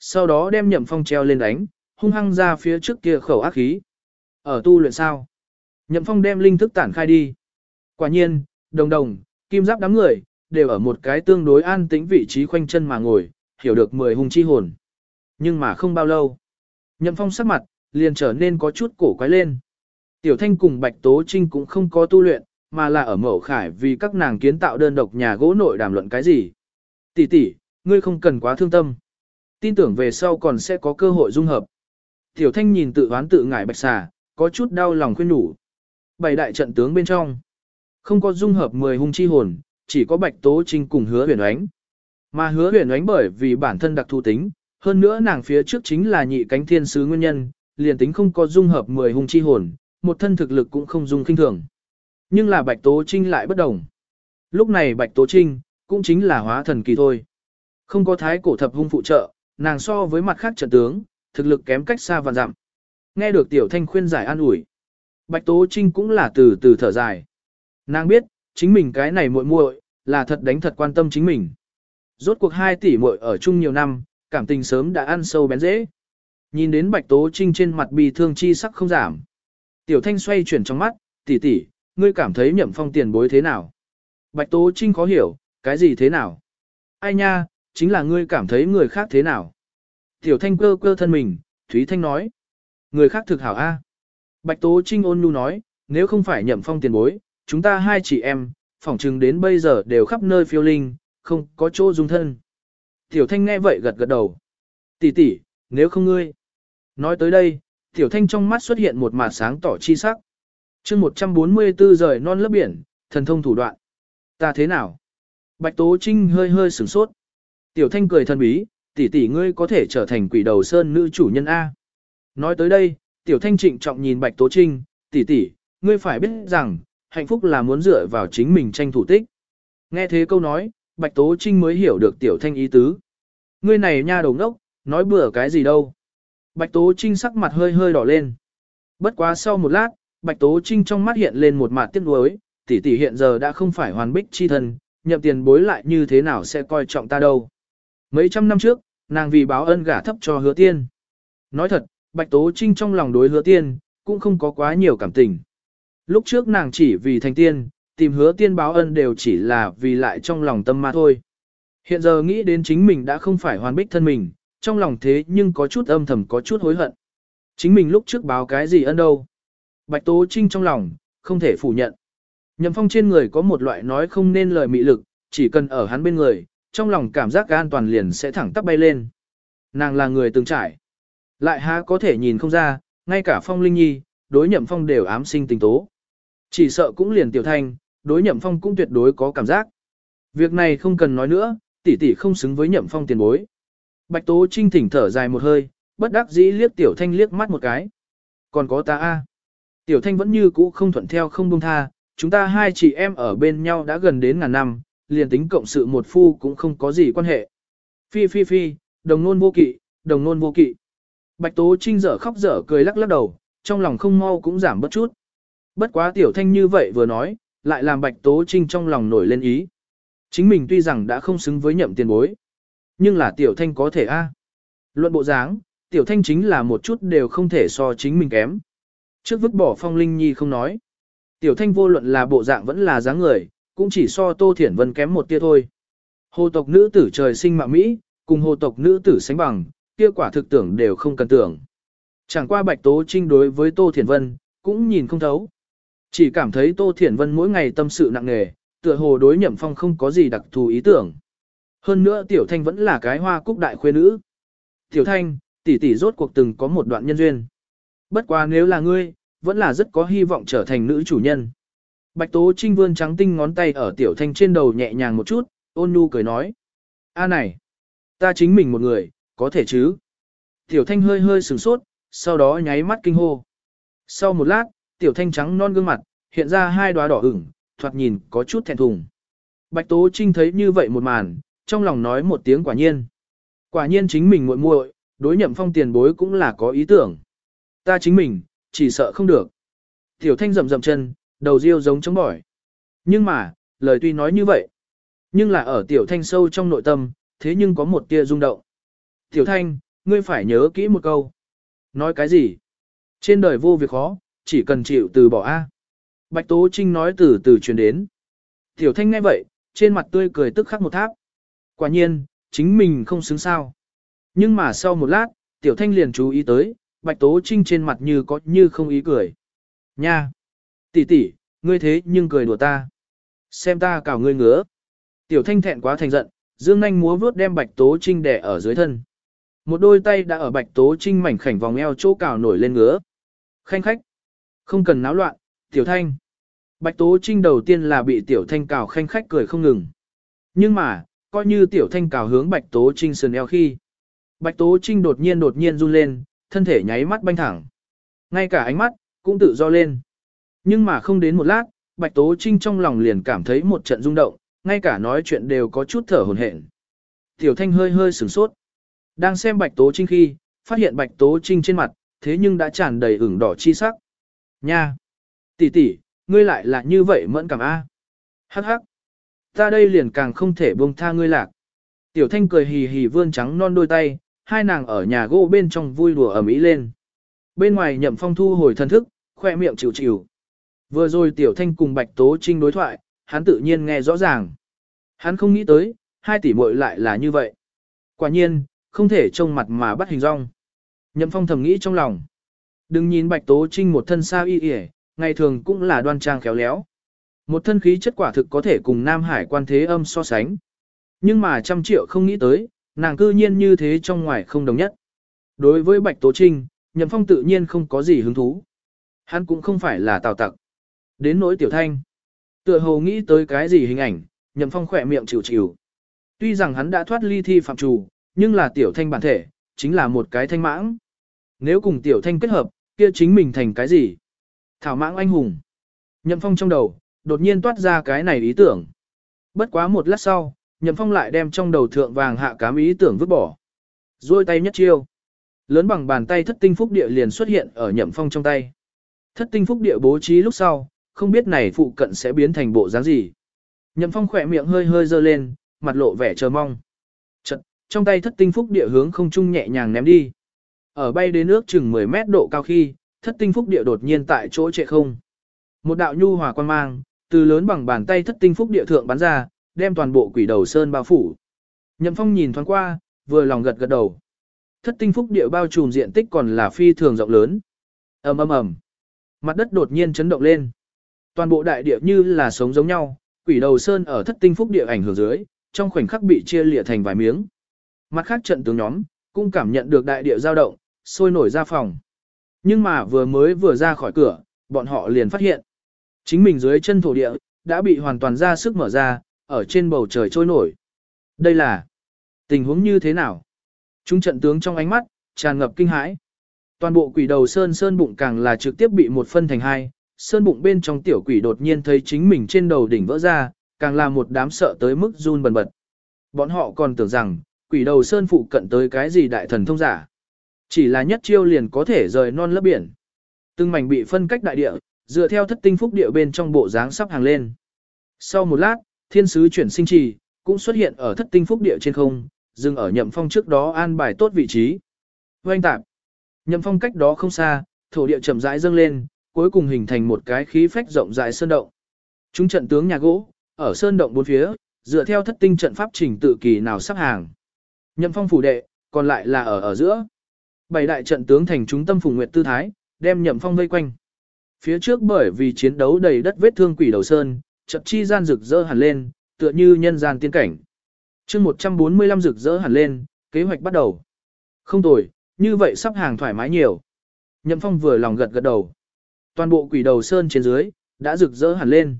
sau đó đem nhậm phong treo lên đánh, hung hăng ra phía trước kia khẩu ác khí. Ở tu luyện sao? Nhậm phong đem linh thức tản khai đi. Quả nhiên, đồng đồng, kim giáp đám người, đều ở một cái tương đối an tĩnh vị trí khoanh chân mà ngồi, hiểu được mười hung chi hồn. Nhưng mà không bao lâu. Nhậm phong sắc mặt, liền trở nên có chút cổ quái lên. Tiểu thanh cùng Bạch Tố Trinh cũng không có tu luyện, mà là ở mẫu khải vì các nàng kiến tạo đơn độc nhà gỗ nội đàm luận cái gì. Tỷ tỷ, ngươi không cần quá thương tâm. Tin tưởng về sau còn sẽ có cơ hội dung hợp. Tiểu thanh nhìn tự oán tự ngải bạch xà, có chút đau lòng khuyên nhủ. Bảy đại trận tướng bên trong. Không có dung hợp 10 hung chi hồn, chỉ có bạch tố trinh cùng hứa huyền ánh. Mà hứa huyền ánh bởi vì bản thân đặc thù tính, hơn nữa nàng phía trước chính là nhị cánh thiên sứ nguyên nhân, liền tính không có dung hợp 10 hung chi hồn, một thân thực lực cũng không dung kinh thường. Nhưng là bạch tố trinh lại bất đồng. Lúc này bạch tố trinh, cũng chính là hóa thần kỳ thôi. Không có thái cổ thập hung phụ trợ, nàng so với mặt khác trận tướng, thực lực kém cách xa và dặm. Nghe được tiểu thanh khuyên giải an ủi. Bạch Tố Trinh cũng là từ từ thở dài. Nàng biết, chính mình cái này muội muội là thật đánh thật quan tâm chính mình. Rốt cuộc hai tỷ muội ở chung nhiều năm, cảm tình sớm đã ăn sâu bén dễ. Nhìn đến Bạch Tố Trinh trên mặt bi thương chi sắc không giảm. Tiểu Thanh xoay chuyển trong mắt, tỷ tỷ, ngươi cảm thấy nhậm phong tiền bối thế nào? Bạch Tố Trinh khó hiểu, cái gì thế nào? Ai nha, chính là ngươi cảm thấy người khác thế nào? Tiểu Thanh cơ cơ thân mình, Thúy Thanh nói. Người khác thực hảo A. Bạch Tố Trinh ôn nhu nói, nếu không phải nhậm phong tiền bối, chúng ta hai chị em, phỏng chừng đến bây giờ đều khắp nơi phiêu linh, không có chỗ dung thân. Tiểu Thanh nghe vậy gật gật đầu. Tỷ tỷ, nếu không ngươi. Nói tới đây, Tiểu Thanh trong mắt xuất hiện một mạt sáng tỏ chi sắc. chương 144 rời non lớp biển, thần thông thủ đoạn. Ta thế nào? Bạch Tố Trinh hơi hơi sửng sốt. Tiểu Thanh cười thân bí, tỷ tỷ ngươi có thể trở thành quỷ đầu sơn nữ chủ nhân A. Nói tới đây, Tiểu Thanh trịnh trọng nhìn Bạch Tố Trinh, tỷ tỷ, ngươi phải biết rằng, hạnh phúc là muốn dựa vào chính mình tranh thủ tích. Nghe thế câu nói, Bạch Tố Trinh mới hiểu được Tiểu Thanh ý tứ. Ngươi này nha đầu ngốc, nói bừa cái gì đâu. Bạch Tố Trinh sắc mặt hơi hơi đỏ lên. Bất quá sau một lát, Bạch Tố Trinh trong mắt hiện lên một mặt tiếc nuối, tỷ tỷ hiện giờ đã không phải hoàn bích chi thân, nhậm tiền bối lại như thế nào sẽ coi trọng ta đâu. Mấy trăm năm trước, nàng vì báo ân gả thấp cho hứa tiên. Nói thật, Bạch Tố Trinh trong lòng đối hứa tiên, cũng không có quá nhiều cảm tình. Lúc trước nàng chỉ vì thành tiên, tìm hứa tiên báo ân đều chỉ là vì lại trong lòng tâm ma thôi. Hiện giờ nghĩ đến chính mình đã không phải hoàn bích thân mình, trong lòng thế nhưng có chút âm thầm có chút hối hận. Chính mình lúc trước báo cái gì ân đâu. Bạch Tố Trinh trong lòng, không thể phủ nhận. Nhậm phong trên người có một loại nói không nên lời mị lực, chỉ cần ở hắn bên người, trong lòng cảm giác an toàn liền sẽ thẳng tắp bay lên. Nàng là người từng trải. Lại há có thể nhìn không ra, ngay cả phong linh nhi, đối nhậm phong đều ám sinh tình tố. Chỉ sợ cũng liền tiểu thanh, đối nhậm phong cũng tuyệt đối có cảm giác. Việc này không cần nói nữa, tỷ tỷ không xứng với nhậm phong tiền bối. Bạch Tố Trinh thỉnh thở dài một hơi, bất đắc dĩ liếc tiểu thanh liếc mắt một cái. Còn có ta a. Tiểu thanh vẫn như cũ không thuận theo không buông tha, chúng ta hai chị em ở bên nhau đã gần đến ngàn năm, liền tính cộng sự một phu cũng không có gì quan hệ. Phi phi phi, đồng nôn vô kỵ, đồng nôn vô kỵ. Bạch Tố Trinh dở khóc dở cười lắc lắc đầu, trong lòng không mau cũng giảm bất chút. Bất quá tiểu thanh như vậy vừa nói, lại làm Bạch Tố Trinh trong lòng nổi lên ý. Chính mình tuy rằng đã không xứng với nhậm tiền bối, nhưng là tiểu thanh có thể a. À. Luận bộ dáng, tiểu thanh chính là một chút đều không thể so chính mình kém. Trước vứt bỏ phong linh nhi không nói. Tiểu thanh vô luận là bộ dạng vẫn là dáng người, cũng chỉ so Tô Thiển Vân kém một tia thôi. Hồ tộc nữ tử trời sinh mạng Mỹ, cùng hồ tộc nữ tử sánh bằng, kia quả thực tưởng đều không cần tưởng. Chẳng qua Bạch Tố Trinh đối với Tô Thiển Vân, cũng nhìn không thấu. Chỉ cảm thấy Tô Thiển Vân mỗi ngày tâm sự nặng nề, tựa hồ đối nhậm phong không có gì đặc thù ý tưởng. Hơn nữa Tiểu Thanh vẫn là cái hoa cúc đại khuê nữ. Tiểu Thanh, tỷ tỷ rốt cuộc từng có một đoạn nhân duyên. Bất quá nếu là ngươi, vẫn là rất có hy vọng trở thành nữ chủ nhân. Bạch Tố Trinh vươn trắng tinh ngón tay ở Tiểu Thanh trên đầu nhẹ nhàng một chút, ôn nhu cười nói. A này, ta chính mình một người, có thể chứ? Tiểu Thanh hơi hơi sửng sốt, sau đó nháy mắt kinh hô. Sau một lát, Tiểu Thanh trắng non gương mặt, hiện ra hai đóa đỏ ửng, thoạt nhìn có chút thẹn thùng. Bạch Tố Trinh thấy như vậy một màn, trong lòng nói một tiếng quả nhiên. Quả nhiên chính mình muội muội, đối nhậm phong tiền bối cũng là có ý tưởng. Ta chính mình, chỉ sợ không được. Tiểu Thanh rậm rậm chân, đầu riêu giống chống bỏi. Nhưng mà, lời tuy nói như vậy, nhưng là ở Tiểu Thanh sâu trong nội tâm, thế nhưng có một tia rung động. Tiểu Thanh, ngươi phải nhớ kỹ một câu. Nói cái gì? Trên đời vô việc khó, chỉ cần chịu từ bỏ A. Bạch Tố Trinh nói từ từ truyền đến. Tiểu Thanh nghe vậy, trên mặt tươi cười tức khắc một tháp. Quả nhiên, chính mình không xứng sao. Nhưng mà sau một lát, Tiểu Thanh liền chú ý tới, Bạch Tố Trinh trên mặt như có như không ý cười. Nha! Tỷ tỷ, ngươi thế nhưng cười đùa ta. Xem ta cào ngươi ngứa. Tiểu Thanh thẹn quá thành giận, dương nanh múa vướt đem Bạch Tố Trinh đè ở dưới thân. Một đôi tay đã ở Bạch Tố Trinh mảnh khảnh vòng eo chỗ cào nổi lên ngứa. Khanh khách! Không cần náo loạn, Tiểu Thanh! Bạch Tố Trinh đầu tiên là bị Tiểu Thanh cào khanh khách cười không ngừng. Nhưng mà, coi như Tiểu Thanh cào hướng Bạch Tố Trinh sườn eo khi. Bạch Tố Trinh đột nhiên đột nhiên run lên, thân thể nháy mắt banh thẳng. Ngay cả ánh mắt, cũng tự do lên. Nhưng mà không đến một lát, Bạch Tố Trinh trong lòng liền cảm thấy một trận rung động, ngay cả nói chuyện đều có chút thở hổn hển. Tiểu Thanh hơi hơi sửng sốt. Đang xem Bạch Tố Trinh khi, phát hiện Bạch Tố Trinh trên mặt, thế nhưng đã tràn đầy ửng đỏ chi sắc. Nha! Tỷ tỷ, ngươi lại là như vậy mẫn cảm a. Hắc hắc. Ta đây liền càng không thể buông tha ngươi lạc. Tiểu Thanh cười hì hì vươn trắng non đôi tay, hai nàng ở nhà gỗ bên trong vui đùa ầm ĩ lên. Bên ngoài Nhậm Phong thu hồi thân thức, khoe miệng chịu chịu. Vừa rồi Tiểu Thanh cùng Bạch Tố Trinh đối thoại, hắn tự nhiên nghe rõ ràng. Hắn không nghĩ tới, hai tỷ muội lại là như vậy. Quả nhiên, không thể trông mặt mà bắt hình rong. Nhậm Phong thầm nghĩ trong lòng. Đừng nhìn Bạch Tố Trinh một thân sao y y, ngày thường cũng là đoan trang khéo léo. Một thân khí chất quả thực có thể cùng Nam Hải quan thế âm so sánh. Nhưng mà trăm triệu không nghĩ tới, nàng cư nhiên như thế trong ngoài không đồng nhất. Đối với Bạch Tố Trinh, Nhậm Phong tự nhiên không có gì hứng thú. Hắn cũng không phải là tào tặc. Đến nỗi tiểu thanh. Tựa hồ nghĩ tới cái gì hình ảnh, Nhậm Phong khỏe miệng chịu chịu. Tuy rằng hắn đã thoát ly thi phạm chủ, nhưng là tiểu thanh bản thể, chính là một cái thanh mãng. Nếu cùng tiểu thanh kết hợp, kia chính mình thành cái gì? Thảo mãng anh hùng. Nhậm Phong trong đầu, đột nhiên toát ra cái này ý tưởng. Bất quá một lát sau, Nhậm Phong lại đem trong đầu thượng vàng hạ cám ý tưởng vứt bỏ. Rồi tay nhất chiêu. Lớn bằng bàn tay thất tinh phúc địa liền xuất hiện ở Nhậm Phong trong tay. Thất tinh phúc địa bố trí lúc sau, không biết này phụ cận sẽ biến thành bộ dáng gì. Nhậm Phong khỏe miệng hơi hơi dơ lên, mặt lộ vẻ chờ mong. Chật, trong tay thất tinh phúc địa hướng không trung nhẹ nhàng ném đi. Ở bay đến nước chừng 10 mét độ cao khi, thất tinh phúc địa đột nhiên tại chỗ trệ không. Một đạo nhu hòa quan mang, từ lớn bằng bàn tay thất tinh phúc địa thượng bắn ra, đem toàn bộ quỷ đầu sơn bao phủ. Nhậm Phong nhìn thoáng qua, vừa lòng gật gật đầu. Thất tinh phúc địa bao trùm diện tích còn là phi thường rộng lớn. ầm ầm ầm, mặt đất đột nhiên chấn động lên. Toàn bộ đại địa như là sống giống nhau, quỷ đầu sơn ở thất tinh phúc địa ảnh hưởng dưới, trong khoảnh khắc bị chia lịa thành vài miếng. Mặt khác trận tướng nhóm, cũng cảm nhận được đại địa dao động, sôi nổi ra phòng. Nhưng mà vừa mới vừa ra khỏi cửa, bọn họ liền phát hiện. Chính mình dưới chân thổ địa, đã bị hoàn toàn ra sức mở ra, ở trên bầu trời trôi nổi. Đây là tình huống như thế nào? Chúng trận tướng trong ánh mắt, tràn ngập kinh hãi. Toàn bộ quỷ đầu sơn sơn bụng càng là trực tiếp bị một phân thành hai, sơn bụng bên trong tiểu quỷ đột nhiên thấy chính mình trên đầu đỉnh vỡ ra, càng là một đám sợ tới mức run bần bật. Bọn họ còn tưởng rằng, quỷ đầu sơn phụ cận tới cái gì đại thần thông giả. Chỉ là nhất chiêu liền có thể rời non lấp biển. Từng mảnh bị phân cách đại địa, dựa theo thất tinh phúc địa bên trong bộ dáng sắp hàng lên. Sau một lát, thiên sứ chuyển sinh trì, cũng xuất hiện ở thất tinh phúc địa trên không, dừng ở nhậm phong trước đó an bài tốt vị trí. Oanh tạp, nhậm phong cách đó không xa, thổ địa chậm rãi dâng lên, cuối cùng hình thành một cái khí phách rộng rãi sơn động. Chúng trận tướng nhà gỗ, ở sơn động bốn phía, dựa theo thất tinh trận pháp trình tự kỳ nào sắp hàng. Nhậm phong phủ đệ, còn lại là ở ở giữa. Bảy đại trận tướng thành chúng tâm phủ nguyệt tư thái, đem nhậm phong vây quanh. Phía trước bởi vì chiến đấu đầy đất vết thương quỷ đầu sơn, trận chi gian rực rỡ hẳn lên, tựa như nhân gian tiên cảnh. chương 145 rực rỡ hẳn lên, kế hoạch bắt đầu. Không tồi, như vậy sắp hàng thoải mái nhiều. Nhậm phong vừa lòng gật gật đầu. Toàn bộ quỷ đầu sơn trên dưới, đã rực rỡ hẳn lên.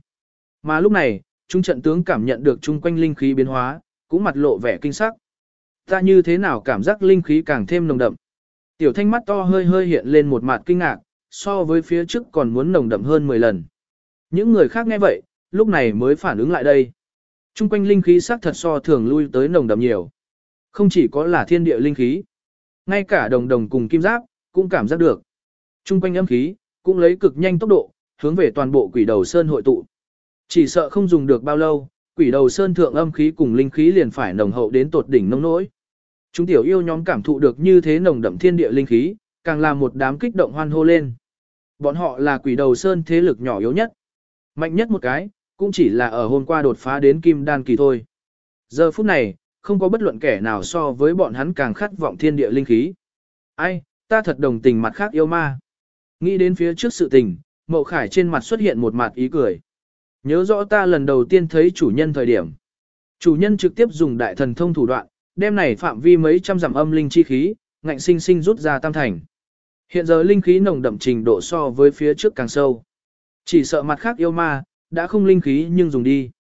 Mà lúc này, chúng trận tướng cảm nhận được chung quanh linh khí biến hóa, cũng mặt lộ vẻ kinh sắc. Ta như thế nào cảm giác linh khí càng thêm nồng đậm. Tiểu thanh mắt to hơi hơi hiện lên một mặt kinh ngạc, so với phía trước còn muốn nồng đậm hơn 10 lần. Những người khác nghe vậy, lúc này mới phản ứng lại đây. Trung quanh linh khí sắc thật so thường lui tới nồng đậm nhiều. Không chỉ có là thiên địa linh khí, ngay cả đồng đồng cùng kim giáp, cũng cảm giác được. Trung quanh âm khí, cũng lấy cực nhanh tốc độ, hướng về toàn bộ quỷ đầu sơn hội tụ. Chỉ sợ không dùng được bao lâu, quỷ đầu sơn thượng âm khí cùng linh khí liền phải nồng hậu đến tột đỉnh nông nỗi. Chúng tiểu yêu nhóm cảm thụ được như thế nồng đậm thiên địa linh khí, càng là một đám kích động hoan hô lên. Bọn họ là quỷ đầu sơn thế lực nhỏ yếu nhất. Mạnh nhất một cái, cũng chỉ là ở hôm qua đột phá đến kim đan kỳ thôi. Giờ phút này, không có bất luận kẻ nào so với bọn hắn càng khát vọng thiên địa linh khí. Ai, ta thật đồng tình mặt khác yêu ma. Nghĩ đến phía trước sự tình, mậu khải trên mặt xuất hiện một mặt ý cười. Nhớ rõ ta lần đầu tiên thấy chủ nhân thời điểm. Chủ nhân trực tiếp dùng đại thần thông thủ đoạn, đem này phạm vi mấy trăm dặm âm linh chi khí, ngạnh sinh sinh rút ra tam thành. Hiện giờ linh khí nồng đậm trình độ so với phía trước càng sâu. Chỉ sợ mặt khác yêu ma, đã không linh khí nhưng dùng đi.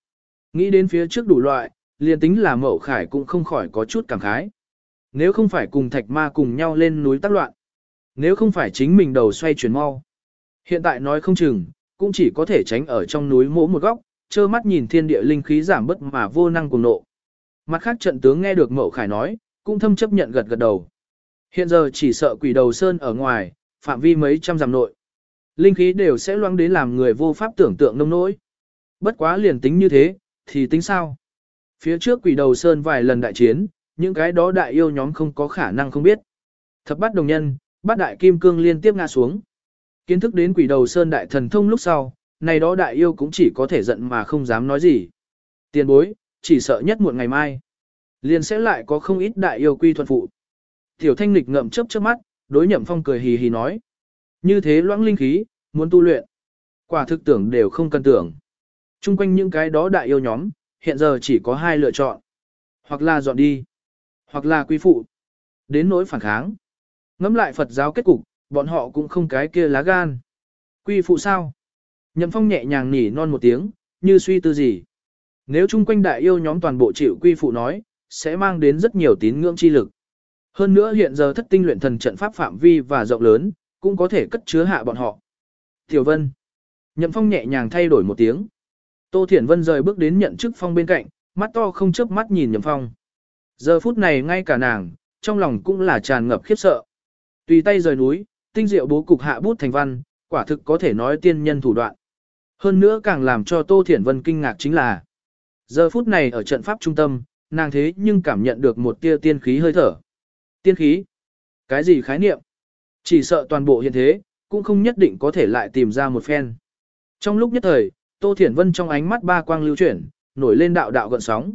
Nghĩ đến phía trước đủ loại, liền tính là mậu khải cũng không khỏi có chút cảm khái. Nếu không phải cùng thạch ma cùng nhau lên núi tác loạn, nếu không phải chính mình đầu xoay chuyển mau. Hiện tại nói không chừng, cũng chỉ có thể tránh ở trong núi mỗ một góc, trơ mắt nhìn thiên địa linh khí giảm bớt mà vô năng cùng nộ. Mặt khác trận tướng nghe được mậu khải nói, cũng thâm chấp nhận gật gật đầu. Hiện giờ chỉ sợ quỷ đầu sơn ở ngoài, phạm vi mấy trăm dặm nội. Linh khí đều sẽ loang đến làm người vô pháp tưởng tượng nông nỗi. Bất quá liền tính như thế, thì tính sao? Phía trước quỷ đầu sơn vài lần đại chiến, những cái đó đại yêu nhóm không có khả năng không biết. Thập bát đồng nhân, bát đại kim cương liên tiếp ngã xuống. Kiến thức đến quỷ đầu sơn đại thần thông lúc sau, này đó đại yêu cũng chỉ có thể giận mà không dám nói gì. Tiền bối, chỉ sợ nhất muộn ngày mai. Liền sẽ lại có không ít đại yêu quy thuận phụ. Tiểu thanh lịch ngậm chớp chớp mắt, đối nhậm phong cười hì hì nói. Như thế loãng linh khí, muốn tu luyện. Quả thực tưởng đều không cần tưởng. Trung quanh những cái đó đại yêu nhóm, hiện giờ chỉ có hai lựa chọn. Hoặc là dọn đi, hoặc là quy phụ. Đến nỗi phản kháng. Ngắm lại Phật giáo kết cục, bọn họ cũng không cái kia lá gan. Quy phụ sao? Nhậm phong nhẹ nhàng nỉ non một tiếng, như suy tư gì. Nếu chung quanh đại yêu nhóm toàn bộ chịu quy phụ nói, sẽ mang đến rất nhiều tín ngưỡng chi lực. Hơn nữa hiện giờ thất tinh luyện thần trận pháp phạm vi và rộng lớn, cũng có thể cất chứa hạ bọn họ. Tiểu Vân. Nhậm Phong nhẹ nhàng thay đổi một tiếng. Tô Thiển Vân rời bước đến nhận chức Phong bên cạnh, mắt to không chớp mắt nhìn Nhậm Phong. Giờ phút này ngay cả nàng, trong lòng cũng là tràn ngập khiếp sợ. Tùy tay rời núi, tinh diệu bố cục hạ bút thành văn, quả thực có thể nói tiên nhân thủ đoạn. Hơn nữa càng làm cho Tô Thiển Vân kinh ngạc chính là, giờ phút này ở trận pháp trung tâm, nàng thế nhưng cảm nhận được một tia tiên khí hơi thở. Tiên khí? Cái gì khái niệm? Chỉ sợ toàn bộ hiện thế, cũng không nhất định có thể lại tìm ra một phen. Trong lúc nhất thời, Tô Thiển Vân trong ánh mắt ba quang lưu chuyển, nổi lên đạo đạo gợn sóng.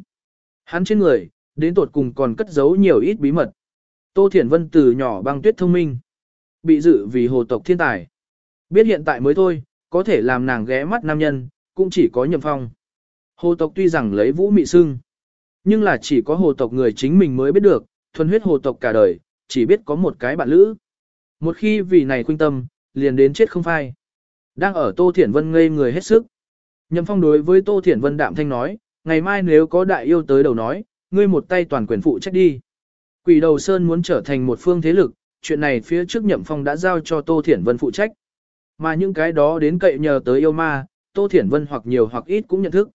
Hắn trên người, đến tột cùng còn cất giấu nhiều ít bí mật. Tô Thiển Vân từ nhỏ băng tuyết thông minh, bị dự vì hồ tộc thiên tài. Biết hiện tại mới thôi, có thể làm nàng ghé mắt nam nhân, cũng chỉ có nhậm phong. Hồ tộc tuy rằng lấy vũ mị sưng, nhưng là chỉ có hồ tộc người chính mình mới biết được, thuần huyết hồ tộc cả đời, chỉ biết có một cái bạn lữ. Một khi vì này khuynh tâm, liền đến chết không phai. Đang ở Tô Thiển Vân ngây người hết sức. Nhậm phong đối với Tô Thiển Vân đạm thanh nói, ngày mai nếu có đại yêu tới đầu nói, ngươi một tay toàn quyền phụ trách đi. Quỷ đầu Sơn muốn trở thành một phương thế lực, chuyện này phía trước nhậm phong đã giao cho Tô Thiển Vân phụ trách. Mà những cái đó đến cậy nhờ tới yêu ma, Tô Thiển Vân hoặc nhiều hoặc ít cũng nhận thức.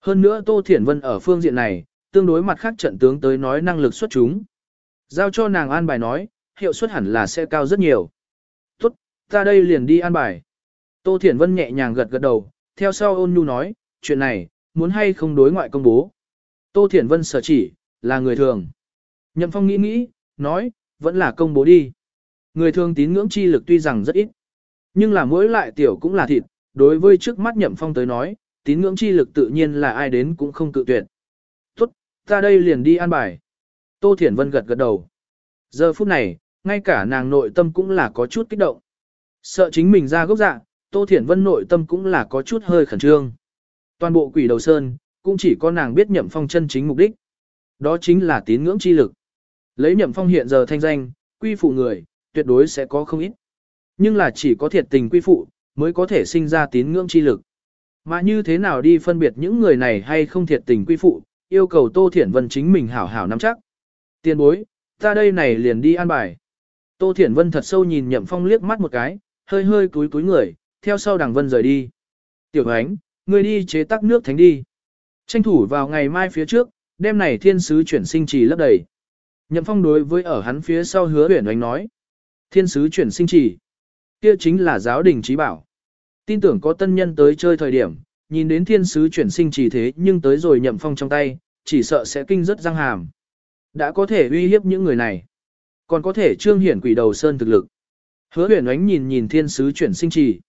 Hơn nữa Tô Thiển Vân ở phương diện này, tương đối mặt khác trận tướng tới nói năng lực xuất chúng. Giao cho nàng an bài nói, hiệu suất hẳn là sẽ cao rất nhiều. Tốt, ta đây liền đi an bài. Tô Thiển Vân nhẹ nhàng gật gật đầu, theo sau ôn nhu nói, chuyện này, muốn hay không đối ngoại công bố. Tô Thiển Vân sở chỉ, là người thường. Nhậm Phong nghĩ nghĩ, nói, vẫn là công bố đi. Người thường tín ngưỡng chi lực tuy rằng rất ít, nhưng là mỗi lại tiểu cũng là thịt, đối với trước mắt Nhậm Phong tới nói, tín ngưỡng chi lực tự nhiên là ai đến cũng không cự tuyệt. Tốt, ta đây liền đi an bài. Tô Thiển Vân gật gật đầu. Giờ phút này, ngay cả nàng nội tâm cũng là có chút kích động. Sợ chính mình ra gốc dạ, Tô Thiển Vân nội tâm cũng là có chút hơi khẩn trương. Toàn bộ quỷ đầu sơn, cũng chỉ có nàng biết nhậm phong chân chính mục đích. Đó chính là tín ngưỡng chi lực. Lấy nhậm phong hiện giờ thanh danh, quy phụ người, tuyệt đối sẽ có không ít. Nhưng là chỉ có thiệt tình quy phụ, mới có thể sinh ra tín ngưỡng chi lực. Mà như thế nào đi phân biệt những người này hay không thiệt tình quy phụ, yêu cầu Tô Thiển Vân chính mình hảo hảo nắm chắc. Tiên bối, ta đây này liền đi an bài. Tô Thiển Vân thật sâu nhìn Nhậm Phong liếc mắt một cái, hơi hơi cúi cúi người, theo sau đằng Vân rời đi. Tiểu ánh, ngươi đi chế tác nước thánh đi. Tranh thủ vào ngày mai phía trước, đêm này thiên sứ chuyển sinh trì lấp đầy. Nhậm Phong đối với ở hắn phía sau hứa huyền oánh nói. Thiên sứ chuyển sinh trì. Kia chính là giáo đình trí bảo. Tin tưởng có tân nhân tới chơi thời điểm, nhìn đến thiên sứ chuyển sinh trì thế nhưng tới rồi Nhậm Phong trong tay, chỉ sợ sẽ kinh rất răng hàm. Đã có thể uy hiếp những người này. Còn có thể trương hiển quỷ đầu sơn thực lực. Hứa huyền oánh nhìn nhìn thiên sứ chuyển sinh trì.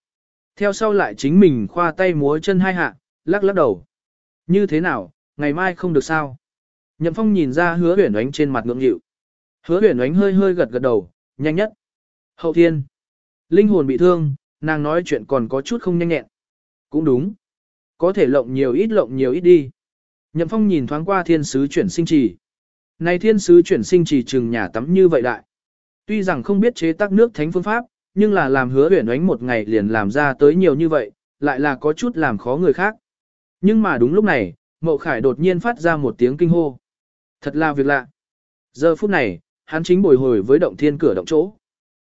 Theo sau lại chính mình khoa tay múa chân hai hạ, lắc lắc đầu. Như thế nào, ngày mai không được sao? Nhậm phong nhìn ra hứa huyền ánh trên mặt ngượng nghịu. Hứa huyền ánh hơi hơi gật gật đầu, nhanh nhất. Hậu thiên. Linh hồn bị thương, nàng nói chuyện còn có chút không nhanh nhẹn. Cũng đúng. Có thể lộng nhiều ít lộng nhiều ít đi. Nhậm phong nhìn thoáng qua thiên sứ chuyển sinh trì. Này thiên sứ chuyển sinh trì trừng nhà tắm như vậy đại. Tuy rằng không biết chế tác nước thánh phương pháp, nhưng là làm hứa huyền ánh một ngày liền làm ra tới nhiều như vậy, lại là có chút làm khó người khác. Nhưng mà đúng lúc này, Mậu Khải đột nhiên phát ra một tiếng kinh hô. Thật là việc lạ. Giờ phút này, hắn chính bồi hồi với động thiên cửa động chỗ.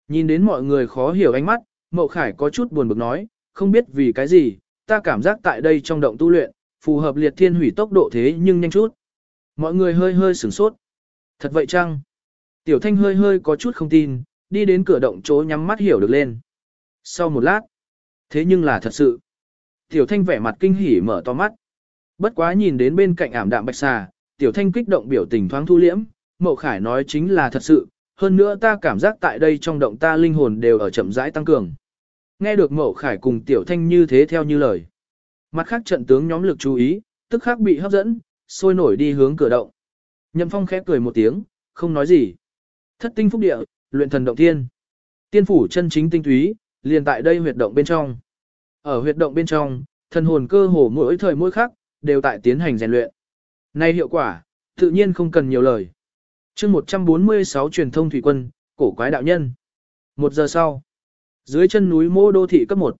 Nhìn đến mọi người khó hiểu ánh mắt, Mậu Khải có chút buồn bực nói, không biết vì cái gì, ta cảm giác tại đây trong động tu luyện, phù hợp liệt thiên hủy tốc độ thế nhưng nhanh chút. Mọi người hơi hơi sửng sốt. Thật vậy chăng? Tiểu thanh hơi hơi có chút không tin, đi đến cửa động chỗ nhắm mắt hiểu được lên. Sau một lát, thế nhưng là thật sự. Tiểu thanh vẻ mặt kinh hỉ mở to mắt. Bất quá nhìn đến bên cạnh ảm đạm bạch xà, tiểu thanh kích động biểu tình thoáng thu liễm, mậu khải nói chính là thật sự, hơn nữa ta cảm giác tại đây trong động ta linh hồn đều ở chậm rãi tăng cường. Nghe được mậu khải cùng tiểu thanh như thế theo như lời. Mặt khác trận tướng nhóm lực chú ý, tức khắc bị hấp dẫn, sôi nổi đi hướng cửa động. Nhậm phong khẽ cười một tiếng, không nói gì. Thất tinh phúc địa, luyện thần động tiên, Tiên phủ chân chính tinh túy, liền tại đây huyệt động bên trong. Ở huyệt động bên trong, thần hồn cơ hồ mỗi thời mỗi khắc, đều tại tiến hành rèn luyện. Này hiệu quả, tự nhiên không cần nhiều lời. chương 146 truyền thông thủy quân, cổ quái đạo nhân. Một giờ sau, dưới chân núi mô đô thị cấp 1.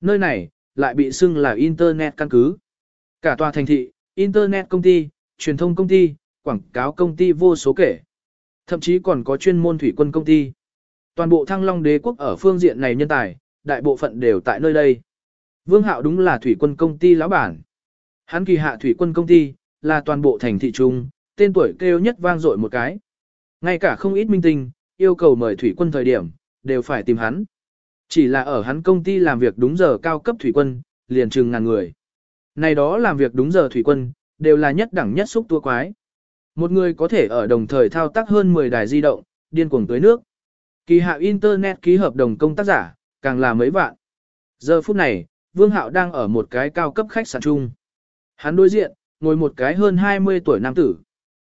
Nơi này, lại bị xưng là Internet căn cứ. Cả tòa thành thị, Internet công ty, truyền thông công ty, quảng cáo công ty vô số kể. Thậm chí còn có chuyên môn thủy quân công ty. Toàn bộ thăng long đế quốc ở phương diện này nhân tài, đại bộ phận đều tại nơi đây. Vương Hạo đúng là thủy quân công ty lão bản. Hắn kỳ hạ thủy quân công ty, là toàn bộ thành thị trung, tên tuổi kêu nhất vang dội một cái. Ngay cả không ít minh tinh, yêu cầu mời thủy quân thời điểm, đều phải tìm hắn. Chỉ là ở hắn công ty làm việc đúng giờ cao cấp thủy quân, liền chừng ngàn người. Này đó làm việc đúng giờ thủy quân, đều là nhất đẳng nhất xúc tua quái. Một người có thể ở đồng thời thao tác hơn 10 đài di động, điên cuồng tới nước. Kỳ hạ Internet ký hợp đồng công tác giả, càng là mấy vạn. Giờ phút này, Vương Hạo đang ở một cái cao cấp khách sạn chung. Hắn đối diện, ngồi một cái hơn 20 tuổi nam tử.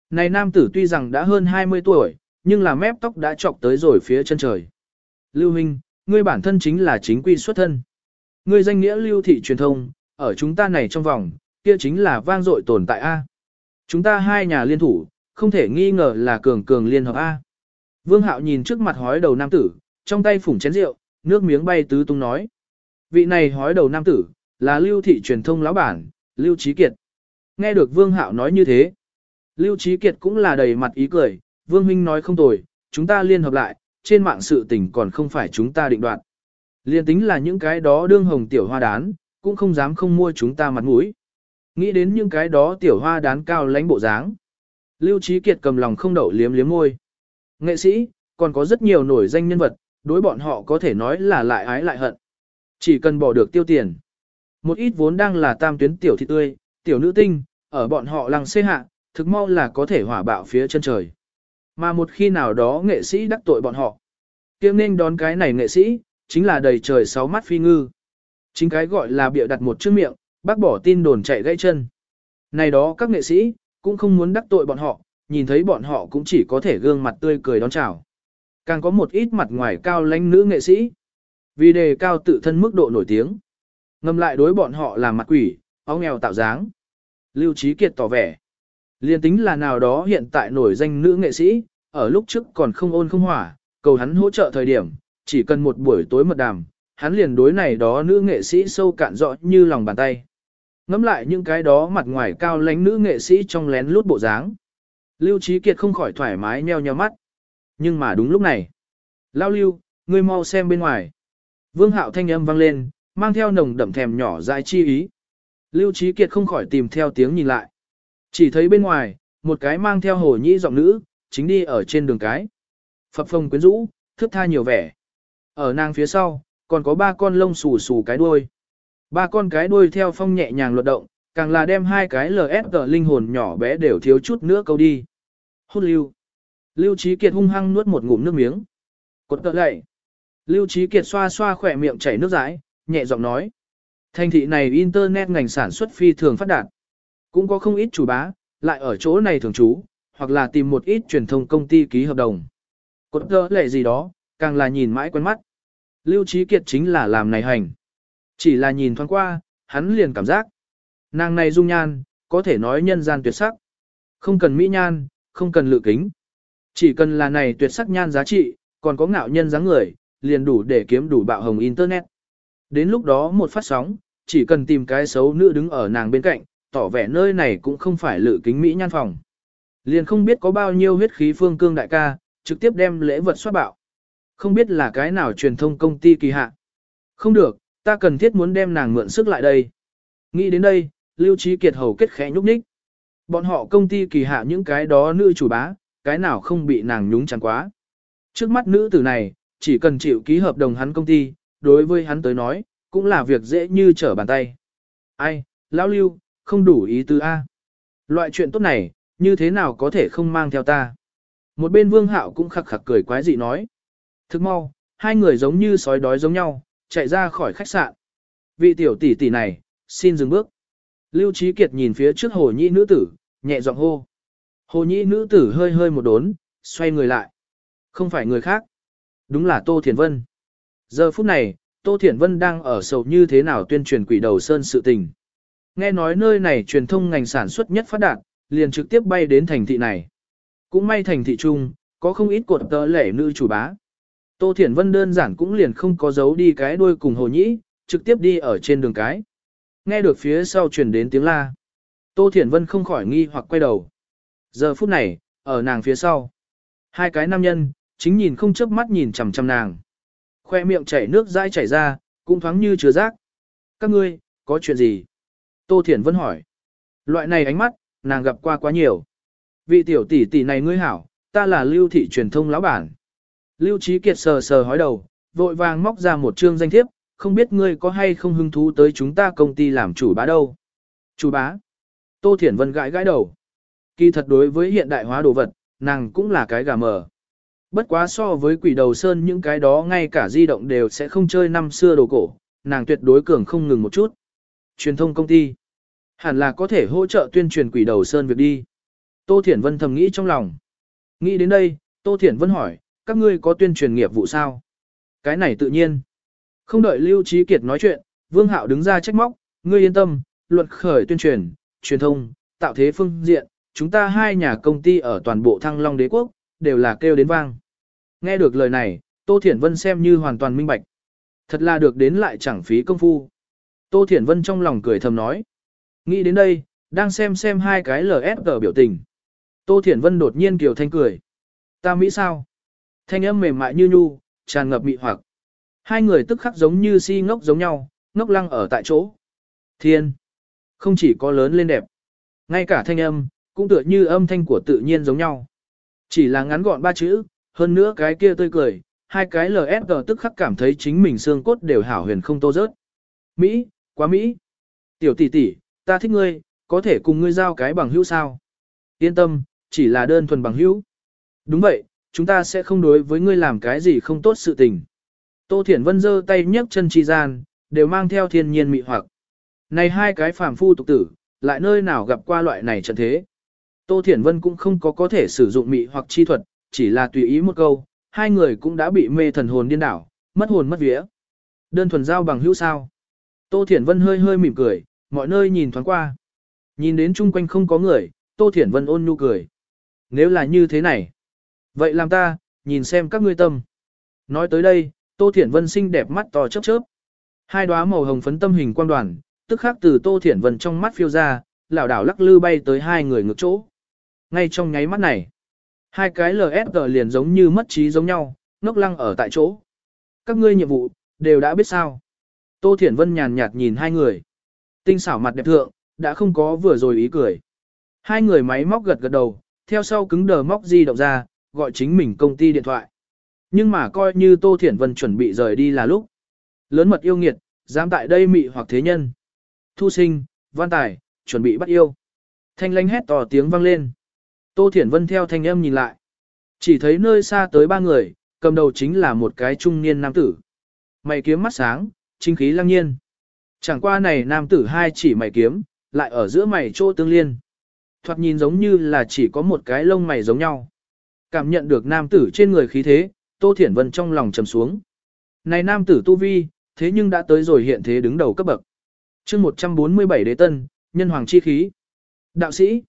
Này nam tử tuy rằng đã hơn 20 tuổi, nhưng là mép tóc đã trọc tới rồi phía chân trời. Lưu Minh, ngươi bản thân chính là chính quy xuất thân. Ngươi danh nghĩa lưu thị truyền thông, ở chúng ta này trong vòng, kia chính là vang dội tồn tại A. Chúng ta hai nhà liên thủ, không thể nghi ngờ là cường cường liên hợp A. Vương Hạo nhìn trước mặt hói đầu nam tử, trong tay phủng chén rượu, nước miếng bay tứ tung nói. Vị này hói đầu nam tử, là lưu thị truyền thông lão bản, Lưu Trí Kiệt. Nghe được Vương Hạo nói như thế. Lưu Trí Kiệt cũng là đầy mặt ý cười, Vương Huynh nói không tồi, chúng ta liên hợp lại, trên mạng sự tình còn không phải chúng ta định đoạt. Liên tính là những cái đó đương hồng tiểu hoa đán, cũng không dám không mua chúng ta mặt mũi. Nghĩ đến những cái đó tiểu hoa đán cao lãnh bộ dáng. Lưu Trí Kiệt cầm lòng không đậu liếm liếm môi. Nghệ sĩ, còn có rất nhiều nổi danh nhân vật, đối bọn họ có thể nói là lại ái lại hận. Chỉ cần bỏ được tiêu tiền. Một ít vốn đang là tam tuyến tiểu thị tươi, tiểu nữ tinh, ở bọn họ lăng xê hạ, thực mau là có thể hỏa bạo phía chân trời. Mà một khi nào đó nghệ sĩ đắc tội bọn họ, kiêm nên đón cái này nghệ sĩ, chính là đầy trời sáu mắt phi ngư. Chính cái gọi là bịa đặt một chữ miệng, bác bỏ tin đồn chạy gãy chân. Này đó các nghệ sĩ, cũng không muốn đắc tội bọn họ, nhìn thấy bọn họ cũng chỉ có thể gương mặt tươi cười đón chào. Càng có một ít mặt ngoài cao lãnh nữ nghệ sĩ. Vì đề cao tự thân mức độ nổi tiếng. Ngâm lại đối bọn họ là mặt quỷ, áo nghèo tạo dáng. Lưu Trí Kiệt tỏ vẻ. Liên tính là nào đó hiện tại nổi danh nữ nghệ sĩ, ở lúc trước còn không ôn không hỏa, cầu hắn hỗ trợ thời điểm, chỉ cần một buổi tối mật đàm, hắn liền đối này đó nữ nghệ sĩ sâu cạn rõ như lòng bàn tay. Ngắm lại những cái đó mặt ngoài cao lãnh nữ nghệ sĩ trong lén lút bộ dáng. Lưu Trí Kiệt không khỏi thoải mái nheo nheo mắt. Nhưng mà đúng lúc này. Lao lưu, ngươi mau xem bên ngoài. Vương hạo thanh âm vang lên, mang theo nồng đậm thèm nhỏ dại chi ý. Lưu Trí Kiệt không khỏi tìm theo tiếng nhìn lại. Chỉ thấy bên ngoài, một cái mang theo hồ nhĩ giọng nữ, chính đi ở trên đường cái. Phập phồng quyến rũ, thước tha nhiều vẻ. Ở nàng phía sau, còn có ba con lông xù xù cái đuôi. Ba con cái đuôi theo phong nhẹ nhàng luật động, càng là đem hai cái LSG linh hồn nhỏ bé đều thiếu chút nữa câu đi. Hút lưu. Lưu Trí Kiệt hung hăng nuốt một ngụm nước miếng. Cột tợ lệ. Lưu Trí Kiệt xoa xoa khỏe miệng chảy nước rãi, nhẹ giọng nói. Thành thị này Internet ngành sản xuất phi thường phát đạt. Cũng có không ít chủ bá, lại ở chỗ này thường trú, hoặc là tìm một ít truyền thông công ty ký hợp đồng. Cột tợ lệ gì đó, càng là nhìn mãi quen mắt. Lưu Trí Kiệt chính là làm này hành. Chỉ là nhìn thoáng qua, hắn liền cảm giác. Nàng này dung nhan, có thể nói nhân gian tuyệt sắc. Không cần mỹ nhan, không cần lự kính. Chỉ cần là này tuyệt sắc nhan giá trị, còn có ngạo nhân dáng người, liền đủ để kiếm đủ bạo hồng Internet. Đến lúc đó một phát sóng, chỉ cần tìm cái xấu nữ đứng ở nàng bên cạnh, tỏ vẻ nơi này cũng không phải lự kính mỹ nhan phòng. Liền không biết có bao nhiêu huyết khí phương cương đại ca, trực tiếp đem lễ vật xoát bạo. Không biết là cái nào truyền thông công ty kỳ hạ. Không được, ta cần thiết muốn đem nàng mượn sức lại đây. Nghĩ đến đây, Lưu Trí Kiệt hầu kết khẽ nhúc nhích. Bọn họ công ty kỳ hạ những cái đó nữ chủ bá, cái nào không bị nàng nhúng chán quá. Trước mắt nữ tử này, chỉ cần chịu ký hợp đồng hắn công ty, đối với hắn tới nói, cũng là việc dễ như trở bàn tay. Ai, lão lưu, không đủ ý tứ A. Loại chuyện tốt này, như thế nào có thể không mang theo ta. Một bên vương hạo cũng khặc khặc cười quái dị nói. Thức mau, hai người giống như sói đói giống nhau, chạy ra khỏi khách sạn. Vị tiểu tỷ tỷ này, xin dừng bước. Lưu Trí Kiệt nhìn phía trước hồ nhĩ nữ tử, nhẹ giọng hô. Hồ nhĩ nữ tử hơi hơi một đốn, xoay người lại. Không phải người khác. Đúng là Tô Thiền Vân. Giờ phút này, Tô Thiển Vân đang ở sầu như thế nào tuyên truyền quỷ đầu sơn sự tình. Nghe nói nơi này truyền thông ngành sản xuất nhất phát đạt, liền trực tiếp bay đến thành thị này. Cũng may thành thị trung, có không ít cột tờ lẻ nữ chủ bá. Tô Thiển Vân đơn giản cũng liền không có dấu đi cái đuôi cùng hồ nhĩ, trực tiếp đi ở trên đường cái. Nghe được phía sau truyền đến tiếng la. Tô Thiển Vân không khỏi nghi hoặc quay đầu. Giờ phút này, ở nàng phía sau. Hai cái nam nhân, chính nhìn không chớp mắt nhìn chằm chằm nàng. Khoe miệng chảy nước dãi chảy ra, cũng thoáng như chứa rác. Các ngươi, có chuyện gì? Tô Thiển Vân hỏi. Loại này ánh mắt, nàng gặp qua quá nhiều. Vị tiểu tỷ tỷ này ngươi hảo, ta là lưu thị truyền thông lão bản. Lưu Trí Kiệt sờ sờ hói đầu, vội vàng móc ra một chương danh thiếp, không biết ngươi có hay không hứng thú tới chúng ta công ty làm chủ bá đâu. Chủ bá. Tô Thiển Vân gãi gãi đầu. Kỳ thật đối với hiện đại hóa đồ vật, nàng cũng là cái gà mờ. Bất quá so với quỷ đầu sơn những cái đó ngay cả di động đều sẽ không chơi năm xưa đồ cổ, nàng tuyệt đối cường không ngừng một chút. Truyền thông công ty. Hẳn là có thể hỗ trợ tuyên truyền quỷ đầu sơn việc đi. Tô Thiển Vân thầm nghĩ trong lòng. Nghĩ đến đây, Tô Thiển Vân hỏi, các ngươi có tuyên truyền nghiệp vụ sao? Cái này tự nhiên. Không đợi Lưu Trí Kiệt nói chuyện, Vương Hạo đứng ra trách móc, ngươi yên tâm, luật khởi tuyên truyền, truyền thông, tạo thế phương diện, chúng ta hai nhà công ty ở toàn bộ thăng long đế quốc, đều là kêu đến vang. Nghe được lời này, Tô Thiển Vân xem như hoàn toàn minh bạch. Thật là được đến lại chẳng phí công phu. Tô Thiển Vân trong lòng cười thầm nói. Nghĩ đến đây, đang xem xem hai cái LSG biểu tình. Tô Thiển Vân đột nhiên kiều thanh cười. Ta Mỹ sao? Thanh âm mềm mại như nhu, tràn ngập mị hoặc. Hai người tức khắc giống như si ngốc giống nhau, ngốc lăng ở tại chỗ. Thiên! Không chỉ có lớn lên đẹp. Ngay cả thanh âm, cũng tựa như âm thanh của tự nhiên giống nhau. Chỉ là ngắn gọn ba chữ, hơn nữa cái kia tươi cười, hai cái LSG tức khắc cảm thấy chính mình xương cốt đều hảo huyền không tô rớt. Mỹ, quá Mỹ. Tiểu tỷ tỷ, ta thích ngươi, có thể cùng ngươi giao cái bằng hữu sao? Yên tâm, chỉ là đơn thuần bằng hữu. Đúng vậy, chúng ta sẽ không đối với ngươi làm cái gì không tốt sự tình. Tô Thiển Vân giơ tay nhấc chân chi gian, đều mang theo thiên nhiên mị hoặc. Này hai cái phàm phu tục tử, lại nơi nào gặp qua loại này trận thế. Tô Thiển Vân cũng không có có thể sử dụng mị hoặc chi thuật, chỉ là tùy ý một câu, hai người cũng đã bị mê thần hồn điên đảo, mất hồn mất vía. Đơn thuần giao bằng hữu sao. Tô Thiển Vân hơi hơi mỉm cười, mọi nơi nhìn thoáng qua. Nhìn đến chung quanh không có người, Tô Thiển Vân ôn nhu cười. Nếu là như thế này, vậy làm ta, nhìn xem các ngươi tâm. Nói tới đây, Tô Thiển Vân xinh đẹp mắt to chớp chớp. Hai đóa màu hồng phấn tâm hình quang đoàn, tức khắc từ Tô Thiển Vân trong mắt phiêu ra, lảo đảo lắc lư bay tới hai người ngược chỗ. Ngay trong nháy mắt này, hai cái LSG liền giống như mất trí giống nhau, ngốc lăng ở tại chỗ. Các ngươi nhiệm vụ, đều đã biết sao. Tô Thiển Vân nhàn nhạt nhìn hai người. Tinh xảo mặt đẹp thượng, đã không có vừa rồi ý cười. Hai người máy móc gật gật đầu, theo sau cứng đờ móc di động ra, gọi chính mình công ty điện thoại. Nhưng mà coi như Tô Thiển Vân chuẩn bị rời đi là lúc. Lớn mật yêu nghiệt, dám tại đây mị hoặc thế nhân. Thu sinh, văn tài, chuẩn bị bắt yêu. Thanh lanh hét to tiếng vang lên. Tô Thiển Vân theo thanh âm nhìn lại. Chỉ thấy nơi xa tới ba người, cầm đầu chính là một cái trung niên nam tử. Mày kiếm mắt sáng, chính khí lăng nhiên. Chẳng qua này nam tử hai chỉ mày kiếm, lại ở giữa mày chỗ tương liên. Thoạt nhìn giống như là chỉ có một cái lông mày giống nhau. Cảm nhận được nam tử trên người khí thế, Tô Thiển Vân trong lòng trầm xuống. Này nam tử tu vi, thế nhưng đã tới rồi hiện thế đứng đầu cấp bậc. chương 147 đế tân, nhân hoàng chi khí. Đạo sĩ.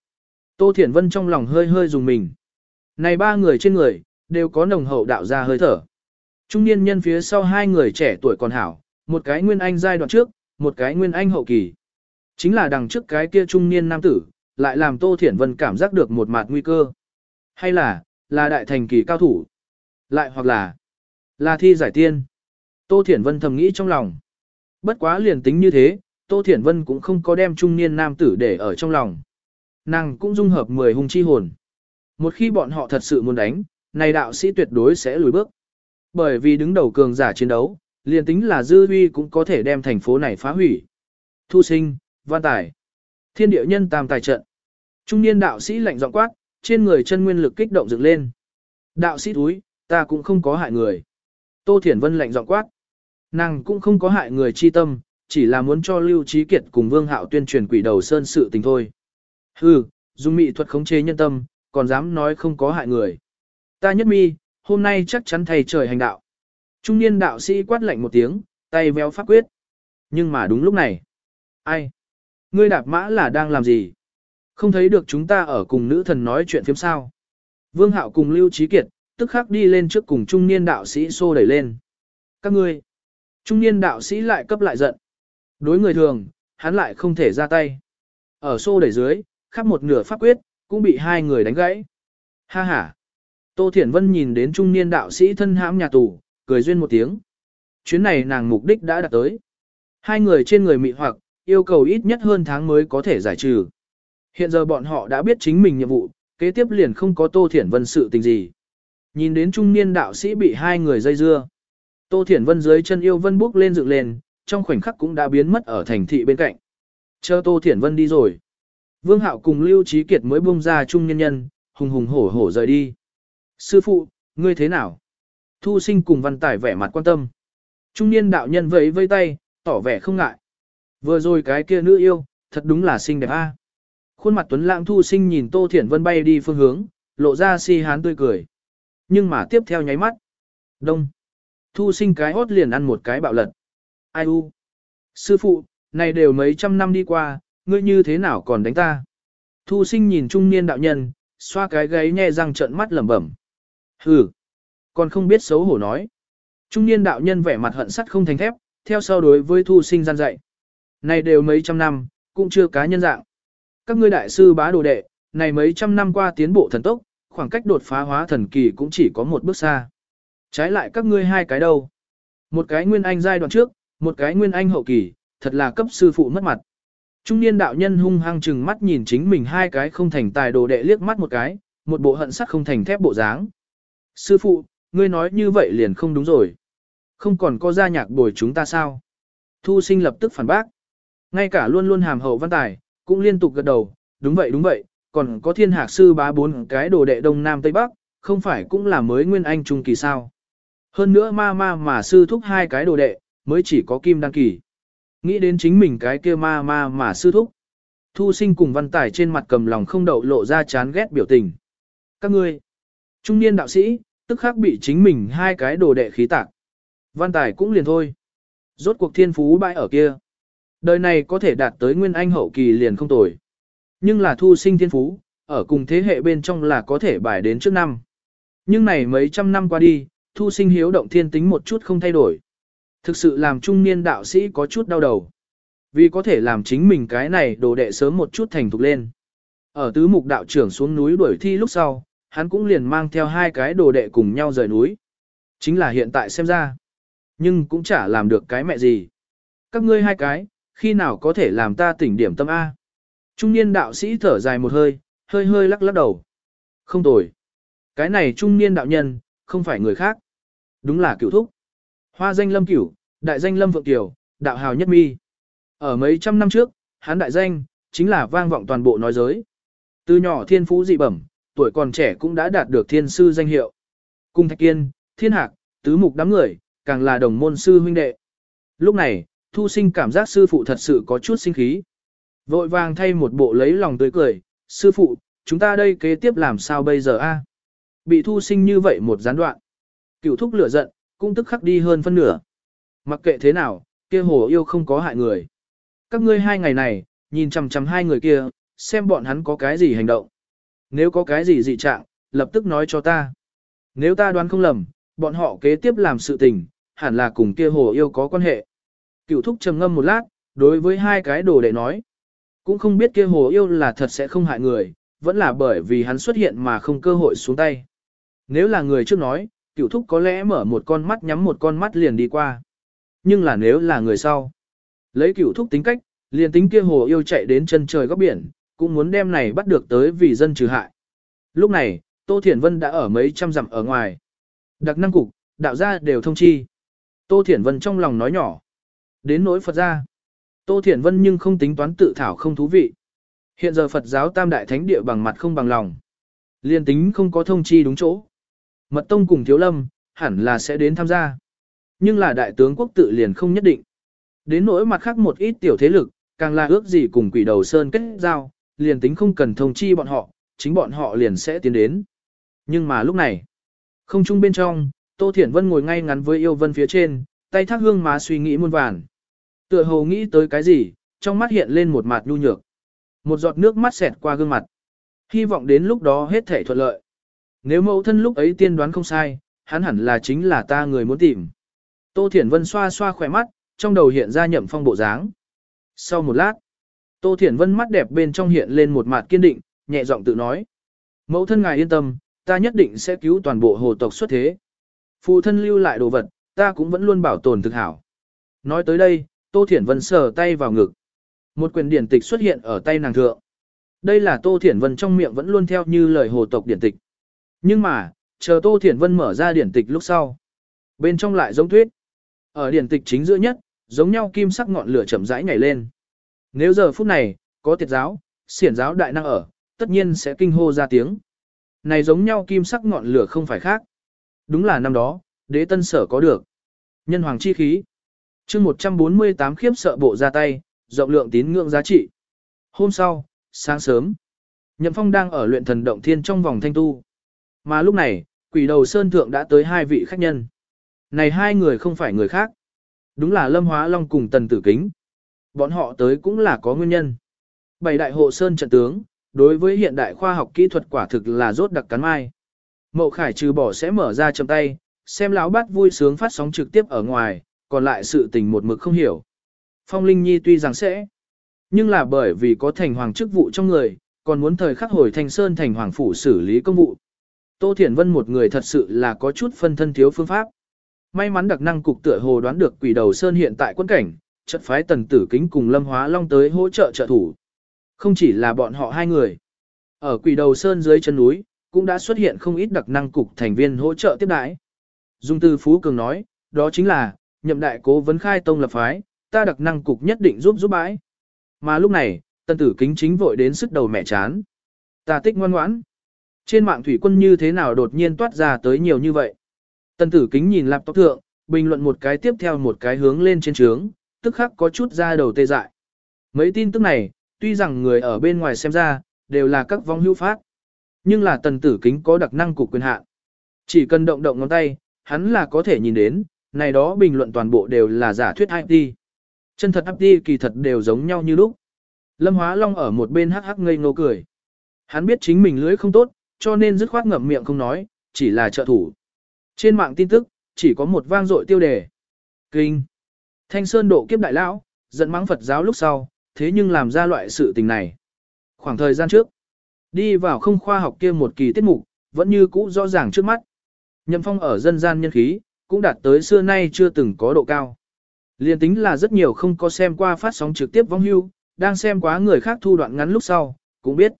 Tô Thiển Vân trong lòng hơi hơi dùng mình. Này ba người trên người, đều có nồng hậu đạo ra hơi thở. Trung niên nhân phía sau hai người trẻ tuổi còn hảo, một cái nguyên anh giai đoạn trước, một cái nguyên anh hậu kỳ. Chính là đằng trước cái kia trung niên nam tử, lại làm Tô Thiển Vân cảm giác được một mặt nguy cơ. Hay là, là đại thành kỳ cao thủ. Lại hoặc là, là thi giải tiên. Tô Thiển Vân thầm nghĩ trong lòng. Bất quá liền tính như thế, Tô Thiển Vân cũng không có đem trung niên nam tử để ở trong lòng. Nàng cũng dung hợp 10 hung chi hồn. Một khi bọn họ thật sự muốn đánh, này đạo sĩ tuyệt đối sẽ lùi bước. Bởi vì đứng đầu cường giả chiến đấu, liền tính là dư huy cũng có thể đem thành phố này phá hủy. Thu sinh, văn tài, thiên địa nhân tam tài trận. Trung niên đạo sĩ lạnh giọng quát, trên người chân nguyên lực kích động dựng lên. Đạo sĩ túi, ta cũng không có hại người. Tô Thiển Vân lạnh giọng quát. Nàng cũng không có hại người chi tâm, chỉ là muốn cho Lưu Trí Kiệt cùng Vương Hạo tuyên truyền quỷ đầu sơn sự tình thôi. Hừ, dùng mị thuật khống chế nhân tâm, còn dám nói không có hại người. Ta nhất mi, hôm nay chắc chắn thầy trời hành đạo. Trung niên đạo sĩ quát lạnh một tiếng, tay véo pháp quyết. Nhưng mà đúng lúc này. Ai? Ngươi đạp mã là đang làm gì? Không thấy được chúng ta ở cùng nữ thần nói chuyện phiếm sao. Vương Hạo cùng Lưu Trí Kiệt, tức khắc đi lên trước cùng trung niên đạo sĩ xô đẩy lên. Các ngươi, trung niên đạo sĩ lại cấp lại giận. Đối người thường, hắn lại không thể ra tay. Ở xô đẩy dưới, khắp một nửa pháp quyết, cũng bị hai người đánh gãy. Ha ha. Tô Thiển Vân nhìn đến trung niên đạo sĩ thân hãm nhà tù, cười duyên một tiếng. Chuyến này nàng mục đích đã đạt tới. Hai người trên người mị hoặc, yêu cầu ít nhất hơn tháng mới có thể giải trừ. Hiện giờ bọn họ đã biết chính mình nhiệm vụ, kế tiếp liền không có Tô Thiển Vân sự tình gì. Nhìn đến trung niên đạo sĩ bị hai người dây dưa. Tô Thiển Vân dưới chân yêu vân bước lên dựng lên, trong khoảnh khắc cũng đã biến mất ở thành thị bên cạnh. Chờ Tô Thiển Vân đi rồi. Vương Hạo cùng Lưu Trí Kiệt mới buông ra trung nhân nhân, hùng hùng hổ hổ rời đi. Sư phụ, ngươi thế nào? Thu sinh cùng văn tải vẻ mặt quan tâm. Trung niên đạo nhân vẫy vây tay, tỏ vẻ không ngại. Vừa rồi cái kia nữ yêu, thật đúng là xinh đẹp a. Khuôn mặt tuấn lãng thu sinh nhìn Tô Thiển Vân bay đi phương hướng, lộ ra si hán tươi cười. Nhưng mà tiếp theo nháy mắt. Đông. Thu sinh cái hốt liền ăn một cái bạo lật. Ai u? Sư phụ, này đều mấy trăm năm đi qua, ngươi như thế nào còn đánh ta? Thu sinh nhìn trung niên đạo nhân, xoa cái gáy nhẹ răng trợn mắt lẩm bẩm. Hừ, còn không biết xấu hổ nói. Trung niên đạo nhân vẻ mặt hận sắt không thành thép, theo sau đối với thu sinh gian dạy. Này đều mấy trăm năm, cũng chưa cá nhân dạng. Các ngươi đại sư bá đồ đệ, này mấy trăm năm qua tiến bộ thần tốc, khoảng cách đột phá hóa thần kỳ cũng chỉ có một bước xa. Trái lại các ngươi hai cái đâu. Một cái nguyên anh giai đoạn trước, một cái nguyên anh hậu kỳ, thật là cấp sư phụ mất mặt. Trung niên đạo nhân hung hăng chừng mắt nhìn chính mình hai cái không thành tài đồ đệ liếc mắt một cái, một bộ hận sắt không thành thép bộ dáng. Sư phụ, ngươi nói như vậy liền không đúng rồi. Không còn có gia nhạc bồi chúng ta sao? Thu sinh lập tức phản bác. Ngay cả luôn luôn hàm hậu văn tài, cũng liên tục gật đầu, đúng vậy đúng vậy, còn có thiên hạc sư bá bốn cái đồ đệ đông nam tây bắc, không phải cũng là mới nguyên anh trung kỳ sao. Hơn nữa ma ma mà sư thúc hai cái đồ đệ, mới chỉ có kim đăng kỳ. Nghĩ đến chính mình cái kia ma ma mà sư thúc. Thu sinh cùng văn tài trên mặt cầm lòng không đậu lộ ra chán ghét biểu tình. Các ngươi, trung niên đạo sĩ, tức khắc bị chính mình hai cái đồ đệ khí tạc. Văn tài cũng liền thôi. Rốt cuộc thiên phú bãi ở kia. Đời này có thể đạt tới nguyên anh hậu kỳ liền không tồi. Nhưng là thu sinh thiên phú, ở cùng thế hệ bên trong là có thể bài đến trước năm. Nhưng này mấy trăm năm qua đi, thu sinh hiếu động thiên tính một chút không thay đổi. Thực sự làm trung niên đạo sĩ có chút đau đầu. Vì có thể làm chính mình cái này đồ đệ sớm một chút thành thục lên. Ở tứ mục đạo trưởng xuống núi đuổi thi lúc sau, hắn cũng liền mang theo hai cái đồ đệ cùng nhau rời núi. Chính là hiện tại xem ra. Nhưng cũng chả làm được cái mẹ gì. Các ngươi hai cái, khi nào có thể làm ta tỉnh điểm tâm A. Trung niên đạo sĩ thở dài một hơi, hơi hơi lắc lắc đầu. Không tồi. Cái này trung niên đạo nhân, không phải người khác. Đúng là cựu thúc. Hoa danh lâm cửu, đại danh lâm vượng tiểu, đạo hào nhất mi. Ở mấy trăm năm trước, hắn đại danh, chính là vang vọng toàn bộ nói giới. Từ nhỏ thiên phú dị bẩm, tuổi còn trẻ cũng đã đạt được thiên sư danh hiệu. Cung Thạch Kiên, Thiên Hạc, Tứ Mục đám người, càng là đồng môn sư huynh đệ. Lúc này, Thu Sinh cảm giác sư phụ thật sự có chút sinh khí. Vội vàng thay một bộ lấy lòng tươi cười, sư phụ, chúng ta đây kế tiếp làm sao bây giờ a? Bị Thu Sinh như vậy một gián đoạn. Cửu thúc lửa giận, cũng tức khắc đi hơn phân nửa. Mặc kệ thế nào, kia hồ yêu không có hại người. Các ngươi hai ngày này, nhìn chằm chằm hai người kia, xem bọn hắn có cái gì hành động. Nếu có cái gì dị trạng, lập tức nói cho ta. Nếu ta đoán không lầm, bọn họ kế tiếp làm sự tình, hẳn là cùng kia hồ yêu có quan hệ. Cựu thúc trầm ngâm một lát, đối với hai cái đồ đệ nói. Cũng không biết kia hồ yêu là thật sẽ không hại người, vẫn là bởi vì hắn xuất hiện mà không cơ hội xuống tay. Nếu là người trước nói, cựu thúc có lẽ mở một con mắt nhắm một con mắt liền đi qua. Nhưng là nếu là người sau, lấy cựu thúc tính cách, liền tính kia hồ yêu chạy đến chân trời góc biển, cũng muốn đem này bắt được tới vì dân trừ hại. Lúc này, Tô Thiển Vân đã ở mấy trăm dặm ở ngoài. Đặc năng cục, đạo gia đều thông chi. Tô Thiển Vân trong lòng nói nhỏ. Đến nỗi Phật gia. Tô Thiển Vân nhưng không tính toán tự thảo không thú vị. Hiện giờ Phật giáo tam đại thánh địa bằng mặt không bằng lòng. Liên tính không có thông chi đúng chỗ. Mật Tông cùng Thiếu Lâm, hẳn là sẽ đến tham gia. Nhưng là đại tướng quốc tự liền không nhất định. Đến nỗi mặt khác một ít tiểu thế lực, càng là ước gì cùng quỷ đầu sơn kết giao, liền tính không cần thông chi bọn họ, chính bọn họ liền sẽ tiến đến. Nhưng mà lúc này, không chung bên trong, Tô Thiển Vân ngồi ngay ngắn với yêu vân phía trên, tay thác hương má suy nghĩ muôn vàn. Tựa hồ nghĩ tới cái gì, trong mắt hiện lên một mặt nhu nhược. Một giọt nước mắt xẹt qua gương mặt. Hy vọng đến lúc đó hết thể thuận lợi. Nếu mẫu thân lúc ấy tiên đoán không sai, hắn hẳn là chính là ta người muốn tìm. Tô Thiển Vân xoa xoa khỏe mắt, trong đầu hiện ra nhậm phong bộ dáng. Sau một lát, Tô Thiển Vân mắt đẹp bên trong hiện lên một mặt kiên định, nhẹ giọng tự nói. Mẫu thân ngài yên tâm, ta nhất định sẽ cứu toàn bộ hồ tộc xuất thế. Phụ thân lưu lại đồ vật, ta cũng vẫn luôn bảo tồn thực hảo. Nói tới đây, Tô Thiển Vân sờ tay vào ngực. Một quyền điển tịch xuất hiện ở tay nàng thượng. Đây là Tô Thiển Vân trong miệng vẫn luôn theo như lời hồ tộc điển tịch. Nhưng mà, chờ Tô Thiển Vân mở ra điển tịch lúc sau. Bên trong lại giống thuyết. Ở điển tịch chính giữa nhất, giống nhau kim sắc ngọn lửa chậm rãi nhảy lên. Nếu giờ phút này, có tiệt giáo, xiển giáo đại năng ở, tất nhiên sẽ kinh hô ra tiếng. Này giống nhau kim sắc ngọn lửa không phải khác. Đúng là năm đó, đế tân sở có được. Nhân hoàng chi khí. chương 148 khiếp sợ bộ ra tay, rộng lượng tín ngưỡng giá trị. Hôm sau, sáng sớm, Nhậm Phong đang ở luyện thần động thiên trong vòng thanh tu. Mà lúc này, quỷ đầu sơn thượng đã tới hai vị khách nhân. Này hai người không phải người khác. Đúng là Lâm Hóa Long cùng Tần Tử Kính. Bọn họ tới cũng là có nguyên nhân. Bảy đại hộ sơn trận tướng, đối với hiện đại khoa học kỹ thuật quả thực là rốt đặc cắn mai. Mậu Khải trừ bỏ sẽ mở ra chầm tay, xem lão bát vui sướng phát sóng trực tiếp ở ngoài, còn lại sự tình một mực không hiểu. Phong Linh Nhi tuy rằng sẽ, nhưng là bởi vì có thành hoàng chức vụ trong người, còn muốn thời khắc hồi thành sơn thành hoàng phủ xử lý công vụ. Tô Thiển Vân một người thật sự là có chút phân thân thiếu phương pháp. May mắn đặc năng cục tựa hồ đoán được quỷ đầu sơn hiện tại quân cảnh, trận phái tần tử kính cùng Lâm Hóa Long tới hỗ trợ trợ thủ. Không chỉ là bọn họ hai người. Ở quỷ đầu sơn dưới chân núi, cũng đã xuất hiện không ít đặc năng cục thành viên hỗ trợ tiếp đãi. Dung Tư Phú Cường nói, đó chính là, nhậm đại cố vấn khai tông lập phái, ta đặc năng cục nhất định giúp giúp bãi. Mà lúc này, tần tử kính chính vội đến sức đầu mẹ chán. Ta tích ngoan ngoãn. Trên mạng thủy quân như thế nào đột nhiên toát ra tới nhiều như vậy. Tần tử kính nhìn laptop thượng, bình luận một cái tiếp theo một cái hướng lên trên trướng, tức khắc có chút ra đầu tê dại. Mấy tin tức này, tuy rằng người ở bên ngoài xem ra, đều là các vong hữu phát. Nhưng là tần tử kính có đặc năng cục quyền hạn. Chỉ cần động động ngón tay, hắn là có thể nhìn đến, này đó bình luận toàn bộ đều là giả thuyết IP. Chân thật IP kỳ thật đều giống nhau như lúc. Lâm Hóa Long ở một bên hắc hắc ngây ngô cười. Hắn biết chính mình lưỡi không tốt, cho nên dứt khoát ngậm miệng không nói, chỉ là trợ thủ. Trên mạng tin tức, chỉ có một vang dội tiêu đề. Kinh. Thanh Sơn độ kiếp đại lão, giận mắng Phật giáo lúc sau, thế nhưng làm ra loại sự tình này. Khoảng thời gian trước, đi vào không khoa học kia một kỳ tiết mục, vẫn như cũ rõ ràng trước mắt. Nhậm phong ở dân gian nhân khí, cũng đạt tới xưa nay chưa từng có độ cao. Liên tính là rất nhiều không có xem qua phát sóng trực tiếp vong hưu, đang xem quá người khác thu đoạn ngắn lúc sau, cũng biết.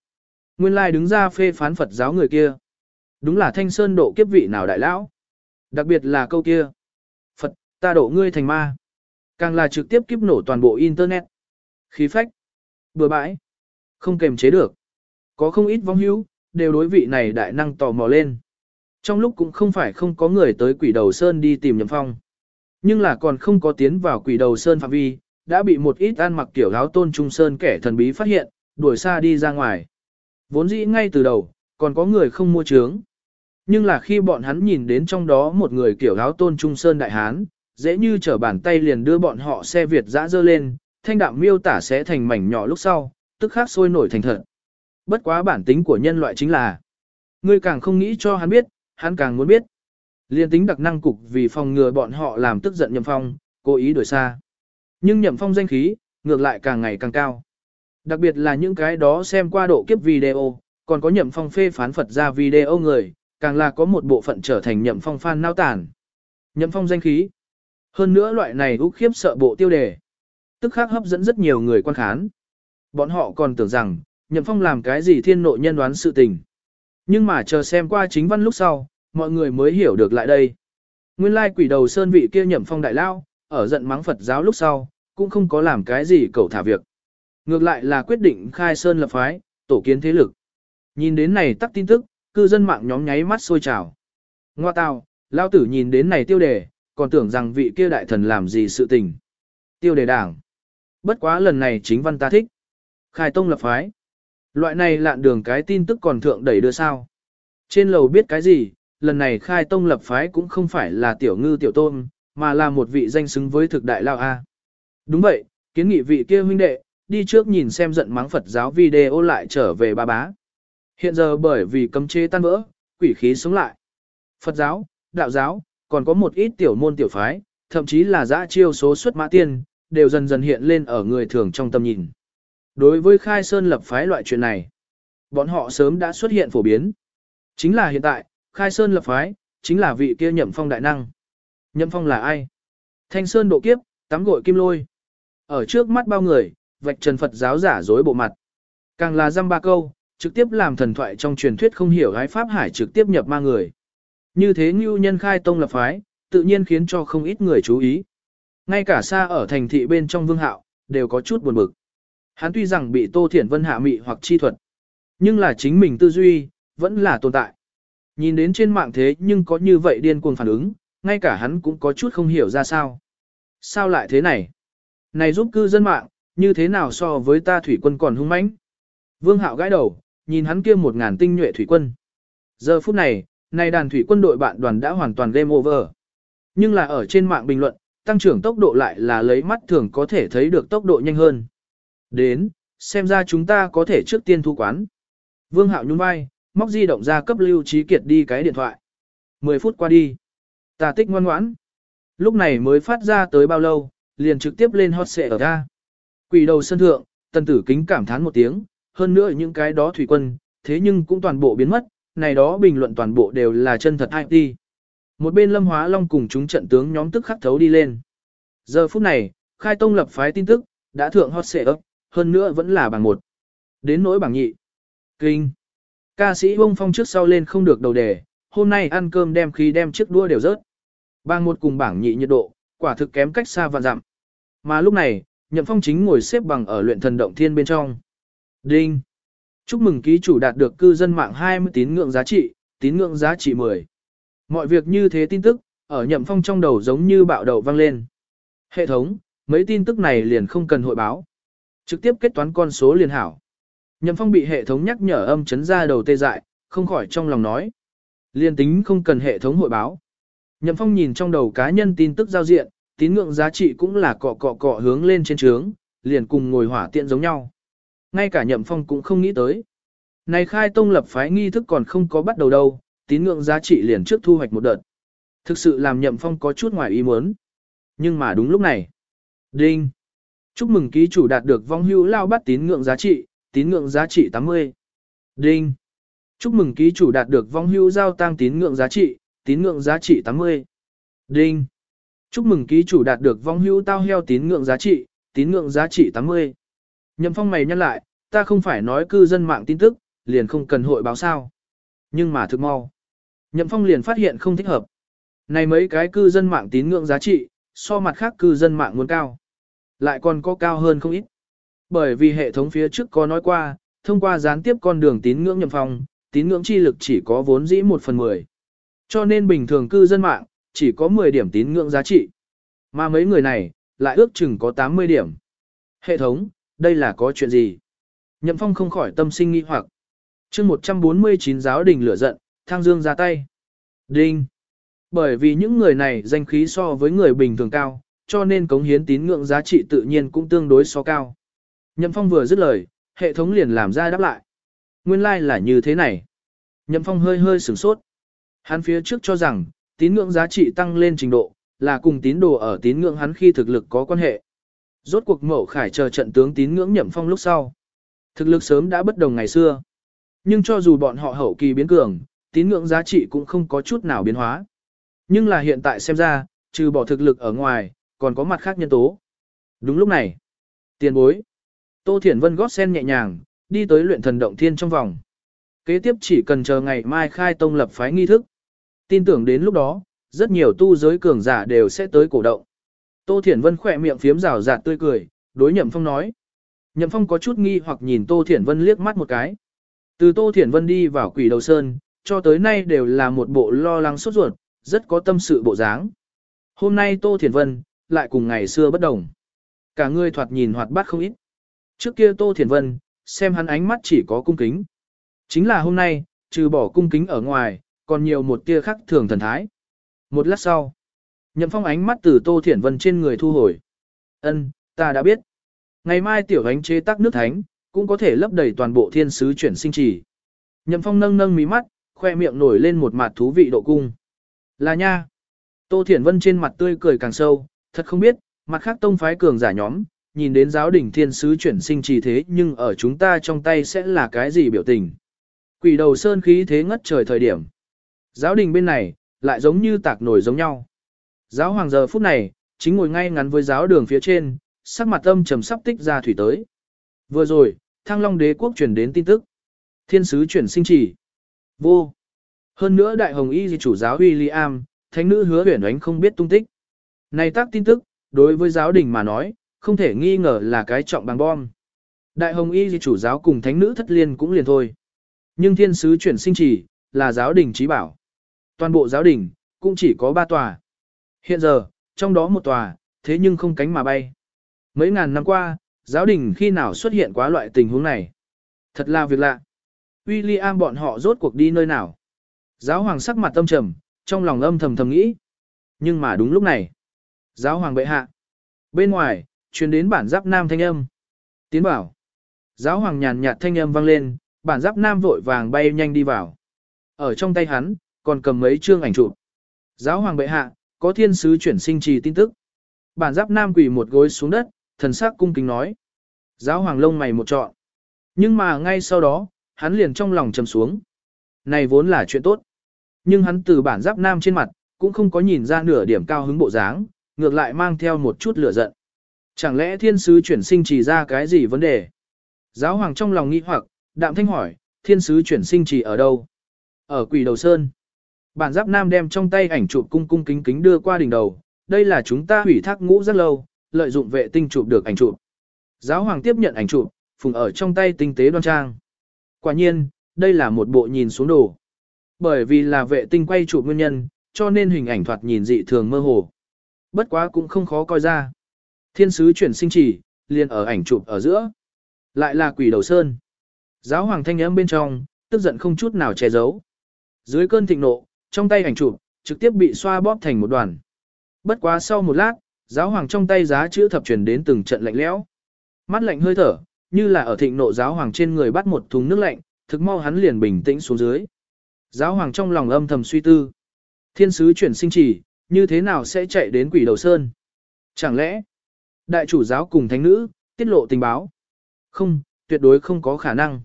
Nguyên lai đứng ra phê phán Phật giáo người kia. Đúng là thanh sơn độ kiếp vị nào đại lão. Đặc biệt là câu kia. Phật, ta độ ngươi thành ma. Càng là trực tiếp kiếp nổ toàn bộ Internet. Khí phách. Bừa bãi. Không kềm chế được. Có không ít vong hữu, đều đối vị này đại năng tò mò lên. Trong lúc cũng không phải không có người tới quỷ đầu sơn đi tìm nhầm Phong. Nhưng là còn không có tiến vào quỷ đầu sơn phạm vi, đã bị một ít ăn mặc kiểu áo tôn trung sơn kẻ thần bí phát hiện, đuổi xa đi ra ngoài. Vốn dĩ ngay từ đầu, còn có người không mua trướng. Nhưng là khi bọn hắn nhìn đến trong đó một người kiểu áo tôn trung sơn đại hán, dễ như trở bàn tay liền đưa bọn họ xe Việt dã dơ lên, thanh đạm miêu tả sẽ thành mảnh nhỏ lúc sau, tức khắc sôi nổi thành thật. Bất quá bản tính của nhân loại chính là, ngươi càng không nghĩ cho hắn biết, hắn càng muốn biết. Liên tính đặc năng cục vì phòng ngừa bọn họ làm tức giận Nhậm Phong, cố ý đổi xa. Nhưng Nhậm Phong danh khí, ngược lại càng ngày càng cao. Đặc biệt là những cái đó xem qua độ kiếp video, còn có Nhậm Phong phê phán Phật ra video người, càng là có một bộ phận trở thành Nhậm Phong fan nao tản. Nhậm Phong danh khí. Hơn nữa loại này úc khiếp sợ bộ tiêu đề. Tức khắc hấp dẫn rất nhiều người quan khán. Bọn họ còn tưởng rằng, Nhậm Phong làm cái gì thiên nội nhân đoán sự tình. Nhưng mà chờ xem qua chính văn lúc sau, mọi người mới hiểu được lại đây. Nguyên lai quỷ đầu sơn vị kia Nhậm Phong đại lao, ở giận mắng Phật giáo lúc sau, cũng không có làm cái gì cầu thả việc. Ngược lại là quyết định khai sơn lập phái, tổ kiến thế lực. Nhìn đến này tắt tin tức, cư dân mạng nhóm nháy mắt sôi trào. Ngoa tào, lao tử nhìn đến này tiêu đề, còn tưởng rằng vị kia đại thần làm gì sự tình. Tiêu đề đảng. Bất quá lần này chính văn ta thích. Khai tông lập phái. Loại này lạn đường cái tin tức còn thượng đẩy đưa sao. Trên lầu biết cái gì, lần này khai tông lập phái cũng không phải là tiểu ngư tiểu tôn, mà là một vị danh xứng với thực đại lao A. Đúng vậy, kiến nghị vị kia huynh đệ, đi trước nhìn xem giận mắng Phật giáo video lại trở về ba bá. Hiện giờ bởi vì cấm chế tan vỡ, quỷ khí sống lại. Phật giáo, đạo giáo, còn có một ít tiểu môn tiểu phái, thậm chí là dã chiêu số xuất mã tiên, đều dần dần hiện lên ở người thường trong tầm nhìn. Đối với khai sơn lập phái loại chuyện này, bọn họ sớm đã xuất hiện phổ biến. Chính là hiện tại, khai sơn lập phái, chính là vị kia nhậm phong đại năng. Nhậm phong là ai? Thanh sơn độ kiếp, tắm gội kim lôi. Ở trước mắt bao người, vạch trần Phật giáo giả dối bộ mặt. Càng là dăm ba câu, trực tiếp làm thần thoại trong truyền thuyết không hiểu gái Pháp Hải trực tiếp nhập ma người. Như thế như nhân khai tông lập phái, tự nhiên khiến cho không ít người chú ý. Ngay cả xa ở thành thị bên trong vương hạo, đều có chút buồn bực. Hắn tuy rằng bị Tô Thiển Vân hạ mị hoặc chi thuật, nhưng là chính mình tư duy, vẫn là tồn tại. Nhìn đến trên mạng thế nhưng có như vậy điên cuồng phản ứng, ngay cả hắn cũng có chút không hiểu ra sao. Sao lại thế này? Này giúp cư dân mạng, như thế nào so với ta thủy quân còn hung mãnh? Vương Hạo gãi đầu, nhìn hắn kia một ngàn tinh nhuệ thủy quân. Giờ phút này, này đàn thủy quân đội bạn đoàn đã hoàn toàn game over. Nhưng là ở trên mạng bình luận, tăng trưởng tốc độ lại là lấy mắt thường có thể thấy được tốc độ nhanh hơn. Đến, xem ra chúng ta có thể trước tiên thu quán. Vương Hạo nhún vai, móc di động ra cấp Lưu Trí Kiệt đi cái điện thoại. 10 phút qua đi. ta tích ngoan ngoãn. Lúc này mới phát ra tới bao lâu, liền trực tiếp lên hot xệ ở ra. Quỷ đầu sân thượng, tần tử kính cảm thán một tiếng, hơn nữa những cái đó thủy quân, thế nhưng cũng toàn bộ biến mất, này đó bình luận toàn bộ đều là chân thật IT. Một bên Lâm Hóa Long cùng chúng trận tướng nhóm tức khắc thấu đi lên. Giờ phút này, khai tông lập phái tin tức, đã thượng hot xệ ấp, hơn nữa vẫn là bảng một. Đến nỗi bảng nhị. Kinh. Ca sĩ bông phong trước sau lên không được đầu đề, hôm nay ăn cơm đem khi đem chiếc đua đều rớt. Bảng một cùng bảng nhị nhiệt độ, quả thực kém cách xa và dặm. Mà lúc này, Nhậm Phong chính ngồi xếp bằng ở luyện thần động thiên bên trong. Đinh. Chúc mừng ký chủ đạt được cư dân mạng 20 tín ngưỡng giá trị, tín ngưỡng giá trị 10. Mọi việc như thế tin tức, ở Nhậm Phong trong đầu giống như bạo đầu vang lên. Hệ thống, mấy tin tức này liền không cần hội báo. Trực tiếp kết toán con số liền hảo. Nhậm Phong bị hệ thống nhắc nhở âm chấn ra đầu tê dại, không khỏi trong lòng nói. Liên tính không cần hệ thống hội báo. Nhậm Phong nhìn trong đầu cá nhân tin tức giao diện, tín ngưỡng giá trị cũng là cọ cọ cọ hướng lên trên trướng, liền cùng ngồi hỏa tiện giống nhau. Ngay cả Nhậm Phong cũng không nghĩ tới. Này khai tông lập phái nghi thức còn không có bắt đầu đâu, tín ngưỡng giá trị liền trước thu hoạch một đợt. Thực sự làm Nhậm Phong có chút ngoài ý muốn. Nhưng mà đúng lúc này. Đinh. Chúc mừng ký chủ đạt được vong hữu lao bắt tín ngưỡng giá trị, tín ngưỡng giá trị 80. Đinh. Chúc mừng ký chủ đạt được vong hữu giao tăng tín ngưỡng giá trị, tín ngưỡng giá trị 80. Đinh. Chúc mừng ký chủ đạt được vong hữu tao heo tín ngưỡng giá trị, tín ngưỡng giá trị 80. Nhậm phong mày nhắc lại, ta không phải nói cư dân mạng tin tức, liền không cần hội báo sao. Nhưng mà thực mau. Nhậm phong liền phát hiện không thích hợp. Này mấy cái cư dân mạng tín ngưỡng giá trị, so mặt khác cư dân mạng muốn cao. Lại còn có cao hơn không ít. Bởi vì hệ thống phía trước có nói qua, thông qua gián tiếp con đường tín ngưỡng nhậm phong, tín ngưỡng chi lực chỉ có vốn dĩ 1 phần 10. Cho nên bình thường cư dân mạng, chỉ có 10 điểm tín ngưỡng giá trị. Mà mấy người này, lại ước chừng có 80 điểm. Hệ thống, đây là có chuyện gì? Nhậm Phong không khỏi tâm sinh nghi hoặc. chương 149 giáo đình lửa giận, thang dương ra tay. Đinh! Bởi vì những người này danh khí so với người bình thường cao, cho nên cống hiến tín ngưỡng giá trị tự nhiên cũng tương đối so cao. Nhậm Phong vừa dứt lời, hệ thống liền làm ra đáp lại. Nguyên lai like là như thế này. Nhậm Phong hơi hơi sửng sốt. Hắn phía trước cho rằng, tín ngưỡng giá trị tăng lên trình độ, là cùng tín đồ ở tín ngưỡng hắn khi thực lực có quan hệ. Rốt cuộc mậu khải chờ trận tướng tín ngưỡng Nhậm Phong lúc sau. Thực lực sớm đã bất đồng ngày xưa. Nhưng cho dù bọn họ hậu kỳ biến cường, tín ngưỡng giá trị cũng không có chút nào biến hóa. Nhưng là hiện tại xem ra, trừ bỏ thực lực ở ngoài, còn có mặt khác nhân tố. Đúng lúc này, tiền bối. Tô Thiển Vân gót sen nhẹ nhàng, đi tới luyện thần động thiên trong vòng. Kế tiếp chỉ cần chờ ngày mai khai tông lập phái nghi thức. Tin tưởng đến lúc đó, rất nhiều tu giới cường giả đều sẽ tới cổ động. Tô Thiển Vân khỏe miệng phiếm rào rạt tươi cười, đối Nhậm Phong nói. Nhậm Phong có chút nghi hoặc nhìn Tô Thiển Vân liếc mắt một cái. Từ Tô Thiển Vân đi vào quỷ đầu sơn, cho tới nay đều là một bộ lo lắng sốt ruột, rất có tâm sự bộ dáng. Hôm nay Tô Thiển Vân, lại cùng ngày xưa bất đồng. Cả người thoạt nhìn hoạt bát không ít. Trước kia Tô Thiển Vân, xem hắn ánh mắt chỉ có cung kính. Chính là hôm nay, trừ bỏ cung kính ở ngoài, còn nhiều một tia khắc thường thần thái. Một lát sau, Nhậm Phong ánh mắt từ Tô Thiển Vân trên người thu hồi. Ân, ta đã biết. Ngày mai tiểu ánh chế tác nước thánh, cũng có thể lấp đầy toàn bộ thiên sứ chuyển sinh trì. Nhậm Phong nâng nâng mí mắt, khoe miệng nổi lên một mặt thú vị độ cung. Là nha. Tô Thiển Vân trên mặt tươi cười càng sâu, thật không biết, mặt khác tông phái cường giả nhóm, nhìn đến giáo đỉnh thiên sứ chuyển sinh trì thế nhưng ở chúng ta trong tay sẽ là cái gì biểu tình. Quỷ đầu sơn khí thế ngất trời thời điểm. Giáo đình bên này, lại giống như tạc nổi giống nhau. Giáo hoàng giờ phút này, chính ngồi ngay ngắn với giáo đường phía trên, sắc mặt âm trầm sắp tích ra thủy tới. Vừa rồi, thăng long đế quốc truyền đến tin tức. Thiên sứ chuyển sinh chỉ. Vô. Hơn nữa đại hồng y di chủ giáo William, thánh nữ hứa huyển ánh không biết tung tích. Này tác tin tức, đối với giáo đình mà nói, không thể nghi ngờ là cái trọng bằng bom. Đại hồng y di chủ giáo cùng thánh nữ thất liên cũng liền thôi. Nhưng thiên sứ chuyển sinh chỉ, là giáo đình trí bảo. Toàn bộ giáo đình, cũng chỉ có ba tòa. Hiện giờ, trong đó một tòa, thế nhưng không cánh mà bay. Mấy ngàn năm qua, giáo đình khi nào xuất hiện quá loại tình huống này? Thật là việc lạ. William bọn họ rốt cuộc đi nơi nào? Giáo hoàng sắc mặt tâm trầm, trong lòng âm thầm thầm nghĩ. Nhưng mà đúng lúc này, giáo hoàng bệ hạ. Bên ngoài, truyền đến bản giáp nam thanh âm. Tiến bảo. Giáo hoàng nhàn nhạt thanh âm vang lên, bản giáp nam vội vàng bay nhanh đi vào. Ở trong tay hắn, còn cầm mấy chương ảnh chụp. Giáo hoàng bệ hạ, có thiên sứ chuyển sinh trì tin tức. Bản giáp nam quỳ một gối xuống đất, thần sắc cung kính nói. Giáo hoàng lông mày một trọn. Nhưng mà ngay sau đó, hắn liền trong lòng trầm xuống. Này vốn là chuyện tốt. Nhưng hắn từ bản giáp nam trên mặt, cũng không có nhìn ra nửa điểm cao hứng bộ dáng, ngược lại mang theo một chút lửa giận. Chẳng lẽ thiên sứ chuyển sinh chỉ ra cái gì vấn đề? Giáo hoàng trong lòng nghi hoặc, đạm thanh hỏi, thiên sứ chuyển sinh chỉ ở đâu? Ở quỷ đầu sơn. Bản giáp nam đem trong tay ảnh chụp cung cung kính kính đưa qua đỉnh đầu, đây là chúng ta hủy thác ngũ rất lâu, lợi dụng vệ tinh chụp được ảnh chụp. Giáo hoàng tiếp nhận ảnh chụp, phùng ở trong tay tinh tế đoan trang. Quả nhiên, đây là một bộ nhìn xuống đồ. Bởi vì là vệ tinh quay chụp nguyên nhân, cho nên hình ảnh thoạt nhìn dị thường mơ hồ. Bất quá cũng không khó coi ra. Thiên sứ chuyển sinh chỉ, liền ở ảnh chụp ở giữa. Lại là quỷ đầu sơn. Giáo hoàng thanh âm bên trong, tức giận không chút nào che giấu. Dưới cơn thịnh nộ, trong tay ảnh chụp, trực tiếp bị xoa bóp thành một đoàn. Bất quá sau một lát, giáo hoàng trong tay giá chữ thập truyền đến từng trận lạnh lẽo. Mắt lạnh hơi thở, như là ở thịnh nộ giáo hoàng trên người bắt một thùng nước lạnh, thực mau hắn liền bình tĩnh xuống dưới. Giáo hoàng trong lòng âm thầm suy tư. Thiên sứ chuyển sinh chỉ, như thế nào sẽ chạy đến quỷ đầu sơn? Chẳng lẽ, đại chủ giáo cùng thánh nữ, tiết lộ tình báo? Không, tuyệt đối không có khả năng.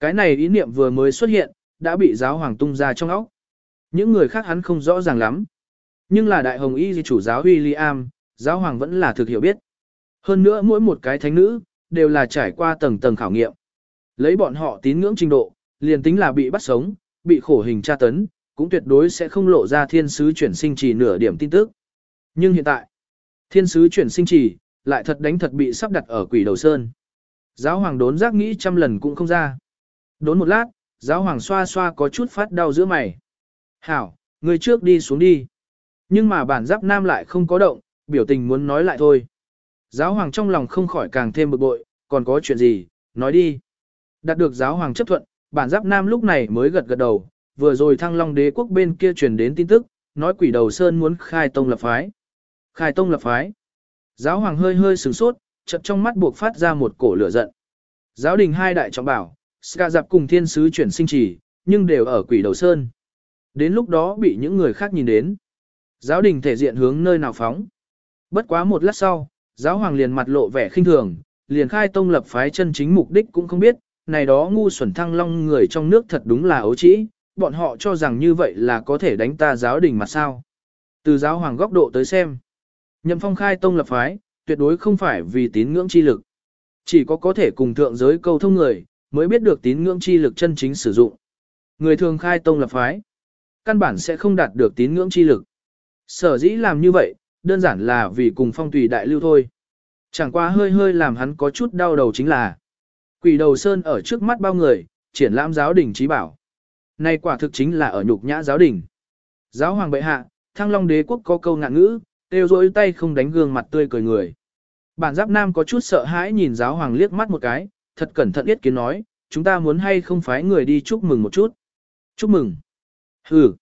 Cái này ý niệm vừa mới xuất hiện, đã bị giáo hoàng tung ra trong óc. Những người khác hắn không rõ ràng lắm. Nhưng là đại hồng y chủ giáo William, giáo hoàng vẫn là thực hiểu biết. Hơn nữa mỗi một cái thánh nữ, đều là trải qua tầng tầng khảo nghiệm. Lấy bọn họ tín ngưỡng trình độ, liền tính là bị bắt sống, bị khổ hình tra tấn, cũng tuyệt đối sẽ không lộ ra thiên sứ chuyển sinh chỉ nửa điểm tin tức. Nhưng hiện tại, thiên sứ chuyển sinh chỉ, lại thật đánh thật bị sắp đặt ở quỷ đầu sơn. Giáo hoàng đốn giác nghĩ trăm lần cũng không ra. Đốn một lát, giáo hoàng xoa xoa có chút phát đau giữa mày. Hảo, người trước đi xuống đi. Nhưng mà bản giáp nam lại không có động, biểu tình muốn nói lại thôi. Giáo hoàng trong lòng không khỏi càng thêm bực bội, còn có chuyện gì, nói đi. Đạt được giáo hoàng chấp thuận, bản giáp nam lúc này mới gật gật đầu, vừa rồi thăng long đế quốc bên kia truyền đến tin tức, nói quỷ đầu sơn muốn khai tông lập phái. Khai tông lập phái. Giáo hoàng hơi hơi sửng sốt, chợt trong mắt buộc phát ra một cổ lửa giận. Giáo đình hai đại trọng bảo, Ska Dạp cùng thiên sứ chuyển sinh chỉ, nhưng đều ở quỷ đầu sơn. Đến lúc đó bị những người khác nhìn đến. Giáo đình thể diện hướng nơi nào phóng. Bất quá một lát sau, giáo hoàng liền mặt lộ vẻ khinh thường, liền khai tông lập phái chân chính mục đích cũng không biết, này đó ngu xuẩn thăng long người trong nước thật đúng là ấu trĩ, bọn họ cho rằng như vậy là có thể đánh ta giáo đình mà sao. Từ giáo hoàng góc độ tới xem, nhậm phong khai tông lập phái, tuyệt đối không phải vì tín ngưỡng chi lực. Chỉ có có thể cùng thượng giới câu thông người, mới biết được tín ngưỡng chi lực chân chính sử dụng. Người thường khai tông lập phái, căn bản sẽ không đạt được tín ngưỡng chi lực. Sở dĩ làm như vậy, đơn giản là vì cùng phong tùy đại lưu thôi. Chẳng qua hơi hơi làm hắn có chút đau đầu chính là quỷ đầu sơn ở trước mắt bao người, triển lãm giáo đình trí bảo. Này quả thực chính là ở nhục nhã giáo đình. Giáo hoàng bệ hạ, thăng long đế quốc có câu ngạn ngữ, đều dối tay không đánh gương mặt tươi cười người. Bản giáp nam có chút sợ hãi nhìn giáo hoàng liếc mắt một cái, thật cẩn thận biết kiến nói, chúng ta muốn hay không phái người đi chúc mừng một chút. Chúc mừng. Hừ.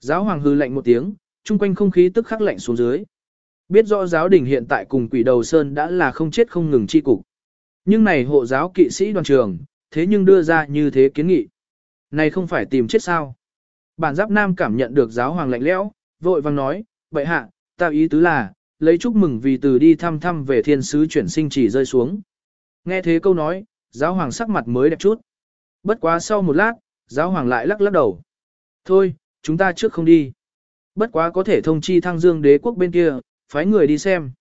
Giáo hoàng hư lạnh một tiếng, chung quanh không khí tức khắc lạnh xuống dưới. Biết rõ giáo đình hiện tại cùng quỷ đầu sơn đã là không chết không ngừng chi cục. Nhưng này hộ giáo kỵ sĩ đoàn trường, thế nhưng đưa ra như thế kiến nghị. Này không phải tìm chết sao. Bản giáp nam cảm nhận được giáo hoàng lạnh lẽo, vội vang nói, vậy hạ, ta ý tứ là, lấy chúc mừng vì từ đi thăm thăm về thiên sứ chuyển sinh chỉ rơi xuống. Nghe thế câu nói, giáo hoàng sắc mặt mới đẹp chút. Bất quá sau một lát, giáo hoàng lại lắc lắc đầu. Thôi, chúng ta trước không đi. Bất quá có thể thông chi thăng dương đế quốc bên kia, phái người đi xem.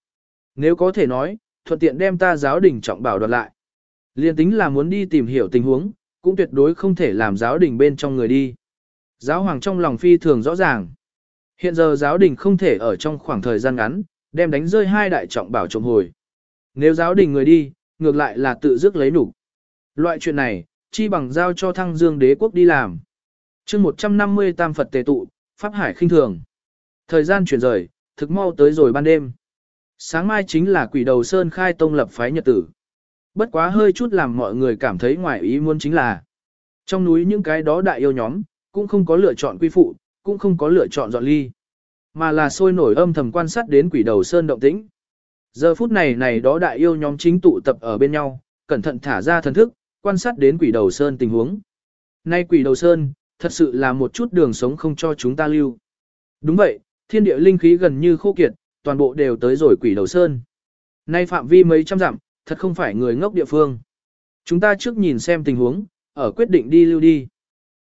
Nếu có thể nói, thuận tiện đem ta giáo đình trọng bảo đoạt lại. Liên tính là muốn đi tìm hiểu tình huống, cũng tuyệt đối không thể làm giáo đình bên trong người đi. Giáo hoàng trong lòng phi thường rõ ràng. Hiện giờ giáo đình không thể ở trong khoảng thời gian ngắn, đem đánh rơi hai đại trọng bảo trộm hồi. Nếu giáo đình người đi, ngược lại là tự dứt lấy nục. Loại chuyện này, chi bằng giao cho thăng dương đế quốc đi làm chương 150 tam Phật tề tụ, Pháp Hải khinh thường. Thời gian chuyển rời, thực mau tới rồi ban đêm. Sáng mai chính là quỷ đầu sơn khai tông lập phái nhật tử. Bất quá hơi chút làm mọi người cảm thấy ngoài ý muốn chính là trong núi những cái đó đại yêu nhóm, cũng không có lựa chọn quy phụ, cũng không có lựa chọn dọn ly, mà là sôi nổi âm thầm quan sát đến quỷ đầu sơn động tĩnh. Giờ phút này này đó đại yêu nhóm chính tụ tập ở bên nhau, cẩn thận thả ra thần thức, quan sát đến quỷ đầu sơn tình huống. Nay quỷ đầu sơn, thật sự là một chút đường sống không cho chúng ta lưu. Đúng vậy, thiên địa linh khí gần như khô kiệt, toàn bộ đều tới rồi quỷ đầu sơn. Nay phạm vi mấy trăm dặm, thật không phải người ngốc địa phương. Chúng ta trước nhìn xem tình huống, ở quyết định đi lưu đi.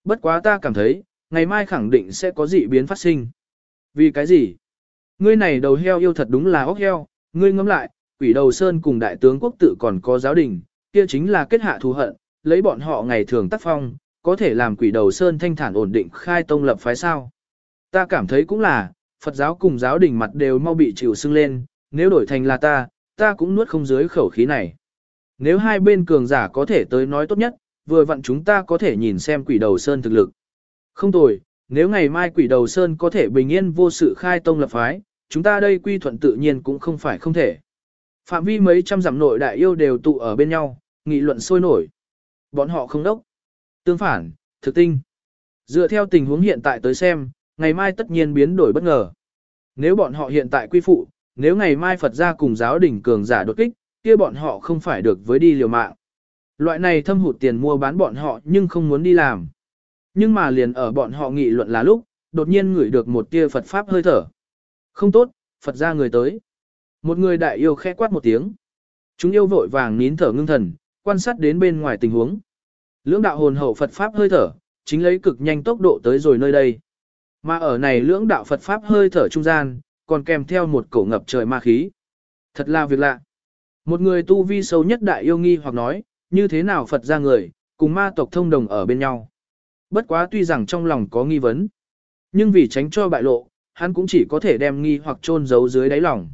Bất quá ta cảm thấy, ngày mai khẳng định sẽ có dị biến phát sinh. Vì cái gì? Ngươi này đầu heo yêu thật đúng là ốc heo, ngươi ngẫm lại, quỷ đầu sơn cùng đại tướng quốc tự còn có giáo đình, kia chính là kết hạ thù hận, lấy bọn họ ngày thường tác phong, có thể làm quỷ đầu sơn thanh thản ổn định khai tông lập phái sao. Ta cảm thấy cũng là, Phật giáo cùng giáo đình mặt đều mau bị chịu sưng lên, nếu đổi thành là ta, ta cũng nuốt không dưới khẩu khí này. Nếu hai bên cường giả có thể tới nói tốt nhất, vừa vặn chúng ta có thể nhìn xem quỷ đầu sơn thực lực. Không tồi, nếu ngày mai quỷ đầu sơn có thể bình yên vô sự khai tông lập phái, chúng ta đây quy thuận tự nhiên cũng không phải không thể. Phạm vi mấy trăm dặm nội đại yêu đều tụ ở bên nhau, nghị luận sôi nổi. Bọn họ không đốc. Tương phản, thực tinh. Dựa theo tình huống hiện tại tới xem, ngày mai tất nhiên biến đổi bất ngờ. Nếu bọn họ hiện tại quy phụ, nếu ngày mai Phật gia cùng giáo đỉnh cường giả đột kích, kia bọn họ không phải được với đi liều mạng. Loại này thâm hụt tiền mua bán bọn họ nhưng không muốn đi làm. Nhưng mà liền ở bọn họ nghị luận là lúc, đột nhiên ngửi được một tia Phật Pháp hơi thở. Không tốt, Phật gia người tới. Một người đại yêu khẽ quát một tiếng. Chúng yêu vội vàng nín thở ngưng thần, quan sát đến bên ngoài tình huống. Lưỡng đạo hồn hậu Phật Pháp hơi thở, chính lấy cực nhanh tốc độ tới rồi nơi đây. Mà ở này lưỡng đạo Phật Pháp hơi thở trung gian, còn kèm theo một cổ ngập trời ma khí. Thật là việc lạ. Một người tu vi sâu nhất đại yêu nghi hoặc nói, như thế nào Phật ra người, cùng ma tộc thông đồng ở bên nhau. Bất quá tuy rằng trong lòng có nghi vấn, nhưng vì tránh cho bại lộ, hắn cũng chỉ có thể đem nghi hoặc chôn giấu dưới đáy lòng.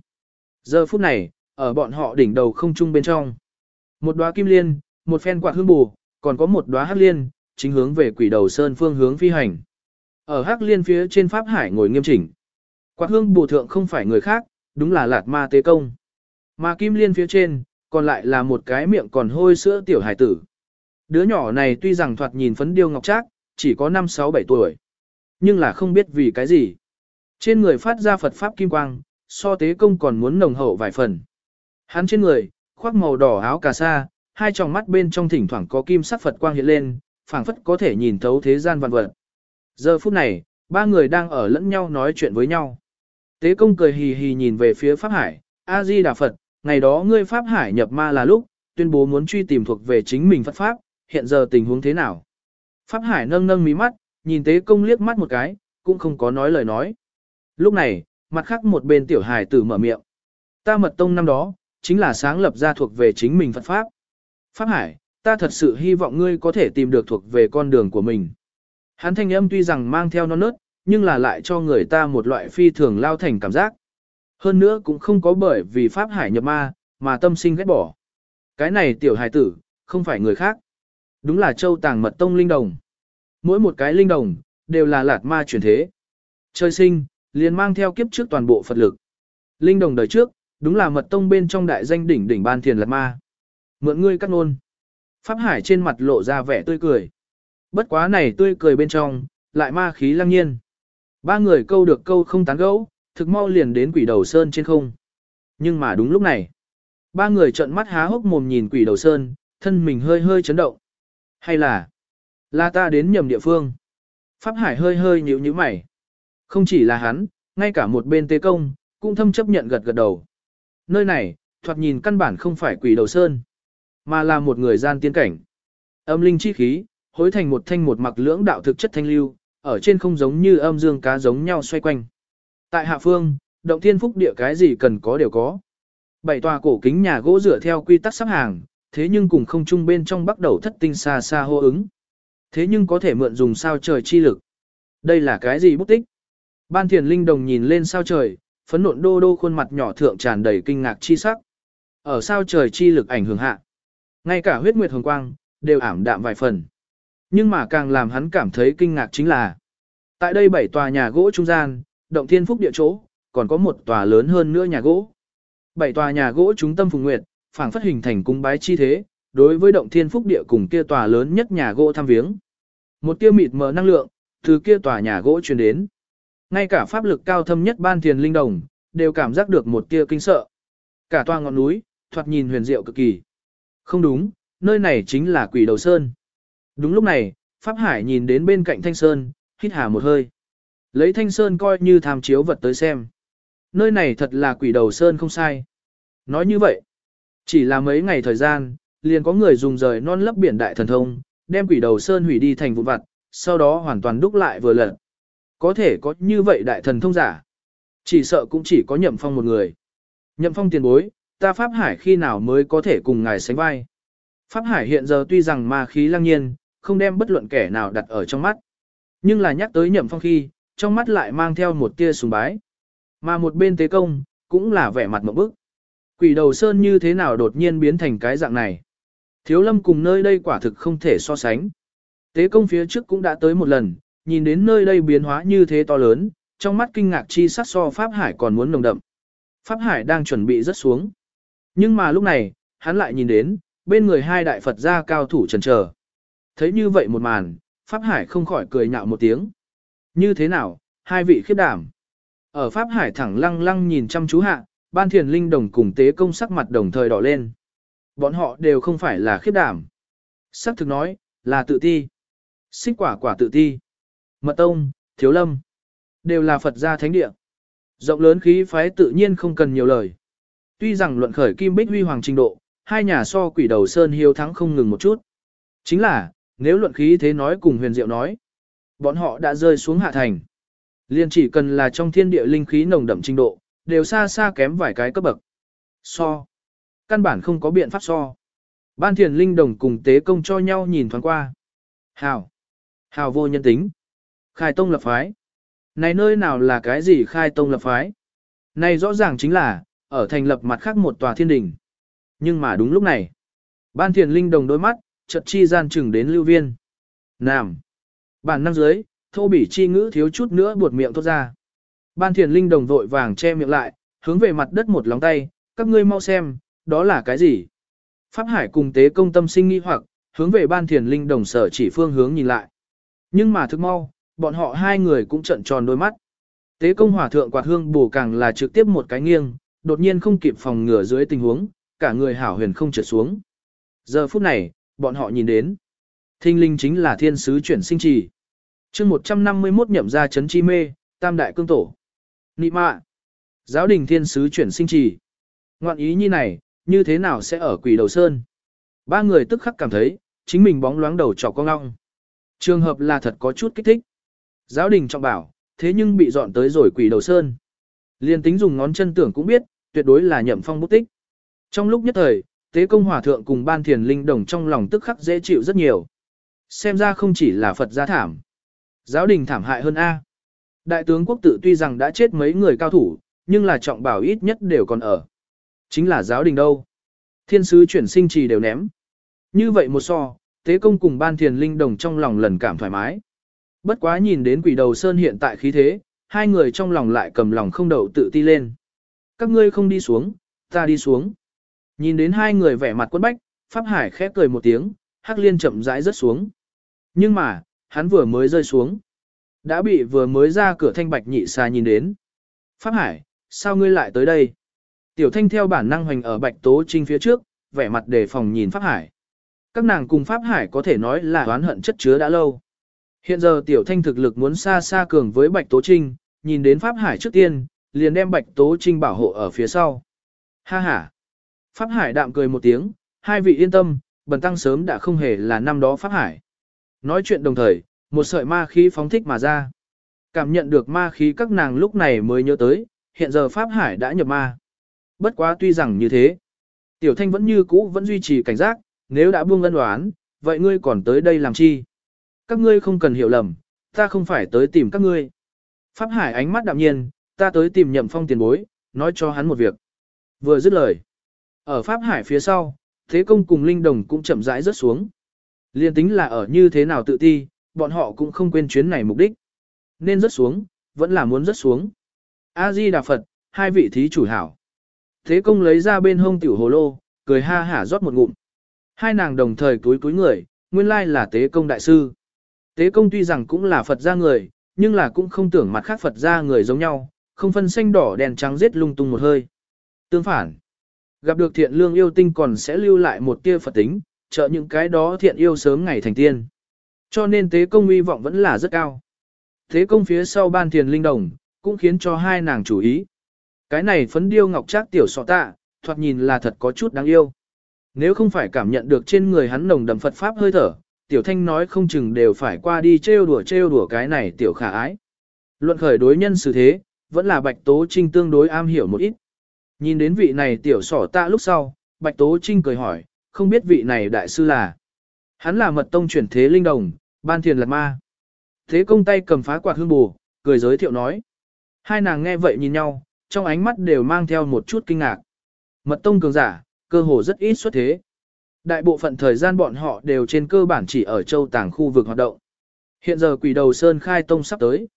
Giờ phút này, ở bọn họ đỉnh đầu không trung bên trong. Một đóa kim liên, một phen quạt hương bù, còn có một đóa hắc liên, chính hướng về quỷ đầu sơn phương hướng phi hành. Ở Hắc Liên phía trên Pháp Hải ngồi nghiêm chỉnh. Quạt hương bổ thượng không phải người khác, đúng là Lạt Ma Tế Công. Mà Kim Liên phía trên, còn lại là một cái miệng còn hôi sữa tiểu hải tử. Đứa nhỏ này tuy rằng thoạt nhìn phấn điêu ngọc trác, chỉ có 5-6-7 tuổi. Nhưng là không biết vì cái gì. Trên người phát ra Phật Pháp Kim Quang, so tế công còn muốn nồng hậu vài phần. Hắn trên người, khoác màu đỏ áo cà sa, hai tròng mắt bên trong thỉnh thoảng có kim sắc Phật quang hiện lên, phảng phất có thể nhìn thấu thế gian vạn vật. Giờ phút này, ba người đang ở lẫn nhau nói chuyện với nhau. Tế công cười hì hì nhìn về phía Pháp Hải, A-di Đà Phật, ngày đó ngươi Pháp Hải nhập ma là lúc, tuyên bố muốn truy tìm thuộc về chính mình Phật Pháp, hiện giờ tình huống thế nào? Pháp Hải nâng nâng mí mắt, nhìn tế công liếc mắt một cái, cũng không có nói lời nói. Lúc này, mặt khác một bên tiểu hải tử mở miệng. Ta mật tông năm đó, chính là sáng lập ra thuộc về chính mình Phật Pháp. Pháp Hải, ta thật sự hy vọng ngươi có thể tìm được thuộc về con đường của mình. Hắn thanh âm tuy rằng mang theo non nớt, nhưng là lại cho người ta một loại phi thường lao thành cảm giác. Hơn nữa cũng không có bởi vì Pháp Hải nhập ma, mà tâm sinh ghét bỏ. Cái này tiểu hải tử, không phải người khác. Đúng là châu tàng mật tông linh đồng. Mỗi một cái linh đồng, đều là lạt ma chuyển thế. Chơi sinh, liền mang theo kiếp trước toàn bộ Phật lực. Linh đồng đời trước, đúng là mật tông bên trong đại danh đỉnh đỉnh ban thiền lạt ma. Mượn ngươi cắt ngôn. Pháp Hải trên mặt lộ ra vẻ tươi cười. Bất quá này tươi cười bên trong, lại ma khí lăng nhiên. Ba người câu được câu không tán gẫu, thực mau liền đến quỷ đầu sơn trên không. Nhưng mà đúng lúc này, ba người trợn mắt há hốc mồm nhìn quỷ đầu sơn, thân mình hơi hơi chấn động. Hay là, là ta đến nhầm địa phương. Pháp Hải hơi hơi nhíu nhíu mày. Không chỉ là hắn, ngay cả một bên tế công, cũng thâm chấp nhận gật gật đầu. Nơi này, thoạt nhìn căn bản không phải quỷ đầu sơn, mà là một người gian tiên cảnh. Âm linh chi khí, hối thành một thanh một mặc lưỡng đạo thực chất thanh lưu, ở trên không giống như âm dương cá giống nhau xoay quanh. Tại hạ phương, động thiên phúc địa cái gì cần có đều có. Bảy tòa cổ kính nhà gỗ dựa theo quy tắc sắp hàng, thế nhưng cùng không chung bên trong bắt đầu thất tinh xa xa hô ứng. Thế nhưng có thể mượn dùng sao trời chi lực. Đây là cái gì bút tích? Ban thiền linh đồng nhìn lên sao trời, phấn nộn đô đô khuôn mặt nhỏ thượng tràn đầy kinh ngạc chi sắc. Ở sao trời chi lực ảnh hưởng hạ. Ngay cả huyết nguyệt hồng quang, đều ảm đạm vài phần. Nhưng mà càng làm hắn cảm thấy kinh ngạc chính là, tại đây bảy tòa nhà gỗ trung gian, động thiên phúc địa chỗ, còn có một tòa lớn hơn nữa nhà gỗ. Bảy tòa nhà gỗ trung tâm phùng nguyệt, phảng phất hình thành cung bái chi thế, đối với động thiên phúc địa cùng kia tòa lớn nhất nhà gỗ thăm viếng. Một tia mịt mờ năng lượng, từ kia tòa nhà gỗ truyền đến. Ngay cả pháp lực cao thâm nhất ban thiền linh đồng, đều cảm giác được một tia kinh sợ. Cả tòa ngọn núi, thoạt nhìn huyền diệu cực kỳ. Không đúng, nơi này chính là quỷ đầu sơn. Đúng lúc này, Pháp Hải nhìn đến bên cạnh Thanh Sơn, hít hà một hơi. Lấy Thanh Sơn coi như tham chiếu vật tới xem. Nơi này thật là quỷ đầu sơn không sai. Nói như vậy, chỉ là mấy ngày thời gian, liền có người dùng rời non lấp biển đại thần thông, đem quỷ đầu sơn hủy đi thành vụn vặt, sau đó hoàn toàn đúc lại vừa lần. Có thể có như vậy đại thần thông giả. Chỉ sợ cũng chỉ có nhậm phong một người. Nhậm phong tiền bối, ta Pháp Hải khi nào mới có thể cùng ngài sánh vai. Pháp Hải hiện giờ tuy rằng ma khí lăng nhiên, không đem bất luận kẻ nào đặt ở trong mắt. Nhưng là nhắc tới nhậm phong khi, trong mắt lại mang theo một tia sùng bái. Mà một bên tế công, cũng là vẻ mặt một bức. Quỷ đầu sơn như thế nào đột nhiên biến thành cái dạng này. Thiếu lâm cùng nơi đây quả thực không thể so sánh. Tế công phía trước cũng đã tới một lần, nhìn đến nơi đây biến hóa như thế to lớn, trong mắt kinh ngạc chi sắc so Pháp Hải còn muốn nồng đậm. Pháp Hải đang chuẩn bị rất xuống. Nhưng mà lúc này, hắn lại nhìn đến, bên người hai đại Phật gia cao thủ trần trở. Thấy như vậy một màn, Pháp Hải không khỏi cười nhạo một tiếng. Như thế nào, hai vị khiếp đảm. Ở Pháp Hải thẳng lăng lăng nhìn chăm chú hạ, ban thiền linh đồng cùng tế công sắc mặt đồng thời đỏ lên. Bọn họ đều không phải là khiếp đảm. Sắc thực nói, là tự ti. Xích quả quả tự ti. Mật tông, thiếu lâm. Đều là Phật gia thánh địa. Rộng lớn khí phái tự nhiên không cần nhiều lời. Tuy rằng luận khởi kim bích huy hoàng trình độ, hai nhà so quỷ đầu sơn hiếu thắng không ngừng một chút. Chính là, nếu luận khí thế nói cùng huyền diệu nói, bọn họ đã rơi xuống hạ thành. Liên chỉ cần là trong thiên địa linh khí nồng đậm trình độ, đều xa xa kém vài cái cấp bậc. So. Căn bản không có biện pháp so. Ban thiền linh đồng cùng tế công cho nhau nhìn thoáng qua. Hào. Hào vô nhân tính. Khai tông lập phái. Này nơi nào là cái gì khai tông lập phái? Này rõ ràng chính là, ở thành lập mặt khác một tòa thiên đình. Nhưng mà đúng lúc này, ban thiền linh đồng đôi mắt, chợt chi gian chừng đến lưu viên. Nam. Bản năng dưới, thô bỉ chi ngữ thiếu chút nữa buột miệng thốt ra. Ban thiền linh đồng vội vàng che miệng lại, hướng về mặt đất một lóng tay, các ngươi mau xem, đó là cái gì? Pháp Hải cùng tế công tâm sinh nghi hoặc, hướng về ban thiền linh đồng sở chỉ phương hướng nhìn lại. Nhưng mà thức mau, bọn họ hai người cũng trận tròn đôi mắt. Tế công hỏa thượng quạt hương bổ càng là trực tiếp một cái nghiêng, đột nhiên không kịp phòng ngừa dưới tình huống, cả người hảo huyền không trượt xuống. Giờ phút này, bọn họ nhìn đến. Thinh linh chính là thiên sứ chuyển sinh trì. chương 151 nhậm ra chấn chi mê, tam đại cương tổ. Nị mạ. Giáo đình thiên sứ chuyển sinh trì. Ngoạn ý như này, như thế nào sẽ ở quỷ đầu sơn? Ba người tức khắc cảm thấy, chính mình bóng loáng đầu trọc con ngong. Trường hợp là thật có chút kích thích. Giáo đình trọng bảo, thế nhưng bị dọn tới rồi quỷ đầu sơn. Liên tính dùng ngón chân tưởng cũng biết, tuyệt đối là nhậm phong bút tích. Trong lúc nhất thời, tế công hòa thượng cùng ban thiền linh đồng trong lòng tức khắc dễ chịu rất nhiều. Xem ra không chỉ là Phật gia thảm. Giáo đình thảm hại hơn A. Đại tướng quốc tự tuy rằng đã chết mấy người cao thủ, nhưng là trọng bảo ít nhất đều còn ở. Chính là giáo đình đâu. Thiên sứ chuyển sinh trì đều ném. Như vậy một so, tế công cùng ban thiền linh đồng trong lòng lần cảm thoải mái. Bất quá nhìn đến quỷ đầu sơn hiện tại khí thế, hai người trong lòng lại cầm lòng không đậu tự ti lên. Các ngươi không đi xuống, ta đi xuống. Nhìn đến hai người vẻ mặt quất bách, Pháp Hải khép cười một tiếng, Hắc Liên chậm rãi rớt xuống. Nhưng mà, hắn vừa mới rơi xuống. Đã bị vừa mới ra cửa thanh bạch nhị xa nhìn đến. Pháp Hải, sao ngươi lại tới đây? Tiểu thanh theo bản năng hoành ở bạch tố trinh phía trước, vẻ mặt đề phòng nhìn Pháp Hải. Các nàng cùng Pháp Hải có thể nói là oán hận chất chứa đã lâu. Hiện giờ tiểu thanh thực lực muốn xa xa cường với bạch tố trinh, nhìn đến Pháp Hải trước tiên, liền đem bạch tố trinh bảo hộ ở phía sau. Ha ha! Pháp Hải đạm cười một tiếng, hai vị yên tâm, bần tăng sớm đã không hề là năm đó Pháp Hải. Nói chuyện đồng thời, một sợi ma khí phóng thích mà ra. Cảm nhận được ma khí các nàng lúc này mới nhớ tới, hiện giờ Pháp Hải đã nhập ma. Bất quá tuy rằng như thế, Tiểu Thanh vẫn như cũ vẫn duy trì cảnh giác, nếu đã buông ân đoán, vậy ngươi còn tới đây làm chi? Các ngươi không cần hiểu lầm, ta không phải tới tìm các ngươi. Pháp Hải ánh mắt đạm nhiên, ta tới tìm nhậm phong tiền bối, nói cho hắn một việc. Vừa dứt lời. Ở Pháp Hải phía sau, Thế Công cùng Linh Đồng cũng chậm rãi rớt xuống. Liên tính là ở như thế nào tự ti, bọn họ cũng không quên chuyến này mục đích. Nên rớt xuống, vẫn là muốn rớt xuống. A-di Đà Phật, hai vị thí chủ hảo. Thế công lấy ra bên hông tiểu hồ lô, cười ha hả rót một ngụm. Hai nàng đồng thời cúi cúi người, nguyên lai là tế công đại sư. Tế công tuy rằng cũng là Phật gia người, nhưng là cũng không tưởng mặt khác Phật gia người giống nhau, không phân xanh đỏ đèn trắng giết lung tung một hơi. Tương phản, gặp được thiện lương yêu tinh còn sẽ lưu lại một tia Phật tính, trợ những cái đó thiện yêu sớm ngày thành tiên. Cho nên tế công uy vọng vẫn là rất cao. thế công phía sau ban thiền linh đồng, cũng khiến cho hai nàng chú ý. Cái này phấn điêu ngọc trác tiểu sọ tạ, thoạt nhìn là thật có chút đáng yêu. Nếu không phải cảm nhận được trên người hắn nồng đậm Phật Pháp hơi thở, tiểu thanh nói không chừng đều phải qua đi trêu đùa trêu đùa cái này tiểu khả ái. Luận khởi đối nhân xử thế, vẫn là Bạch Tố Trinh tương đối am hiểu một ít. Nhìn đến vị này tiểu sỏ tạ lúc sau, Bạch Tố Trinh cười hỏi, không biết vị này đại sư là. Hắn là mật tông chuyển thế linh đồng, ban thiền lạt ma. Thế công tay cầm phá quạt hương bù, cười giới thiệu nói. Hai nàng nghe vậy nhìn nhau, trong ánh mắt đều mang theo một chút kinh ngạc. Mật tông cường giả, cơ hồ rất ít xuất thế. Đại bộ phận thời gian bọn họ đều trên cơ bản chỉ ở châu tàng khu vực hoạt động. Hiện giờ quỷ đầu Sơn khai tông sắp tới.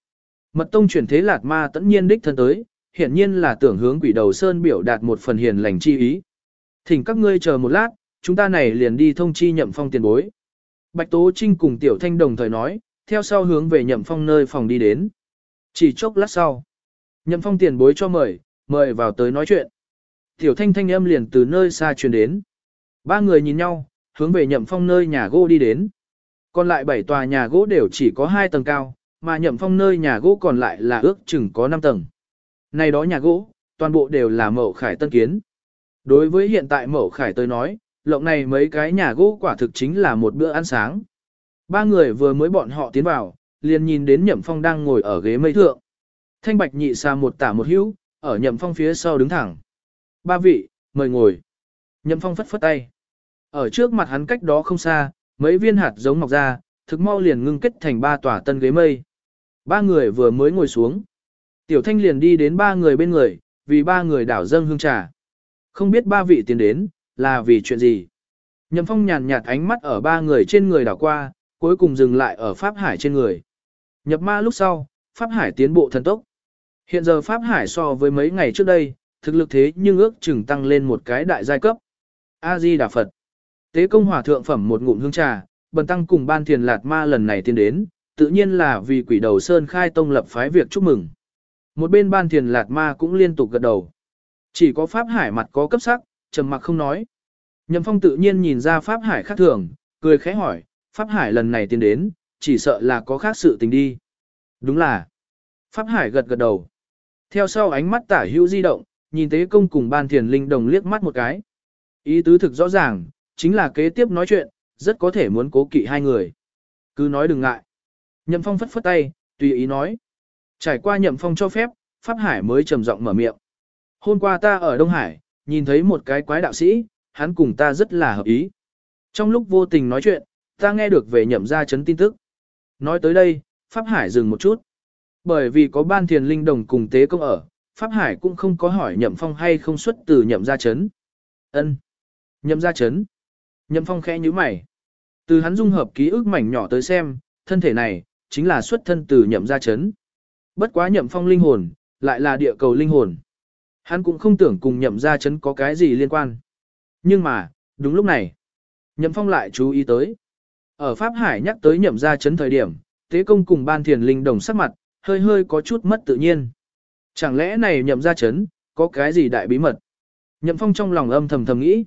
Mật tông chuyển thế lạt ma tẫn nhiên đích thân tới, hiện nhiên là tưởng hướng quỷ đầu Sơn biểu đạt một phần hiền lành chi ý. Thỉnh các ngươi chờ một lát, chúng ta này liền đi thông chi nhậm phong tiền bối. Bạch Tố Trinh cùng Tiểu Thanh đồng thời nói, theo sau hướng về nhậm phong nơi phòng đi đến. Chỉ chốc lát sau, nhậm phong tiền bối cho mời, mời vào tới nói chuyện. Tiểu Thanh thanh âm liền từ nơi xa truyền đến. Ba người nhìn nhau, hướng về nhậm phong nơi nhà gỗ đi đến. Còn lại bảy tòa nhà gỗ đều chỉ có hai tầng cao, mà nhậm phong nơi nhà gỗ còn lại là ước chừng có năm tầng. Này đó nhà gỗ, toàn bộ đều là mậu khải tân kiến. Đối với hiện tại mậu khải tới nói, lộng này mấy cái nhà gỗ quả thực chính là một bữa ăn sáng. Ba người vừa mới bọn họ tiến vào, liền nhìn đến Nhậm Phong đang ngồi ở ghế mây thượng. Thanh bạch nhị xa một tả một hữu, ở Nhậm Phong phía sau đứng thẳng. Ba vị, mời ngồi. Nhậm Phong phất phất tay. Ở trước mặt hắn cách đó không xa, mấy viên hạt giống mọc ra, thực mau liền ngưng kết thành ba tòa tân ghế mây. Ba người vừa mới ngồi xuống. Tiểu Thanh liền đi đến ba người bên người, vì ba người đảo dâng hương trà. Không biết ba vị tiến đến, là vì chuyện gì? Nhậm phong nhàn nhạt ánh mắt ở ba người trên người đảo qua, cuối cùng dừng lại ở Pháp Hải trên người. Nhập ma lúc sau, Pháp Hải tiến bộ thần tốc. Hiện giờ Pháp Hải so với mấy ngày trước đây, thực lực thế nhưng ước chừng tăng lên một cái đại giai cấp. A-di Đà Phật. Tế công hòa thượng phẩm một ngụm hương trà, bần tăng cùng ban thiền lạt ma lần này tiến đến, tự nhiên là vì quỷ đầu sơn khai tông lập phái việc chúc mừng. Một bên ban thiền lạt ma cũng liên tục gật đầu. Chỉ có Pháp Hải mặt có cấp sắc, trầm mặc không nói. Nhậm Phong tự nhiên nhìn ra Pháp Hải khác thường, cười khẽ hỏi, Pháp Hải lần này tiến đến, chỉ sợ là có khác sự tình đi. Đúng là. Pháp Hải gật gật đầu. Theo sau ánh mắt tả hữu di động, nhìn tế công cùng ban thiền linh đồng liếc mắt một cái. Ý tứ thực rõ ràng, chính là kế tiếp nói chuyện, rất có thể muốn cố kỵ hai người. Cứ nói đừng ngại. Nhậm Phong phất phất tay, tùy ý nói. Trải qua Nhậm Phong cho phép, Pháp Hải mới trầm giọng mở miệng. Hôm qua ta ở Đông Hải, nhìn thấy một cái quái đạo sĩ, hắn cùng ta rất là hợp ý. Trong lúc vô tình nói chuyện, ta nghe được về nhậm gia chấn tin tức. Nói tới đây, Pháp Hải dừng một chút. Bởi vì có ban thiền linh đồng cùng tế công ở, Pháp Hải cũng không có hỏi nhậm phong hay không xuất từ nhậm gia chấn. ân Nhậm gia chấn. Nhậm phong khẽ như mày. Từ hắn dung hợp ký ức mảnh nhỏ tới xem, thân thể này, chính là xuất thân từ nhậm gia chấn. Bất quá nhậm phong linh hồn, lại là địa cầu linh hồn. Hắn cũng không tưởng cùng nhậm gia chấn có cái gì liên quan. Nhưng mà, đúng lúc này, nhậm phong lại chú ý tới. Ở Pháp Hải nhắc tới nhậm gia chấn thời điểm, tế công cùng ban thiền linh đồng sắc mặt, hơi hơi có chút mất tự nhiên. Chẳng lẽ này nhậm gia chấn, có cái gì đại bí mật? Nhậm phong trong lòng âm thầm thầm nghĩ.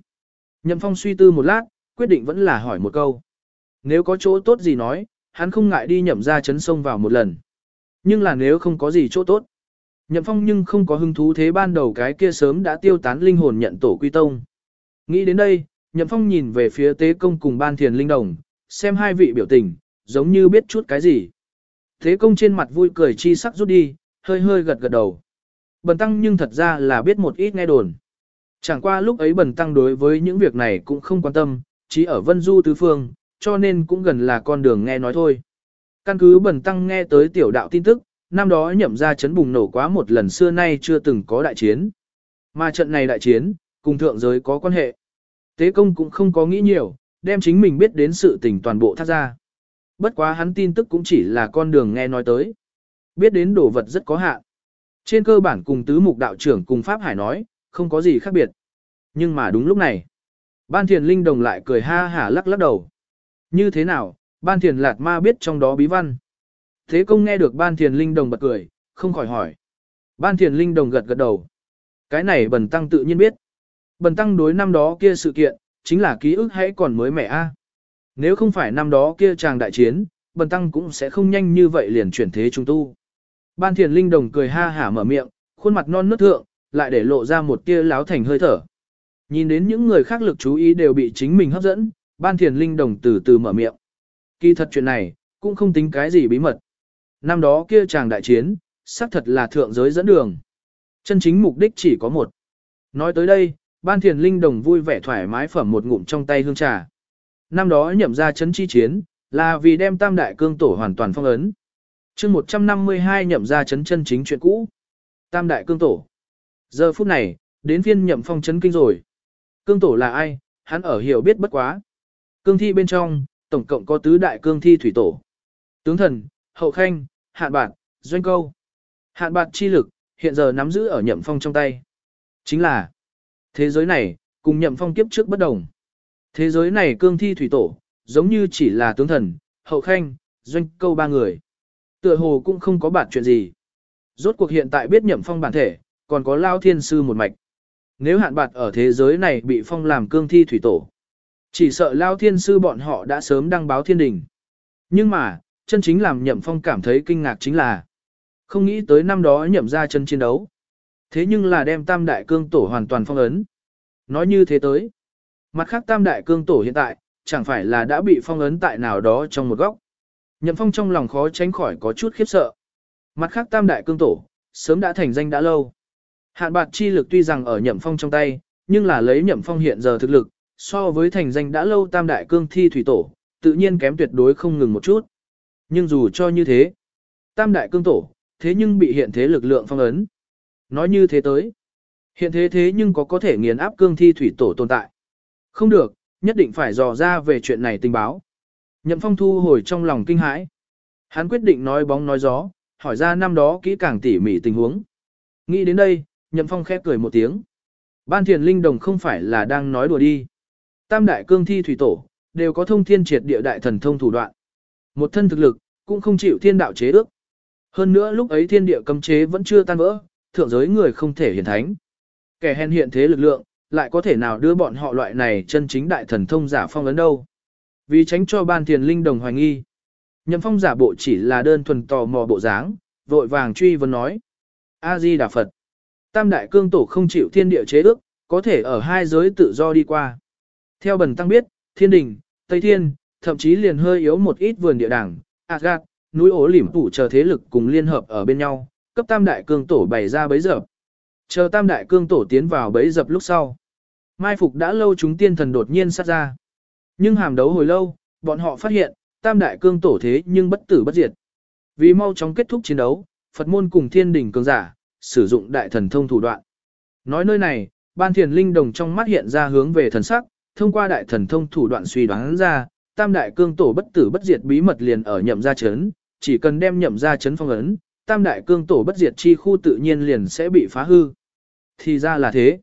Nhậm phong suy tư một lát, quyết định vẫn là hỏi một câu. Nếu có chỗ tốt gì nói, hắn không ngại đi nhậm gia chấn sông vào một lần. Nhưng là nếu không có gì chỗ tốt. Nhậm phong nhưng không có hứng thú thế ban đầu cái kia sớm đã tiêu tán linh hồn nhận tổ quy tông. Nghĩ đến đây, nhậm phong nhìn về phía tế công cùng ban thiền linh đồng, xem hai vị biểu tình, giống như biết chút cái gì. thế công trên mặt vui cười chi sắc rút đi, hơi hơi gật gật đầu. Bần tăng nhưng thật ra là biết một ít nghe đồn. Chẳng qua lúc ấy bần tăng đối với những việc này cũng không quan tâm, chỉ ở vân du tứ phương, cho nên cũng gần là con đường nghe nói thôi. Căn cứ bần tăng nghe tới tiểu đạo tin tức, năm đó nhậm ra chấn bùng nổ quá một lần xưa nay chưa từng có đại chiến. Mà trận này đại chiến, cùng thượng giới có quan hệ. Tế công cũng không có nghĩ nhiều, đem chính mình biết đến sự tình toàn bộ thác ra. Bất quá hắn tin tức cũng chỉ là con đường nghe nói tới. Biết đến đồ vật rất có hạn. Trên cơ bản cùng tứ mục đạo trưởng cùng Pháp Hải nói, không có gì khác biệt. Nhưng mà đúng lúc này, ban thiền linh đồng lại cười ha hả lắc lắc đầu. Như thế nào, ban thiền lạt ma biết trong đó bí văn. Thế công nghe được ban thiền linh đồng bật cười, không khỏi hỏi. Ban thiền linh đồng gật gật đầu. Cái này bần tăng tự nhiên biết. Bần tăng đối năm đó kia sự kiện, chính là ký ức hãy còn mới mẻ a. Nếu không phải năm đó kia chàng đại chiến, bần tăng cũng sẽ không nhanh như vậy liền chuyển thế trung tu. Ban thiền linh đồng cười ha hả mở miệng, khuôn mặt non nớt thượng, lại để lộ ra một tia láo thành hơi thở. Nhìn đến những người khác lực chú ý đều bị chính mình hấp dẫn, ban thiền linh đồng từ từ mở miệng. Kỳ thật chuyện này, cũng không tính cái gì bí mật. Năm đó kia chàng đại chiến, xác thật là thượng giới dẫn đường. Chân chính mục đích chỉ có một. Nói tới đây, ban thiền linh đồng vui vẻ thoải mái phẩm một ngụm trong tay hương trà. Năm đó nhậm ra chấn chi chiến, là vì đem tam đại cương tổ hoàn toàn phong ấn. chương 152 nhậm ra chấn chân chính chuyện cũ. Tam đại cương tổ. Giờ phút này, đến phiên nhậm phong chấn kinh rồi. Cương tổ là ai, hắn ở hiểu biết bất quá. Cương thi bên trong, tổng cộng có tứ đại cương thi thủy tổ. Tướng thần, hậu khanh, hạn bạt, doanh câu. Hạn bạt chi lực, hiện giờ nắm giữ ở nhậm phong trong tay. Chính là, thế giới này, cùng nhậm phong kiếp trước bất đồng. Thế giới này cương thi thủy tổ, giống như chỉ là tướng thần, hậu khanh, doanh câu ba người. Tựa hồ cũng không có bản chuyện gì. Rốt cuộc hiện tại biết nhậm phong bản thể, còn có lao thiên sư một mạch. Nếu hạn bạt ở thế giới này bị phong làm cương thi thủy tổ, chỉ sợ lao thiên sư bọn họ đã sớm đăng báo thiên đình. Nhưng mà, chân chính làm nhậm phong cảm thấy kinh ngạc chính là không nghĩ tới năm đó nhậm ra chân chiến đấu. Thế nhưng là đem tam đại cương tổ hoàn toàn phong ấn. Nói như thế tới. Mặt khác tam đại cương tổ hiện tại, chẳng phải là đã bị phong ấn tại nào đó trong một góc. Nhậm phong trong lòng khó tránh khỏi có chút khiếp sợ. Mặt khác tam đại cương tổ, sớm đã thành danh đã lâu. Hạn bạc chi lực tuy rằng ở nhậm phong trong tay, nhưng là lấy nhậm phong hiện giờ thực lực, so với thành danh đã lâu tam đại cương thi thủy tổ, tự nhiên kém tuyệt đối không ngừng một chút. Nhưng dù cho như thế, tam đại cương tổ, thế nhưng bị hiện thế lực lượng phong ấn. Nói như thế tới, hiện thế thế nhưng có có thể nghiền áp cương thi thủy tổ tồn tại. Không được, nhất định phải dò ra về chuyện này tình báo. Nhậm Phong thu hồi trong lòng kinh hãi. Hắn quyết định nói bóng nói gió, hỏi ra năm đó kỹ càng tỉ mỉ tình huống. Nghĩ đến đây, Nhậm Phong khép cười một tiếng. Ban thiền linh đồng không phải là đang nói đùa đi. Tam đại cương thi thủy tổ, đều có thông thiên triệt địa đại thần thông thủ đoạn. Một thân thực lực, cũng không chịu thiên đạo chế ước. Hơn nữa lúc ấy thiên địa cấm chế vẫn chưa tan vỡ, thượng giới người không thể hiển thánh. Kẻ hèn hiện thế lực lượng, lại có thể nào đưa bọn họ loại này chân chính đại thần thông giả phong ấn đâu. Vì tránh cho ban thiền linh đồng hoài nghi. Nhậm phong giả bộ chỉ là đơn thuần tò mò bộ dáng, vội vàng truy vấn nói. A-di Đà Phật. Tam đại cương tổ không chịu thiên địa chế ước, có thể ở hai giới tự do đi qua. Theo bần tăng biết, thiên đình, Tây Thiên, thậm chí liền hơi yếu một ít vườn địa đảng, Agat, núi ố lỉm tủ chờ thế lực cùng liên hợp ở bên nhau, cấp tam đại cương tổ bày ra bấy dập. Chờ tam đại cương tổ tiến vào bấy dập lúc sau. Mai phục đã lâu chúng tiên thần đột nhiên sát ra. Nhưng hàm đấu hồi lâu, bọn họ phát hiện, tam đại cương tổ thế nhưng bất tử bất diệt. Vì mau chóng kết thúc chiến đấu, Phật môn cùng thiên Đình cường giả, sử dụng đại thần thông thủ đoạn. Nói nơi này, ban thiền linh đồng trong mắt hiện ra hướng về thần sắc, thông qua đại thần thông thủ đoạn suy đoán ra, tam đại cương tổ bất tử bất diệt bí mật liền ở nhậm gia chấn, chỉ cần đem nhậm gia chấn phong ấn, tam đại cương tổ bất diệt chi khu tự nhiên liền sẽ bị phá hư. Thì ra là thế.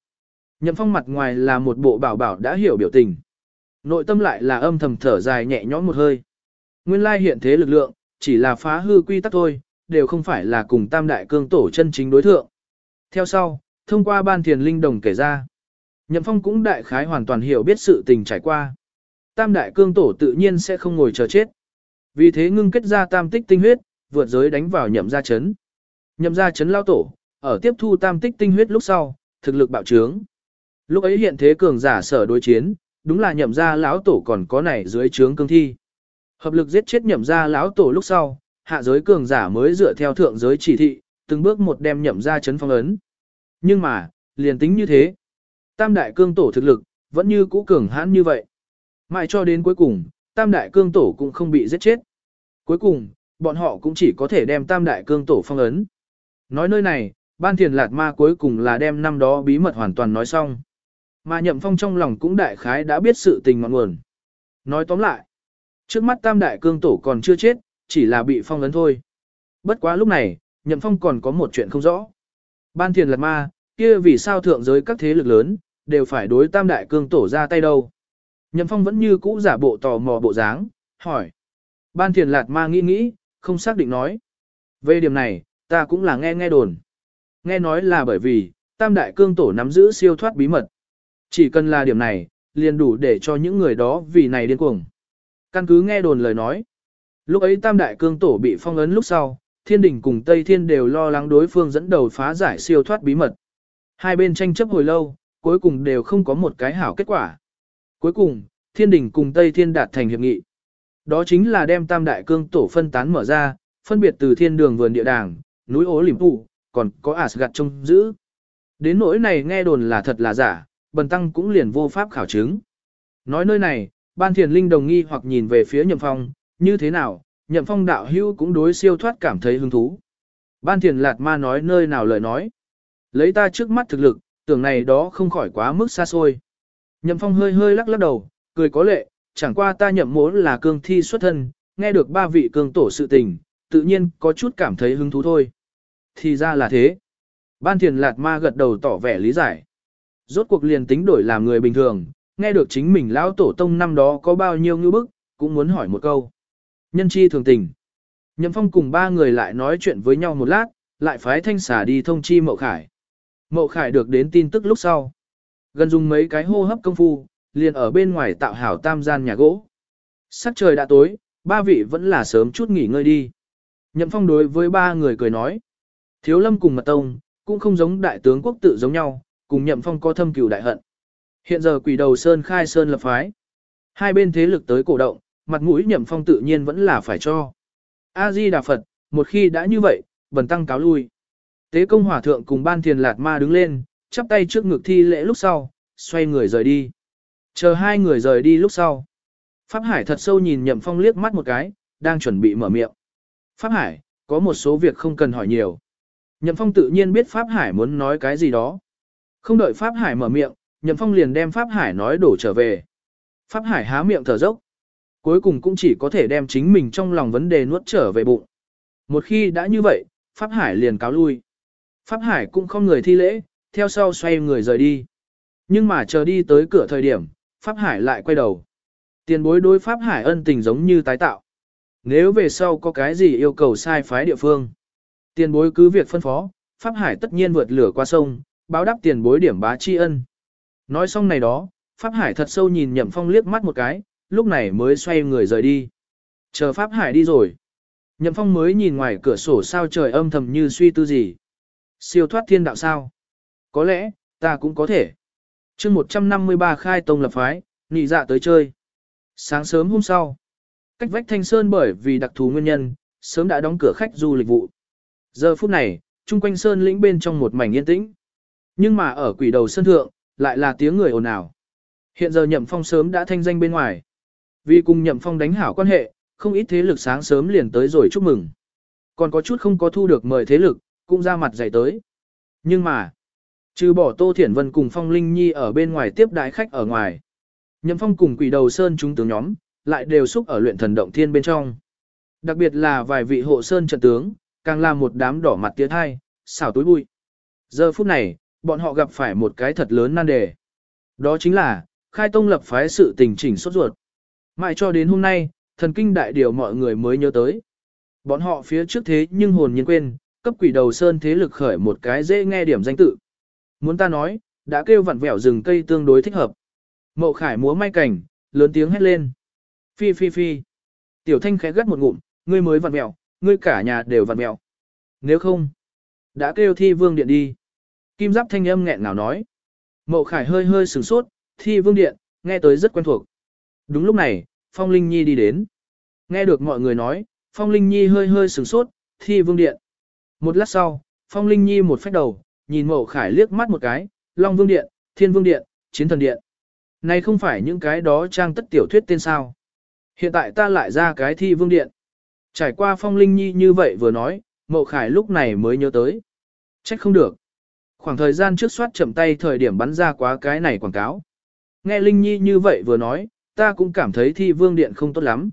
Nhậm phong mặt ngoài là một bộ bảo bảo đã hiểu biểu tình. Nội tâm lại là âm thầm thở dài nhẹ nhõm một hơi. Nguyên lai hiện thế lực lượng, chỉ là phá hư quy tắc thôi, đều không phải là cùng tam đại cương tổ chân chính đối thượng. Theo sau, thông qua ban thiền linh đồng kể ra, Nhậm Phong cũng đại khái hoàn toàn hiểu biết sự tình trải qua. Tam đại cương tổ tự nhiên sẽ không ngồi chờ chết. Vì thế ngưng kết ra tam tích tinh huyết, vượt giới đánh vào nhậm gia chấn. Nhậm gia chấn lao tổ, ở tiếp thu tam tích tinh huyết lúc sau, thực lực bạo trướng. Lúc ấy hiện thế cường giả sở đối chiến, đúng là nhậm gia lão tổ còn có này dưới trướng cương thi. Hợp lực giết chết nhậm gia lão tổ lúc sau, hạ giới cường giả mới dựa theo thượng giới chỉ thị, từng bước một đem nhậm gia chấn phong ấn. Nhưng mà, liền tính như thế, tam đại cương tổ thực lực, vẫn như cũ cường hãn như vậy. Mãi cho đến cuối cùng, tam đại cương tổ cũng không bị giết chết. Cuối cùng, bọn họ cũng chỉ có thể đem tam đại cương tổ phong ấn. Nói nơi này, ban thiền lạt ma cuối cùng là đem năm đó bí mật hoàn toàn nói xong. Mà nhậm phong trong lòng cũng đại khái đã biết sự tình ngọn nguồn. Nói tóm lại, trước mắt tam đại cương tổ còn chưa chết, chỉ là bị phong ấn thôi. Bất quá lúc này, nhậm phong còn có một chuyện không rõ. Ban thiền lạt ma, kia vì sao thượng giới các thế lực lớn, đều phải đối tam đại cương tổ ra tay đâu. Nhậm phong vẫn như cũ giả bộ tò mò bộ dáng, hỏi. Ban thiền lạt ma nghĩ nghĩ, không xác định nói. Về điểm này, ta cũng là nghe nghe đồn. Nghe nói là bởi vì, tam đại cương tổ nắm giữ siêu thoát bí mật. Chỉ cần là điểm này, liền đủ để cho những người đó vì này điên cuồng. Căn cứ nghe đồn lời nói. Lúc ấy tam đại cương tổ bị phong ấn lúc sau, thiên đình cùng Tây Thiên đều lo lắng đối phương dẫn đầu phá giải siêu thoát bí mật. Hai bên tranh chấp hồi lâu, cuối cùng đều không có một cái hảo kết quả. Cuối cùng, thiên đình cùng Tây Thiên đạt thành hiệp nghị. Đó chính là đem tam đại cương tổ phân tán mở ra, phân biệt từ thiên đường vườn địa đàng, núi ố liềm tụ, còn có Asgard trông giữ. Đến nỗi này nghe đồn là thật là giả, bần tăng cũng liền vô pháp khảo chứng. Nói nơi này, ban thiền linh đồng nghi hoặc nhìn về phía nhậm phong, như thế nào, nhậm phong đạo hưu cũng đối siêu thoát cảm thấy hứng thú. Ban thiền lạt ma nói nơi nào lời nói. Lấy ta trước mắt thực lực, tưởng này đó không khỏi quá mức xa xôi. Nhậm phong hơi hơi lắc lắc đầu, cười có lệ, chẳng qua ta nhậm mố là cương thi xuất thân, nghe được ba vị cương tổ sự tình, tự nhiên có chút cảm thấy hứng thú thôi. Thì ra là thế. Ban thiền lạt ma gật đầu tỏ vẻ lý giải. Rốt cuộc liền tính đổi làm người bình thường, nghe được chính mình lão tổ tông năm đó có bao nhiêu ngư bức, cũng muốn hỏi một câu. Nhân chi thường tình. Nhậm phong cùng ba người lại nói chuyện với nhau một lát, lại phái thanh xà đi thông chi mậu khải. Mậu khải được đến tin tức lúc sau. Gần dùng mấy cái hô hấp công phu, liền ở bên ngoài tạo hảo tam gian nhà gỗ. Sắc trời đã tối, ba vị vẫn là sớm chút nghỉ ngơi đi. Nhậm phong đối với ba người cười nói. Thiếu lâm cùng mật tông, cũng không giống đại tướng quốc tự giống nhau, cùng nhậm phong có thâm cừu đại hận. Hiện giờ quỷ đầu sơn khai sơn lập phái. Hai bên thế lực tới cổ động, mặt mũi nhậm phong tự nhiên vẫn là phải cho. A-di Đà Phật, một khi đã như vậy, bần tăng cáo lui. Tế công hòa thượng cùng ban thiền lạt ma đứng lên, chắp tay trước ngực thi lễ lúc sau, xoay người rời đi. Chờ hai người rời đi lúc sau. Pháp Hải thật sâu nhìn Nhậm Phong liếc mắt một cái, đang chuẩn bị mở miệng. Pháp Hải, có một số việc không cần hỏi nhiều. Nhậm Phong tự nhiên biết Pháp Hải muốn nói cái gì đó. Không đợi Pháp Hải mở miệng, Nhậm Phong liền đem Pháp Hải nói đổ trở về. Pháp Hải há miệng thở dốc. cuối cùng cũng chỉ có thể đem chính mình trong lòng vấn đề nuốt trở về bụng. Một khi đã như vậy, Pháp Hải liền cáo lui. Pháp Hải cũng không người thi lễ, theo sau xoay người rời đi. Nhưng mà chờ đi tới cửa thời điểm, Pháp Hải lại quay đầu. Tiền bối đối Pháp Hải ân tình giống như tái tạo. Nếu về sau có cái gì yêu cầu sai phái địa phương, tiền bối cứ việc phân phó, Pháp Hải tất nhiên vượt lửa qua sông, báo đáp tiền bối điểm bá tri ân. Nói xong này đó, Pháp Hải thật sâu nhìn Nhậm Phong liếc mắt một cái, lúc này mới xoay người rời đi. Chờ Pháp Hải đi rồi. Nhậm Phong mới nhìn ngoài cửa sổ sao trời âm thầm như suy tư gì. Siêu thoát thiên đạo sao? Có lẽ, ta cũng có thể. chương 153 khai tông lập phái, nị dạ tới chơi. Sáng sớm hôm sau, cách vách Thanh Sơn bởi vì đặc thù nguyên nhân, sớm đã đóng cửa khách du lịch vụ. Giờ phút này, chung quanh Sơn lĩnh bên trong một mảnh yên tĩnh. Nhưng mà ở quỷ đầu sân thượng, lại là tiếng người ồn ào. Hiện giờ Nhậm Phong sớm đã thanh danh bên ngoài. Vì cùng Nhậm Phong đánh hảo quan hệ, không ít thế lực sáng sớm liền tới rồi chúc mừng. Còn có chút không có thu được mời thế lực, cũng ra mặt dày tới. Nhưng mà, trừ bỏ Tô Thiển Vân cùng Phong Linh Nhi ở bên ngoài tiếp đái khách ở ngoài. Nhậm Phong cùng quỷ đầu Sơn chúng tướng nhóm, lại đều xúc ở luyện thần động thiên bên trong. Đặc biệt là vài vị hộ Sơn trận tướng, càng là một đám đỏ mặt tiến hai, xảo túi bụi. Giờ phút này, bọn họ gặp phải một cái thật lớn nan đề. Đó chính là, khai tông lập phái sự tình chỉnh sốt ruột. Mãi cho đến hôm nay, thần kinh đại điều mọi người mới nhớ tới. Bọn họ phía trước thế nhưng hồn nhiên quên, cấp quỷ đầu sơn thế lực khởi một cái dễ nghe điểm danh tự. Muốn ta nói, đã kêu vặn vẹo rừng cây tương đối thích hợp. Mậu khải múa may cảnh, lớn tiếng hét lên. Phi phi phi. Tiểu thanh khẽ gắt một ngụm, ngươi mới vặn vẹo, ngươi cả nhà đều vặn vẹo. Nếu không, đã kêu thi vương điện đi. Kim giáp thanh âm nghẹn ngào nói. Mậu khải hơi hơi sửng sốt, thi vương điện, nghe tới rất quen thuộc. Đúng lúc này, Phong Linh Nhi đi đến. Nghe được mọi người nói, Phong Linh Nhi hơi hơi sửng sốt, thi vương điện. Một lát sau, Phong Linh Nhi một phách đầu, nhìn Mậu Khải liếc mắt một cái, Long Vương Điện, Thiên Vương Điện, Chiến Thần Điện. Này không phải những cái đó trang tất tiểu thuyết tên sao. Hiện tại ta lại ra cái thi vương điện. Trải qua Phong Linh Nhi như vậy vừa nói, Mậu Khải lúc này mới nhớ tới. Trách không được. Khoảng thời gian trước soát chậm tay thời điểm bắn ra quá cái này quảng cáo. Nghe Linh Nhi như vậy vừa nói, ta cũng cảm thấy thi vương điện không tốt lắm.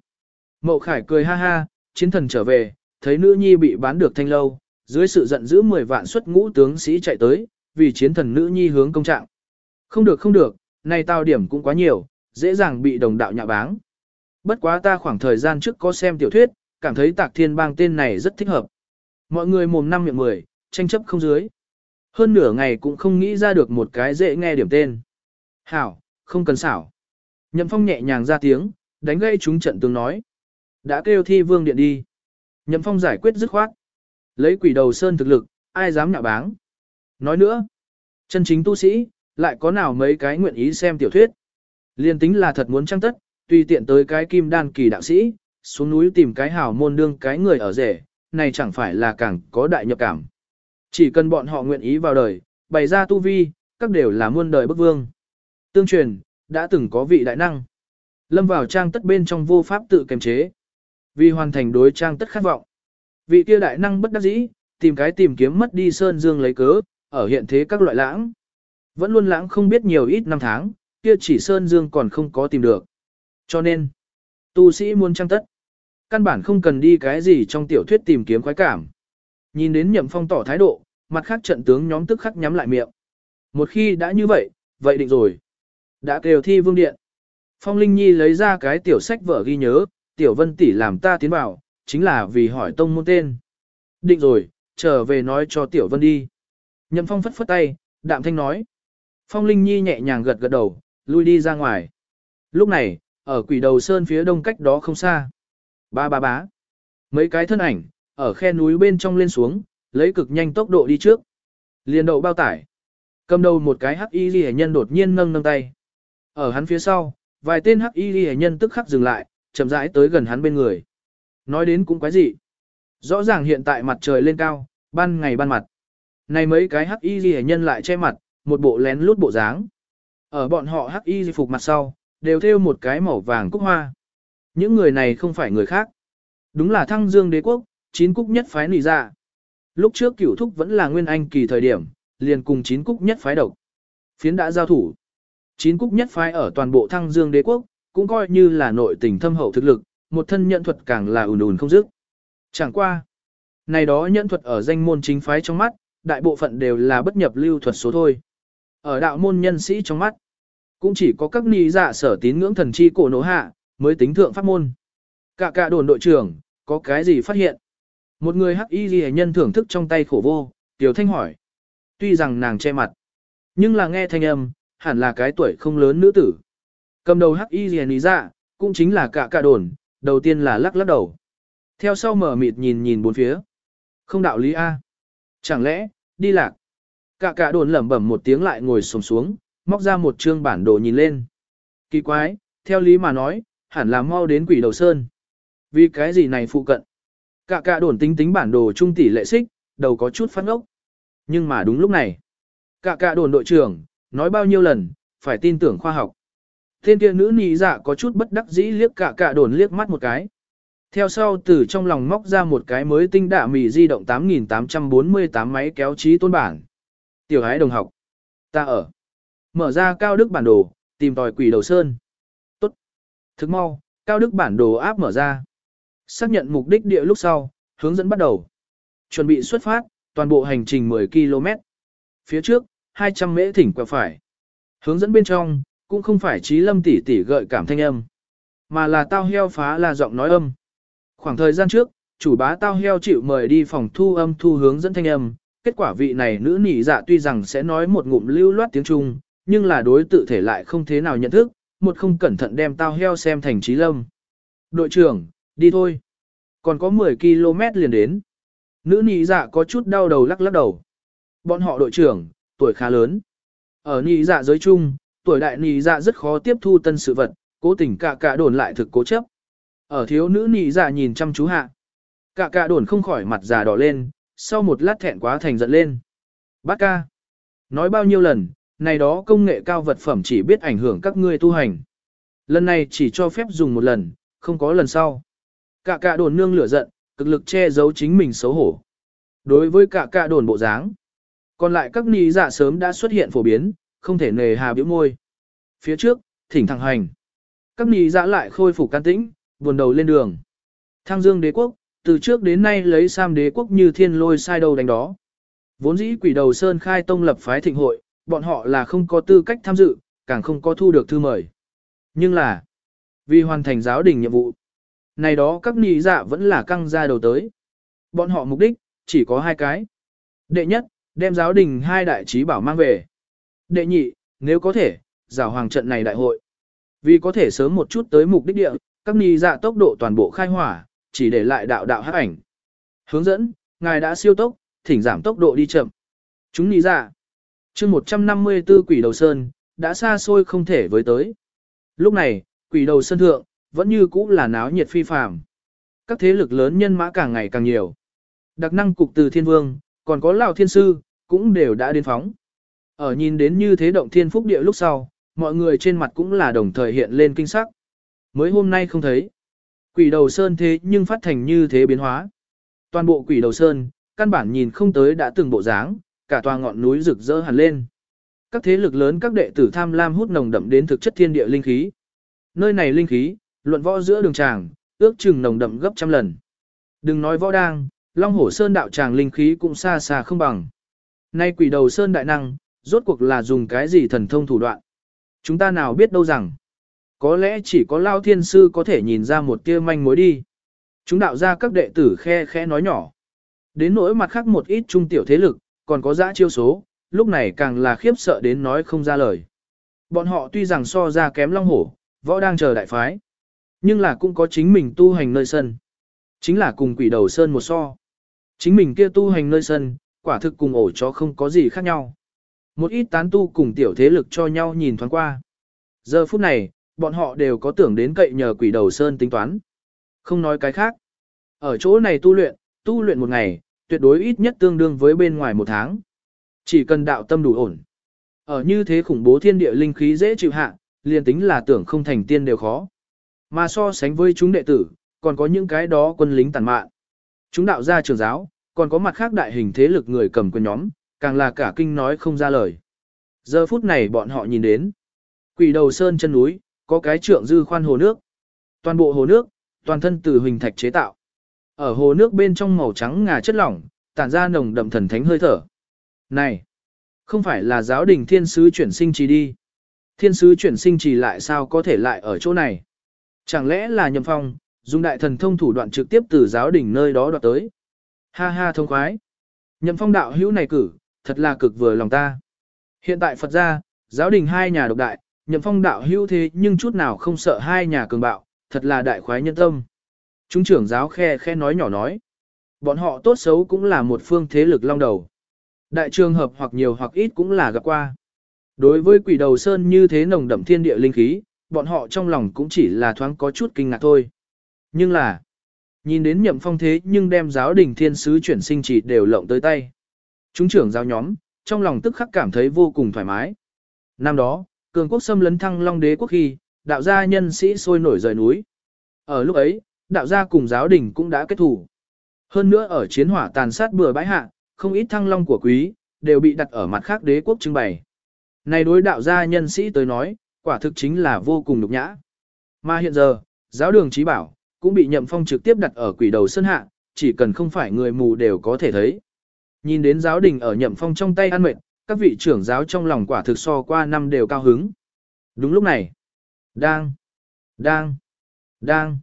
Mậu Khải cười ha ha, chiến thần trở về, thấy nữ nhi bị bán được thanh lâu, dưới sự giận dữ 10 vạn xuất ngũ tướng sĩ chạy tới, vì chiến thần nữ nhi hướng công trạng. Không được không được, này tao điểm cũng quá nhiều, dễ dàng bị đồng đạo nhạ báng. Bất quá ta khoảng thời gian trước có xem tiểu thuyết, cảm thấy tạc thiên bang tên này rất thích hợp. Mọi người mồm năm miệng mười, tranh chấp không dưới. Hơn nửa ngày cũng không nghĩ ra được một cái dễ nghe điểm tên. Hảo, không cần xảo. Nhậm phong nhẹ nhàng ra tiếng, đánh gây chúng trận tướng nói. Đã kêu thi vương điện đi. Nhậm phong giải quyết dứt khoát. Lấy quỷ đầu sơn thực lực, ai dám nhạo báng. Nói nữa, chân chính tu sĩ, lại có nào mấy cái nguyện ý xem tiểu thuyết. Liên tính là thật muốn trăng tất, tùy tiện tới cái kim đan kỳ đạo sĩ, xuống núi tìm cái hào môn đương cái người ở rể, này chẳng phải là càng có đại nhập cảm. Chỉ cần bọn họ nguyện ý vào đời, bày ra tu vi, các đều là muôn đời bức vương. Tương truyền, đã từng có vị đại năng. Lâm vào trang tất bên trong vô pháp tự kiềm chế. Vì hoàn thành đối trang tất khát vọng. Vị kia đại năng bất đắc dĩ, tìm cái tìm kiếm mất đi sơn dương lấy cớ, ở hiện thế các loại lãng. Vẫn luôn lãng không biết nhiều ít năm tháng, kia chỉ sơn dương còn không có tìm được. Cho nên, tu sĩ muốn trang tất. Căn bản không cần đi cái gì trong tiểu thuyết tìm kiếm khoái cảm. Nhìn đến nhậm phong tỏ thái độ, mặt khác trận tướng nhóm tức khắc nhắm lại miệng. Một khi đã như vậy, vậy định rồi. Đã kêu thi vương điện. Phong Linh Nhi lấy ra cái tiểu sách vở ghi nhớ, tiểu vân tỷ làm ta tiến vào, chính là vì hỏi tông môn tên. Định rồi, trở về nói cho tiểu vân đi. Nhậm phong phất phất tay, đạm thanh nói. Phong Linh Nhi nhẹ nhàng gật gật đầu, lui đi ra ngoài. Lúc này, ở quỷ đầu sơn phía đông cách đó không xa. Ba ba bá. Mấy cái thân ảnh, ở khe núi bên trong lên xuống, lấy cực nhanh tốc độ đi trước. Liên đậu bao tải. Cầm đầu một cái hắc y ghi nhân đột nhiên nâng nâng tay. Ở hắn phía sau, vài tên hắc y ghi nhân tức khắc dừng lại, chậm rãi tới gần hắn bên người. Nói đến cũng quái gì. Rõ ràng hiện tại mặt trời lên cao, ban ngày ban mặt. Này mấy cái hắc y ghi nhân lại che mặt, một bộ lén lút bộ dáng. Ở bọn họ hắc y phục mặt sau, đều thêu một cái màu vàng cúc hoa. Những người này không phải người khác. Đúng là thăng dương đế quốc, chín cúc nhất phái nỉ ra. Dạ. Lúc trước cửu thúc vẫn là nguyên anh kỳ thời điểm, liền cùng chín cúc nhất phái độc. Phiến đã giao thủ. Chín cúc nhất phái ở toàn bộ thăng dương đế quốc, cũng coi như là nội tình thâm hậu thực lực, một thân nhận thuật càng là ùn ùn không dứt. Chẳng qua. Này đó nhận thuật ở danh môn chính phái trong mắt, đại bộ phận đều là bất nhập lưu thuật số thôi. Ở đạo môn nhân sĩ trong mắt, cũng chỉ có các ni giả sở tín ngưỡng thần chi cổ nổ hạ, mới tính thượng pháp môn. Cả cả đồn đội trưởng, có cái gì phát hiện? Một người hắc y ghi nhân thưởng thức trong tay khổ vô, Tiểu Thanh hỏi. Tuy rằng nàng che mặt, nhưng là nghe thanh âm, hẳn là cái tuổi không lớn nữ tử. Cầm đầu hắc y ghi dạ, cũng chính là cả cả đồn, đầu tiên là lắc lắc đầu. Theo sau mở mịt nhìn nhìn bốn phía. Không đạo lý A. Chẳng lẽ, đi lạc. Cả cả đồn lẩm bẩm một tiếng lại ngồi sồm xuống, móc ra một chương bản đồ nhìn lên. Kỳ quái, theo lý mà nói, hẳn là mau đến quỷ đầu sơn. Vì cái gì này phụ cận? Cả cả đồn tính tính bản đồ trung tỷ lệ xích, đầu có chút phát ngốc, Nhưng mà đúng lúc này, cả cả đồn đội trưởng, nói bao nhiêu lần, phải tin tưởng khoa học. Thiên kia nữ nị dạ có chút bất đắc dĩ liếc cả cả đồn liếc mắt một cái. Theo sau từ trong lòng móc ra một cái mới tinh đạ mì di động 8848 máy kéo trí tôn bản. Tiểu hái đồng học. Ta ở. Mở ra cao đức bản đồ, tìm tòi quỷ đầu sơn. Tốt. Thức mau, cao đức bản đồ áp mở ra. Xác nhận mục đích địa lúc sau, hướng dẫn bắt đầu. Chuẩn bị xuất phát, toàn bộ hành trình 10 km. Phía trước, 200 mễ thỉnh quẹo phải. Hướng dẫn bên trong, cũng không phải trí lâm tỷ tỷ gợi cảm thanh âm, mà là tao heo phá là giọng nói âm. Khoảng thời gian trước, chủ bá tao heo chịu mời đi phòng thu âm thu hướng dẫn thanh âm, kết quả vị này nữ nỉ dạ tuy rằng sẽ nói một ngụm lưu loát tiếng Trung, nhưng là đối tự thể lại không thế nào nhận thức, một không cẩn thận đem tao heo xem thành trí lâm. Đội trưởng, đi thôi. Còn có 10 km liền đến. Nữ nỉ dạ có chút đau đầu lắc lắc đầu. Bọn họ đội trưởng, tuổi khá lớn. Ở nỉ dạ giới chung, tuổi đại nì dạ rất khó tiếp thu tân sự vật, cố tình cả cả đồn lại thực cố chấp. Ở thiếu nữ nì dạ nhìn chăm chú hạ. Cả cả đồn không khỏi mặt già đỏ lên, sau một lát thẹn quá thành giận lên. Bác ca. Nói bao nhiêu lần, này đó công nghệ cao vật phẩm chỉ biết ảnh hưởng các ngươi tu hành. Lần này chỉ cho phép dùng một lần, không có lần sau. Cả cả đồn nương lửa giận, cực lực che giấu chính mình xấu hổ. Đối với cả cả đồn bộ dáng. Còn lại các ni dạ sớm đã xuất hiện phổ biến, không thể nề hà biểu môi. Phía trước, thỉnh thẳng hành. Các nì dạ lại khôi phục can tĩnh, buồn đầu lên đường. Thăng dương đế quốc, từ trước đến nay lấy Sam đế quốc như thiên lôi sai đầu đánh đó. Vốn dĩ quỷ đầu Sơn khai tông lập phái thịnh hội, bọn họ là không có tư cách tham dự, càng không có thu được thư mời. Nhưng là, vì hoàn thành giáo đình nhiệm vụ, này đó các nị dạ vẫn là căng ra đầu tới. Bọn họ mục đích, chỉ có hai cái. Đệ nhất, đem giáo đình hai đại trí bảo mang về. Đệ nhị, nếu có thể, rào hoàng trận này đại hội. Vì có thể sớm một chút tới mục đích địa, các ni dạ tốc độ toàn bộ khai hỏa, chỉ để lại đạo đạo hắc ảnh. Hướng dẫn, ngài đã siêu tốc, thỉnh giảm tốc độ đi chậm. Chúng ni dạ. chương 154 quỷ đầu sơn, đã xa xôi không thể với tới. Lúc này, quỷ đầu sơn thượng, vẫn như cũ là náo nhiệt phi phàm. Các thế lực lớn nhân mã càng ngày càng nhiều. Đặc năng cục từ thiên vương, còn có lão thiên sư, cũng đều đã đến phóng. Ở nhìn đến như thế động thiên phúc địa lúc sau, mọi người trên mặt cũng là đồng thời hiện lên kinh sắc. Mới hôm nay không thấy. Quỷ đầu sơn thế nhưng phát thành như thế biến hóa. Toàn bộ quỷ đầu sơn, căn bản nhìn không tới đã từng bộ dáng, cả tòa ngọn núi rực rỡ hẳn lên. Các thế lực lớn các đệ tử tham lam hút nồng đậm đến thực chất thiên địa linh khí. Nơi này linh khí, luận võ giữa đường tràng, ước chừng nồng đậm gấp trăm lần. Đừng nói võ đang, Long Hổ Sơn đạo tràng linh khí cũng xa xa không bằng. Nay quỷ đầu Sơn đại năng, rốt cuộc là dùng cái gì thần thông thủ đoạn. Chúng ta nào biết đâu rằng, có lẽ chỉ có Lao Thiên Sư có thể nhìn ra một tia manh mối đi. Chúng đạo ra các đệ tử khe khẽ nói nhỏ. Đến nỗi mặt khác một ít trung tiểu thế lực, còn có dã chiêu số, lúc này càng là khiếp sợ đến nói không ra lời. Bọn họ tuy rằng so ra kém Long Hổ, võ đang chờ đại phái. Nhưng là cũng có chính mình tu hành nơi sân. Chính là cùng quỷ đầu sơn một so. Chính mình kia tu hành nơi sân, quả thực cùng ổ chó không có gì khác nhau. Một ít tán tu cùng tiểu thế lực cho nhau nhìn thoáng qua. Giờ phút này, bọn họ đều có tưởng đến cậy nhờ quỷ đầu sơn tính toán. Không nói cái khác. Ở chỗ này tu luyện, tu luyện một ngày, tuyệt đối ít nhất tương đương với bên ngoài một tháng. Chỉ cần đạo tâm đủ ổn. Ở như thế khủng bố thiên địa linh khí dễ chịu hạ, liền tính là tưởng không thành tiên đều khó. Mà so sánh với chúng đệ tử, còn có những cái đó quân lính tàn mạn. Chúng đạo gia trường giáo, còn có mặt khác đại hình thế lực người cầm quân nhóm, càng là cả kinh nói không ra lời. Giờ phút này bọn họ nhìn đến. Quỷ đầu sơn chân núi, có cái trượng dư khoan hồ nước. Toàn bộ hồ nước, toàn thân từ huỳnh thạch chế tạo. Ở hồ nước bên trong màu trắng ngà chất lỏng, tản ra nồng đậm thần thánh hơi thở. Này, không phải là giáo đình thiên sứ chuyển sinh trì đi. Thiên sứ chuyển sinh trì lại sao có thể lại ở chỗ này? Chẳng lẽ là nhậm phong, dùng đại thần thông thủ đoạn trực tiếp từ giáo đình nơi đó đoạt tới? Ha ha thông khoái. Nhậm phong đạo hữu này cử, thật là cực vừa lòng ta. Hiện tại Phật gia, giáo đình hai nhà độc đại, nhậm phong đạo hữu thế nhưng chút nào không sợ hai nhà cường bạo, thật là đại khoái nhân tâm. Chúng trưởng giáo khe khe nói nhỏ nói. Bọn họ tốt xấu cũng là một phương thế lực long đầu. Đại trường hợp hoặc nhiều hoặc ít cũng là gặp qua. Đối với quỷ đầu sơn như thế nồng đậm thiên địa linh khí, bọn họ trong lòng cũng chỉ là thoáng có chút kinh ngạc thôi. Nhưng là, nhìn đến nhậm phong thế nhưng đem giáo đình thiên sứ chuyển sinh chỉ đều lộng tới tay. Chúng trưởng giáo nhóm, trong lòng tức khắc cảm thấy vô cùng thoải mái. Năm đó, cường quốc xâm lấn thăng long đế quốc khi, đạo gia nhân sĩ sôi nổi rời núi. Ở lúc ấy, đạo gia cùng giáo đình cũng đã kết thủ. Hơn nữa ở chiến hỏa tàn sát bừa bãi hạ, không ít thăng long của quý, đều bị đặt ở mặt khác đế quốc trưng bày. Này đối đạo gia nhân sĩ tới nói, quả thực chính là vô cùng nhục nhã. Mà hiện giờ, giáo đường trí bảo, cũng bị nhậm phong trực tiếp đặt ở quỷ đầu sân hạ, chỉ cần không phải người mù đều có thể thấy. Nhìn đến giáo đình ở nhậm phong trong tay ăn mệt, các vị trưởng giáo trong lòng quả thực so qua năm đều cao hứng. Đúng lúc này, đang, đang, đang,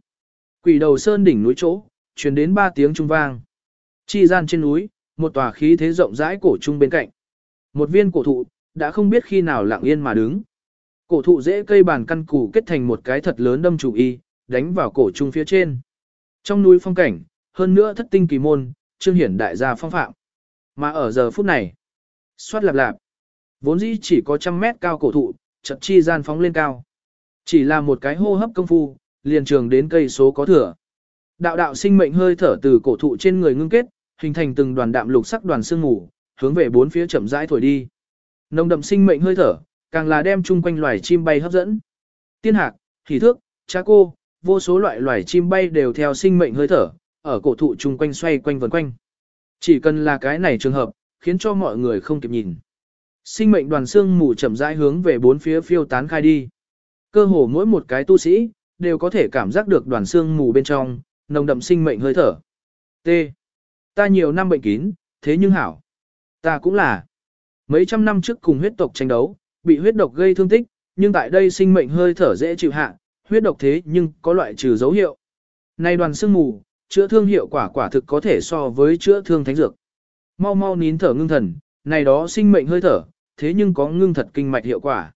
quỷ đầu sơn đỉnh núi chỗ, truyền đến ba tiếng trung vang. Chi gian trên núi, một tòa khí thế rộng rãi cổ trung bên cạnh. Một viên cổ thụ, đã không biết khi nào lặng yên mà đứng. Cổ thụ dễ cây bàn căn củ kết thành một cái thật lớn đâm chủ y, đánh vào cổ trung phía trên. Trong núi phong cảnh, hơn nữa thất tinh kỳ môn, trương hiển đại gia phong phạm. Mà ở giờ phút này, xoát lạp lạp, vốn dĩ chỉ có trăm mét cao cổ thụ, chật chi gian phóng lên cao. Chỉ là một cái hô hấp công phu, liền trường đến cây số có thừa. Đạo đạo sinh mệnh hơi thở từ cổ thụ trên người ngưng kết, hình thành từng đoàn đạm lục sắc đoàn sương mù, hướng về bốn phía chậm rãi thổi đi. Nồng đậm sinh mệnh hơi thở, càng là đem chung quanh loài chim bay hấp dẫn. Tiên hạc, hỉ thước, cha cô, vô số loại loài chim bay đều theo sinh mệnh hơi thở, ở cổ thụ chung quanh xoay quanh vần quanh. Chỉ cần là cái này trường hợp, khiến cho mọi người không kịp nhìn. Sinh mệnh đoàn xương mù chậm rãi hướng về bốn phía phiêu tán khai đi. Cơ hồ mỗi một cái tu sĩ, đều có thể cảm giác được đoàn xương mù bên trong, nồng đậm sinh mệnh hơi thở. T. Ta nhiều năm bệnh kín, thế nhưng hảo. Ta cũng là. Mấy trăm năm trước cùng huyết tộc tranh đấu, bị huyết độc gây thương tích, nhưng tại đây sinh mệnh hơi thở dễ chịu hạ, huyết độc thế nhưng có loại trừ dấu hiệu. nay đoàn xương mù, chữa thương hiệu quả quả thực có thể so với chữa thương thánh dược. Mau mau nín thở ngưng thần, này đó sinh mệnh hơi thở, thế nhưng có ngưng thật kinh mạch hiệu quả.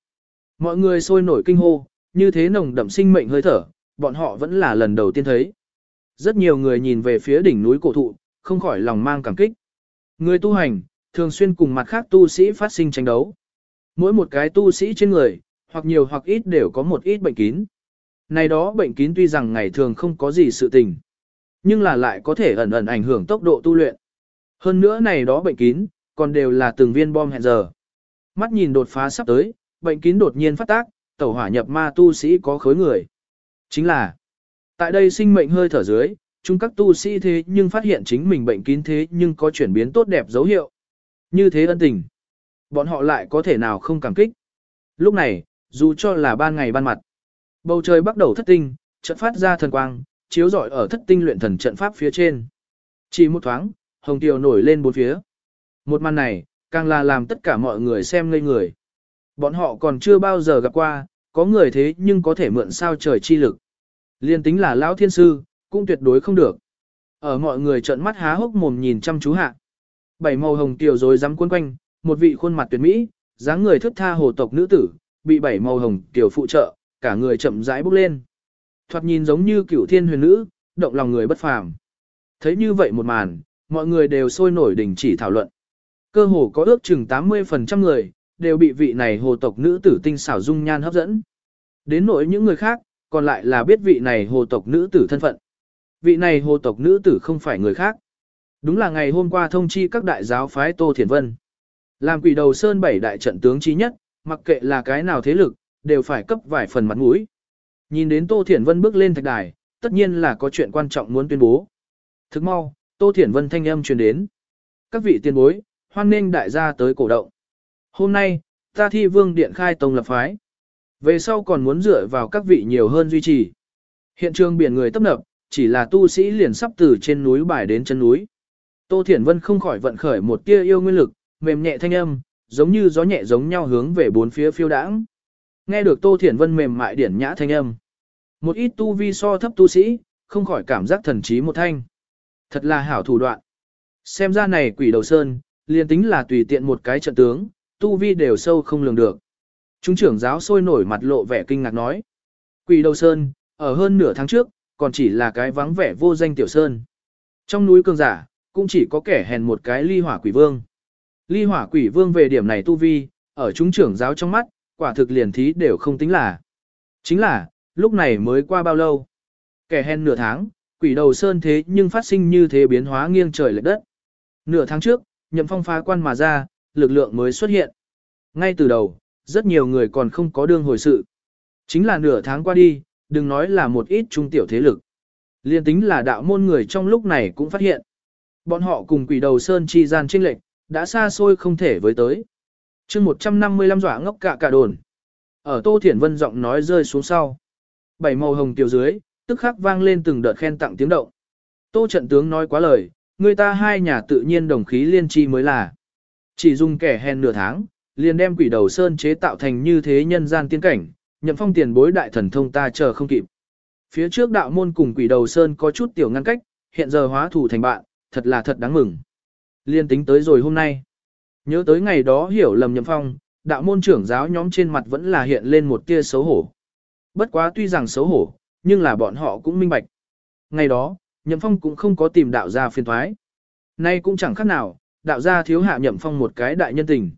Mọi người sôi nổi kinh hô, như thế nồng đậm sinh mệnh hơi thở, bọn họ vẫn là lần đầu tiên thấy. Rất nhiều người nhìn về phía đỉnh núi cổ thụ, không khỏi lòng mang cảm kích. Người tu hành, thường xuyên cùng mặt khác tu sĩ phát sinh tranh đấu. Mỗi một cái tu sĩ trên người, hoặc nhiều hoặc ít đều có một ít bệnh kín. Này đó bệnh kín tuy rằng ngày thường không có gì sự tình, nhưng là lại có thể ẩn ẩn ảnh hưởng tốc độ tu luyện. Hơn nữa này đó bệnh kín, còn đều là từng viên bom hẹn giờ. Mắt nhìn đột phá sắp tới, bệnh kín đột nhiên phát tác, tẩu hỏa nhập ma tu sĩ có khối người. Chính là, tại đây sinh mệnh hơi thở dưới, chúng các tu sĩ thế nhưng phát hiện chính mình bệnh kín thế nhưng có chuyển biến tốt đẹp dấu hiệu. Như thế ân tình. Bọn họ lại có thể nào không cảm kích. Lúc này, dù cho là ban ngày ban mặt, bầu trời bắt đầu thất tinh, chợt phát ra thần quang, chiếu rọi ở thất tinh luyện thần trận pháp phía trên. Chỉ một thoáng, hồng tiều nổi lên bốn phía. Một màn này, càng là làm tất cả mọi người xem ngây người. Bọn họ còn chưa bao giờ gặp qua, có người thế nhưng có thể mượn sao trời chi lực. Liên tính là lão thiên sư, cũng tuyệt đối không được. Ở mọi người trợn mắt há hốc mồm nhìn chăm chú hạ. Bảy màu hồng tiểu rồi dám cuốn quanh, một vị khuôn mặt tuyệt mỹ, dáng người thướt tha hồ tộc nữ tử, bị bảy màu hồng tiểu phụ trợ, cả người chậm rãi bốc lên. Thoạt nhìn giống như cửu thiên huyền nữ, động lòng người bất phàm. Thấy như vậy một màn, mọi người đều sôi nổi đình chỉ thảo luận. Cơ hồ có ước chừng 80% người, đều bị vị này hồ tộc nữ tử tinh xảo dung nhan hấp dẫn. Đến nỗi những người khác, còn lại là biết vị này hồ tộc nữ tử thân phận. Vị này hồ tộc nữ tử không phải người khác. Đúng là ngày hôm qua thông chi các đại giáo phái Tô Thiển Vân. Làm quỷ đầu sơn bảy đại trận tướng chi nhất, mặc kệ là cái nào thế lực, đều phải cấp vài phần mặt mũi. Nhìn đến Tô Thiển Vân bước lên thạch đài, tất nhiên là có chuyện quan trọng muốn tuyên bố. Thức mau, Tô Thiển Vân thanh âm truyền đến. Các vị tiên bối, hoan nghênh đại gia tới cổ động. Hôm nay, ta thi vương điện khai tông lập phái. Về sau còn muốn dựa vào các vị nhiều hơn duy trì. Hiện trường biển người tấp nập, chỉ là tu sĩ liền sắp từ trên núi bài đến chân núi. Tô Thiển Vân không khỏi vận khởi một tia yêu nguyên lực, mềm nhẹ thanh âm, giống như gió nhẹ giống nhau hướng về bốn phía phiêu đãng. Nghe được Tô Thiển Vân mềm mại điển nhã thanh âm. Một ít tu vi so thấp tu sĩ, không khỏi cảm giác thần trí một thanh. Thật là hảo thủ đoạn. Xem ra này quỷ đầu sơn, liền tính là tùy tiện một cái trận tướng, tu vi đều sâu không lường được. Trung trưởng giáo sôi nổi mặt lộ vẻ kinh ngạc nói. Quỷ đầu sơn, ở hơn nửa tháng trước, còn chỉ là cái vắng vẻ vô danh tiểu sơn. Trong núi cường giả, cũng chỉ có kẻ hèn một cái ly hỏa quỷ vương. Ly hỏa quỷ vương về điểm này tu vi, ở chúng trưởng giáo trong mắt, quả thực liền thí đều không tính là. Chính là, lúc này mới qua bao lâu. Kẻ hèn nửa tháng, quỷ đầu sơn thế nhưng phát sinh như thế biến hóa nghiêng trời lệch đất. Nửa tháng trước, nhậm phong phá quan mà ra, lực lượng mới xuất hiện. Ngay từ đầu, rất nhiều người còn không có đương hồi sự. Chính là nửa tháng qua đi, đừng nói là một ít trung tiểu thế lực. Liên tính là đạo môn người trong lúc này cũng phát hiện. Bọn họ cùng quỷ đầu sơn chi gian trinh lệnh, đã xa xôi không thể với tới. chương 155 dọa ngốc cả cả đồn. Ở Tô Thiển Vân giọng nói rơi xuống sau. Bảy màu hồng tiểu dưới, tức khắc vang lên từng đợt khen tặng tiếng động. Tô trận tướng nói quá lời, người ta hai nhà tự nhiên đồng khí liên chi mới là. Chỉ dùng kẻ hèn nửa tháng, liền đem quỷ đầu sơn chế tạo thành như thế nhân gian tiên cảnh, nhậm phong tiền bối đại thần thông ta chờ không kịp. Phía trước đạo môn cùng quỷ đầu sơn có chút tiểu ngăn cách, hiện giờ hóa thủ thành bạn, thật là thật đáng mừng. Liên tính tới rồi hôm nay. Nhớ tới ngày đó hiểu lầm nhậm phong, đạo môn trưởng giáo nhóm trên mặt vẫn là hiện lên một tia xấu hổ. Bất quá tuy rằng xấu hổ, nhưng là bọn họ cũng minh bạch. Ngày đó, nhậm phong cũng không có tìm đạo gia phiền thoái. Nay cũng chẳng khác nào, đạo gia thiếu hạ nhậm phong một cái đại nhân tình.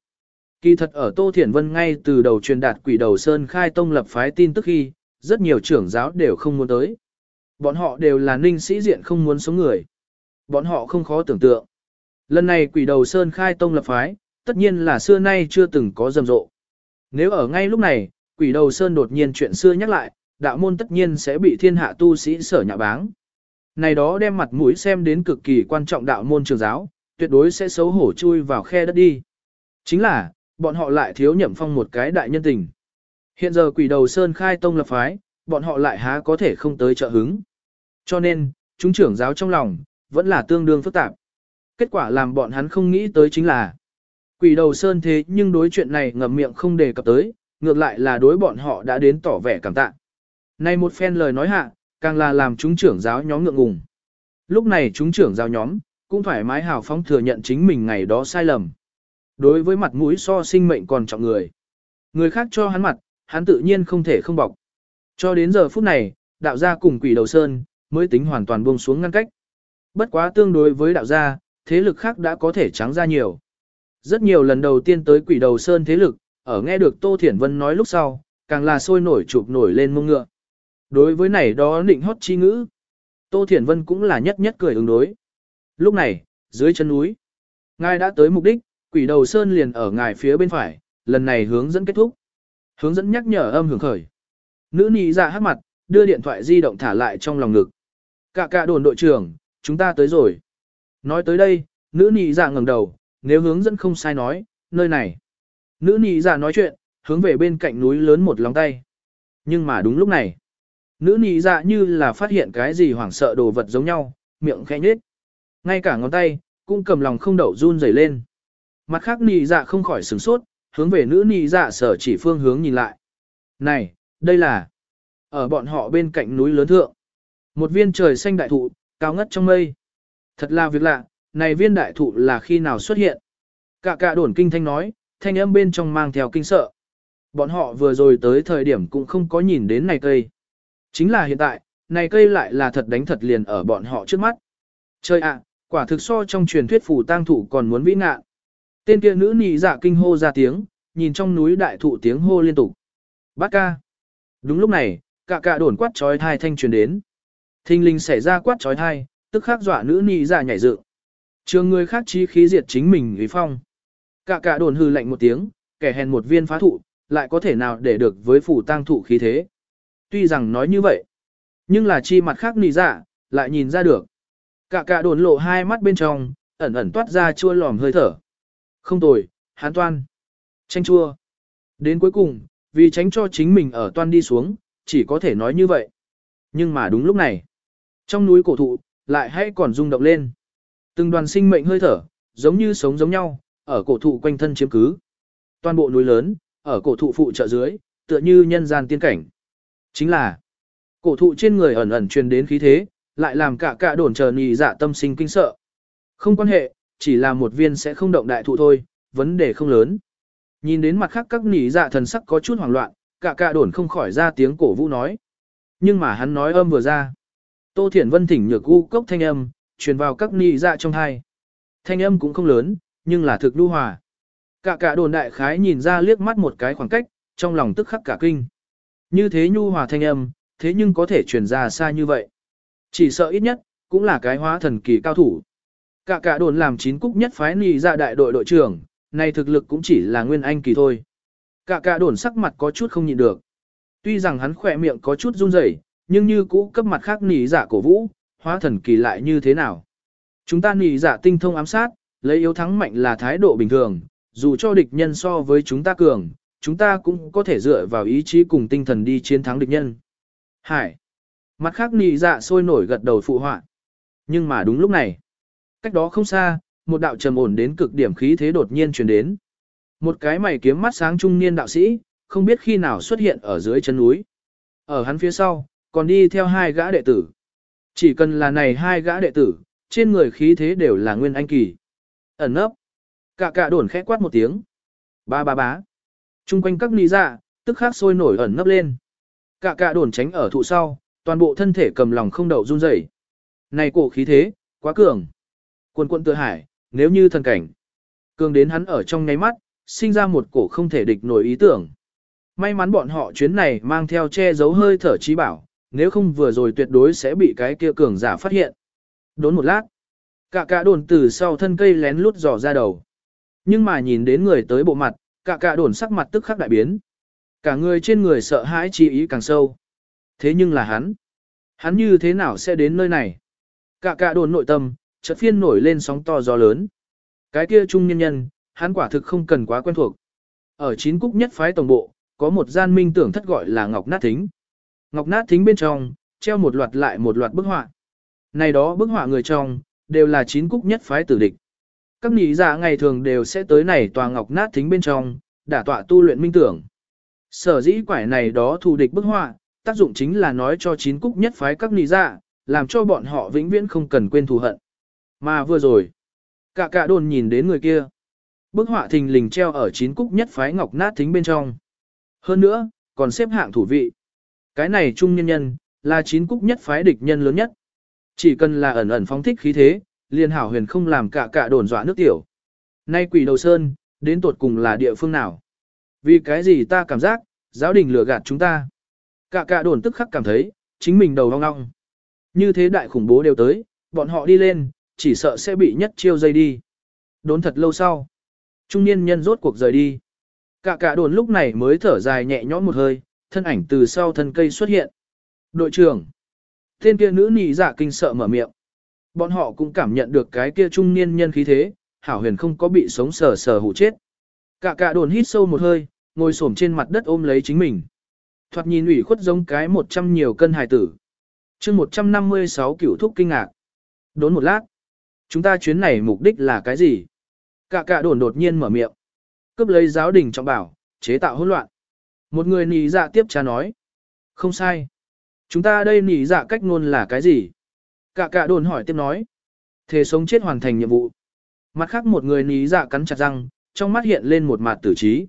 Kỳ thật ở Tô Thiển Vân ngay từ đầu truyền đạt quỷ đầu Sơn khai tông lập phái tin tức khi, rất nhiều trưởng giáo đều không muốn tới. Bọn họ đều là ninh sĩ diện không muốn sống người. Bọn họ không khó tưởng tượng. Lần này quỷ đầu Sơn khai tông lập phái, tất nhiên là xưa nay chưa từng có rầm rộ. Nếu ở ngay lúc này, quỷ đầu Sơn đột nhiên chuyện xưa nhắc lại, đạo môn tất nhiên sẽ bị thiên hạ tu sĩ sở nhạ báng. Này đó đem mặt mũi xem đến cực kỳ quan trọng đạo môn trường giáo, tuyệt đối sẽ xấu hổ chui vào khe đất đi. Chính là, bọn họ lại thiếu nhậm phong một cái đại nhân tình. Hiện giờ quỷ đầu Sơn khai tông lập phái, bọn họ lại há có thể không tới trợ hứng. Cho nên, chúng trưởng giáo trong lòng, vẫn là tương đương phức tạp. Kết quả làm bọn hắn không nghĩ tới chính là quỷ đầu Sơn thế nhưng đối chuyện này ngậm miệng không đề cập tới, ngược lại là đối bọn họ đã đến tỏ vẻ cảm tạ. Này một phen lời nói hạ, càng là làm chúng trưởng giáo nhóm ngượng ngùng. Lúc này chúng trưởng giáo nhóm, cũng thoải mái hào phóng thừa nhận chính mình ngày đó sai lầm. Đối với mặt mũi so sinh mệnh còn trọng người. Người khác cho hắn mặt, hắn tự nhiên không thể không bọc. Cho đến giờ phút này, đạo gia cùng quỷ đầu sơn, mới tính hoàn toàn buông xuống ngăn cách. Bất quá tương đối với đạo gia, thế lực khác đã có thể trắng ra nhiều. Rất nhiều lần đầu tiên tới quỷ đầu sơn thế lực, ở nghe được Tô Thiển Vân nói lúc sau, càng là sôi nổi chụp nổi lên mông ngựa. Đối với này đó định hót chi ngữ, Tô Thiển Vân cũng là nhất nhất cười ứng đối. Lúc này, dưới chân núi, ngài đã tới mục đích, quỷ đầu sơn liền ở ngài phía bên phải, lần này hướng dẫn kết thúc. Hướng dẫn nhắc nhở âm hưởng khởi. Nữ nị ra hát mặt, đưa điện thoại di động thả lại trong lòng ngực. Cả cả đồn đội trưởng, chúng ta tới rồi. Nói tới đây, nữ nị ra ngẩng đầu, nếu hướng dẫn không sai nói, nơi này. Nữ nị dạ nói chuyện, hướng về bên cạnh núi lớn một lòng tay. Nhưng mà đúng lúc này, nữ nị dạ như là phát hiện cái gì hoảng sợ đồ vật giống nhau, miệng khẽ nhếch. Ngay cả ngón tay, cũng cầm lòng không đậu run rẩy lên. Mặt khác nị dạ không khỏi sửng sốt, hướng về nữ nị dạ sở chỉ phương hướng nhìn lại. Này, đây là ở bọn họ bên cạnh núi lớn thượng. Một viên trời xanh đại thụ, cao ngất trong mây. Thật là việc lạ, này viên đại thụ là khi nào xuất hiện? Cả cả đồn kinh thanh nói, thanh âm bên trong mang theo kinh sợ. Bọn họ vừa rồi tới thời điểm cũng không có nhìn đến này cây. Chính là hiện tại, này cây lại là thật đánh thật liền ở bọn họ trước mắt. Trời ạ, quả thực so trong truyền thuyết phủ tang thủ còn muốn vĩ ngạ. Tên kia nữ nị giả dạ kinh hô ra tiếng, nhìn trong núi đại thụ tiếng hô liên tục. Bát ca. Đúng lúc này, cả cả đồn quát trói thai thanh truyền đến. Thinh linh xảy ra quát trói thai, tức khắc dọa nữ nị giả dạ nhảy dựng. Trường người khác chí khí diệt chính mình ý phong. Cả cả đồn hư lạnh một tiếng, kẻ hèn một viên phá thụ, lại có thể nào để được với phủ tang thụ khí thế. Tuy rằng nói như vậy, nhưng là chi mặt khác nì dạ, lại nhìn ra được. Cả cả đồn lộ hai mắt bên trong, ẩn ẩn toát ra chua lòm hơi thở. Không tồi, hán toan. Tranh chua. Đến cuối cùng, vì tránh cho chính mình ở toan đi xuống, chỉ có thể nói như vậy. Nhưng mà đúng lúc này, trong núi cổ thụ, lại hãy còn rung động lên. Từng đoàn sinh mệnh hơi thở, giống như sống giống nhau, ở cổ thụ quanh thân chiếm cứ. Toàn bộ núi lớn, ở cổ thụ phụ trợ dưới, tựa như nhân gian tiên cảnh. Chính là, cổ thụ trên người ẩn ẩn truyền đến khí thế, lại làm cả cả đồn chờ nhị dạ tâm sinh kinh sợ. Không quan hệ, chỉ là một viên sẽ không động đại thụ thôi, vấn đề không lớn. Nhìn đến mặt khác các nhị dạ thần sắc có chút hoảng loạn, cả cả đồn không khỏi ra tiếng cổ vũ nói. Nhưng mà hắn nói âm vừa ra. Tô Thiển Vân thỉnh nhược u cốc thanh âm, truyền vào các nhị dạ trong hai. Thanh âm cũng không lớn, nhưng là thực đu hòa. Cả cả đồn đại khái nhìn ra liếc mắt một cái khoảng cách, trong lòng tức khắc cả kinh. Như thế nhu hòa thanh âm, thế nhưng có thể truyền ra xa như vậy. Chỉ sợ ít nhất, cũng là cái hóa thần kỳ cao thủ. Cả cả đồn làm chín cúc nhất phái nì ra đại đội đội trưởng, này thực lực cũng chỉ là nguyên anh kỳ thôi. Cả cả đồn sắc mặt có chút không nhịn được. Tuy rằng hắn khỏe miệng có chút run rẩy, nhưng như cũ cấp mặt khác nì giả cổ vũ, hóa thần kỳ lại như thế nào. Chúng ta nì giả tinh thông ám sát, lấy yếu thắng mạnh là thái độ bình thường, dù cho địch nhân so với chúng ta cường, chúng ta cũng có thể dựa vào ý chí cùng tinh thần đi chiến thắng địch nhân. Hải. Mặt khác nị dạ sôi nổi gật đầu phụ họa. Nhưng mà đúng lúc này, cách đó không xa, một đạo trầm ổn đến cực điểm khí thế đột nhiên truyền đến. Một cái mày kiếm mắt sáng trung niên đạo sĩ, không biết khi nào xuất hiện ở dưới chân núi. Ở hắn phía sau, còn đi theo hai gã đệ tử. Chỉ cần là này hai gã đệ tử, trên người khí thế đều là nguyên anh kỳ. Ẩn nấp. Cả cả đồn khẽ quát một tiếng. Ba ba bá. Trung quanh các nì dạ, tức khắc sôi nổi ẩn nấp lên. Cả cả đồn tránh ở thụ sau, toàn bộ thân thể cầm lòng không đậu run rẩy. Này cổ khí thế, quá cường. Quân quân tự hải, nếu như thần cảnh. Cường đến hắn ở trong nháy mắt, sinh ra một cổ không thể địch nổi ý tưởng. May mắn bọn họ chuyến này mang theo che giấu hơi thở trí bảo, nếu không vừa rồi tuyệt đối sẽ bị cái kia cường giả phát hiện. Đốn một lát, cả cả đồn từ sau thân cây lén lút dò ra đầu. Nhưng mà nhìn đến người tới bộ mặt, cả cả đồn sắc mặt tức khắc đại biến. Cả người trên người sợ hãi chi ý càng sâu. Thế nhưng là hắn. Hắn như thế nào sẽ đến nơi này? Cả cả đồn nội tâm, chợt phiên nổi lên sóng to gió lớn. Cái kia trung nhân nhân, hắn quả thực không cần quá quen thuộc. Ở chín cúc nhất phái tổng bộ, có một gian minh tưởng thất gọi là Ngọc Nát Thính. Ngọc Nát Thính bên trong, treo một loạt lại một loạt bức họa. Này đó bức họa người trong, đều là chín cúc nhất phái tử địch. Các nị giả ngày thường đều sẽ tới này tòa Ngọc Nát Thính bên trong, đả tọa tu luyện minh tưởng. Sở dĩ quải này đó thù địch bức họa, tác dụng chính là nói cho chín cúc nhất phái các nị giả, làm cho bọn họ vĩnh viễn không cần quên thù hận. Mà vừa rồi, cả cả đồn nhìn đến người kia. Bức họa thình lình treo ở chín cúc nhất phái ngọc nát thính bên trong. Hơn nữa, còn xếp hạng thủ vị. Cái này trung nhân nhân, là chín cúc nhất phái địch nhân lớn nhất. Chỉ cần là ẩn ẩn phóng thích khí thế, liền hảo huyền không làm cả cả đồn dọa nước tiểu. Nay quỷ đầu sơn, đến tột cùng là địa phương nào? Vì cái gì ta cảm giác, giáo đình lừa gạt chúng ta? Cả cả đồn tức khắc cảm thấy, chính mình đầu ong ong. Như thế đại khủng bố đều tới, bọn họ đi lên, chỉ sợ sẽ bị nhất chiêu dây đi. Đốn thật lâu sau. Trung niên nhân rốt cuộc rời đi. Cả cả đồn lúc này mới thở dài nhẹ nhõm một hơi, thân ảnh từ sau thân cây xuất hiện. Đội trưởng. Tên kia nữ nị giả dạ kinh sợ mở miệng. Bọn họ cũng cảm nhận được cái kia trung niên nhân khí thế, hảo huyền không có bị sống sờ sờ hụ chết. Cả cả đồn hít sâu một hơi, ngồi xổm trên mặt đất ôm lấy chính mình. Thoạt nhìn ủy khuất giống cái một trăm nhiều cân hài tử. chương 156 cửu thúc kinh ngạc. Đốn một lát. Chúng ta chuyến này mục đích là cái gì? Cả cả đồn đột nhiên mở miệng. cướp lấy giáo đình trọng bảo, chế tạo hỗn loạn. Một người nì dạ tiếp trả nói. Không sai. Chúng ta đây nỉ dạ cách ngôn là cái gì? Cả cả đồn hỏi tiếp nói. Thế sống chết hoàn thành nhiệm vụ. Mặt khác một người nỉ dạ cắn chặt răng, trong mắt hiện lên một mặt tử trí.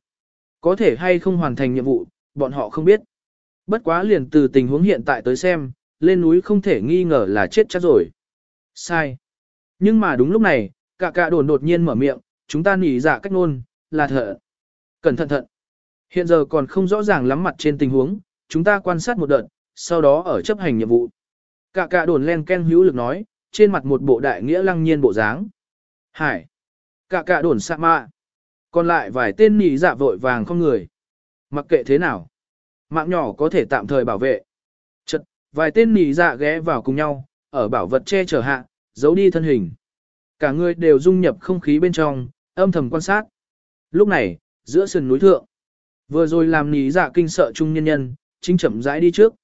Có thể hay không hoàn thành nhiệm vụ, bọn họ không biết. Bất quá liền từ tình huống hiện tại tới xem, lên núi không thể nghi ngờ là chết chắc rồi. Sai. Nhưng mà đúng lúc này, cả cả đồn đột nhiên mở miệng, chúng ta nỉ dạ cách nôn, là thợ. Cẩn thận thận. Hiện giờ còn không rõ ràng lắm mặt trên tình huống, chúng ta quan sát một đợt, sau đó ở chấp hành nhiệm vụ. Cả cả đồn len ken hữu lực nói, trên mặt một bộ đại nghĩa lăng nhiên bộ dáng. Hải. Cả cả đồn sạ mạ. Còn lại vài tên nỉ dạ vội vàng không người. Mặc kệ thế nào. Mạng nhỏ có thể tạm thời bảo vệ. Chật, vài tên nỉ dạ ghé vào cùng nhau, ở bảo vật che chở hạ, giấu đi thân hình. Cả người đều dung nhập không khí bên trong, âm thầm quan sát. Lúc này, giữa sườn núi thượng, Vừa rồi làm nỉ dạ kinh sợ trung nhân nhân, chính chậm rãi đi trước.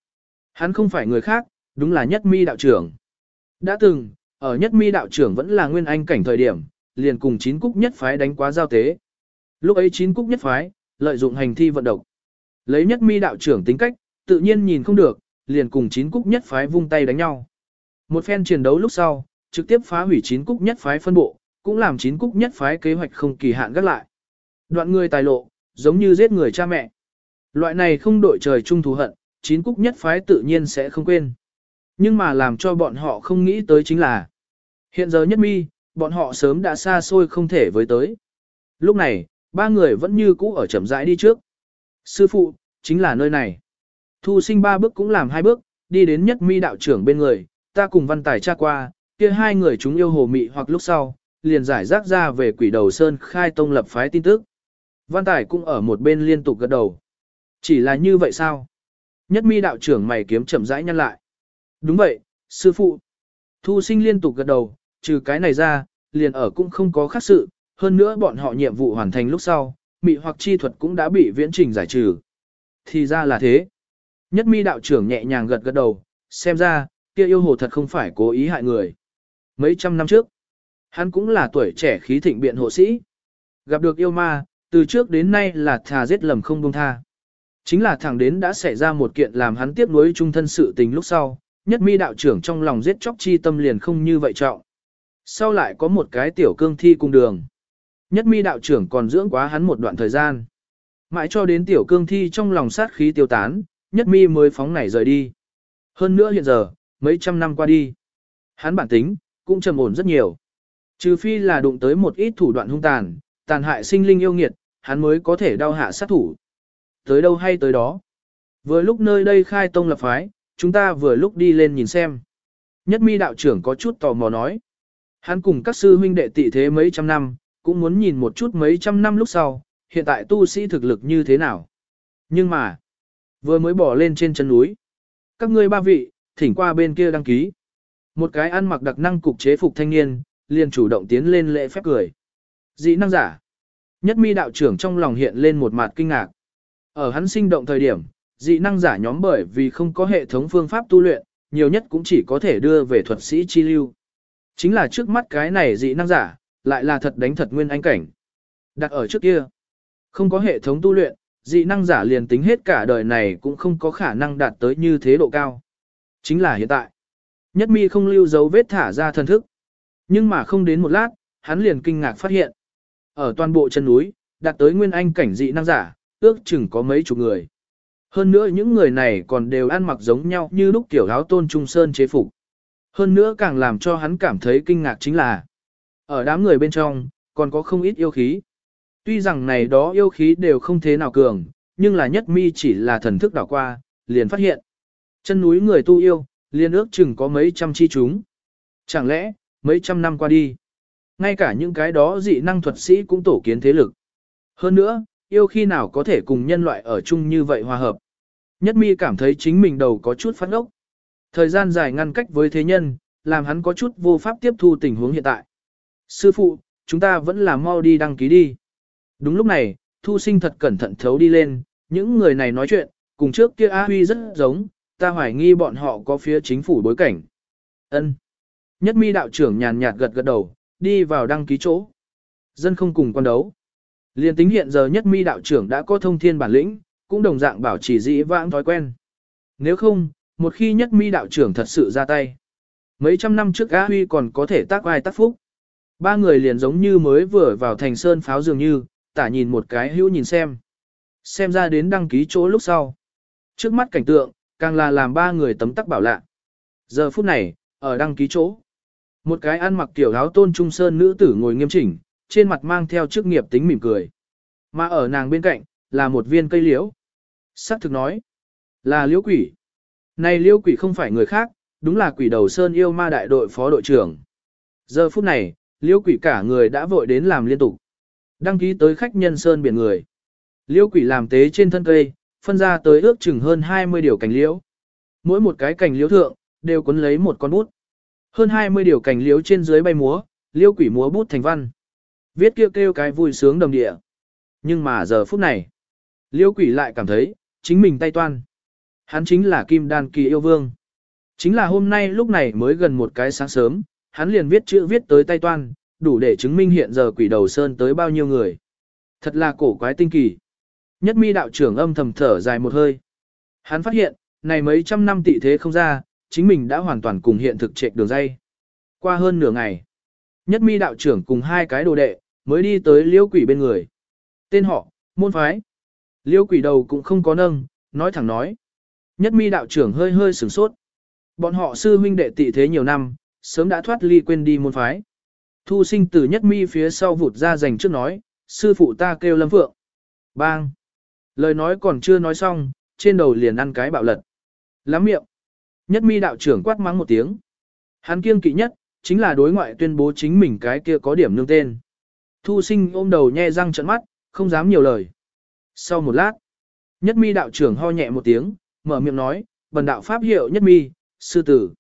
Hắn không phải người khác, đúng là nhất mi đạo trưởng. Đã từng, ở nhất mi đạo trưởng vẫn là nguyên anh cảnh thời điểm, liền cùng chín cúc nhất phái đánh quá giao tế. Lúc ấy chín cúc nhất phái, lợi dụng hành thi vận động. Lấy nhất mi đạo trưởng tính cách, tự nhiên nhìn không được, liền cùng chín cúc nhất phái vung tay đánh nhau. Một phen chiến đấu lúc sau, trực tiếp phá hủy chín cúc nhất phái phân bộ, cũng làm chín cúc nhất phái kế hoạch không kỳ hạn gác lại. Đoạn người tài lộ, giống như giết người cha mẹ. Loại này không đội trời chung thù hận, chín cúc nhất phái tự nhiên sẽ không quên. Nhưng mà làm cho bọn họ không nghĩ tới chính là hiện giờ nhất mi, bọn họ sớm đã xa xôi không thể với tới. Lúc này, ba người vẫn như cũ ở chậm rãi đi trước. Sư phụ, chính là nơi này. Thu sinh ba bước cũng làm hai bước, đi đến nhất mi đạo trưởng bên người, ta cùng văn tài tra qua, kia hai người chúng yêu hồ mị hoặc lúc sau, liền giải rác ra về quỷ đầu sơn khai tông lập phái tin tức. Văn tài cũng ở một bên liên tục gật đầu. Chỉ là như vậy sao? Nhất mi đạo trưởng mày kiếm chậm rãi nhăn lại. Đúng vậy, sư phụ. Thu sinh liên tục gật đầu, trừ cái này ra, liền ở cũng không có khác sự, hơn nữa bọn họ nhiệm vụ hoàn thành lúc sau, mị hoặc chi thuật cũng đã bị viễn trình giải trừ. Thì ra là thế. Nhất mi đạo trưởng nhẹ nhàng gật gật đầu, xem ra, kia yêu hồ thật không phải cố ý hại người. Mấy trăm năm trước, hắn cũng là tuổi trẻ khí thịnh biện hộ sĩ. Gặp được yêu ma, từ trước đến nay là thà giết lầm không buông tha. Chính là thẳng đến đã xảy ra một kiện làm hắn tiếp nối trung thân sự tình lúc sau, nhất mi đạo trưởng trong lòng giết chóc chi tâm liền không như vậy trọng. Sau lại có một cái tiểu cương thi cùng đường. Nhất mi đạo trưởng còn dưỡng quá hắn một đoạn thời gian. Mãi cho đến tiểu cương thi trong lòng sát khí tiêu tán, nhất mi mới phóng nảy rời đi. Hơn nữa hiện giờ, mấy trăm năm qua đi. Hắn bản tính, cũng trầm ổn rất nhiều. Trừ phi là đụng tới một ít thủ đoạn hung tàn, tàn hại sinh linh yêu nghiệt, hắn mới có thể đau hạ sát thủ. Tới đâu hay tới đó. Vừa lúc nơi đây khai tông lập phái, chúng ta vừa lúc đi lên nhìn xem. Nhất mi đạo trưởng có chút tò mò nói. Hắn cùng các sư huynh đệ tị thế mấy trăm năm, cũng muốn nhìn một chút mấy trăm năm lúc sau, hiện tại tu sĩ thực lực như thế nào. Nhưng mà, vừa mới bỏ lên trên chân núi. Các ngươi ba vị, thỉnh qua bên kia đăng ký. Một cái ăn mặc đặc năng cục chế phục thanh niên, liền chủ động tiến lên lễ phép cười. Dị năng giả. Nhất mi đạo trưởng trong lòng hiện lên một mặt kinh ngạc. Ở hắn sinh động thời điểm, dị năng giả nhóm bởi vì không có hệ thống phương pháp tu luyện, nhiều nhất cũng chỉ có thể đưa về thuật sĩ chi lưu. Chính là trước mắt cái này dị năng giả, lại là thật đánh thật nguyên anh cảnh. Đặt ở trước kia, không có hệ thống tu luyện, dị năng giả liền tính hết cả đời này cũng không có khả năng đạt tới như thế độ cao. Chính là hiện tại. Nhất mi không lưu dấu vết thả ra thần thức. Nhưng mà không đến một lát, hắn liền kinh ngạc phát hiện. Ở toàn bộ chân núi, đạt tới nguyên anh cảnh dị năng giả, ước chừng có mấy chục người. Hơn nữa những người này còn đều ăn mặc giống nhau như lúc tiểu áo tôn trung sơn chế phục. Hơn nữa càng làm cho hắn cảm thấy kinh ngạc chính là, ở đám người bên trong, còn có không ít yêu khí. Tuy rằng này đó yêu khí đều không thế nào cường, nhưng là nhất mi chỉ là thần thức đảo qua, liền phát hiện. Chân núi người tu yêu, liền ước chừng có mấy trăm chi chúng. Chẳng lẽ, mấy trăm năm qua đi, ngay cả những cái đó dị năng thuật sĩ cũng tổ kiến thế lực. Hơn nữa, yêu khi nào có thể cùng nhân loại ở chung như vậy hòa hợp. Nhất mi cảm thấy chính mình đầu có chút phát ốc. Thời gian dài ngăn cách với thế nhân, làm hắn có chút vô pháp tiếp thu tình huống hiện tại. Sư phụ, chúng ta vẫn là mau đi đăng ký đi. Đúng lúc này, thu sinh thật cẩn thận thấu đi lên, những người này nói chuyện, cùng trước kia A Huy rất giống, ta hoài nghi bọn họ có phía chính phủ bối cảnh. Ân. Nhất mi đạo trưởng nhàn nhạt gật gật đầu, đi vào đăng ký chỗ. Dân không cùng quan đấu. Liên tính hiện giờ nhất mi đạo trưởng đã có thông thiên bản lĩnh, cũng đồng dạng bảo trì dĩ vãng thói quen. Nếu không, một khi nhất mi đạo trưởng thật sự ra tay. Mấy trăm năm trước A Huy còn có thể tác ai tác phúc. Ba người liền giống như mới vừa vào thành sơn pháo dường như, tả nhìn một cái hữu nhìn xem. Xem ra đến đăng ký chỗ lúc sau. Trước mắt cảnh tượng, càng là làm ba người tấm tắc bảo lạ. Giờ phút này, ở đăng ký chỗ. Một cái ăn mặc kiểu áo tôn trung sơn nữ tử ngồi nghiêm chỉnh, trên mặt mang theo chức nghiệp tính mỉm cười. Mà ở nàng bên cạnh, là một viên cây liễu. Sắc thực nói, là liễu quỷ. Này liễu quỷ không phải người khác, đúng là quỷ đầu sơn yêu ma đại đội phó đội trưởng. Giờ phút này, liễu quỷ cả người đã vội đến làm liên tục. Đăng ký tới khách nhân sơn biển người. Liễu quỷ làm tế trên thân cây, phân ra tới ước chừng hơn 20 điều cành liễu. Mỗi một cái cành liễu thượng, đều cuốn lấy một con bút. Hơn 20 điều cành liễu trên dưới bay múa, liễu quỷ múa bút thành văn. Viết kêu kêu cái vui sướng đồng địa. Nhưng mà giờ phút này, Liêu quỷ lại cảm thấy, chính mình tay toan. Hắn chính là kim đan kỳ yêu vương. Chính là hôm nay lúc này mới gần một cái sáng sớm, hắn liền viết chữ viết tới tay toan, đủ để chứng minh hiện giờ quỷ đầu sơn tới bao nhiêu người. Thật là cổ quái tinh kỳ. Nhất mi đạo trưởng âm thầm thở dài một hơi. Hắn phát hiện, này mấy trăm năm tị thế không ra, chính mình đã hoàn toàn cùng hiện thực trệ đường dây. Qua hơn nửa ngày, nhất mi đạo trưởng cùng hai cái đồ đệ, mới đi tới liêu quỷ bên người. Tên họ, môn phái. Liêu quỷ đầu cũng không có nâng, nói thẳng nói. Nhất mi đạo trưởng hơi hơi sửng sốt. Bọn họ sư huynh đệ tị thế nhiều năm, sớm đã thoát ly quên đi môn phái. Thu sinh từ nhất mi phía sau vụt ra dành trước nói, sư phụ ta kêu lâm phượng. Bang! Lời nói còn chưa nói xong, trên đầu liền ăn cái bạo lật. Lắm miệng! Nhất mi đạo trưởng quát mắng một tiếng. Hắn kiêng kỵ nhất, chính là đối ngoại tuyên bố chính mình cái kia có điểm nương tên. Thu sinh ôm đầu nhe răng trận mắt, không dám nhiều lời. Sau một lát, nhất mi đạo trưởng ho nhẹ một tiếng, mở miệng nói, bần đạo pháp hiệu nhất mi, sư tử.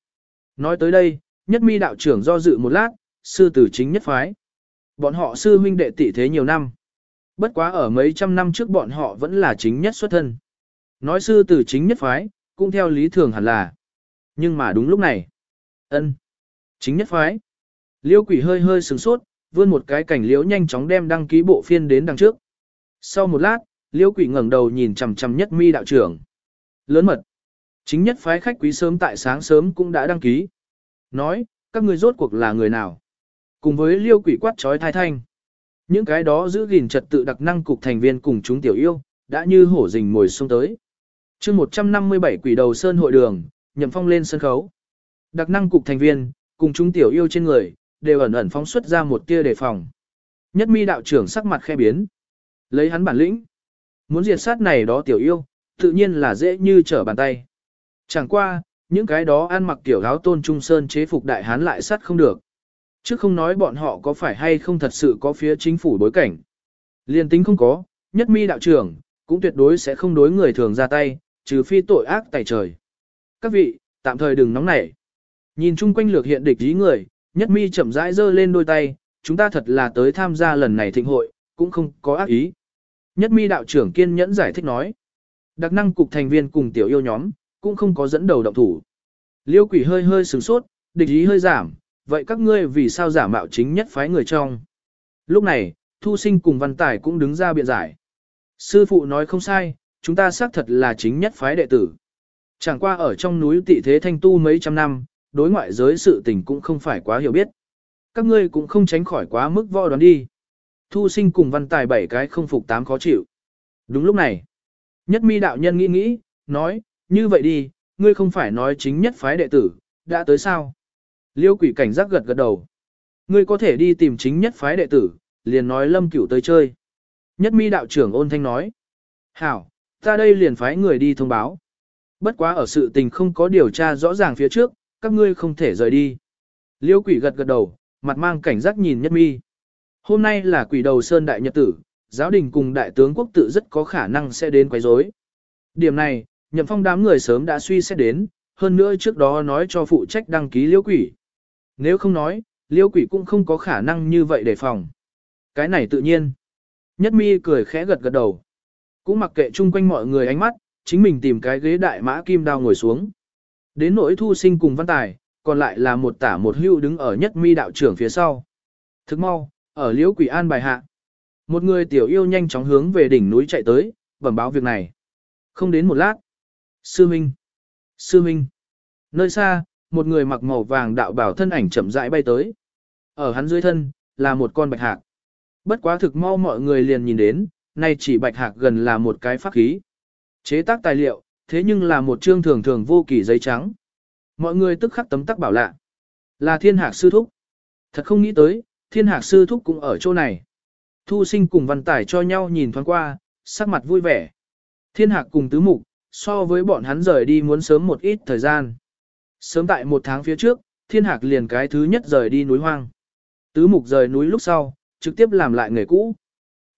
Nói tới đây, nhất mi đạo trưởng do dự một lát, sư tử chính nhất phái. Bọn họ sư huynh đệ tỷ thế nhiều năm. Bất quá ở mấy trăm năm trước bọn họ vẫn là chính nhất xuất thân. Nói sư tử chính nhất phái, cũng theo lý thường hẳn là. Nhưng mà đúng lúc này, ân chính nhất phái. Liêu quỷ hơi hơi sừng sốt, vươn một cái cảnh liễu nhanh chóng đem đăng ký bộ phiên đến đằng trước. Sau một lát, liễu quỷ ngẩng đầu nhìn chằm chằm nhất mi đạo trưởng. Lớn mật. Chính nhất phái khách quý sớm tại sáng sớm cũng đã đăng ký. Nói, các ngươi rốt cuộc là người nào? Cùng với liêu quỷ quát trói thai thanh. Những cái đó giữ gìn trật tự đặc năng cục thành viên cùng chúng tiểu yêu, đã như hổ rình mồi xuống tới. chương 157 quỷ đầu sơn hội đường, nhậm phong lên sân khấu. Đặc năng cục thành viên, cùng chúng tiểu yêu trên người, đều ẩn ẩn phóng xuất ra một tia đề phòng. Nhất mi đạo trưởng sắc mặt khe biến. Lấy hắn bản lĩnh. Muốn diệt sát này đó tiểu yêu, tự nhiên là dễ như trở bàn tay. Chẳng qua, những cái đó ăn mặc tiểu áo tôn trung sơn chế phục đại hán lại sát không được. Chứ không nói bọn họ có phải hay không thật sự có phía chính phủ bối cảnh. Liên tính không có, nhất mi đạo trưởng, cũng tuyệt đối sẽ không đối người thường ra tay, trừ phi tội ác tại trời. Các vị, tạm thời đừng nóng nảy. Nhìn chung quanh lược hiện địch ý người, nhất mi chậm rãi giơ lên đôi tay, chúng ta thật là tới tham gia lần này thịnh hội, cũng không có ác ý. Nhất mi đạo trưởng kiên nhẫn giải thích nói. Đặc năng cục thành viên cùng tiểu yêu nhóm, cũng không có dẫn đầu động thủ. Liêu quỷ hơi hơi sửng sốt, địch ý hơi giảm, vậy các ngươi vì sao giả mạo chính nhất phái người trong. Lúc này, Thu Sinh cùng Văn Tài cũng đứng ra biện giải. Sư phụ nói không sai, chúng ta xác thật là chính nhất phái đệ tử. Chẳng qua ở trong núi tị thế thanh tu mấy trăm năm, đối ngoại giới sự tình cũng không phải quá hiểu biết. Các ngươi cũng không tránh khỏi quá mức võ đoán đi. Thu sinh cùng văn tài bảy cái không phục tám khó chịu. Đúng lúc này, nhất mi đạo nhân nghĩ nghĩ, nói, như vậy đi, ngươi không phải nói chính nhất phái đệ tử, đã tới sao? Liêu quỷ cảnh giác gật gật đầu. Ngươi có thể đi tìm chính nhất phái đệ tử, liền nói lâm cửu tới chơi. Nhất mi đạo trưởng ôn thanh nói. Hảo, ta đây liền phái người đi thông báo. Bất quá ở sự tình không có điều tra rõ ràng phía trước, các ngươi không thể rời đi. Liêu quỷ gật gật đầu, mặt mang cảnh giác nhìn nhất mi. Hôm nay là quỷ đầu sơn đại nhật tử, giáo đình cùng đại tướng quốc tự rất có khả năng sẽ đến quấy rối. Điểm này, nhậm phong đám người sớm đã suy xét đến, hơn nữa trước đó nói cho phụ trách đăng ký liêu quỷ. Nếu không nói, liêu quỷ cũng không có khả năng như vậy để phòng. Cái này tự nhiên. Nhất mi cười khẽ gật gật đầu. Cũng mặc kệ chung quanh mọi người ánh mắt, chính mình tìm cái ghế đại mã kim đao ngồi xuống. Đến nỗi thu sinh cùng văn tài, còn lại là một tả một hưu đứng ở nhất mi đạo trưởng phía sau. Thức mau, ở liễu quỷ an bài hạ. Một người tiểu yêu nhanh chóng hướng về đỉnh núi chạy tới, bẩm báo việc này. Không đến một lát. Sư Minh. Sư Minh. Nơi xa, một người mặc màu vàng đạo bảo thân ảnh chậm rãi bay tới. Ở hắn dưới thân, là một con bạch hạc. Bất quá thực mau mọi người liền nhìn đến, nay chỉ bạch hạc gần là một cái pháp khí. Chế tác tài liệu, thế nhưng là một chương thường thường vô kỳ giấy trắng. Mọi người tức khắc tấm tắc bảo lạ. Là thiên hạc sư thúc. Thật không nghĩ tới, thiên hạc sư thúc cũng ở chỗ này. Thu sinh cùng văn tải cho nhau nhìn thoáng qua, sắc mặt vui vẻ. Thiên hạc cùng tứ mục, so với bọn hắn rời đi muốn sớm một ít thời gian. Sớm tại một tháng phía trước, thiên hạc liền cái thứ nhất rời đi núi hoang. Tứ mục rời núi lúc sau, trực tiếp làm lại nghề cũ.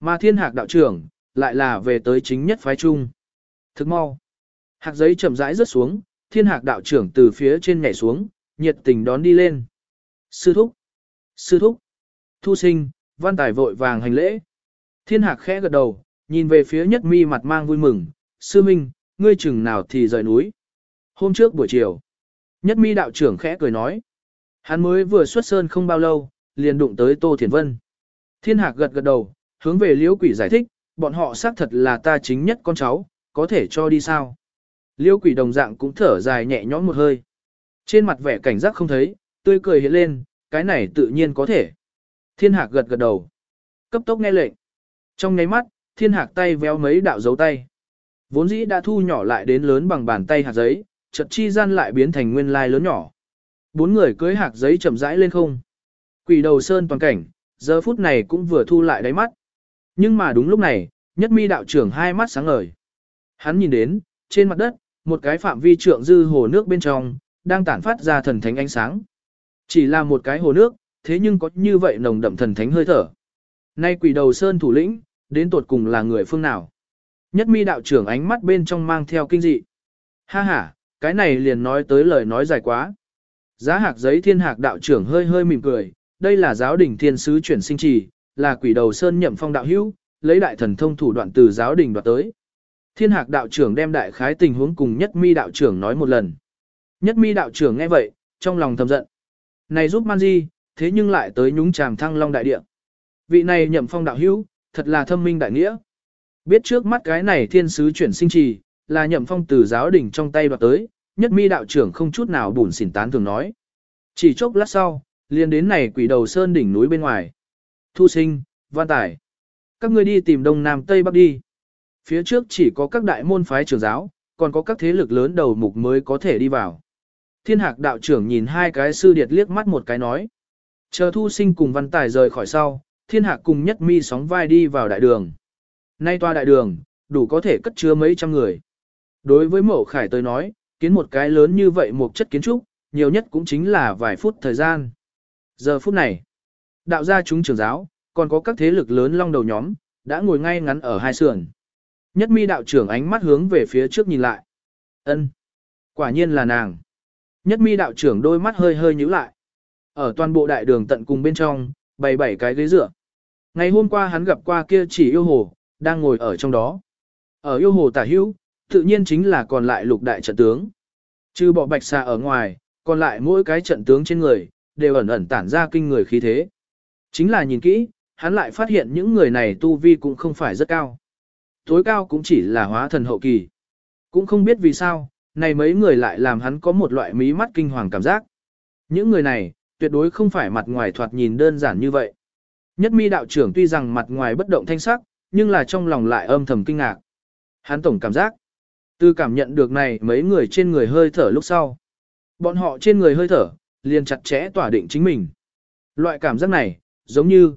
Mà thiên hạc đạo trưởng, lại là về tới chính nhất phái trung. Thức mau. Hạc giấy chậm rãi rớt xuống, thiên hạc đạo trưởng từ phía trên nhảy xuống, nhiệt tình đón đi lên. Sư thúc. Sư thúc. Thu sinh, văn tài vội vàng hành lễ. Thiên hạc khẽ gật đầu, nhìn về phía nhất mi mặt mang vui mừng, sư minh, ngươi chừng nào thì rời núi. Hôm trước buổi chiều, nhất mi đạo trưởng khẽ cười nói, hắn mới vừa xuất sơn không bao lâu, liền đụng tới Tô Thiền Vân. Thiên Hạc gật gật đầu, hướng về Liễu Quỷ giải thích, bọn họ xác thật là ta chính nhất con cháu, có thể cho đi sao. Liêu Quỷ đồng dạng cũng thở dài nhẹ nhõm một hơi. Trên mặt vẻ cảnh giác không thấy, tươi cười hiện lên, cái này tự nhiên có thể. Thiên Hạc gật gật đầu. Cấp tốc nghe lệnh. Trong nháy mắt, Thiên Hạc tay véo mấy đạo dấu tay. Vốn dĩ đã thu nhỏ lại đến lớn bằng bàn tay hạt giấy, chợt chi gian lại biến thành nguyên lai lớn nhỏ. Bốn người cưới hạt giấy chậm rãi lên không. Quỷ đầu sơn toàn cảnh, giờ phút này cũng vừa thu lại đáy mắt. Nhưng mà đúng lúc này, nhất mi đạo trưởng hai mắt sáng ngời. Hắn nhìn đến, trên mặt đất, một cái phạm vi trượng dư hồ nước bên trong, đang tản phát ra thần thánh ánh sáng. Chỉ là một cái hồ nước, thế nhưng có như vậy nồng đậm thần thánh hơi thở. Nay quỷ đầu sơn thủ lĩnh, đến tột cùng là người phương nào? Nhất mi đạo trưởng ánh mắt bên trong mang theo kinh dị. Ha ha, cái này liền nói tới lời nói dài quá. Giá hạc giấy thiên hạc đạo trưởng hơi hơi mỉm cười, đây là giáo đình thiên sứ chuyển sinh trì, là quỷ đầu sơn nhậm phong đạo hữu, lấy đại thần thông thủ đoạn từ giáo đình đoạt tới. Thiên hạc đạo trưởng đem đại khái tình huống cùng nhất mi đạo trưởng nói một lần. Nhất mi đạo trưởng nghe vậy, trong lòng thầm giận. Này giúp man di, thế nhưng lại tới nhúng chàm thăng long đại địa. Vị này nhậm phong đạo hữu, thật là thâm minh đại nghĩa. Biết trước mắt cái này thiên sứ chuyển sinh trì, là nhậm phong từ giáo đình trong tay đoạt tới, nhất mi đạo trưởng không chút nào bùn xỉn tán thường nói. Chỉ chốc lát sau, liền đến này quỷ đầu sơn đỉnh núi bên ngoài. Thu sinh, văn tải. Các ngươi đi tìm đông nam tây bắc đi. Phía trước chỉ có các đại môn phái trưởng giáo, còn có các thế lực lớn đầu mục mới có thể đi vào. Thiên hạc đạo trưởng nhìn hai cái sư điệt liếc mắt một cái nói. Chờ thu sinh cùng văn tài rời khỏi sau, thiên hạc cùng nhất mi sóng vai đi vào đại đường. Nay toa đại đường, đủ có thể cất chứa mấy trăm người. Đối với mẫu khải tới nói, kiến một cái lớn như vậy một chất kiến trúc, nhiều nhất cũng chính là vài phút thời gian. Giờ phút này, đạo gia chúng trưởng giáo, còn có các thế lực lớn long đầu nhóm, đã ngồi ngay ngắn ở hai sườn. Nhất mi đạo trưởng ánh mắt hướng về phía trước nhìn lại. ân Quả nhiên là nàng. Nhất mi đạo trưởng đôi mắt hơi hơi nhíu lại. Ở toàn bộ đại đường tận cùng bên trong, bày bảy cái ghế dựa. Ngày hôm qua hắn gặp qua kia chỉ yêu hồ, đang ngồi ở trong đó. Ở yêu hồ tả hữu, tự nhiên chính là còn lại lục đại trận tướng. Trừ bỏ bạch xà ở ngoài, còn lại mỗi cái trận tướng trên người, đều ẩn ẩn tản ra kinh người khí thế. Chính là nhìn kỹ, hắn lại phát hiện những người này tu vi cũng không phải rất cao. Tối cao cũng chỉ là hóa thần hậu kỳ. Cũng không biết vì sao, này mấy người lại làm hắn có một loại mí mắt kinh hoàng cảm giác. Những người này, tuyệt đối không phải mặt ngoài thoạt nhìn đơn giản như vậy. Nhất mi đạo trưởng tuy rằng mặt ngoài bất động thanh sắc, nhưng là trong lòng lại âm thầm kinh ngạc. Hắn tổng cảm giác, từ cảm nhận được này mấy người trên người hơi thở lúc sau. Bọn họ trên người hơi thở, liền chặt chẽ tỏa định chính mình. Loại cảm giác này, giống như,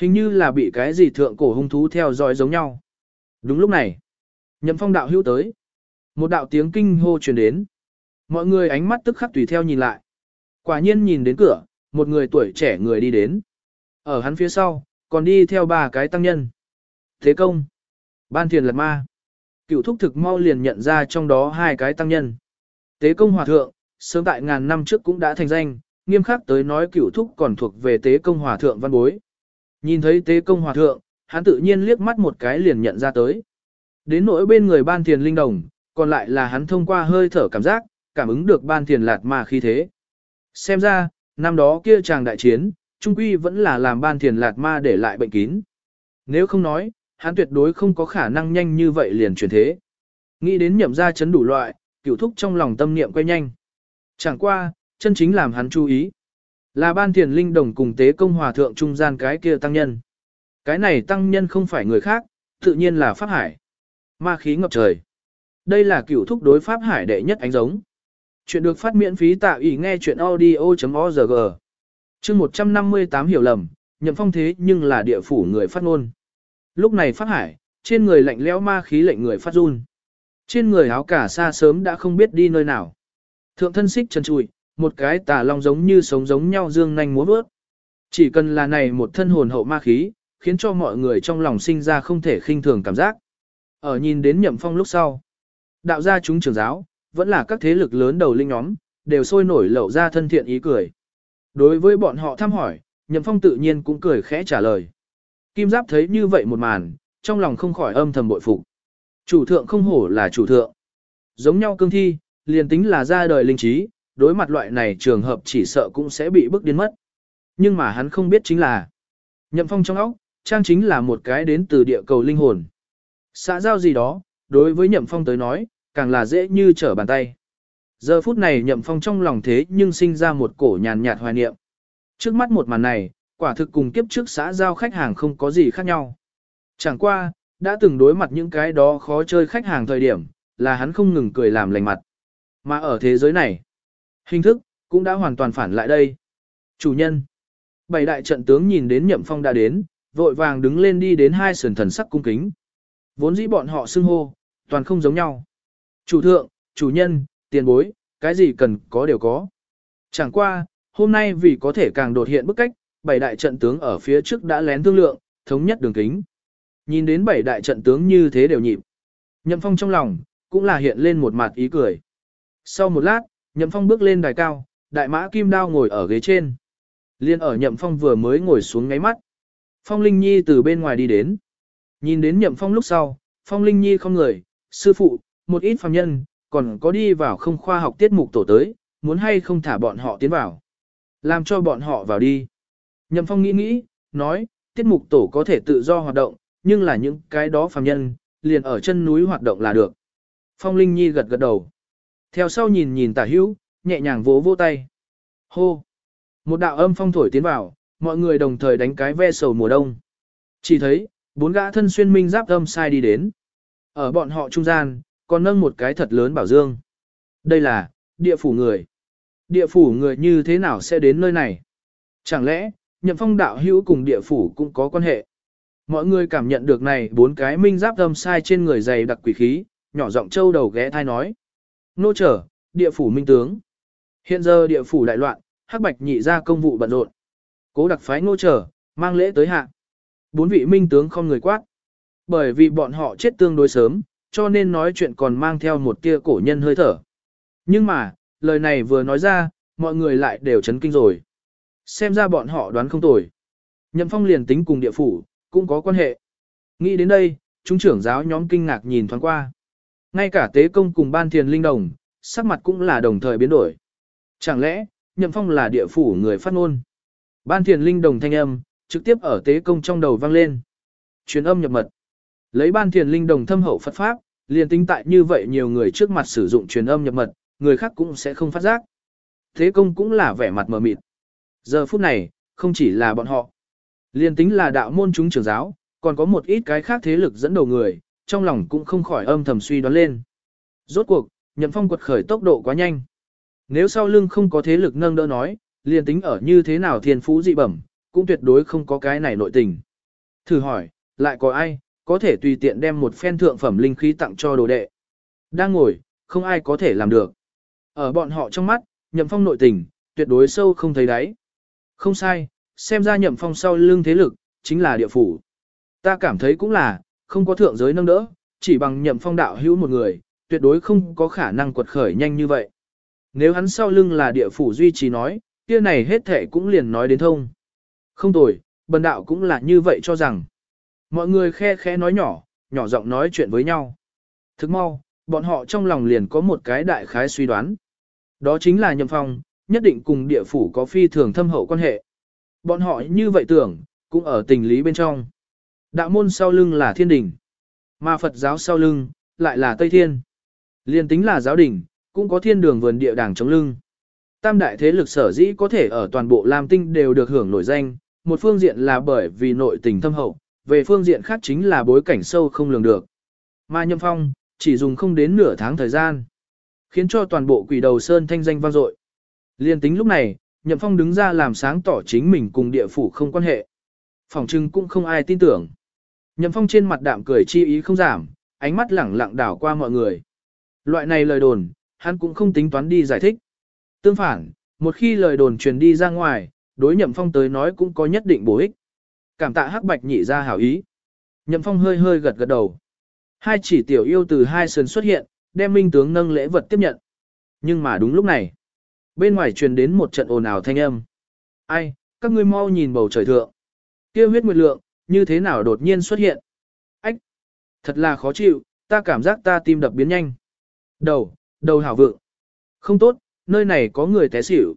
hình như là bị cái gì thượng cổ hung thú theo dõi giống nhau. Đúng lúc này, nhậm phong đạo hữu tới. Một đạo tiếng kinh hô truyền đến. Mọi người ánh mắt tức khắc tùy theo nhìn lại. Quả nhiên nhìn đến cửa, một người tuổi trẻ người đi đến. Ở hắn phía sau, còn đi theo ba cái tăng nhân. Thế công. Ban thiền lật ma. Cựu thúc thực mau liền nhận ra trong đó hai cái tăng nhân. Tế công hòa thượng, sớm tại ngàn năm trước cũng đã thành danh, nghiêm khắc tới nói cựu thúc còn thuộc về tế công hòa thượng văn bối. Nhìn thấy tế công hòa thượng, hắn tự nhiên liếc mắt một cái liền nhận ra tới. Đến nỗi bên người ban thiền linh đồng, còn lại là hắn thông qua hơi thở cảm giác, cảm ứng được ban thiền lạt ma khí thế. Xem ra, năm đó kia chàng đại chiến, trung quy vẫn là làm ban thiền lạt ma để lại bệnh kín. Nếu không nói, hắn tuyệt đối không có khả năng nhanh như vậy liền chuyển thế. Nghĩ đến nhậm ra chấn đủ loại, cửu thúc trong lòng tâm niệm quay nhanh. Chẳng qua, chân chính làm hắn chú ý. Là ban thiền linh đồng cùng tế công hòa thượng trung gian cái kia tăng nhân. Cái này tăng nhân không phải người khác, tự nhiên là Pháp Hải. Ma khí ngập trời. Đây là cửu thúc đối Pháp Hải đệ nhất ánh giống. Chuyện được phát miễn phí tại ủy nghe chuyện audio.org. Chương 158 hiểu lầm, nhậm phong thế nhưng là địa phủ người phát ngôn. Lúc này Pháp Hải, trên người lạnh lẽo ma khí lệnh người phát run. Trên người áo cả xa sớm đã không biết đi nơi nào. Thượng thân xích chân trụi, một cái tà long giống như sống giống nhau dương nhanh múa bước. Chỉ cần là này một thân hồn hậu ma khí, khiến cho mọi người trong lòng sinh ra không thể khinh thường cảm giác. Ở nhìn đến nhậm phong lúc sau, đạo gia chúng trưởng giáo, vẫn là các thế lực lớn đầu linh nhóm, đều sôi nổi lậu ra thân thiện ý cười. Đối với bọn họ thăm hỏi, nhậm phong tự nhiên cũng cười khẽ trả lời. Kim Giáp thấy như vậy một màn, trong lòng không khỏi âm thầm bội phục. Chủ thượng không hổ là chủ thượng. Giống nhau cương thi, liền tính là ra đời linh trí, đối mặt loại này trường hợp chỉ sợ cũng sẽ bị bức điên mất. Nhưng mà hắn không biết chính là, nhậm phong trong óc, trang chính là một cái đến từ địa cầu linh hồn. Xã giao gì đó, đối với nhậm phong tới nói, càng là dễ như trở bàn tay. Giờ phút này nhậm phong trong lòng thế nhưng sinh ra một cổ nhàn nhạt hoài niệm. Trước mắt một màn này, quả thực cùng kiếp trước xã giao khách hàng không có gì khác nhau. Chẳng qua, đã từng đối mặt những cái đó khó chơi khách hàng thời điểm, là hắn không ngừng cười làm lành mặt. Mà ở thế giới này, hình thức, cũng đã hoàn toàn phản lại đây. Chủ nhân, bảy đại trận tướng nhìn đến nhậm phong đã đến, vội vàng đứng lên đi đến hai sườn thần sắc cung kính. Vốn dĩ bọn họ xưng hô, toàn không giống nhau. Chủ thượng, chủ nhân, tiền bối, cái gì cần có đều có. Chẳng qua, hôm nay vì có thể càng đột hiện bức cách, bảy đại trận tướng ở phía trước đã lén thương lượng, thống nhất đường kính. Nhìn đến bảy đại trận tướng như thế đều nhịp. Nhậm Phong trong lòng, cũng là hiện lên một mặt ý cười. Sau một lát, Nhậm Phong bước lên đài cao, đại mã kim đao ngồi ở ghế trên. Liên ở Nhậm Phong vừa mới ngồi xuống ngáy mắt. Phong Linh Nhi từ bên ngoài đi đến. Nhìn đến Nhậm Phong lúc sau, Phong Linh Nhi không người, sư phụ, một ít phàm nhân, còn có đi vào không khoa học tiết mục tổ tới, muốn hay không thả bọn họ tiến vào. Làm cho bọn họ vào đi. Nhậm Phong nghĩ nghĩ, nói, tiết mục tổ có thể tự do hoạt động, nhưng là những cái đó phàm nhân, liền ở chân núi hoạt động là được. Phong Linh Nhi gật gật đầu. Theo sau nhìn nhìn tả hữu, nhẹ nhàng vỗ vỗ tay. Hô! Một đạo âm phong thổi tiến vào, mọi người đồng thời đánh cái ve sầu mùa đông. Chỉ thấy, bốn gã thân xuyên minh giáp âm sai đi đến. Ở bọn họ trung gian, còn nâng một cái thật lớn bảo dương. Đây là, địa phủ người. Địa phủ người như thế nào sẽ đến nơi này? Chẳng lẽ, nhậm phong đạo hữu cùng địa phủ cũng có quan hệ? Mọi người cảm nhận được này bốn cái minh giáp âm sai trên người dày đặc quỷ khí, nhỏ giọng châu đầu ghé thai nói. Nô trở, địa phủ minh tướng. Hiện giờ địa phủ đại loạn, hắc bạch nhị ra công vụ bận rộn. Cố đặc phái nô trở, mang lễ tới hạ. Bốn vị minh tướng không người quát. Bởi vì bọn họ chết tương đối sớm, cho nên nói chuyện còn mang theo một tia cổ nhân hơi thở. Nhưng mà, lời này vừa nói ra, mọi người lại đều chấn kinh rồi. Xem ra bọn họ đoán không tồi. Nhậm phong liền tính cùng địa phủ, cũng có quan hệ. Nghĩ đến đây, chúng trưởng giáo nhóm kinh ngạc nhìn thoáng qua. Ngay cả tế công cùng ban thiền linh đồng, sắc mặt cũng là đồng thời biến đổi. Chẳng lẽ, nhậm phong là địa phủ người phát ngôn? Ban thiền linh đồng thanh âm, trực tiếp ở tế công trong đầu vang lên. Truyền âm nhập mật. Lấy ban thiền linh đồng thâm hậu Phật Pháp, liền tính tại như vậy nhiều người trước mặt sử dụng truyền âm nhập mật, người khác cũng sẽ không phát giác. Thế công cũng là vẻ mặt mờ mịt. Giờ phút này, không chỉ là bọn họ. liền tính là đạo môn chúng trưởng giáo, còn có một ít cái khác thế lực dẫn đầu người, trong lòng cũng không khỏi âm thầm suy đoán lên. Rốt cuộc, nhậm phong quật khởi tốc độ quá nhanh. Nếu sau lưng không có thế lực nâng đỡ nói, liền tính ở như thế nào thiên phú dị bẩm, cũng tuyệt đối không có cái này nội tình. Thử hỏi, lại có ai, có thể tùy tiện đem một phen thượng phẩm linh khí tặng cho đồ đệ. Đang ngồi, không ai có thể làm được. Ở bọn họ trong mắt, nhậm phong nội tình, tuyệt đối sâu không thấy đáy. Không sai, xem ra nhậm phong sau lưng thế lực, chính là địa phủ. Ta cảm thấy cũng là, không có thượng giới nâng đỡ, chỉ bằng nhậm phong đạo hữu một người, tuyệt đối không có khả năng quật khởi nhanh như vậy. Nếu hắn sau lưng là địa phủ duy trì nói, kia này hết thệ cũng liền nói đến thông. Không tồi, bần đạo cũng là như vậy cho rằng. Mọi người khe khẽ nói nhỏ, nhỏ giọng nói chuyện với nhau. Thức mau, bọn họ trong lòng liền có một cái đại khái suy đoán. Đó chính là nhậm phong, nhất định cùng địa phủ có phi thường thâm hậu quan hệ. Bọn họ như vậy tưởng, cũng ở tình lý bên trong. Đạo môn sau lưng là thiên đình, mà Phật giáo sau lưng, lại là Tây Thiên. Liên tính là giáo đình, cũng có thiên đường vườn địa đàng chống lưng. Tam đại thế lực sở dĩ có thể ở toàn bộ Lam Tinh đều được hưởng nổi danh, một phương diện là bởi vì nội tình thâm hậu, về phương diện khác chính là bối cảnh sâu không lường được. Mà Nhâm Phong, chỉ dùng không đến nửa tháng thời gian, khiến cho toàn bộ quỷ đầu sơn thanh danh vang dội. Liên tính lúc này, Nhậm Phong đứng ra làm sáng tỏ chính mình cùng địa phủ không quan hệ. Phòng trưng cũng không ai tin tưởng. Nhậm Phong trên mặt đạm cười chi ý không giảm, ánh mắt lẳng lặng đảo qua mọi người. Loại này lời đồn, hắn cũng không tính toán đi giải thích. Tương phản, một khi lời đồn truyền đi ra ngoài, đối Nhậm Phong tới nói cũng có nhất định bổ ích. Cảm tạ hắc bạch nhị ra hảo ý. Nhậm Phong hơi hơi gật gật đầu. Hai chỉ tiểu yêu từ hai sườn xuất hiện, đem minh tướng nâng lễ vật tiếp nhận. Nhưng mà đúng lúc này, bên ngoài truyền đến một trận ồn ào thanh âm. Ai, các ngươi mau nhìn bầu trời thượng. kia huyết nguyệt lượng, như thế nào đột nhiên xuất hiện. Ách, Thật là khó chịu, ta cảm giác ta tim đập biến nhanh. Đầu, đầu hảo vượng. Không tốt, nơi này có người té xỉu.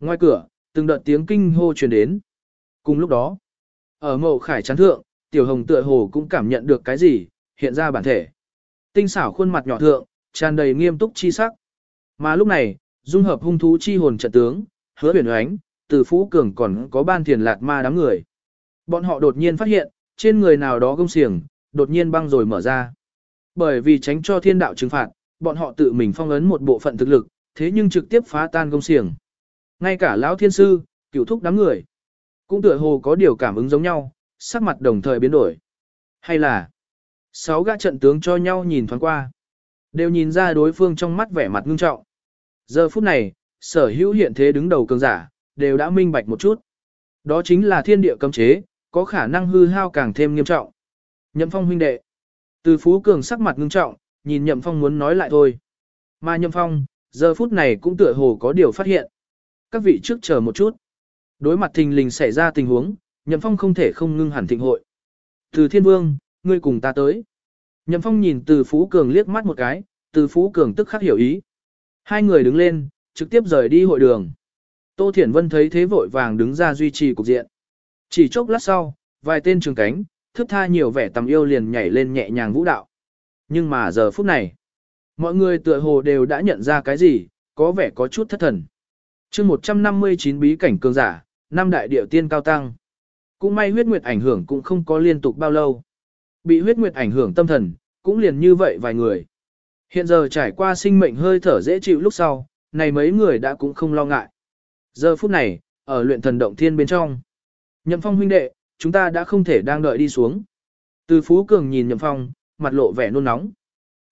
Ngoài cửa, từng đợt tiếng kinh hô truyền đến. Cùng lúc đó, ở mộ khải chán thượng, tiểu hồng tựa hồ cũng cảm nhận được cái gì, hiện ra bản thể. Tinh xảo khuôn mặt nhỏ thượng, tràn đầy nghiêm túc chi sắc. Mà lúc này, dung hợp hung thú chi hồn trận tướng, hứa huyền oánh, từ phú cường còn có ban thiền lạt ma đám người. Bọn họ đột nhiên phát hiện, trên người nào đó gông xiềng, đột nhiên băng rồi mở ra. Bởi vì tránh cho thiên đạo trừng phạt, bọn họ tự mình phong ấn một bộ phận thực lực, thế nhưng trực tiếp phá tan gông xiềng. Ngay cả lão thiên sư, cửu thúc đám người, cũng tựa hồ có điều cảm ứng giống nhau, sắc mặt đồng thời biến đổi. Hay là, sáu gã trận tướng cho nhau nhìn thoáng qua, đều nhìn ra đối phương trong mắt vẻ mặt ngưng trọng. Giờ phút này, sở hữu hiện thế đứng đầu cường giả, đều đã minh bạch một chút. Đó chính là thiên địa cấm chế, có khả năng hư hao càng thêm nghiêm trọng. Nhậm phong huynh đệ. Từ phú cường sắc mặt ngưng trọng, nhìn nhậm phong muốn nói lại thôi. Mà nhậm phong, giờ phút này cũng tựa hồ có điều phát hiện. Các vị trước chờ một chút. Đối mặt thình lình xảy ra tình huống, nhậm phong không thể không ngưng hẳn thịnh hội. Từ thiên vương, ngươi cùng ta tới. Nhậm phong nhìn từ phú cường liếc mắt một cái, từ phú cường tức khắc hiểu ý. Hai người đứng lên, trực tiếp rời đi hội đường. Tô Thiển Vân thấy thế vội vàng đứng ra duy trì cục diện. Chỉ chốc lát sau, vài tên trường cánh, thức tha nhiều vẻ tầm yêu liền nhảy lên nhẹ nhàng vũ đạo. Nhưng mà giờ phút này, mọi người tựa hồ đều đã nhận ra cái gì, có vẻ có chút thất thần. chương 159 bí cảnh cường giả, năm đại điệu tiên cao tăng. Cũng may huyết nguyệt ảnh hưởng cũng không có liên tục bao lâu. Bị huyết nguyệt ảnh hưởng tâm thần, cũng liền như vậy vài người. Hiện giờ trải qua sinh mệnh hơi thở dễ chịu lúc sau, này mấy người đã cũng không lo ngại. Giờ phút này, ở luyện thần động thiên bên trong. Nhậm phong huynh đệ, chúng ta đã không thể đang đợi đi xuống. Từ Phú Cường nhìn Nhậm phong, mặt lộ vẻ nôn nóng.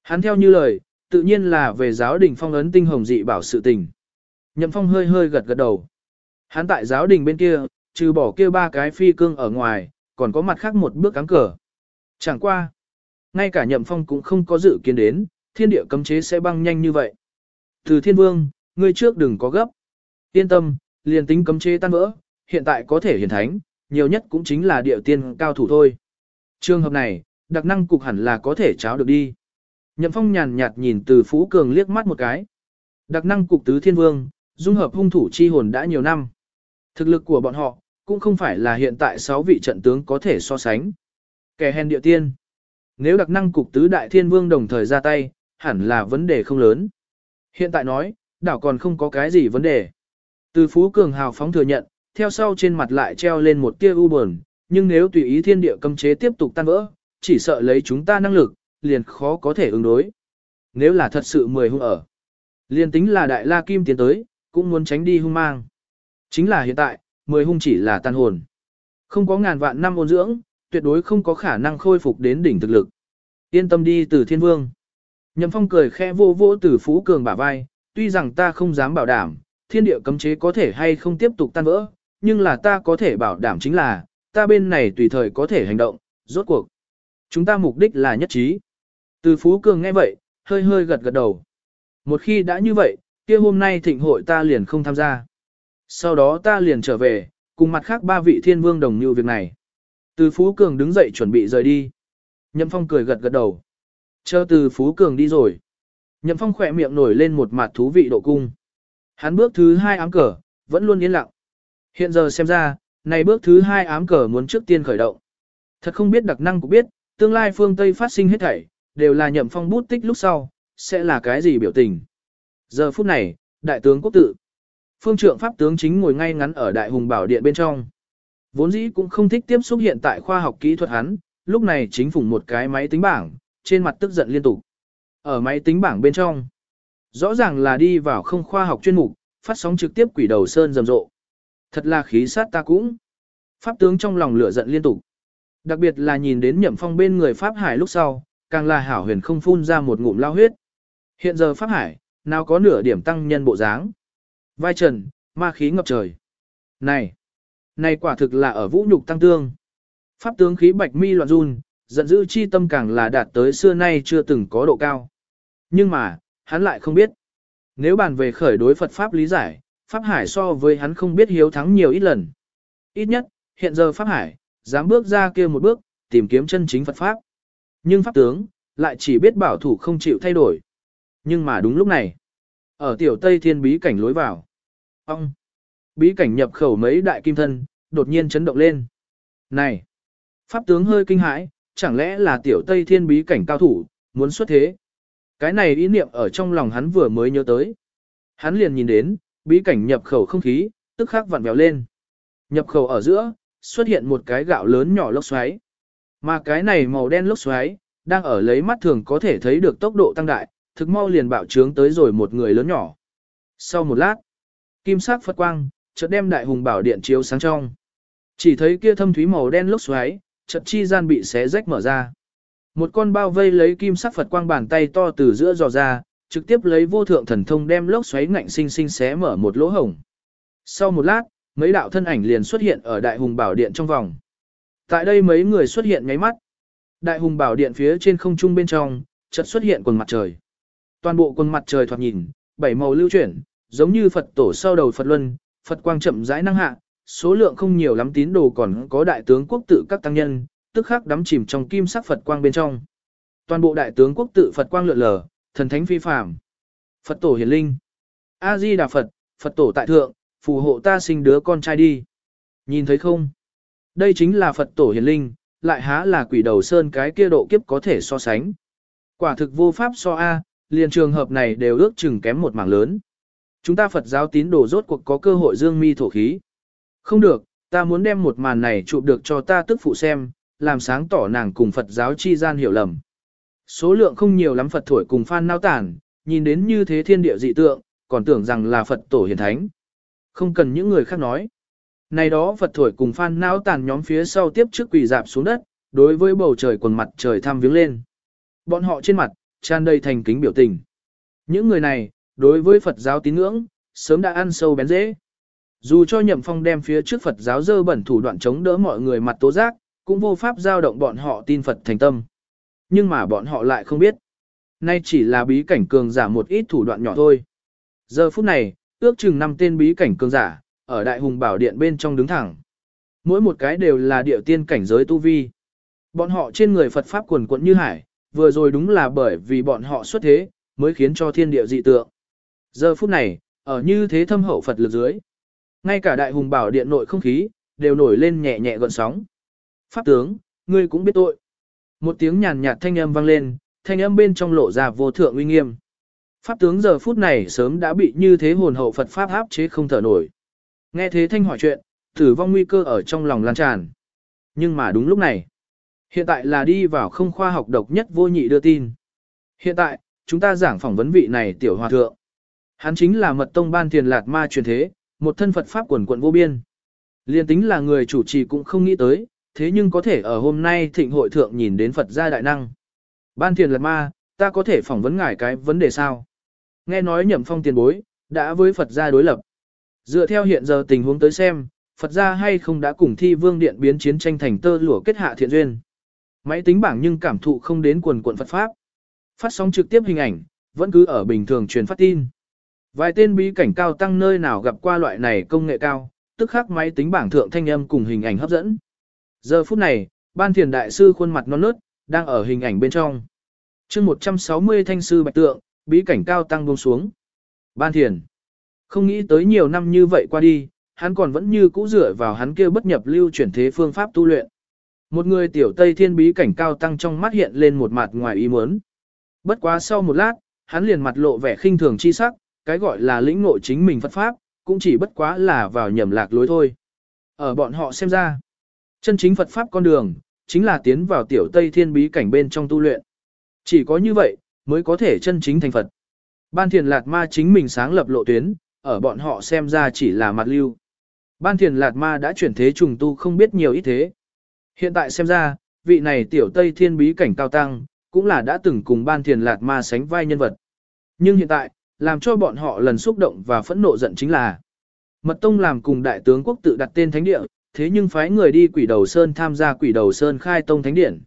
Hắn theo như lời, tự nhiên là về giáo đình phong ấn tinh hồng dị bảo sự tình. Nhậm phong hơi hơi gật gật đầu. Hắn tại giáo đình bên kia, trừ bỏ kia ba cái phi cương ở ngoài, còn có mặt khác một bước cắm cờ. Chẳng qua. Ngay cả nhậm phong cũng không có dự kiến đến, thiên địa cấm chế sẽ băng nhanh như vậy. Từ thiên vương, ngươi trước đừng có gấp. Yên tâm, liền tính cấm chế tan vỡ, hiện tại có thể hiển thánh, nhiều nhất cũng chính là địa tiên cao thủ thôi. Trường hợp này, đặc năng cục hẳn là có thể cháo được đi. Nhậm phong nhàn nhạt nhìn từ Phú Cường liếc mắt một cái. Đặc năng cục tứ thiên vương, dung hợp hung thủ chi hồn đã nhiều năm. Thực lực của bọn họ, cũng không phải là hiện tại 6 vị trận tướng có thể so sánh. Kẻ hèn địa tiên. Nếu đặc năng cục tứ đại thiên vương đồng thời ra tay, hẳn là vấn đề không lớn. Hiện tại nói, đảo còn không có cái gì vấn đề. Từ Phú Cường hào phóng thừa nhận, theo sau trên mặt lại treo lên một tia u buồn, nhưng nếu tùy ý thiên địa cấm chế tiếp tục tan vỡ, chỉ sợ lấy chúng ta năng lực, liền khó có thể ứng đối. Nếu là thật sự mười hung ở, liền tính là đại la kim tiến tới, cũng muốn tránh đi hung mang. Chính là hiện tại, mười hung chỉ là tan hồn. Không có ngàn vạn năm ôn dưỡng, tuyệt đối không có khả năng khôi phục đến đỉnh thực lực. Yên tâm đi từ thiên vương. Nhậm phong cười khẽ vô vô từ phú cường bả vai, tuy rằng ta không dám bảo đảm, thiên địa cấm chế có thể hay không tiếp tục tan vỡ, nhưng là ta có thể bảo đảm chính là, ta bên này tùy thời có thể hành động, rốt cuộc. Chúng ta mục đích là nhất trí. Từ Phú Cường nghe vậy, hơi hơi gật gật đầu. Một khi đã như vậy, kia hôm nay thịnh hội ta liền không tham gia. Sau đó ta liền trở về, cùng mặt khác ba vị thiên vương đồng như việc này. Từ Phú Cường đứng dậy chuẩn bị rời đi. Nhậm Phong cười gật gật đầu. Chờ từ Phú Cường đi rồi. Nhậm Phong khỏe miệng nổi lên một mặt thú vị độ cung. Hắn bước thứ hai ám cờ, vẫn luôn yên lặng. Hiện giờ xem ra, này bước thứ hai ám cờ muốn trước tiên khởi động. Thật không biết đặc năng cũng biết, tương lai phương Tây phát sinh hết thảy, đều là nhậm phong bút tích lúc sau, sẽ là cái gì biểu tình. Giờ phút này, đại tướng quốc tự. Phương trượng pháp tướng chính ngồi ngay ngắn ở đại hùng bảo điện bên trong. Vốn dĩ cũng không thích tiếp xúc hiện tại khoa học kỹ thuật hắn, lúc này chính phủ một cái máy tính bảng, trên mặt tức giận liên tục. Ở máy tính bảng bên trong, rõ ràng là đi vào không khoa học chuyên mục, phát sóng trực tiếp quỷ đầu sơn rầm rộ. Thật là khí sát ta cũng. Pháp tướng trong lòng lửa giận liên tục. Đặc biệt là nhìn đến nhậm phong bên người Pháp Hải lúc sau, càng là hảo huyền không phun ra một ngụm lao huyết. Hiện giờ Pháp Hải, nào có nửa điểm tăng nhân bộ dáng. Vai trần, ma khí ngập trời. Này, này quả thực là ở vũ nhục tăng tương. Pháp tướng khí bạch mi loạn run, giận dữ chi tâm càng là đạt tới xưa nay chưa từng có độ cao. Nhưng mà, hắn lại không biết. Nếu bàn về khởi đối Phật Pháp lý giải, Pháp Hải so với hắn không biết hiếu thắng nhiều ít lần. Ít nhất, hiện giờ Pháp Hải, dám bước ra kia một bước, tìm kiếm chân chính Phật Pháp. Nhưng pháp tướng, lại chỉ biết bảo thủ không chịu thay đổi. Nhưng mà đúng lúc này, ở tiểu Tây Thiên bí cảnh lối vào, ông, bí cảnh nhập khẩu mấy đại kim thân, đột nhiên chấn động lên. Này, pháp tướng hơi kinh hãi, chẳng lẽ là tiểu Tây Thiên bí cảnh cao thủ, muốn xuất thế. Cái này ý niệm ở trong lòng hắn vừa mới nhớ tới. Hắn liền nhìn đến, bí cảnh nhập khẩu không khí, tức khắc vặn vẹo lên. Nhập khẩu ở giữa, xuất hiện một cái gạo lớn nhỏ lốc xoáy. Mà cái này màu đen lốc xoáy, đang ở lấy mắt thường có thể thấy được tốc độ tăng đại, thực mau liền bạo trướng tới rồi một người lớn nhỏ. Sau một lát, kim sắc phật quang, chợt đem đại hùng bảo điện chiếu sáng trong. Chỉ thấy kia thâm thúy màu đen lốc xoáy, chợt chi gian bị xé rách mở ra. Một con bao vây lấy kim sắc Phật quang bàn tay to từ giữa dò ra, trực tiếp lấy vô thượng thần thông đem lốc xoáy ngạnh sinh sinh xé mở một lỗ hổng. Sau một lát, mấy đạo thân ảnh liền xuất hiện ở Đại Hùng Bảo Điện trong vòng. Tại đây mấy người xuất hiện nháy mắt. Đại Hùng Bảo Điện phía trên không trung bên trong, chợt xuất hiện quần mặt trời. Toàn bộ quần mặt trời thoạt nhìn, bảy màu lưu chuyển, giống như Phật tổ sau đầu Phật Luân, Phật quang chậm rãi năng hạ, số lượng không nhiều lắm tín đồ còn có đại tướng quốc tự các tăng nhân, tức khắc đắm chìm trong kim sắc Phật quang bên trong. Toàn bộ đại tướng quốc tự Phật quang lượn lờ, thần thánh phi phàm. Phật tổ hiển linh. A Di Đà Phật, Phật tổ tại thượng, phù hộ ta sinh đứa con trai đi. Nhìn thấy không? Đây chính là Phật tổ Hiền linh, lại há là quỷ đầu sơn cái kia độ kiếp có thể so sánh. Quả thực vô pháp so A, liền trường hợp này đều ước chừng kém một mảng lớn. Chúng ta Phật giáo tín đồ rốt cuộc có cơ hội dương mi thổ khí. Không được, ta muốn đem một màn này chụp được cho ta tức phụ xem, làm sáng tỏ nàng cùng Phật giáo chi gian hiểu lầm. Số lượng không nhiều lắm Phật thổi cùng phan nao tản, nhìn đến như thế thiên địa dị tượng, còn tưởng rằng là Phật tổ hiền thánh. Không cần những người khác nói. Này đó Phật thổi cùng phan não tàn nhóm phía sau tiếp trước quỳ dạp xuống đất, đối với bầu trời quần mặt trời thăm viếng lên. Bọn họ trên mặt, tràn đầy thành kính biểu tình. Những người này, đối với Phật giáo tín ngưỡng, sớm đã ăn sâu bén dễ. Dù cho nhậm phong đem phía trước Phật giáo dơ bẩn thủ đoạn chống đỡ mọi người mặt tố giác, cũng vô pháp giao động bọn họ tin Phật thành tâm. Nhưng mà bọn họ lại không biết. Nay chỉ là bí cảnh cường giả một ít thủ đoạn nhỏ thôi. Giờ phút này, ước chừng năm tên bí cảnh cường giả, ở đại hùng bảo điện bên trong đứng thẳng. Mỗi một cái đều là địa tiên cảnh giới tu vi. Bọn họ trên người Phật Pháp quần quận như hải, vừa rồi đúng là bởi vì bọn họ xuất thế, mới khiến cho thiên địa dị tượng. Giờ phút này, ở như thế thâm hậu Phật lực dưới. Ngay cả đại hùng bảo điện nội không khí, đều nổi lên nhẹ nhẹ gợn sóng. Pháp tướng, ngươi cũng biết tội. Một tiếng nhàn nhạt thanh âm vang lên, thanh âm bên trong lộ ra vô thượng uy nghiêm. Pháp tướng giờ phút này sớm đã bị như thế hồn hậu Phật Pháp áp chế không thở nổi. Nghe thế thanh hỏi chuyện, tử vong nguy cơ ở trong lòng lan tràn. Nhưng mà đúng lúc này, hiện tại là đi vào không khoa học độc nhất vô nhị đưa tin. Hiện tại, chúng ta giảng phỏng vấn vị này tiểu hòa thượng. Hắn chính là mật tông ban thiền lạt ma truyền thế, một thân Phật Pháp quần quận vô biên. Liên tính là người chủ trì cũng không nghĩ tới, thế nhưng có thể ở hôm nay thịnh hội thượng nhìn đến Phật gia đại năng. Ban thiền lạt ma, ta có thể phỏng vấn ngài cái vấn đề sao? Nghe nói nhậm phong tiền bối, đã với Phật gia đối lập. Dựa theo hiện giờ tình huống tới xem, Phật gia hay không đã cùng thi vương điện biến chiến tranh thành tơ lụa kết hạ thiện duyên. Máy tính bảng nhưng cảm thụ không đến quần quận Phật Pháp. Phát sóng trực tiếp hình ảnh, vẫn cứ ở bình thường truyền phát tin. Vài tên bí cảnh cao tăng nơi nào gặp qua loại này công nghệ cao, tức khắc máy tính bảng thượng thanh âm cùng hình ảnh hấp dẫn. Giờ phút này, ban thiền đại sư khuôn mặt non nớt, đang ở hình ảnh bên trong. chương 160 thanh sư bạch tượng, bí cảnh cao tăng buông xuống. Ban thiền. Không nghĩ tới nhiều năm như vậy qua đi, hắn còn vẫn như cũ dựa vào hắn kia bất nhập lưu chuyển thế phương pháp tu luyện. Một người tiểu Tây Thiên bí cảnh cao tăng trong mắt hiện lên một mặt ngoài ý muốn. Bất quá sau một lát, hắn liền mặt lộ vẻ khinh thường chi sắc, cái gọi là lĩnh ngộ chính mình Phật Pháp, cũng chỉ bất quá là vào nhầm lạc lối thôi. Ở bọn họ xem ra, Chân chính Phật Pháp con đường, chính là tiến vào tiểu Tây Thiên bí cảnh bên trong tu luyện. Chỉ có như vậy, mới có thể chân chính thành Phật. Ban thiền lạt ma chính mình sáng lập lộ tuyến, ở bọn họ xem ra chỉ là mặt lưu. Ban thiền lạt ma đã chuyển thế trùng tu không biết nhiều ít thế. Hiện tại xem ra, vị này tiểu Tây Thiên bí cảnh cao tăng, cũng là đã từng cùng ban thiền lạt ma sánh vai nhân vật. Nhưng hiện tại, làm cho bọn họ lần xúc động và phẫn nộ giận chính là Mật Tông làm cùng đại tướng quốc tự đặt tên thánh địa, thế nhưng phái người đi quỷ đầu sơn tham gia quỷ đầu sơn khai tông thánh điển.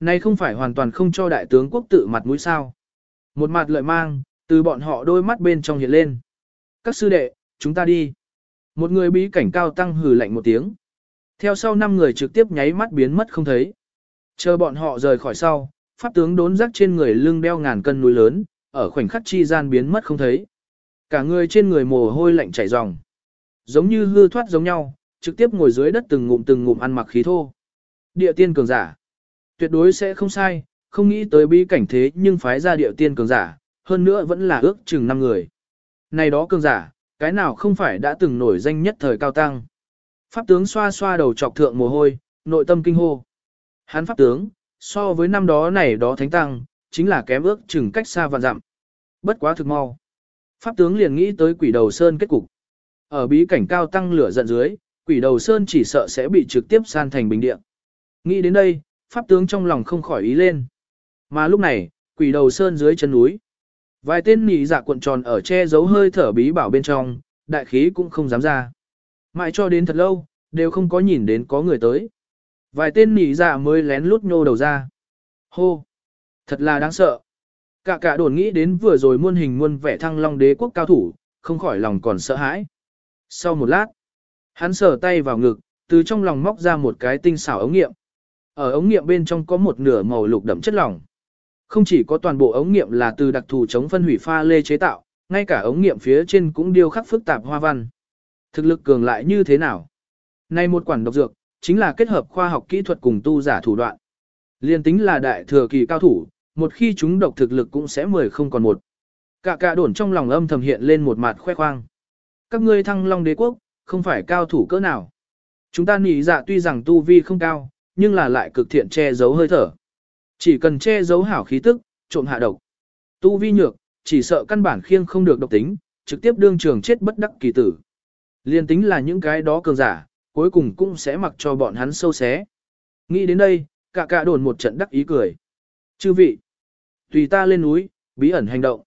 Này không phải hoàn toàn không cho đại tướng quốc tự mặt mũi sao. Một mặt lợi mang, từ bọn họ đôi mắt bên trong hiện lên. Các sư đệ, chúng ta đi. Một người bí cảnh cao tăng hừ lạnh một tiếng. Theo sau năm người trực tiếp nháy mắt biến mất không thấy. Chờ bọn họ rời khỏi sau, pháp tướng đốn rắc trên người lưng đeo ngàn cân núi lớn, ở khoảnh khắc chi gian biến mất không thấy. Cả người trên người mồ hôi lạnh chảy ròng. Giống như hư thoát giống nhau, trực tiếp ngồi dưới đất từng ngụm từng ngụm ăn mặc khí thô. Địa tiên cường giả. Tuyệt đối sẽ không sai, không nghĩ tới bi cảnh thế nhưng phái ra địa tiên cường giả, hơn nữa vẫn là ước chừng 5 người. Này đó cường giả, cái nào không phải đã từng nổi danh nhất thời cao tăng. Pháp tướng xoa xoa đầu chọc thượng mồ hôi, nội tâm kinh hô. Hắn pháp tướng, so với năm đó này đó thánh tăng, chính là kém ước chừng cách xa vạn dặm. Bất quá thực mau. Pháp tướng liền nghĩ tới quỷ đầu sơn kết cục. Ở bí cảnh cao tăng lửa giận dưới, quỷ đầu sơn chỉ sợ sẽ bị trực tiếp san thành bình địa. Nghĩ đến đây, pháp tướng trong lòng không khỏi ý lên. Mà lúc này, quỷ đầu sơn dưới chân núi. Vài tên nỉ dạ cuộn tròn ở che giấu hơi thở bí bảo bên trong, đại khí cũng không dám ra. Mãi cho đến thật lâu, đều không có nhìn đến có người tới. Vài tên nỉ dạ mới lén lút nhô đầu ra. Hô! Thật là đáng sợ. Cả cả đồn nghĩ đến vừa rồi muôn hình muôn vẻ thăng long đế quốc cao thủ, không khỏi lòng còn sợ hãi. Sau một lát, hắn sờ tay vào ngực, từ trong lòng móc ra một cái tinh xảo ống nghiệm. Ở ống nghiệm bên trong có một nửa màu lục đậm chất lỏng. Không chỉ có toàn bộ ống nghiệm là từ đặc thù chống phân hủy pha lê chế tạo, ngay cả ống nghiệm phía trên cũng điêu khắc phức tạp hoa văn. Thực lực cường lại như thế nào? Nay một quản độc dược, chính là kết hợp khoa học kỹ thuật cùng tu giả thủ đoạn. Liên tính là đại thừa kỳ cao thủ, một khi chúng độc thực lực cũng sẽ mười không còn một. Cả cả đổn trong lòng âm thầm hiện lên một mặt khoe khoang. Các ngươi thăng long đế quốc, không phải cao thủ cỡ nào. Chúng ta nỉ dạ tuy rằng tu vi không cao, nhưng là lại cực thiện che giấu hơi thở. Chỉ cần che giấu hảo khí tức, trộm hạ độc. Tu vi nhược, chỉ sợ căn bản khiêng không được độc tính, trực tiếp đương trường chết bất đắc kỳ tử. Liên tính là những cái đó cường giả, cuối cùng cũng sẽ mặc cho bọn hắn sâu xé. Nghĩ đến đây, cả cả đồn một trận đắc ý cười. Chư vị, tùy ta lên núi, bí ẩn hành động.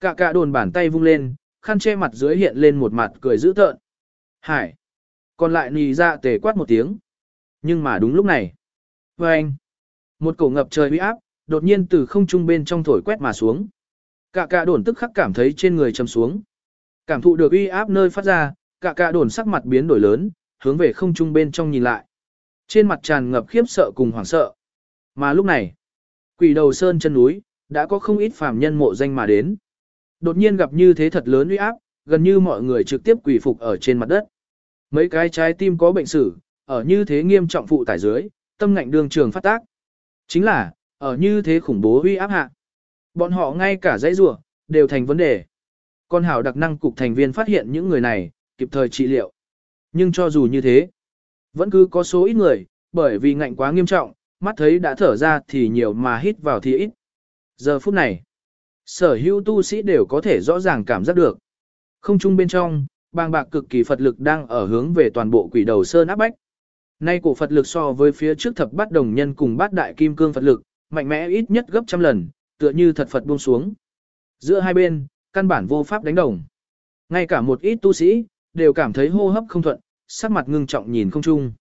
Cả cả đồn bàn tay vung lên, khăn che mặt dưới hiện lên một mặt cười dữ tợn. Hải. Còn lại nì ra tề quát một tiếng. Nhưng mà đúng lúc này. Và anh. Một cổ ngập trời uy áp, đột nhiên từ không trung bên trong thổi quét mà xuống. Cả cả đồn tức khắc cảm thấy trên người chầm xuống. Cảm thụ được uy áp nơi phát ra, cả cả đồn sắc mặt biến đổi lớn, hướng về không trung bên trong nhìn lại. Trên mặt tràn ngập khiếp sợ cùng hoảng sợ. Mà lúc này, quỷ đầu sơn chân núi, đã có không ít phàm nhân mộ danh mà đến. Đột nhiên gặp như thế thật lớn uy áp, gần như mọi người trực tiếp quỷ phục ở trên mặt đất. Mấy cái trái tim có bệnh sử, ở như thế nghiêm trọng phụ tải dưới, tâm ngạnh đường trường phát tác. Chính là, ở như thế khủng bố uy áp hạ. Bọn họ ngay cả dãy rủa đều thành vấn đề. Con hảo đặc năng cục thành viên phát hiện những người này, kịp thời trị liệu. Nhưng cho dù như thế, vẫn cứ có số ít người, bởi vì ngạnh quá nghiêm trọng, mắt thấy đã thở ra thì nhiều mà hít vào thì ít. Giờ phút này, sở hữu tu sĩ đều có thể rõ ràng cảm giác được. Không chung bên trong, bàng bạc cực kỳ Phật lực đang ở hướng về toàn bộ quỷ đầu sơn áp bách. Nay cổ Phật lực so với phía trước thập bát đồng nhân cùng bát đại kim cương Phật lực, mạnh mẽ ít nhất gấp trăm lần, tựa như thật Phật buông xuống. Giữa hai bên, căn bản vô pháp đánh đồng. Ngay cả một ít tu sĩ, đều cảm thấy hô hấp không thuận, sắc mặt ngưng trọng nhìn không chung.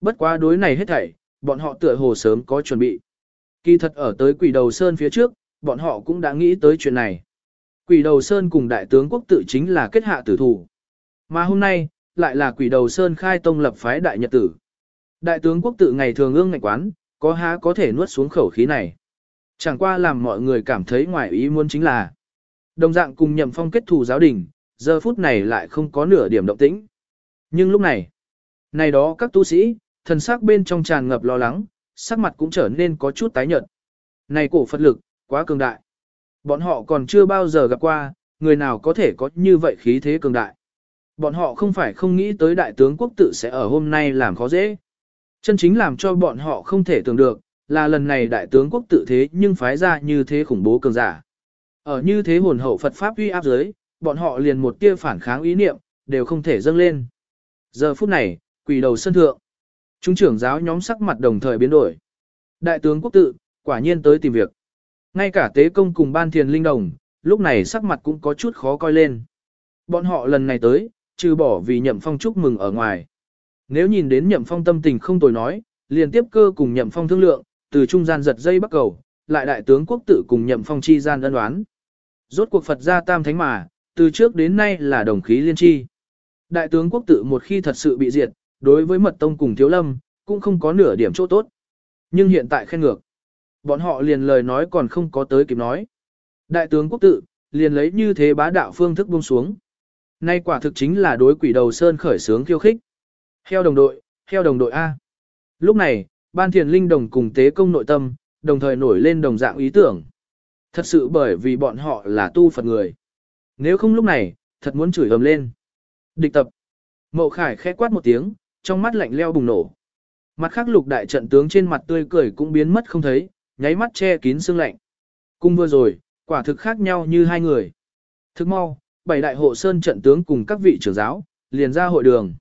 Bất quá đối này hết thảy, bọn họ tựa hồ sớm có chuẩn bị. Kỳ thật ở tới quỷ đầu sơn phía trước, bọn họ cũng đã nghĩ tới chuyện này. Quỷ đầu sơn cùng đại tướng quốc tự chính là kết hạ tử thủ. Mà hôm nay, lại là quỷ đầu sơn khai tông lập phái đại nhật tử. Đại tướng quốc tự ngày thường ương ngạch quán, có há có thể nuốt xuống khẩu khí này. Chẳng qua làm mọi người cảm thấy ngoài ý muốn chính là đồng dạng cùng nhậm phong kết thù giáo đình, giờ phút này lại không có nửa điểm động tĩnh. Nhưng lúc này, này đó các tu sĩ, thần sắc bên trong tràn ngập lo lắng, sắc mặt cũng trở nên có chút tái nhợt. Này cổ Phật lực, quá cường đại. Bọn họ còn chưa bao giờ gặp qua, người nào có thể có như vậy khí thế cường đại. Bọn họ không phải không nghĩ tới đại tướng quốc tự sẽ ở hôm nay làm khó dễ. Chân chính làm cho bọn họ không thể tưởng được, là lần này đại tướng quốc tự thế nhưng phái ra như thế khủng bố cường giả. Ở như thế hồn hậu Phật Pháp uy áp giới, bọn họ liền một tia phản kháng ý niệm, đều không thể dâng lên. Giờ phút này, quỷ đầu sân thượng. Trung trưởng giáo nhóm sắc mặt đồng thời biến đổi. Đại tướng quốc tự, quả nhiên tới tìm việc. Ngay cả tế công cùng ban thiền linh đồng, lúc này sắc mặt cũng có chút khó coi lên. Bọn họ lần này tới, trừ bỏ vì nhậm phong chúc mừng ở ngoài. Nếu nhìn đến nhậm phong tâm tình không tồi nói, liền tiếp cơ cùng nhậm phong thương lượng, từ trung gian giật dây bắt cầu, lại đại tướng quốc tự cùng nhậm phong chi gian ân đoán. Rốt cuộc Phật gia tam thánh mà, từ trước đến nay là đồng khí liên chi. Đại tướng quốc tự một khi thật sự bị diệt, đối với mật tông cùng thiếu lâm, cũng không có nửa điểm chỗ tốt. Nhưng hiện tại khen ngược. Bọn họ liền lời nói còn không có tới kịp nói. Đại tướng quốc tự, liền lấy như thế bá đạo phương thức buông xuống. Nay quả thực chính là đối quỷ đầu sơn khởi sướng khiêu khích. Heo đồng đội, heo đồng đội A. Lúc này, ban thiền linh đồng cùng tế công nội tâm, đồng thời nổi lên đồng dạng ý tưởng. Thật sự bởi vì bọn họ là tu Phật người. Nếu không lúc này, thật muốn chửi ầm lên. Địch tập. Mậu Khải khẽ quát một tiếng, trong mắt lạnh leo bùng nổ. Mặt khác lục đại trận tướng trên mặt tươi cười cũng biến mất không thấy, nháy mắt che kín xương lạnh. Cung vừa rồi, quả thực khác nhau như hai người. Thức mau, bảy đại hộ sơn trận tướng cùng các vị trưởng giáo, liền ra hội đường.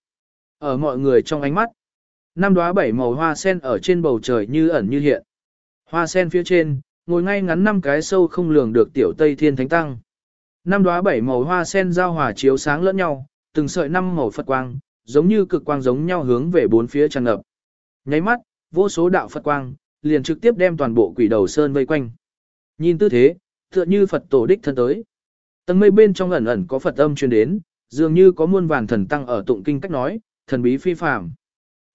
Ở mọi người trong ánh mắt, năm đóa bảy màu hoa sen ở trên bầu trời như ẩn như hiện. Hoa sen phía trên, ngồi ngay ngắn năm cái sâu không lường được tiểu Tây Thiên Thánh Tăng. Năm đóa bảy màu hoa sen giao hòa chiếu sáng lẫn nhau, từng sợi năm màu Phật quang, giống như cực quang giống nhau hướng về bốn phía tràn ngập. Nháy mắt, vô số đạo Phật quang, liền trực tiếp đem toàn bộ quỷ đầu sơn vây quanh. Nhìn tư thế, tựa như Phật tổ đích thân tới. Tầng mây bên trong ẩn ẩn có Phật âm truyền đến, dường như có muôn vàn thần tăng ở tụng kinh cách nói, thần bí phi phàm.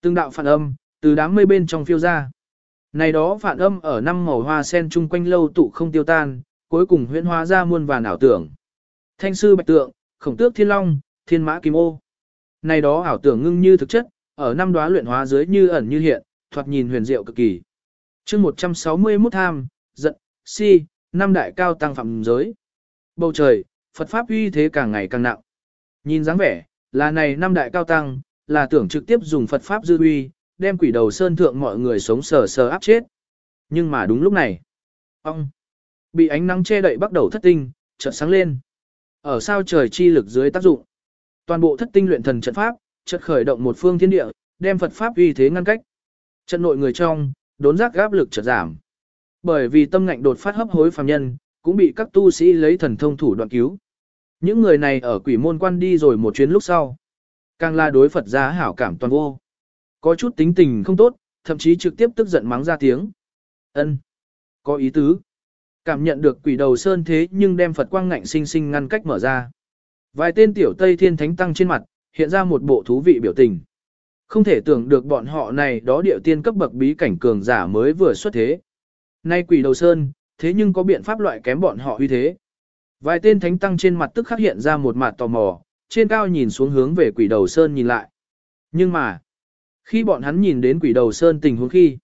Từng đạo phản âm, từ đám mây bên trong phiêu ra. Này đó phản âm ở năm màu hoa sen chung quanh lâu tụ không tiêu tan, cuối cùng huyễn hóa ra muôn vàn ảo tưởng. Thanh sư bạch tượng, khổng tước thiên long, thiên mã kim ô. Này đó ảo tưởng ngưng như thực chất, ở năm đóa luyện hóa dưới như ẩn như hiện, thoạt nhìn huyền diệu cực kỳ. chương 161 tham, giận, si, năm đại cao tăng phạm giới. Bầu trời, Phật Pháp uy thế càng ngày càng nặng. Nhìn dáng vẻ, là này năm đại cao tăng, là tưởng trực tiếp dùng Phật Pháp dư uy, đem quỷ đầu sơn thượng mọi người sống sờ sờ áp chết. Nhưng mà đúng lúc này, ông bị ánh nắng che đậy bắt đầu thất tinh, chợt sáng lên. Ở sao trời chi lực dưới tác dụng, toàn bộ thất tinh luyện thần trận pháp, chợt khởi động một phương thiên địa, đem Phật Pháp uy thế ngăn cách. Trận nội người trong, đốn giác áp lực chợt giảm. Bởi vì tâm ngạnh đột phát hấp hối phàm nhân, cũng bị các tu sĩ lấy thần thông thủ đoạn cứu. Những người này ở quỷ môn quan đi rồi một chuyến lúc sau. Càng là đối Phật gia hảo cảm toàn vô. Có chút tính tình không tốt, thậm chí trực tiếp tức giận mắng ra tiếng. ân Có ý tứ. Cảm nhận được quỷ đầu sơn thế nhưng đem Phật quang ngạnh sinh sinh ngăn cách mở ra. Vài tên tiểu Tây Thiên Thánh Tăng trên mặt, hiện ra một bộ thú vị biểu tình. Không thể tưởng được bọn họ này đó điệu tiên cấp bậc bí cảnh cường giả mới vừa xuất thế. Nay quỷ đầu sơn, thế nhưng có biện pháp loại kém bọn họ uy thế. Vài tên thánh tăng trên mặt tức khắc hiện ra một mặt tò mò, trên cao nhìn xuống hướng về quỷ đầu sơn nhìn lại. Nhưng mà, khi bọn hắn nhìn đến quỷ đầu sơn tình huống khi,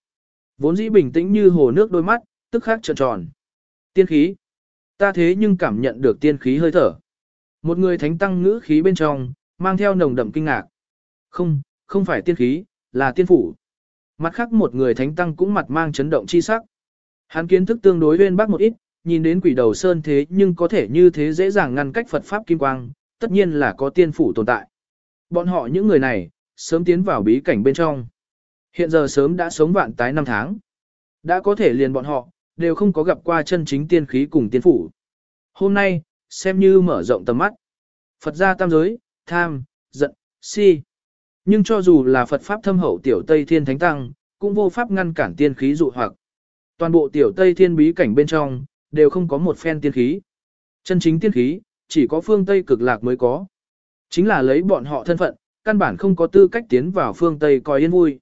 vốn dĩ bình tĩnh như hồ nước đôi mắt, tức khắc trợn tròn. Tiên khí. Ta thế nhưng cảm nhận được tiên khí hơi thở. Một người thánh tăng ngữ khí bên trong, mang theo nồng đậm kinh ngạc. Không, không phải tiên khí, là tiên phủ. Mặt khác một người thánh tăng cũng mặt mang chấn động chi sắc. Hắn kiến thức tương đối bên bác một ít, nhìn đến quỷ đầu sơn thế nhưng có thể như thế dễ dàng ngăn cách Phật Pháp Kim Quang, tất nhiên là có tiên phủ tồn tại. Bọn họ những người này, sớm tiến vào bí cảnh bên trong. Hiện giờ sớm đã sống vạn tái năm tháng. Đã có thể liền bọn họ, đều không có gặp qua chân chính tiên khí cùng tiên phủ. Hôm nay, xem như mở rộng tầm mắt. Phật gia tam giới, tham, giận, si. Nhưng cho dù là Phật Pháp thâm hậu tiểu Tây Thiên Thánh Tăng, cũng vô pháp ngăn cản tiên khí dụ hoặc. Toàn bộ tiểu Tây Thiên bí cảnh bên trong, đều không có một phen tiên khí. Chân chính tiên khí, chỉ có phương Tây cực lạc mới có. Chính là lấy bọn họ thân phận, căn bản không có tư cách tiến vào phương Tây coi yên vui.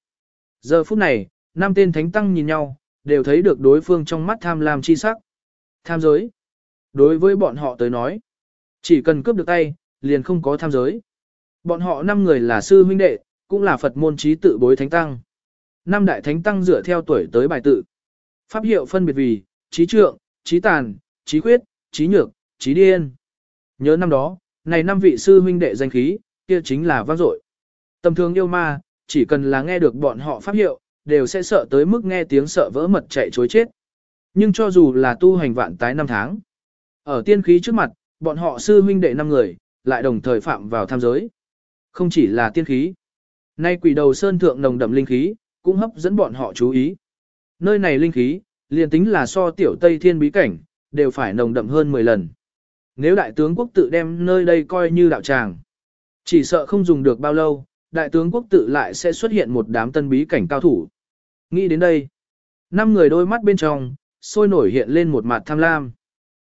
Giờ phút này, năm tên thánh tăng nhìn nhau, đều thấy được đối phương trong mắt tham lam chi sắc. Tham giới. Đối với bọn họ tới nói, chỉ cần cướp được tay, liền không có tham giới. Bọn họ năm người là sư huynh đệ, cũng là Phật môn trí tự bối thánh tăng. Năm đại thánh tăng dựa theo tuổi tới bài tự. Pháp hiệu phân biệt vì, trí trượng, trí tàn, trí khuyết, trí nhược, trí điên. Nhớ năm đó, này năm vị sư huynh đệ danh khí, kia chính là vang dội. Tầm thường yêu ma, chỉ cần là nghe được bọn họ pháp hiệu, đều sẽ sợ tới mức nghe tiếng sợ vỡ mật chạy chối chết. Nhưng cho dù là tu hành vạn tái năm tháng, ở tiên khí trước mặt, bọn họ sư huynh đệ năm người, lại đồng thời phạm vào tham giới. Không chỉ là tiên khí. Nay quỷ đầu sơn thượng nồng đậm linh khí, cũng hấp dẫn bọn họ chú ý. Nơi này linh khí, liền tính là so tiểu Tây Thiên bí cảnh, đều phải nồng đậm hơn 10 lần. Nếu đại tướng quốc tự đem nơi đây coi như đạo tràng, chỉ sợ không dùng được bao lâu, đại tướng quốc tự lại sẽ xuất hiện một đám tân bí cảnh cao thủ. Nghĩ đến đây, năm người đôi mắt bên trong, sôi nổi hiện lên một mặt tham lam.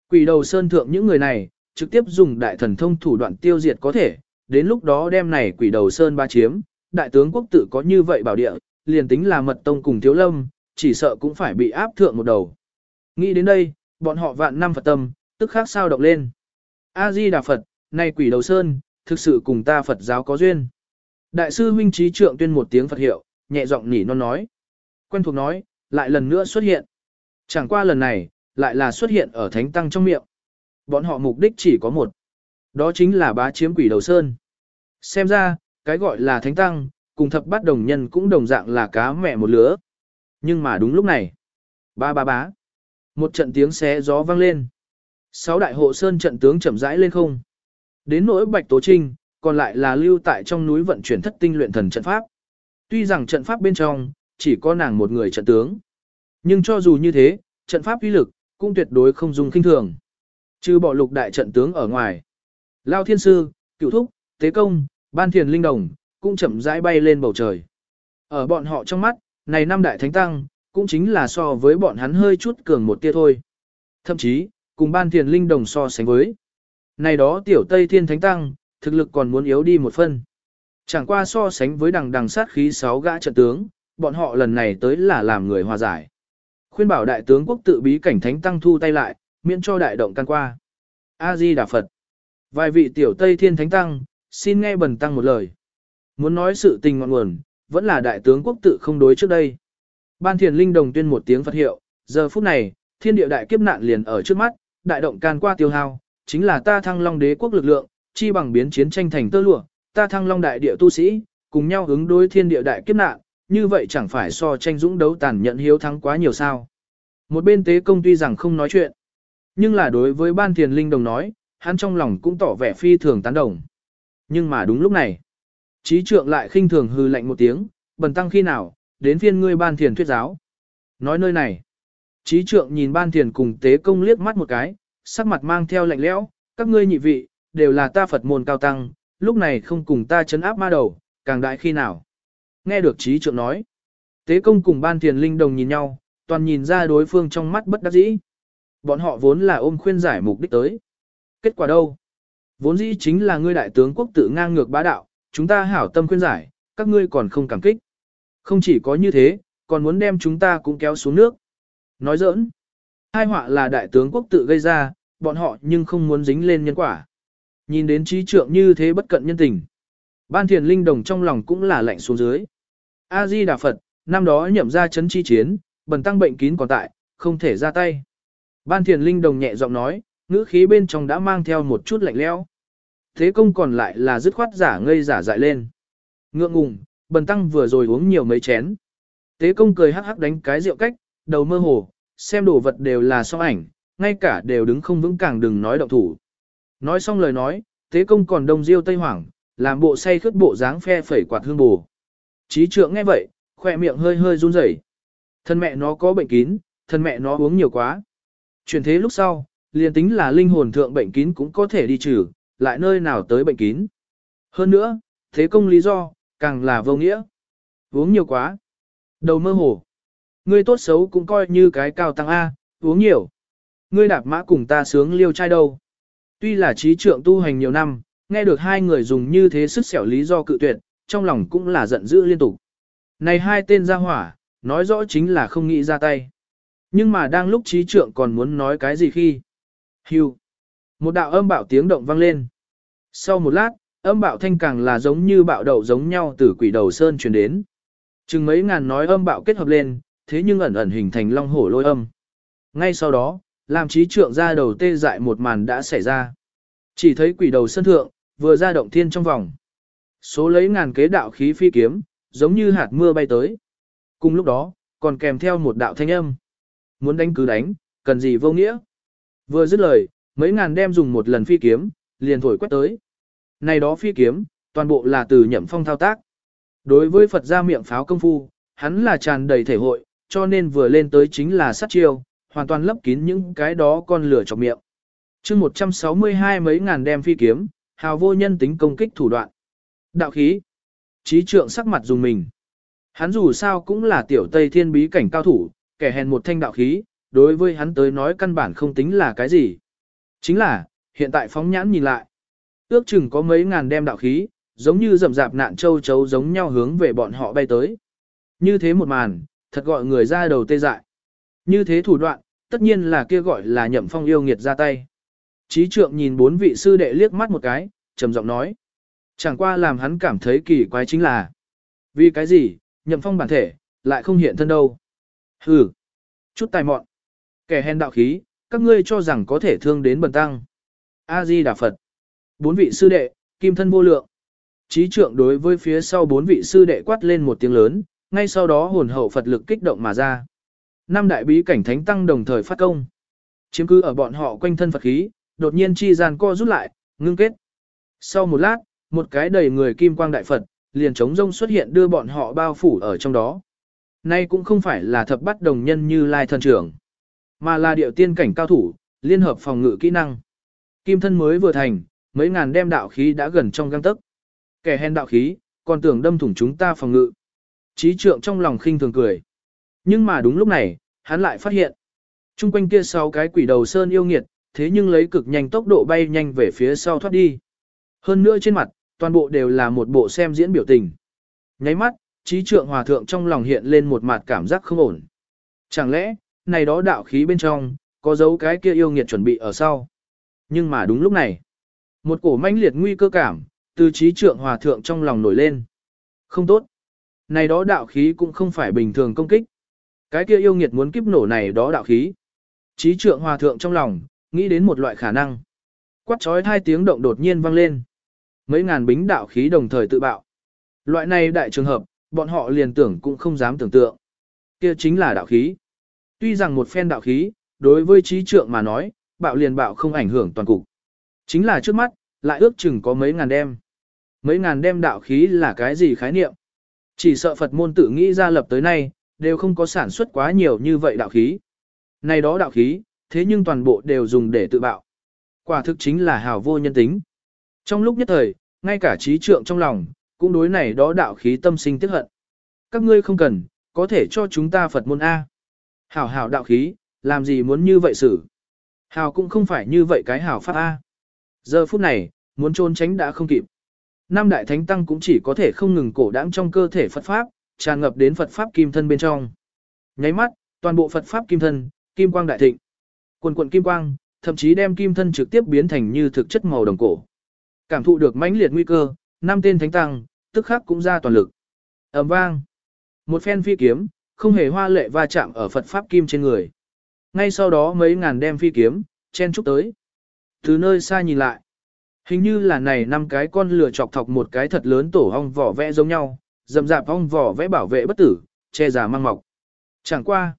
Quỷ đầu sơn thượng những người này, trực tiếp dùng đại thần thông thủ đoạn tiêu diệt có thể, đến lúc đó đem này quỷ đầu sơn ba chiếm, đại tướng quốc tự có như vậy bảo địa, liền tính là mật tông cùng thiếu lâm, chỉ sợ cũng phải bị áp thượng một đầu. Nghĩ đến đây, bọn họ vạn năm Phật tâm, tức khác sao động lên. A-di Đà Phật, này quỷ đầu sơn, thực sự cùng ta Phật giáo có duyên. Đại sư huynh trí trượng tuyên một tiếng Phật hiệu, nhẹ giọng nỉ non nói. Quen thuộc nói, lại lần nữa xuất hiện. Chẳng qua lần này, lại là xuất hiện ở thánh tăng trong miệng. Bọn họ mục đích chỉ có một. Đó chính là bá chiếm quỷ đầu sơn. Xem ra, cái gọi là thánh tăng, cùng thập bát đồng nhân cũng đồng dạng là cá mẹ một lứa. Nhưng mà đúng lúc này, ba ba bá, một trận tiếng xé gió vang lên. Sáu đại hộ sơn trận tướng chậm rãi lên không. Đến nỗi Bạch Tố Trinh, còn lại là lưu tại trong núi vận chuyển thất tinh luyện thần trận pháp. Tuy rằng trận pháp bên trong, chỉ có nàng một người trận tướng. Nhưng cho dù như thế, trận pháp uy lực, cũng tuyệt đối không dùng kinh thường. Trừ bỏ lục đại trận tướng ở ngoài. Lao Thiên Sư, Cựu Thúc, Tế Công, Ban Thiền Linh Đồng, cũng chậm rãi bay lên bầu trời. Ở bọn họ trong mắt, này năm đại thánh tăng, cũng chính là so với bọn hắn hơi chút cường một tia thôi. Thậm chí, cùng Ban Thiền Linh Đồng so sánh với. Này đó tiểu Tây Thiên Thánh Tăng, thực lực còn muốn yếu đi một phân. Chẳng qua so sánh với đằng đằng sát khí sáu gã trận tướng, bọn họ lần này tới là làm người hòa giải. Khuyên bảo đại tướng quốc tự bí cảnh thánh tăng thu tay lại, miễn cho đại động can qua. A-di Đà Phật. Vài vị tiểu Tây Thiên Thánh Tăng, xin nghe bần tăng một lời. Muốn nói sự tình ngọn nguồn, vẫn là đại tướng quốc tự không đối trước đây. Ban thiền linh đồng tuyên một tiếng Phật hiệu, giờ phút này, thiên địa đại kiếp nạn liền ở trước mắt, đại động can qua tiêu hao, chính là ta thăng long đế quốc lực lượng, chi bằng biến chiến tranh thành tơ lụa, ta thăng long đại địa tu sĩ, cùng nhau ứng đối thiên địa đại kiếp nạn, như vậy chẳng phải so tranh dũng đấu tàn nhận hiếu thắng quá nhiều sao. Một bên tế công tuy rằng không nói chuyện, nhưng là đối với ban thiền linh đồng nói, hắn trong lòng cũng tỏ vẻ phi thường tán đồng. Nhưng mà đúng lúc này, trí trượng lại khinh thường hư lạnh một tiếng, bần tăng khi nào, đến phiên ngươi ban thiền thuyết giáo. Nói nơi này, trí trượng nhìn ban thiền cùng tế công liếc mắt một cái, sắc mặt mang theo lạnh lẽo, các ngươi nhị vị, đều là ta Phật môn cao tăng, lúc này không cùng ta chấn áp ma đầu, càng đại khi nào. Nghe được trí trượng nói, tế công cùng ban thiền linh đồng nhìn nhau, toàn nhìn ra đối phương trong mắt bất đắc dĩ. Bọn họ vốn là ôm khuyên giải mục đích tới. Kết quả đâu? Vốn dĩ chính là ngươi đại tướng quốc tự ngang ngược bá đạo, chúng ta hảo tâm khuyên giải, các ngươi còn không cảm kích. Không chỉ có như thế, còn muốn đem chúng ta cũng kéo xuống nước. Nói giỡn. Hai họa là đại tướng quốc tự gây ra, bọn họ nhưng không muốn dính lên nhân quả. Nhìn đến trí trượng như thế bất cận nhân tình. Ban thiền linh đồng trong lòng cũng là lạnh xuống dưới. A-di Đà Phật, năm đó nhậm ra chấn chi chiến, bần tăng bệnh kín còn tại, không thể ra tay. Ban thiền linh đồng nhẹ giọng nói, ngữ khí bên trong đã mang theo một chút lạnh lẽo. Thế công còn lại là dứt khoát giả ngây giả dại lên. Ngượng ngùng, bần tăng vừa rồi uống nhiều mấy chén. Tế công cười hắc hắc đánh cái rượu cách, đầu mơ hồ, xem đồ vật đều là so ảnh, ngay cả đều đứng không vững càng đừng nói động thủ. Nói xong lời nói, tế công còn đông diêu tây hoảng, làm bộ say khướt bộ dáng phe phẩy quạt hương bù. Chí trượng nghe vậy, khỏe miệng hơi hơi run rẩy. Thân mẹ nó có bệnh kín, thân mẹ nó uống nhiều quá. Chuyển thế lúc sau, liền tính là linh hồn thượng bệnh kín cũng có thể đi trừ, lại nơi nào tới bệnh kín. Hơn nữa, thế công lý do, càng là vô nghĩa. Uống nhiều quá. Đầu mơ hồ. Ngươi tốt xấu cũng coi như cái cao tăng A, uống nhiều. Ngươi đạp mã cùng ta sướng liêu trai đâu. Tuy là trí trượng tu hành nhiều năm, nghe được hai người dùng như thế sức xẻo lý do cự tuyệt, trong lòng cũng là giận dữ liên tục. Này hai tên ra hỏa, nói rõ chính là không nghĩ ra tay. Nhưng mà đang lúc trí trượng còn muốn nói cái gì khi. Hưu. Một đạo âm bạo tiếng động vang lên. Sau một lát, âm bạo thanh càng là giống như bạo đậu giống nhau từ quỷ đầu sơn truyền đến. Chừng mấy ngàn nói âm bạo kết hợp lên, thế nhưng ẩn ẩn hình thành long hổ lôi âm. Ngay sau đó, làm trí trượng ra đầu tê dại một màn đã xảy ra. Chỉ thấy quỷ đầu sân thượng, vừa ra động thiên trong vòng. Số lấy ngàn kế đạo khí phi kiếm, giống như hạt mưa bay tới. Cùng lúc đó, còn kèm theo một đạo thanh âm. Muốn đánh cứ đánh, cần gì vô nghĩa. Vừa dứt lời, mấy ngàn đem dùng một lần phi kiếm, liền thổi quét tới. Này đó phi kiếm, toàn bộ là từ nhậm phong thao tác. Đối với Phật gia miệng pháo công phu, hắn là tràn đầy thể hội, cho nên vừa lên tới chính là sát chiêu, hoàn toàn lấp kín những cái đó con lửa trong miệng. chương 162 mấy ngàn đem phi kiếm, hào vô nhân tính công kích thủ đoạn. Đạo khí. Trí trượng sắc mặt dùng mình. Hắn dù sao cũng là tiểu Tây Thiên bí cảnh cao thủ, kẻ hèn một thanh đạo khí, đối với hắn tới nói căn bản không tính là cái gì. Chính là, hiện tại phóng nhãn nhìn lại. Ước chừng có mấy ngàn đem đạo khí, giống như rậm rạp nạn châu chấu giống nhau hướng về bọn họ bay tới. Như thế một màn, thật gọi người ra đầu tê dại. Như thế thủ đoạn, tất nhiên là kia gọi là nhậm phong yêu nghiệt ra tay. Trí trượng nhìn bốn vị sư đệ liếc mắt một cái, trầm giọng nói. Chẳng qua làm hắn cảm thấy kỳ quái chính là. Vì cái gì, nhậm phong bản thể, lại không hiện thân đâu. Hừ, chút tài mọn. Kẻ hèn đạo khí, các ngươi cho rằng có thể thương đến bần tăng. A-di Đà Phật. Bốn vị sư đệ, kim thân vô lượng. Trí trượng đối với phía sau bốn vị sư đệ quát lên một tiếng lớn, ngay sau đó hồn hậu Phật lực kích động mà ra. Năm đại bí cảnh thánh tăng đồng thời phát công. Chiếm cứ ở bọn họ quanh thân Phật khí, đột nhiên chi gian co rút lại, ngưng kết. Sau một lát, một cái đầy người kim quang đại Phật, liền chống rông xuất hiện đưa bọn họ bao phủ ở trong đó. Nay cũng không phải là thập bắt đồng nhân như lai thần trưởng, mà là điệu tiên cảnh cao thủ, liên hợp phòng ngự kỹ năng. Kim thân mới vừa thành, mấy ngàn đem đạo khí đã gần trong găng tấc. Kẻ hèn đạo khí, còn tưởng đâm thủng chúng ta phòng ngự. Trí trượng trong lòng khinh thường cười. Nhưng mà đúng lúc này, hắn lại phát hiện. Trung quanh kia sau cái quỷ đầu sơn yêu nghiệt, thế nhưng lấy cực nhanh tốc độ bay nhanh về phía sau thoát đi. Hơn nữa trên mặt, toàn bộ đều là một bộ xem diễn biểu tình. Nháy mắt, trí trượng hòa thượng trong lòng hiện lên một mặt cảm giác không ổn. Chẳng lẽ, này đó đạo khí bên trong, có dấu cái kia yêu nghiệt chuẩn bị ở sau. Nhưng mà đúng lúc này, một cổ manh liệt nguy cơ cảm, từ trí trượng hòa thượng trong lòng nổi lên. Không tốt. Này đó đạo khí cũng không phải bình thường công kích. Cái kia yêu nghiệt muốn kiếp nổ này đó đạo khí. Trí trượng hòa thượng trong lòng, nghĩ đến một loại khả năng. Quát trói hai tiếng động đột nhiên vang lên. Mấy ngàn bính đạo khí đồng thời tự bạo. Loại này đại trường hợp, bọn họ liền tưởng cũng không dám tưởng tượng. Kia chính là đạo khí. Tuy rằng một phen đạo khí, đối với trí trượng mà nói, bạo liền bạo không ảnh hưởng toàn cục. Chính là trước mắt, lại ước chừng có mấy ngàn đem. Mấy ngàn đem đạo khí là cái gì khái niệm? Chỉ sợ Phật môn tự nghĩ ra lập tới nay, đều không có sản xuất quá nhiều như vậy đạo khí. Này đó đạo khí, thế nhưng toàn bộ đều dùng để tự bạo. Quả thực chính là hào vô nhân tính. Trong lúc nhất thời, ngay cả trí trượng trong lòng, cũng đối này đó đạo khí tâm sinh tiếc hận. Các ngươi không cần, có thể cho chúng ta Phật môn A. Hảo hảo đạo khí, làm gì muốn như vậy xử. Hảo cũng không phải như vậy cái hảo pháp A. Giờ phút này, muốn trốn tránh đã không kịp. Nam đại thánh tăng cũng chỉ có thể không ngừng cổ đãng trong cơ thể Phật Pháp, tràn ngập đến Phật Pháp kim thân bên trong. Nháy mắt, toàn bộ Phật Pháp kim thân, kim quang đại thịnh. Quần quần kim quang, thậm chí đem kim thân trực tiếp biến thành như thực chất màu đồng cổ. Cảm thụ được mãnh liệt nguy cơ, năm tên thánh tăng, tức khắc cũng ra toàn lực. ầm vang. Một phen phi kiếm, không hề hoa lệ va chạm ở Phật Pháp kim trên người. Ngay sau đó mấy ngàn đem phi kiếm, chen chúc tới. Từ nơi xa nhìn lại, hình như là này năm cái con lửa chọc thọc một cái thật lớn tổ ong vỏ vẽ giống nhau, dầm dạp ong vỏ vẽ bảo vệ bất tử, che giả mang mọc. Chẳng qua.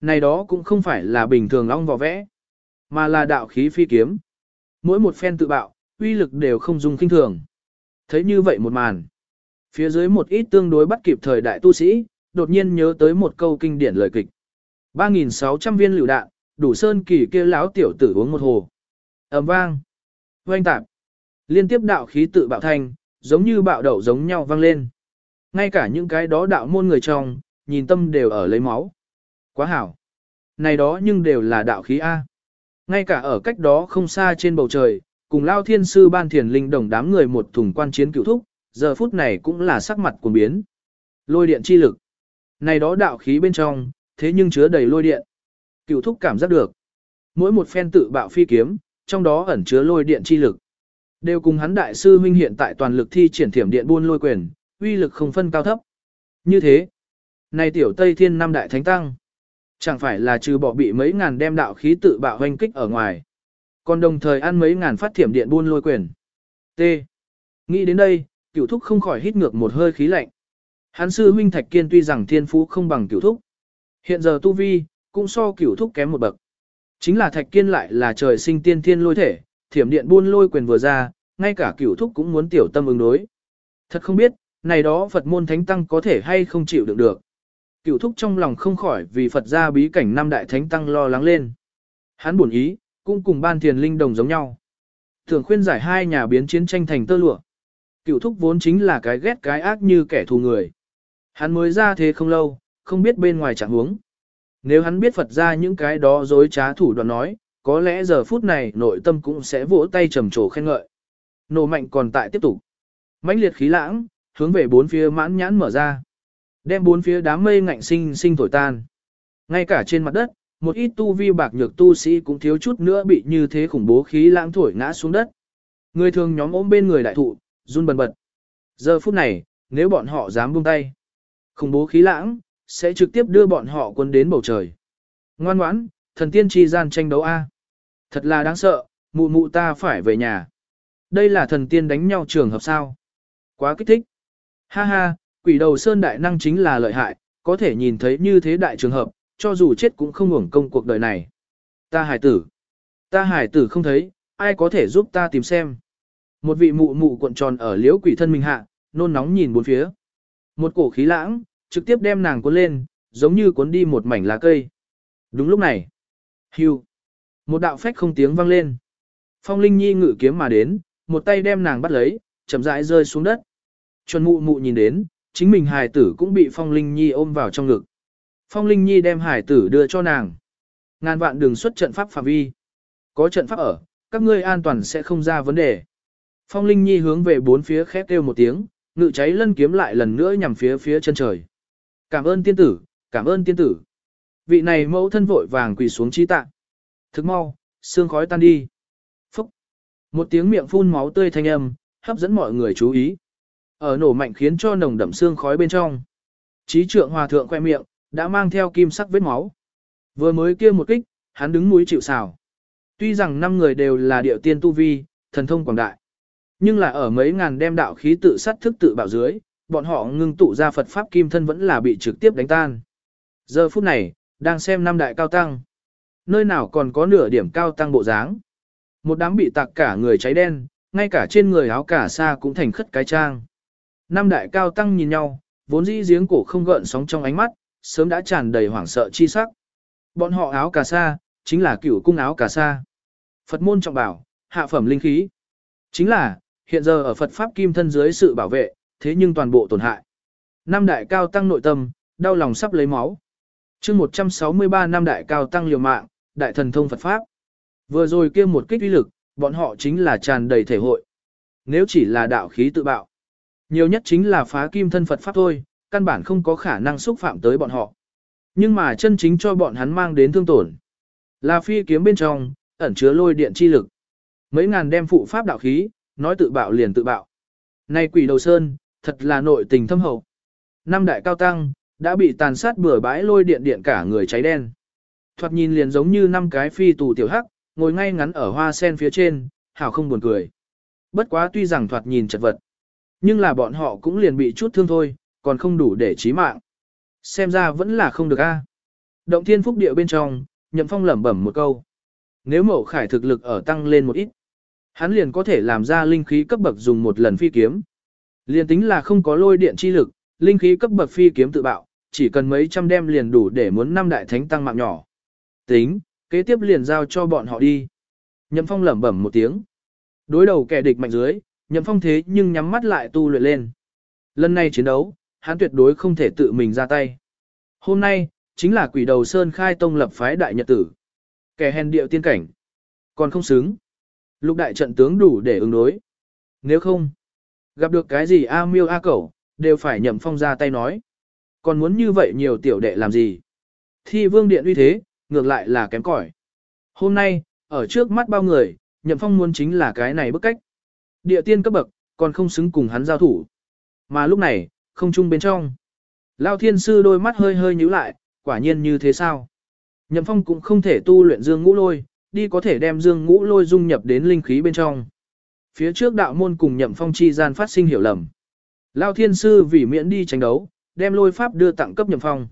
Này đó cũng không phải là bình thường ong vỏ vẽ, mà là đạo khí phi kiếm. Mỗi một phen tự bạo, uy lực đều không dùng kinh thường. Thấy như vậy một màn. Phía dưới một ít tương đối bắt kịp thời đại tu sĩ, đột nhiên nhớ tới một câu kinh điển lời kịch. 3.600 viên lựu đạn, đủ sơn kỳ kia lão tiểu tử uống một hồ. ầm vang. Oanh tạp. Liên tiếp đạo khí tự bạo thanh, giống như bạo đậu giống nhau vang lên. Ngay cả những cái đó đạo môn người trong, nhìn tâm đều ở lấy máu. Quá hảo. Này đó nhưng đều là đạo khí A. Ngay cả ở cách đó không xa trên bầu trời, cùng lao thiên sư ban thiền linh đồng đám người một thùng quan chiến cựu thúc, giờ phút này cũng là sắc mặt cuồng biến. Lôi điện chi lực. Này đó đạo khí bên trong, thế nhưng chứa đầy lôi điện. Cựu thúc cảm giác được. Mỗi một phen tự bạo phi kiếm, trong đó ẩn chứa lôi điện chi lực. Đều cùng hắn đại sư huynh hiện tại toàn lực thi triển thiểm điện buôn lôi quyền, uy lực không phân cao thấp. Như thế, này tiểu Tây Thiên năm đại thánh tăng, chẳng phải là trừ bỏ bị mấy ngàn đem đạo khí tự bạo hoanh kích ở ngoài, còn đồng thời ăn mấy ngàn phát thiểm điện buôn lôi quyền. T. Nghĩ đến đây, cửu thúc không khỏi hít ngược một hơi khí lạnh. Hắn sư huynh Thạch Kiên tuy rằng thiên phú không bằng cửu thúc, hiện giờ tu vi cũng so cửu thúc kém một bậc. Chính là Thạch Kiên lại là trời sinh tiên thiên lôi thể, thiểm điện buôn lôi quyền vừa ra, ngay cả cửu thúc cũng muốn tiểu tâm ứng đối. Thật không biết, này đó Phật môn thánh tăng có thể hay không chịu đựng được. Cửu thúc trong lòng không khỏi vì Phật gia bí cảnh năm đại thánh tăng lo lắng lên. Hắn buồn ý, cũng cùng ban thiền linh đồng giống nhau. Thường khuyên giải hai nhà biến chiến tranh thành tơ lụa. Cửu thúc vốn chính là cái ghét cái ác như kẻ thù người. Hắn mới ra thế không lâu, không biết bên ngoài trạng huống. Nếu hắn biết Phật ra những cái đó dối trá thủ đoạn nói, có lẽ giờ phút này nội tâm cũng sẽ vỗ tay trầm trồ khen ngợi. Nổ mạnh còn tại tiếp tục. mãnh liệt khí lãng, hướng về bốn phía mãn nhãn mở ra. Đem bốn phía đám mây ngạnh sinh sinh thổi tan. Ngay cả trên mặt đất, một ít tu vi bạc nhược tu sĩ cũng thiếu chút nữa bị như thế khủng bố khí lãng thổi ngã xuống đất. Người thường nhóm ôm bên người đại thụ, run bần bật. Giờ phút này, nếu bọn họ dám buông tay, khủng bố khí lãng, sẽ trực tiếp đưa bọn họ quân đến bầu trời. Ngoan ngoãn, thần tiên chi gian tranh đấu A. Thật là đáng sợ, mụ mụ ta phải về nhà. Đây là thần tiên đánh nhau trường hợp sao. Quá kích thích. Ha ha, quỷ đầu sơn đại năng chính là lợi hại, có thể nhìn thấy như thế đại trường hợp, cho dù chết cũng không hưởng công cuộc đời này. Ta hải tử. Ta hải tử không thấy, ai có thể giúp ta tìm xem. Một vị mụ mụ cuộn tròn ở liễu quỷ thân mình hạ, nôn nóng nhìn bốn phía. Một cổ khí lãng, trực tiếp đem nàng cuốn lên, giống như cuốn đi một mảnh lá cây. Đúng lúc này. Hưu. Một đạo phách không tiếng vang lên. Phong Linh Nhi ngự kiếm mà đến, một tay đem nàng bắt lấy, chậm rãi rơi xuống đất. Chuẩn mụ mụ nhìn đến, chính mình hài tử cũng bị Phong Linh Nhi ôm vào trong ngực. Phong Linh Nhi đem hài tử đưa cho nàng. Ngàn vạn đường xuất trận pháp phạm vi. Có trận pháp ở, các ngươi an toàn sẽ không ra vấn đề. Phong Linh Nhi hướng về bốn phía khép kêu một tiếng, ngự cháy lân kiếm lại lần nữa nhằm phía phía chân trời. Cảm ơn tiên tử, cảm ơn tiên tử. Vị này mẫu thân vội vàng quỳ xuống chi tạ. Thức mau, xương khói tan đi. Phúc. Một tiếng miệng phun máu tươi thanh âm, hấp dẫn mọi người chú ý. Ở nổ mạnh khiến cho nồng đậm xương khói bên trong. Chí trượng hòa thượng khoe miệng, đã mang theo kim sắc vết máu. Vừa mới kia một kích, hắn đứng núi chịu xào. Tuy rằng năm người đều là điệu tiên tu vi, thần thông quảng đại. Nhưng là ở mấy ngàn đem đạo khí tự sát thức tự bảo dưới, bọn họ ngưng tụ ra Phật Pháp Kim Thân vẫn là bị trực tiếp đánh tan. Giờ phút này, đang xem năm đại cao tăng. Nơi nào còn có nửa điểm cao tăng bộ dáng. Một đám bị tạc cả người cháy đen, ngay cả trên người áo cả sa cũng thành khất cái trang. Năm đại cao tăng nhìn nhau, vốn dĩ giếng cổ không gợn sóng trong ánh mắt, sớm đã tràn đầy hoảng sợ chi sắc. Bọn họ áo cà sa, chính là cửu cung áo cà sa. Phật môn trọng bảo, hạ phẩm linh khí. Chính là, hiện giờ ở Phật Pháp Kim thân dưới sự bảo vệ, thế nhưng toàn bộ tổn hại. Năm đại cao tăng nội tâm, đau lòng sắp lấy máu chương 163 năm đại cao tăng liều mạng, đại thần thông Phật Pháp. Vừa rồi kia một kích uy lực, bọn họ chính là tràn đầy thể hội. Nếu chỉ là đạo khí tự bạo, nhiều nhất chính là phá kim thân Phật Pháp thôi, căn bản không có khả năng xúc phạm tới bọn họ. Nhưng mà chân chính cho bọn hắn mang đến thương tổn. Là phi kiếm bên trong, ẩn chứa lôi điện chi lực. Mấy ngàn đem phụ pháp đạo khí, nói tự bạo liền tự bạo. Này quỷ đầu sơn, thật là nội tình thâm hậu. Năm đại cao tăng, đã bị tàn sát bừa bãi lôi điện điện cả người cháy đen. Thoạt nhìn liền giống như năm cái phi tù tiểu hắc, ngồi ngay ngắn ở hoa sen phía trên, hảo không buồn cười. Bất quá tuy rằng thoạt nhìn chật vật, nhưng là bọn họ cũng liền bị chút thương thôi, còn không đủ để chí mạng. Xem ra vẫn là không được a. Động thiên phúc địa bên trong, nhậm phong lẩm bẩm một câu. Nếu Mộ khải thực lực ở tăng lên một ít, hắn liền có thể làm ra linh khí cấp bậc dùng một lần phi kiếm. Liền tính là không có lôi điện chi lực, linh khí cấp bậc phi kiếm tự bạo, chỉ cần mấy trăm đem liền đủ để muốn năm đại thánh tăng mạng nhỏ. Tính, kế tiếp liền giao cho bọn họ đi. Nhậm Phong lẩm bẩm một tiếng. Đối đầu kẻ địch mạnh dưới, Nhậm Phong thế nhưng nhắm mắt lại tu luyện lên. Lần này chiến đấu, hắn tuyệt đối không thể tự mình ra tay. Hôm nay, chính là quỷ đầu Sơn khai tông lập phái đại nhật tử. Kẻ hèn điệu tiên cảnh. Còn không xứng. Lục đại trận tướng đủ để ứng đối. Nếu không, gặp được cái gì A miêu A cẩu, đều phải nhậm phong ra tay nói. Còn muốn như vậy nhiều tiểu đệ làm gì? Thi vương điện uy thế, ngược lại là kém cỏi. Hôm nay, ở trước mắt bao người, nhậm phong muốn chính là cái này bức cách. Địa tiên cấp bậc, còn không xứng cùng hắn giao thủ. Mà lúc này, không chung bên trong. Lao thiên sư đôi mắt hơi hơi nhíu lại, quả nhiên như thế sao? Nhậm phong cũng không thể tu luyện dương ngũ lôi, đi có thể đem dương ngũ lôi dung nhập đến linh khí bên trong. Phía trước đạo môn cùng nhậm phong chi gian phát sinh hiểu lầm. Lao thiên sư vì miễn đi tranh đấu, đem lôi pháp đưa tặng cấp nhậm phong.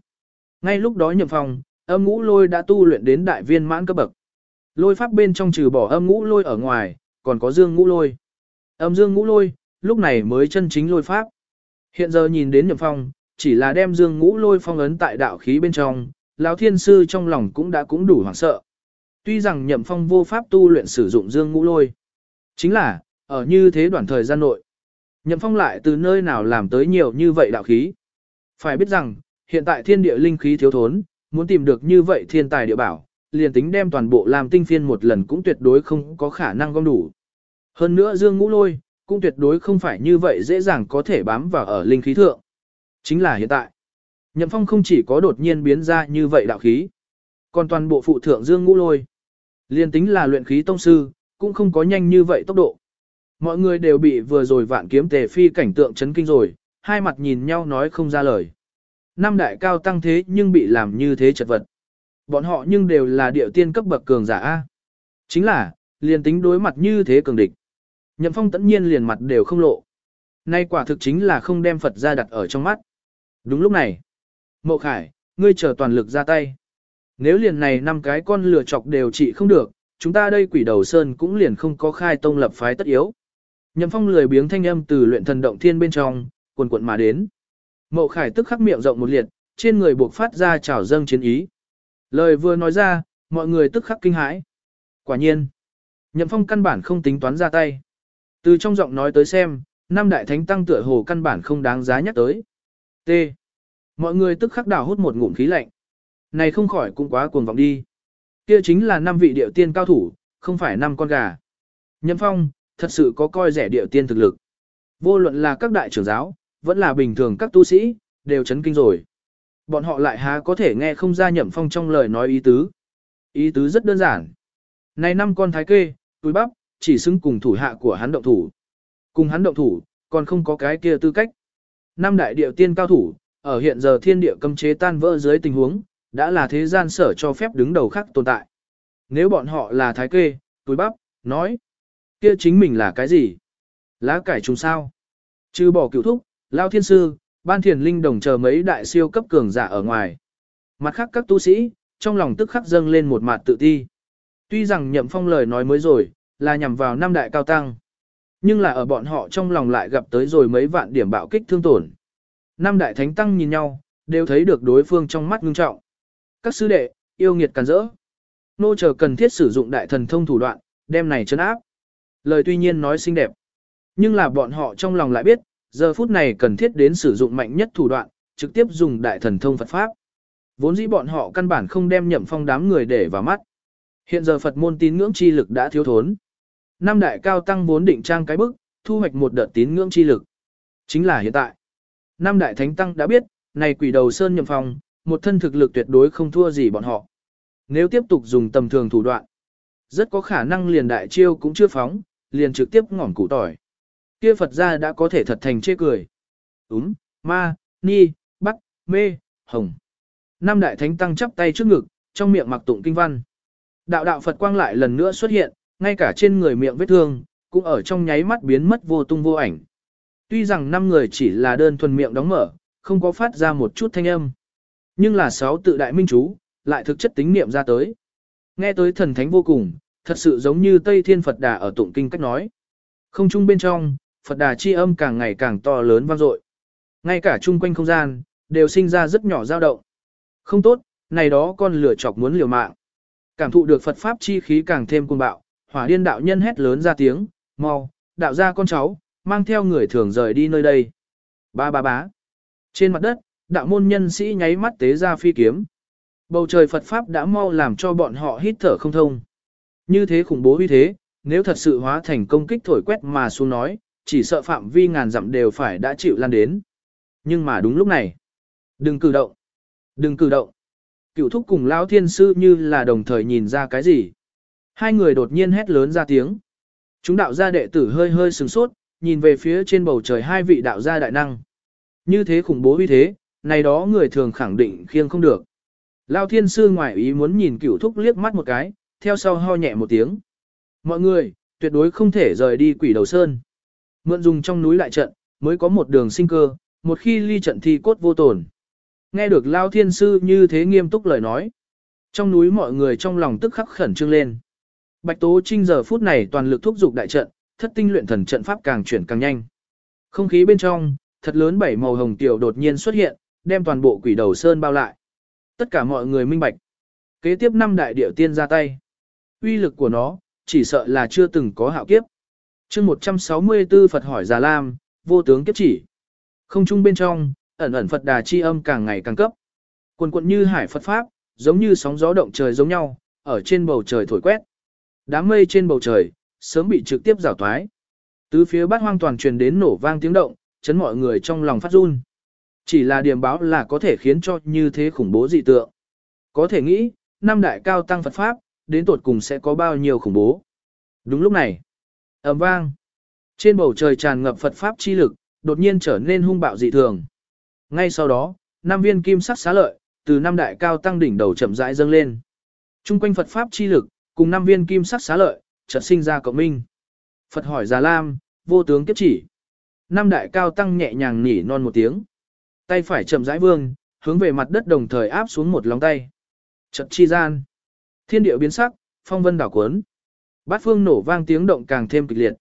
Ngay lúc đó nhậm phong, âm ngũ lôi đã tu luyện đến đại viên mãn cấp bậc. Lôi pháp bên trong trừ bỏ âm ngũ lôi ở ngoài, còn có dương ngũ lôi. Âm dương ngũ lôi, lúc này mới chân chính lôi pháp. Hiện giờ nhìn đến nhậm phong, chỉ là đem dương ngũ lôi phong ấn tại đạo khí bên trong, lão thiên sư trong lòng cũng đã cũng đủ hoảng sợ. Tuy rằng nhậm phong vô pháp tu luyện sử dụng dương ngũ lôi. Chính là, ở như thế đoạn thời gian nội. Nhậm phong lại từ nơi nào làm tới nhiều như vậy đạo khí. Phải biết rằng, hiện tại thiên địa linh khí thiếu thốn, muốn tìm được như vậy thiên tài địa bảo, liền tính đem toàn bộ làm tinh phiên một lần cũng tuyệt đối không có khả năng gom đủ. Hơn nữa dương ngũ lôi, cũng tuyệt đối không phải như vậy dễ dàng có thể bám vào ở linh khí thượng. Chính là hiện tại. Nhậm Phong không chỉ có đột nhiên biến ra như vậy đạo khí, còn toàn bộ phụ thượng dương ngũ lôi. Liên tính là luyện khí tông sư, cũng không có nhanh như vậy tốc độ. Mọi người đều bị vừa rồi vạn kiếm tề phi cảnh tượng chấn kinh rồi, hai mặt nhìn nhau nói không ra lời. Năm đại cao tăng thế nhưng bị làm như thế chật vật. Bọn họ nhưng đều là điệu tiên cấp bậc cường giả A. Chính là, liền tính đối mặt như thế cường địch. Nhậm phong tất nhiên liền mặt đều không lộ. Nay quả thực chính là không đem Phật ra đặt ở trong mắt. Đúng lúc này. Mộ khải, ngươi chờ toàn lực ra tay. Nếu liền này năm cái con lừa chọc đều trị không được, chúng ta đây quỷ đầu sơn cũng liền không có khai tông lập phái tất yếu. Nhậm phong lười biếng thanh âm từ luyện thần động thiên bên trong, quần quận mà đến. Mộ khải tức khắc miệng rộng một liệt, trên người buộc phát ra trào dâng chiến ý. Lời vừa nói ra, mọi người tức khắc kinh hãi. Quả nhiên, Nhậm Phong căn bản không tính toán ra tay. Từ trong giọng nói tới xem, năm đại thánh tăng tựa hồ căn bản không đáng giá nhắc tới. T. Mọi người tức khắc đảo hút một ngụm khí lạnh. Này không khỏi cũng quá cuồng vọng đi. Kia chính là năm vị điệu tiên cao thủ, không phải năm con gà. Nhậm Phong, thật sự có coi rẻ điệu tiên thực lực. Vô luận là các đại trưởng giáo, vẫn là bình thường các tu sĩ, đều chấn kinh rồi. Bọn họ lại há có thể nghe không ra Nhậm Phong trong lời nói ý tứ. Ý tứ rất đơn giản. Này năm con thái kê, túi bắp, chỉ xứng cùng thủ hạ của hắn động thủ. Cùng hắn động thủ, còn không có cái kia tư cách. Năm đại địa tiên cao thủ, ở hiện giờ thiên địa cấm chế tan vỡ dưới tình huống, đã là thế gian sở cho phép đứng đầu khác tồn tại. Nếu bọn họ là thái kê, túi bắp, nói, kia chính mình là cái gì? Lá cải trùng sao? Chứ bỏ cựu thúc, lao thiên sư, ban thiền linh đồng chờ mấy đại siêu cấp cường giả ở ngoài. Mặt khác các tu sĩ, trong lòng tức khắc dâng lên một mặt tự ti. Tuy rằng nhậm phong lời nói mới rồi, là nhằm vào năm đại cao tăng. Nhưng là ở bọn họ trong lòng lại gặp tới rồi mấy vạn điểm bạo kích thương tổn. Năm đại thánh tăng nhìn nhau, đều thấy được đối phương trong mắt ngưng trọng. Các sư đệ, yêu nghiệt càn rỡ. Nô chờ cần thiết sử dụng đại thần thông thủ đoạn, đem này chấn áp. Lời tuy nhiên nói xinh đẹp. Nhưng là bọn họ trong lòng lại biết, giờ phút này cần thiết đến sử dụng mạnh nhất thủ đoạn, trực tiếp dùng đại thần thông Phật Pháp. Vốn dĩ bọn họ căn bản không đem nhậm phong đám người để vào mắt. Hiện giờ Phật môn tín ngưỡng chi lực đã thiếu thốn. Năm đại cao tăng vốn định trang cái bức, thu hoạch một đợt tín ngưỡng chi lực. Chính là hiện tại. Năm đại thánh tăng đã biết, này quỷ đầu sơn nhậm phong, một thân thực lực tuyệt đối không thua gì bọn họ. Nếu tiếp tục dùng tầm thường thủ đoạn, rất có khả năng liền đại chiêu cũng chưa phóng, liền trực tiếp ngỏm củ tỏi. Kia Phật gia đã có thể thật thành chê cười. Úm, ma, ni, bắc, mê, hồng. Năm đại thánh tăng chắp tay trước ngực, trong miệng mặc tụng kinh văn. Đạo đạo Phật quang lại lần nữa xuất hiện, ngay cả trên người miệng vết thương, cũng ở trong nháy mắt biến mất vô tung vô ảnh. Tuy rằng năm người chỉ là đơn thuần miệng đóng mở, không có phát ra một chút thanh âm. Nhưng là sáu tự đại minh chú, lại thực chất tính niệm ra tới. Nghe tới thần thánh vô cùng, thật sự giống như Tây Thiên Phật Đà ở tụng kinh cách nói. Không chung bên trong, Phật Đà chi âm càng ngày càng to lớn vang dội. Ngay cả chung quanh không gian, đều sinh ra rất nhỏ dao động. Không tốt, này đó con lửa chọc muốn liều mạng. Cảm thụ được Phật Pháp chi khí càng thêm cuồng bạo, hỏa điên đạo nhân hét lớn ra tiếng, mau, đạo ra con cháu, mang theo người thường rời đi nơi đây. Ba ba bá. Trên mặt đất, đạo môn nhân sĩ nháy mắt tế ra phi kiếm. Bầu trời Phật Pháp đã mau làm cho bọn họ hít thở không thông. Như thế khủng bố như thế, nếu thật sự hóa thành công kích thổi quét mà xuống nói, chỉ sợ phạm vi ngàn dặm đều phải đã chịu lan đến. Nhưng mà đúng lúc này, đừng cử động, đừng cử động. Cựu thúc cùng lão thiên sư như là đồng thời nhìn ra cái gì. Hai người đột nhiên hét lớn ra tiếng. Chúng đạo gia đệ tử hơi hơi sừng sốt, nhìn về phía trên bầu trời hai vị đạo gia đại năng. Như thế khủng bố như thế, này đó người thường khẳng định khiêng không được. Lao thiên sư ngoại ý muốn nhìn cửu thúc liếc mắt một cái, theo sau ho nhẹ một tiếng. Mọi người, tuyệt đối không thể rời đi quỷ đầu sơn. Mượn dùng trong núi lại trận, mới có một đường sinh cơ, một khi ly trận thì cốt vô tổn. Nghe được Lao thiên sư như thế nghiêm túc lời nói. Trong núi mọi người trong lòng tức khắc khẩn trương lên. Bạch Tố Trinh giờ phút này toàn lực thúc giục đại trận, thất tinh luyện thần trận pháp càng chuyển càng nhanh. Không khí bên trong, thật lớn bảy màu hồng tiểu đột nhiên xuất hiện, đem toàn bộ quỷ đầu sơn bao lại. Tất cả mọi người minh bạch. Kế tiếp năm đại điệu tiên ra tay. Uy lực của nó, chỉ sợ là chưa từng có hạo kiếp chương 164 Phật hỏi Già Lam, vô tướng kiếp chỉ. Không trung bên trong, ẩn ẩn Phật đà chi âm càng ngày càng cấp. Quần quận như hải Phật Pháp, giống như sóng gió động trời giống nhau, ở trên bầu trời thổi quét. Đám mây trên bầu trời, sớm bị trực tiếp rào toái. Tứ phía bát hoang toàn truyền đến nổ vang tiếng động, chấn mọi người trong lòng phát run. Chỉ là điểm báo là có thể khiến cho như thế khủng bố dị tượng. Có thể nghĩ, năm đại cao tăng Phật Pháp, đến tột cùng sẽ có bao nhiêu khủng bố. Đúng lúc này, ầm vang, trên bầu trời tràn ngập Phật Pháp chi lực, đột nhiên trở nên hung bạo dị thường. Ngay sau đó, năm viên kim sắc xá lợi, từ năm đại cao tăng đỉnh đầu chậm rãi dâng lên. Trung quanh Phật Pháp chi lực, cùng năm viên kim sắc xá lợi, chợt sinh ra cộng minh. Phật hỏi Già Lam, vô tướng kiếp chỉ. Năm đại cao tăng nhẹ nhàng nỉ non một tiếng. Tay phải chậm rãi vương, hướng về mặt đất đồng thời áp xuống một lòng tay. Chợt chi gian. Thiên địa biến sắc, phong vân đảo cuốn. Bát phương nổ vang tiếng động càng thêm kịch liệt.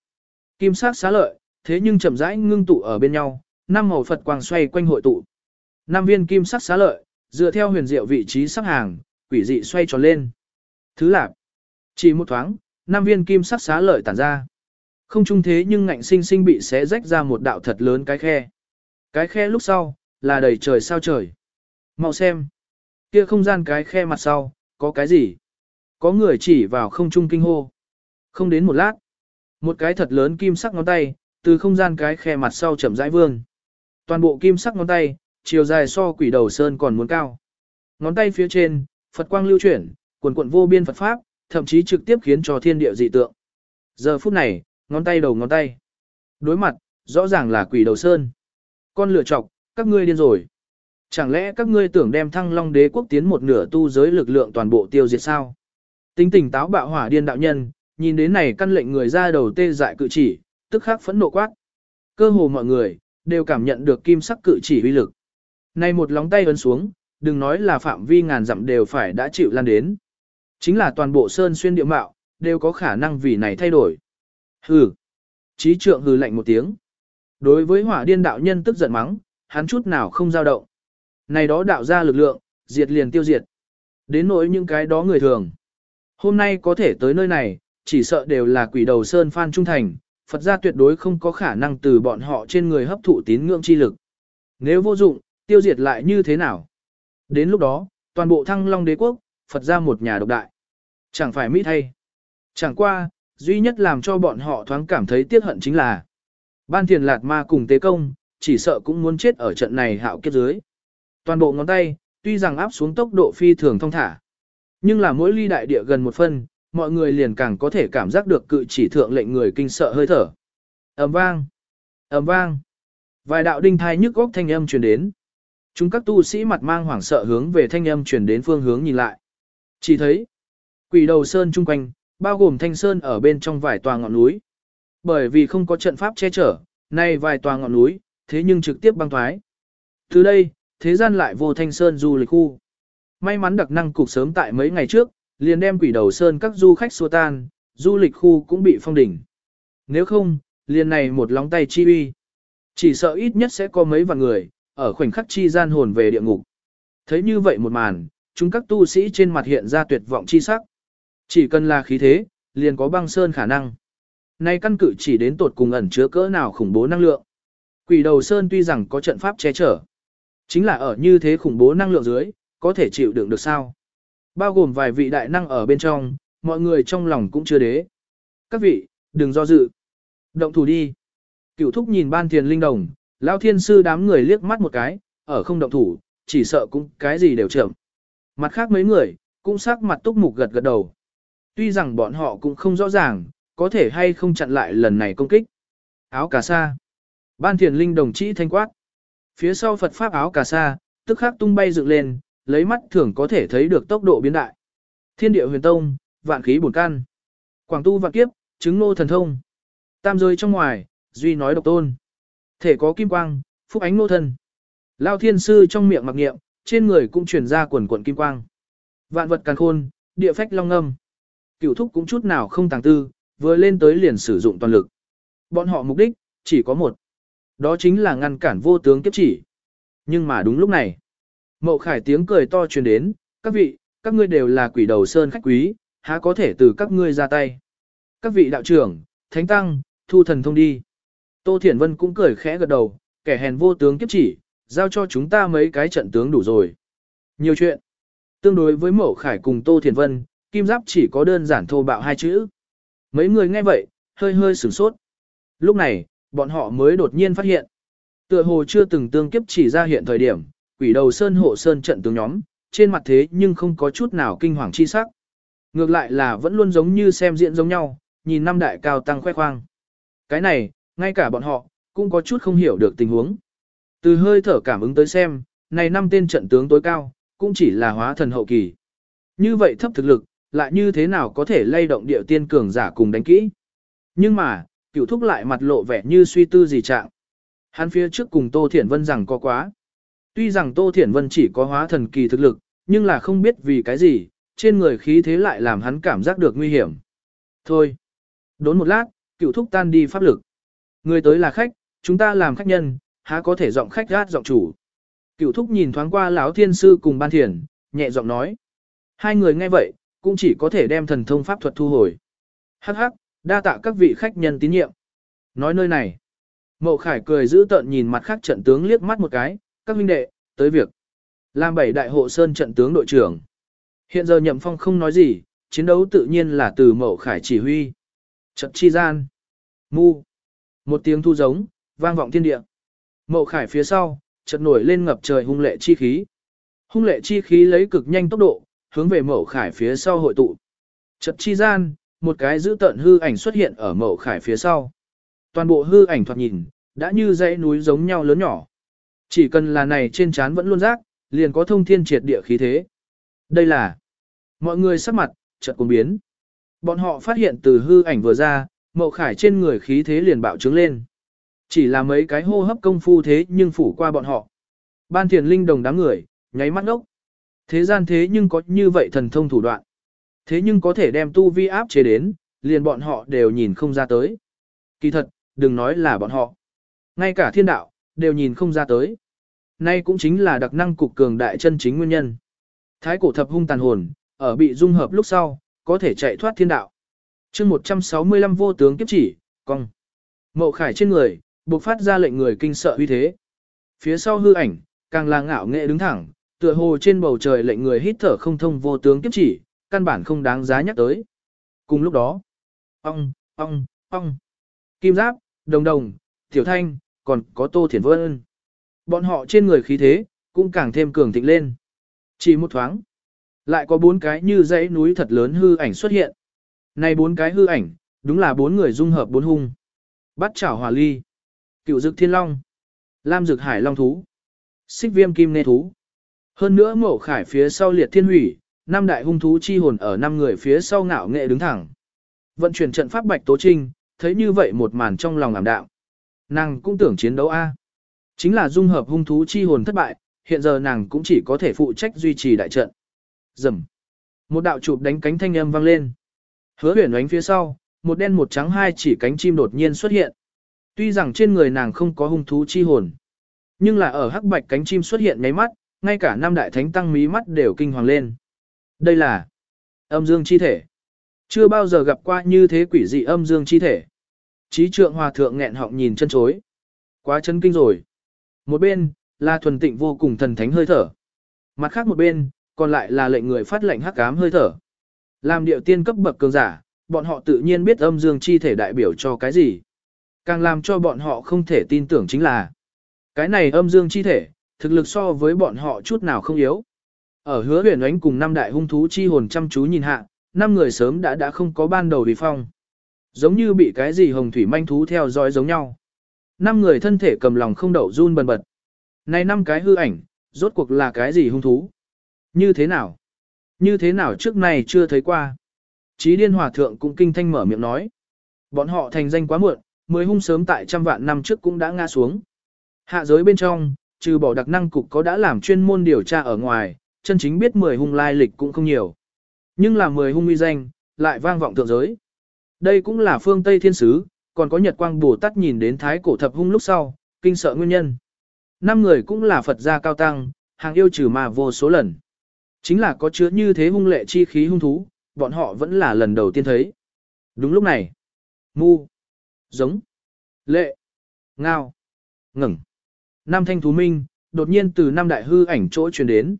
Kim sắc xá lợi, thế nhưng chậm rãi ngưng tụ ở bên nhau, năm màu Phật quang xoay quanh hội tụ. Năm viên kim sắc xá lợi, dựa theo huyền diệu vị trí sắc hàng, quỷ dị xoay tròn lên. Thứ lạc. Chỉ một thoáng, năm viên kim sắc xá lợi tản ra. Không trung thế nhưng ngạnh sinh sinh bị xé rách ra một đạo thật lớn cái khe. Cái khe lúc sau, là đầy trời sao trời. Mau xem. Kia không gian cái khe mặt sau, có cái gì? Có người chỉ vào không trung kinh hô. Không đến một lát. Một cái thật lớn kim sắc ngón tay, từ không gian cái khe mặt sau chậm rãi vương. Toàn bộ kim sắc ngón tay, chiều dài so quỷ đầu sơn còn muốn cao. Ngón tay phía trên, Phật quang lưu chuyển, quần quận vô biên Phật Pháp, thậm chí trực tiếp khiến cho thiên địa dị tượng. Giờ phút này, ngón tay đầu ngón tay. Đối mặt, rõ ràng là quỷ đầu sơn. Con lựa chọc, các ngươi điên rồi. Chẳng lẽ các ngươi tưởng đem thăng long đế quốc tiến một nửa tu giới lực lượng toàn bộ tiêu diệt sao? Tính tình táo bạo hỏa điên đạo nhân, nhìn đến này căn lệnh người ra đầu tê dại cự chỉ, tức khắc phẫn nộ quát. Cơ hồ mọi người, đều cảm nhận được kim sắc cự chỉ uy lực. Này một lóng tay ấn xuống, đừng nói là phạm vi ngàn dặm đều phải đã chịu lan đến. Chính là toàn bộ sơn xuyên địa mạo, đều có khả năng vì này thay đổi. Hừ. Chí trượng hừ lạnh một tiếng. Đối với hỏa điên đạo nhân tức giận mắng, hắn chút nào không dao động. Này đó đạo ra lực lượng, diệt liền tiêu diệt. Đến nỗi những cái đó người thường. Hôm nay có thể tới nơi này, chỉ sợ đều là quỷ đầu sơn phan trung thành, Phật gia tuyệt đối không có khả năng từ bọn họ trên người hấp thụ tín ngưỡng chi lực. Nếu vô dụng, tiêu diệt lại như thế nào? Đến lúc đó, toàn bộ thăng long đế quốc, Phật gia một nhà độc đại. Chẳng phải mỹ thay. Chẳng qua, duy nhất làm cho bọn họ thoáng cảm thấy tiếc hận chính là ban thiền lạt ma cùng tế công, chỉ sợ cũng muốn chết ở trận này hạo kết dưới. Toàn bộ ngón tay, tuy rằng áp xuống tốc độ phi thường thông thả, nhưng là mỗi ly đại địa gần một phân, mọi người liền càng có thể cảm giác được cự chỉ thượng lệnh người kinh sợ hơi thở. ầm vang, ầm vang, vài đạo đinh thai nhức góc thanh âm truyền đến. Chúng các tu sĩ mặt mang hoảng sợ hướng về thanh âm truyền đến phương hướng nhìn lại. Chỉ thấy, quỷ đầu sơn chung quanh, bao gồm thanh sơn ở bên trong vài tòa ngọn núi. Bởi vì không có trận pháp che chở, nay vài tòa ngọn núi, thế nhưng trực tiếp băng thoái. Từ đây, thế gian lại vô thanh sơn du lịch khu. May mắn đặc năng cục sớm tại mấy ngày trước, liền đem quỷ đầu sơn các du khách xua tan, du lịch khu cũng bị phong đỉnh. Nếu không, liền này một lóng tay chi uy. Chỉ sợ ít nhất sẽ có mấy vạn người, ở khoảnh khắc chi gian hồn về địa ngục. Thấy như vậy một màn, chúng các tu sĩ trên mặt hiện ra tuyệt vọng chi sắc. Chỉ cần là khí thế, liền có băng sơn khả năng. Nay căn cự chỉ đến tột cùng ẩn chứa cỡ nào khủng bố năng lượng. Quỷ đầu sơn tuy rằng có trận pháp che chở. Chính là ở như thế khủng bố năng lượng dưới, có thể chịu đựng được sao. Bao gồm vài vị đại năng ở bên trong, mọi người trong lòng cũng chưa đế. Các vị, đừng do dự. Động thủ đi. Cửu thúc nhìn ban thiền linh đồng, lão thiên sư đám người liếc mắt một cái, ở không động thủ, chỉ sợ cũng cái gì đều chậm. Mặt khác mấy người, cũng sắc mặt túc mục gật gật đầu. Tuy rằng bọn họ cũng không rõ ràng, có thể hay không chặn lại lần này công kích. Áo cà sa. Ban thiền linh đồng chỉ thanh quát. Phía sau Phật Pháp áo cà sa, tức khắc tung bay dựng lên, lấy mắt thường có thể thấy được tốc độ biến đại. Thiên địa huyền tông, vạn khí bổn căn. Quảng tu vạn kiếp, chứng nô thần thông. Tam rơi trong ngoài, duy nói độc tôn. Thể có kim quang, phúc ánh nô thân. Lao thiên sư trong miệng mặc nghiệm, trên người cũng truyền ra quần quần kim quang. Vạn vật càn khôn, địa phách long âm. Cửu thúc cũng chút nào không tàng tư, vừa lên tới liền sử dụng toàn lực. Bọn họ mục đích, chỉ có một. Đó chính là ngăn cản vô tướng kiếp chỉ. Nhưng mà đúng lúc này, Mậu khải tiếng cười to truyền đến, các vị, các ngươi đều là quỷ đầu sơn khách quý, há có thể từ các ngươi ra tay. Các vị đạo trưởng, thánh tăng, thu thần thông đi. Tô Thiển Vân cũng cười khẽ gật đầu, kẻ hèn vô tướng kiếp chỉ, giao cho chúng ta mấy cái trận tướng đủ rồi. Nhiều chuyện. Tương đối với Mậu Khải cùng Tô Thiển Vân, Kim Giáp chỉ có đơn giản thô bạo hai chữ. Mấy người nghe vậy, hơi hơi sửng sốt. Lúc này, bọn họ mới đột nhiên phát hiện. Tựa hồ chưa từng tương kiếp chỉ ra hiện thời điểm, quỷ đầu sơn hộ sơn trận tướng nhóm, trên mặt thế nhưng không có chút nào kinh hoàng chi sắc. Ngược lại là vẫn luôn giống như xem diễn giống nhau, nhìn năm đại cao tăng khoe khoang. Cái này, ngay cả bọn họ, cũng có chút không hiểu được tình huống. Từ hơi thở cảm ứng tới xem, này năm tên trận tướng tối cao, cũng chỉ là hóa thần hậu kỳ. Như vậy thấp thực lực, lại như thế nào có thể lay động địa tiên cường giả cùng đánh kỹ. Nhưng mà, cửu thúc lại mặt lộ vẻ như suy tư gì trạng. Hắn phía trước cùng Tô Thiển Vân rằng có quá. Tuy rằng Tô Thiển Vân chỉ có hóa thần kỳ thực lực, nhưng là không biết vì cái gì, trên người khí thế lại làm hắn cảm giác được nguy hiểm. Thôi, đốn một lát, cửu thúc tan đi pháp lực. Người tới là khách, chúng ta làm khách nhân, há có thể giọng khách gát giọng chủ. Cửu thúc nhìn thoáng qua lão thiên sư cùng ban thiền, nhẹ giọng nói. Hai người nghe vậy, cũng chỉ có thể đem thần thông pháp thuật thu hồi. Hắc hắc, đa tạ các vị khách nhân tín nhiệm. Nói nơi này. Mậu Khải cười giữ tợn nhìn mặt khác trận tướng liếc mắt một cái, các huynh đệ, tới việc. Làm bảy đại hộ sơn trận tướng đội trưởng. Hiện giờ Nhậm Phong không nói gì, chiến đấu tự nhiên là từ Mậu Khải chỉ huy. Trận chi gian. Mu. Một tiếng thu giống, vang vọng thiên địa. Mậu Khải phía sau, chợt nổi lên ngập trời hung lệ chi khí. Hung lệ chi khí lấy cực nhanh tốc độ, hướng về Mậu Khải phía sau hội tụ. Chợt chi gian, một cái giữ tận hư ảnh xuất hiện ở Mậu Khải phía sau. Toàn bộ hư ảnh thoạt nhìn, đã như dãy núi giống nhau lớn nhỏ. Chỉ cần là này trên trán vẫn luôn rác, liền có thông thiên triệt địa khí thế. Đây là mọi người sắc mặt, chợt cùng biến. Bọn họ phát hiện từ hư ảnh vừa ra, Mậu Khải trên người khí thế liền bạo trướng lên. Chỉ là mấy cái hô hấp công phu thế nhưng phủ qua bọn họ. Ban thiền linh đồng đám người, nháy mắt ngốc. Thế gian thế nhưng có như vậy thần thông thủ đoạn. Thế nhưng có thể đem tu vi áp chế đến, liền bọn họ đều nhìn không ra tới. Kỳ thật, đừng nói là bọn họ. Ngay cả thiên đạo, đều nhìn không ra tới. Nay cũng chính là đặc năng cục cường đại chân chính nguyên nhân. Thái cổ thập hung tàn hồn, ở bị dung hợp lúc sau, có thể chạy thoát thiên đạo. chương 165 vô tướng kiếp chỉ, cong. Mậu khải trên người, buộc phát ra lệnh người kinh sợ uy thế. Phía sau hư ảnh, càng là ngạo nghệ đứng thẳng, tựa hồ trên bầu trời lệnh người hít thở không thông vô tướng kiếp chỉ, căn bản không đáng giá nhắc tới. Cùng lúc đó, ong, ong, ong, kim giáp, đồng đồng, tiểu thanh, còn có tô thiển vân. Bọn họ trên người khí thế, cũng càng thêm cường thịnh lên. Chỉ một thoáng, lại có bốn cái như dãy núi thật lớn hư ảnh xuất hiện. Này bốn cái hư ảnh, đúng là bốn người dung hợp bốn hung. Bắt chảo hòa ly, cựu dực thiên long, lam dực hải long thú, xích viêm kim nê thú. Hơn nữa mổ khải phía sau liệt thiên hủy, năm đại hung thú chi hồn ở năm người phía sau ngạo nghệ đứng thẳng. Vận chuyển trận pháp bạch tố trinh, thấy như vậy một màn trong lòng ảm đạm. Nàng cũng tưởng chiến đấu A. Chính là dung hợp hung thú chi hồn thất bại, hiện giờ nàng cũng chỉ có thể phụ trách duy trì đại trận. Dầm. Một đạo chụp đánh cánh thanh âm vang lên. Hứa huyền ánh phía sau, một đen một trắng hai chỉ cánh chim đột nhiên xuất hiện. Tuy rằng trên người nàng không có hung thú chi hồn, nhưng là ở hắc bạch cánh chim xuất hiện nháy mắt, ngay cả năm đại thánh tăng mí mắt đều kinh hoàng lên. Đây là âm dương chi thể. Chưa bao giờ gặp qua như thế quỷ dị âm dương chi thể. Chí trượng hòa thượng nghẹn họng nhìn chân chối. Quá chân kinh rồi. Một bên, là thuần tịnh vô cùng thần thánh hơi thở. Mặt khác một bên, còn lại là lệnh người phát lệnh hắc ám hơi thở. Làm điệu tiên cấp bậc cường giả, bọn họ tự nhiên biết âm dương chi thể đại biểu cho cái gì. Càng làm cho bọn họ không thể tin tưởng chính là cái này âm dương chi thể, thực lực so với bọn họ chút nào không yếu. Ở hứa huyền ánh cùng năm đại hung thú chi hồn chăm chú nhìn hạ, năm người sớm đã đã không có ban đầu vì phong. Giống như bị cái gì hồng thủy manh thú theo dõi giống nhau. Năm người thân thể cầm lòng không đậu run bần bật. Này năm cái hư ảnh, rốt cuộc là cái gì hung thú? Như thế nào? Như thế nào trước này chưa thấy qua? Chí điên hòa thượng cũng kinh thanh mở miệng nói. Bọn họ thành danh quá muộn, mới hung sớm tại trăm vạn năm trước cũng đã ngã xuống. Hạ giới bên trong, trừ bỏ đặc năng cục có đã làm chuyên môn điều tra ở ngoài, chân chính biết 10 hung lai lịch cũng không nhiều. Nhưng là 10 hung uy danh, lại vang vọng thượng giới. Đây cũng là phương Tây thiên sứ, còn có Nhật Quang Bồ Tát nhìn đến thái cổ thập hung lúc sau, kinh sợ nguyên nhân. Năm người cũng là Phật gia cao tăng, hàng yêu trừ mà vô số lần. Chính là có chứa như thế hung lệ chi khí hung thú, bọn họ vẫn là lần đầu tiên thấy. Đúng lúc này, mu, giống, lệ, ngao, ngẩng. Năm thanh thú minh, đột nhiên từ năm đại hư ảnh chỗ truyền đến.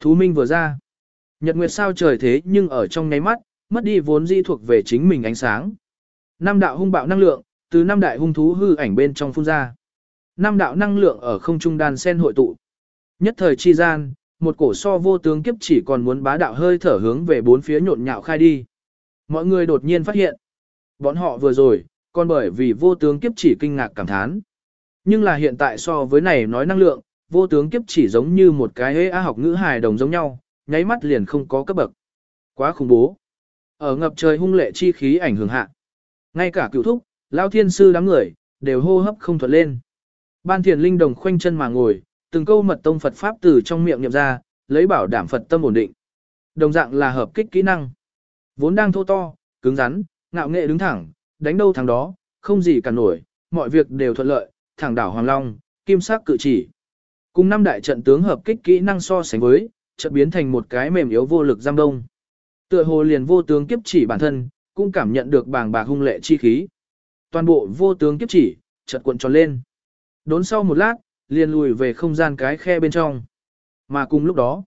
Thú minh vừa ra. Nhật nguyệt sao trời thế nhưng ở trong nháy mắt, mất đi vốn di thuộc về chính mình ánh sáng. Năm đạo hung bạo năng lượng, từ năm đại hung thú hư ảnh bên trong phun ra. năm đạo năng lượng ở không trung đan sen hội tụ. Nhất thời chi gian, một cổ so vô tướng kiếp chỉ còn muốn bá đạo hơi thở hướng về bốn phía nhộn nhạo khai đi. Mọi người đột nhiên phát hiện, bọn họ vừa rồi, còn bởi vì vô tướng kiếp chỉ kinh ngạc cảm thán. Nhưng là hiện tại so với này nói năng lượng, vô tướng kiếp chỉ giống như một cái hế a học ngữ hài đồng giống nhau, nháy mắt liền không có cấp bậc. Quá khủng bố. Ở ngập trời hung lệ chi khí ảnh hưởng hạ. Ngay cả cựu thúc, lao thiên sư đám người, đều hô hấp không thuận lên. Ban thiền linh đồng khoanh chân mà ngồi, từng câu mật tông Phật Pháp từ trong miệng niệm ra, lấy bảo đảm Phật tâm ổn định. Đồng dạng là hợp kích kỹ năng. Vốn đang thô to, cứng rắn, ngạo nghệ đứng thẳng, đánh đâu thằng đó, không gì cả nổi, mọi việc đều thuận lợi, thẳng đảo Hoàng Long, kim sắc cự chỉ. Cùng năm đại trận tướng hợp kích kỹ năng so sánh với, chợt biến thành một cái mềm yếu vô lực giam đông. Tựa hồ liền vô tướng kiếp chỉ bản thân, cũng cảm nhận được bàng bạc hung lệ chi khí. Toàn bộ vô tướng kiếp chỉ, chợt cuộn tròn lên. Đốn sau một lát, liền lùi về không gian cái khe bên trong. Mà cùng lúc đó,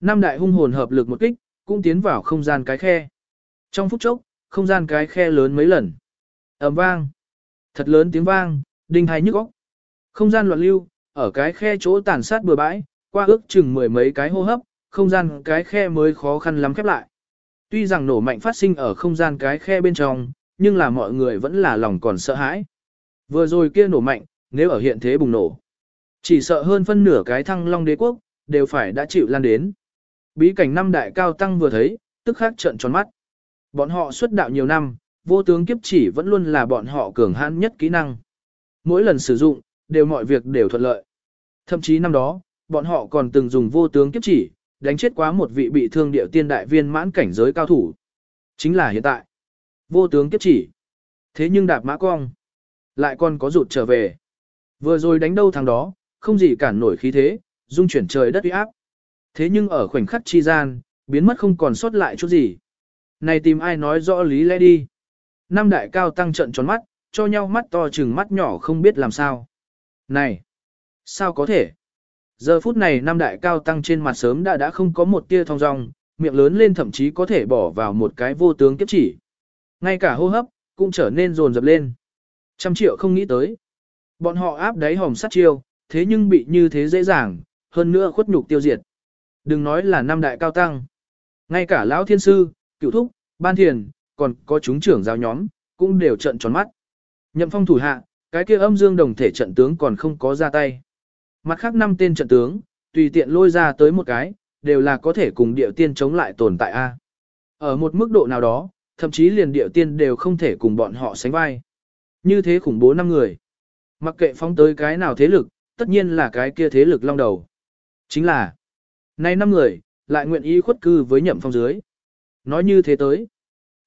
năm đại hung hồn hợp lực một kích, cũng tiến vào không gian cái khe. Trong phút chốc, không gian cái khe lớn mấy lần. ầm vang. Thật lớn tiếng vang, đinh hay nhức óc. Không gian loạn lưu, ở cái khe chỗ tàn sát bừa bãi, qua ước chừng mười mấy cái hô hấp, không gian cái khe mới khó khăn lắm khép lại. Tuy rằng nổ mạnh phát sinh ở không gian cái khe bên trong, nhưng là mọi người vẫn là lòng còn sợ hãi. Vừa rồi kia nổ mạnh, nếu ở hiện thế bùng nổ, chỉ sợ hơn phân nửa cái thăng long đế quốc, đều phải đã chịu lan đến. Bí cảnh năm đại cao tăng vừa thấy, tức khắc trợn tròn mắt. Bọn họ xuất đạo nhiều năm, vô tướng kiếp chỉ vẫn luôn là bọn họ cường hãn nhất kỹ năng. Mỗi lần sử dụng, đều mọi việc đều thuận lợi. Thậm chí năm đó, bọn họ còn từng dùng vô tướng kiếp chỉ, đánh chết quá một vị bị thương địa tiên đại viên mãn cảnh giới cao thủ. Chính là hiện tại. Vô tướng kiếp chỉ. Thế nhưng đạp mã cong. Lại còn có rụt trở về. Vừa rồi đánh đâu thằng đó, không gì cản nổi khí thế, dung chuyển trời đất uy áp. Thế nhưng ở khoảnh khắc chi gian, biến mất không còn sót lại chút gì. Này tìm ai nói rõ lý lẽ đi. Năm đại cao tăng trận tròn mắt, cho nhau mắt to chừng mắt nhỏ không biết làm sao. Này! Sao có thể? Giờ phút này năm đại cao tăng trên mặt sớm đã đã không có một tia thong dong, miệng lớn lên thậm chí có thể bỏ vào một cái vô tướng kiếp chỉ. Ngay cả hô hấp, cũng trở nên rồn rập lên. Trăm triệu không nghĩ tới. Bọn họ áp đáy hòm sát chiêu, thế nhưng bị như thế dễ dàng, hơn nữa khuất nhục tiêu diệt. Đừng nói là năm đại cao tăng. Ngay cả lão thiên sư, cựu thúc, ban thiền, còn có chúng trưởng giáo nhóm, cũng đều trận tròn mắt. Nhậm phong thủ hạ, cái kia âm dương đồng thể trận tướng còn không có ra tay. Mặt khác năm tên trận tướng, tùy tiện lôi ra tới một cái, đều là có thể cùng địa tiên chống lại tồn tại A. Ở một mức độ nào đó, thậm chí liền địa tiên đều không thể cùng bọn họ sánh vai. Như thế khủng bố năm người. Mặc kệ phóng tới cái nào thế lực, tất nhiên là cái kia thế lực long đầu. Chính là, nay năm người, lại nguyện ý khuất cư với nhậm phong dưới. Nói như thế tới,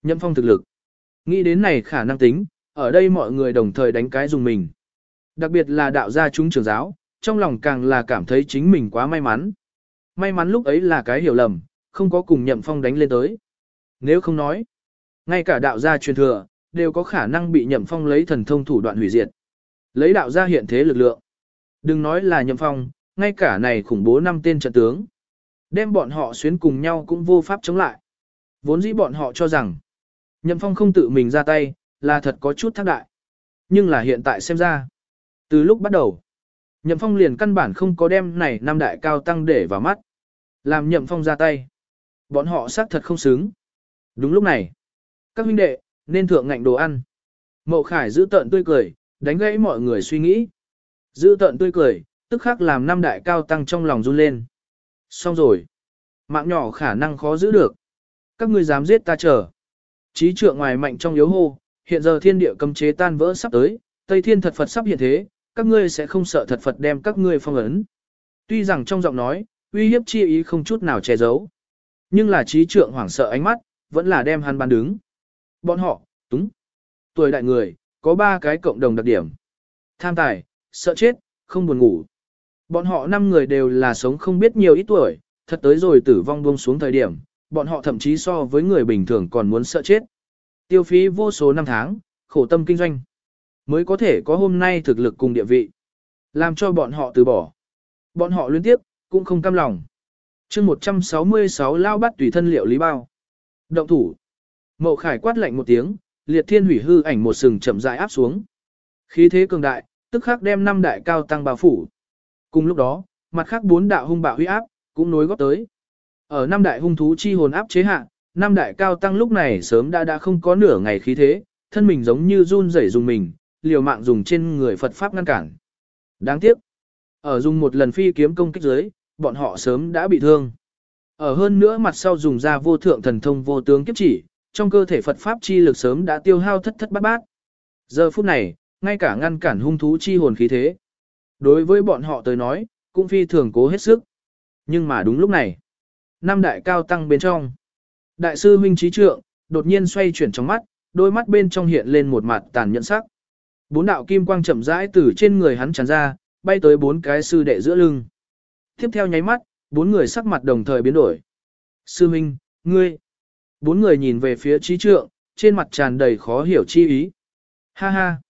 nhậm phong thực lực. Nghĩ đến này khả năng tính, ở đây mọi người đồng thời đánh cái dùng mình. Đặc biệt là đạo gia chúng trưởng giáo, trong lòng càng là cảm thấy chính mình quá may mắn. May mắn lúc ấy là cái hiểu lầm, không có cùng nhậm phong đánh lên tới. Nếu không nói, ngay cả đạo gia truyền thừa, đều có khả năng bị nhậm phong lấy thần thông thủ đoạn hủy diệt. Lấy đạo gia hiện thế lực lượng. Đừng nói là nhậm phong, ngay cả này khủng bố năm tên trận tướng. Đem bọn họ xuyến cùng nhau cũng vô pháp chống lại. Vốn dĩ bọn họ cho rằng, nhậm phong không tự mình ra tay, là thật có chút thác đại. Nhưng là hiện tại xem ra, từ lúc bắt đầu, Nhậm Phong liền căn bản không có đem này năm đại cao tăng để vào mắt. Làm Nhậm Phong ra tay. Bọn họ xác thật không xứng. Đúng lúc này, các huynh đệ, nên thượng ngạnh đồ ăn. Mậu Khải giữ tợn tươi cười, đánh gãy mọi người suy nghĩ. Giữ tợn tươi cười, tức khắc làm năm đại cao tăng trong lòng run lên. Xong rồi. Mạng nhỏ khả năng khó giữ được. Các ngươi dám giết ta chờ. Chí trượng ngoài mạnh trong yếu hô, hiện giờ thiên địa cấm chế tan vỡ sắp tới, Tây Thiên thật Phật sắp hiện thế, các ngươi sẽ không sợ thật Phật đem các ngươi phong ấn. Tuy rằng trong giọng nói, uy hiếp chi ý không chút nào che giấu. Nhưng là trí trượng hoảng sợ ánh mắt, vẫn là đem hắn ban đứng. Bọn họ, túng. Tuổi đại người, có ba cái cộng đồng đặc điểm. Tham tài, sợ chết, không buồn ngủ. Bọn họ năm người đều là sống không biết nhiều ít tuổi, thật tới rồi tử vong buông xuống thời điểm, bọn họ thậm chí so với người bình thường còn muốn sợ chết. Tiêu phí vô số năm tháng, khổ tâm kinh doanh mới có thể có hôm nay thực lực cùng địa vị. Làm cho bọn họ từ bỏ. Bọn họ liên tiếp, cũng không cam lòng. chương 166 lao bắt tùy thân liệu lý bao. Động thủ. Mậu khải quát lạnh một tiếng, liệt thiên hủy hư ảnh một sừng chậm rãi áp xuống. Khí thế cường đại, tức khắc đem năm đại cao tăng bao phủ. Cùng lúc đó, mặt khác bốn đạo hung bạo huy áp, cũng nối góp tới. Ở năm đại hung thú chi hồn áp chế hạ, năm đại cao tăng lúc này sớm đã đã không có nửa ngày khí thế, thân mình giống như run rẩy dùng mình, liều mạng dùng trên người Phật Pháp ngăn cản. Đáng tiếc, ở dùng một lần phi kiếm công kích dưới, bọn họ sớm đã bị thương. Ở hơn nữa mặt sau dùng ra vô thượng thần thông vô tướng kiếp chỉ, trong cơ thể Phật Pháp chi lực sớm đã tiêu hao thất thất bát bát. Giờ phút này, ngay cả ngăn cản hung thú chi hồn khí thế. Đối với bọn họ tới nói, cũng phi thường cố hết sức. Nhưng mà đúng lúc này, năm đại cao tăng bên trong. Đại sư huynh trí trượng, đột nhiên xoay chuyển trong mắt, đôi mắt bên trong hiện lên một mặt tàn nhẫn sắc. Bốn đạo kim quang chậm rãi từ trên người hắn tràn ra, bay tới bốn cái sư đệ giữa lưng. Tiếp theo nháy mắt, bốn người sắc mặt đồng thời biến đổi. Sư minh, ngươi. Bốn người nhìn về phía trí trượng, trên mặt tràn đầy khó hiểu chi ý. Ha ha.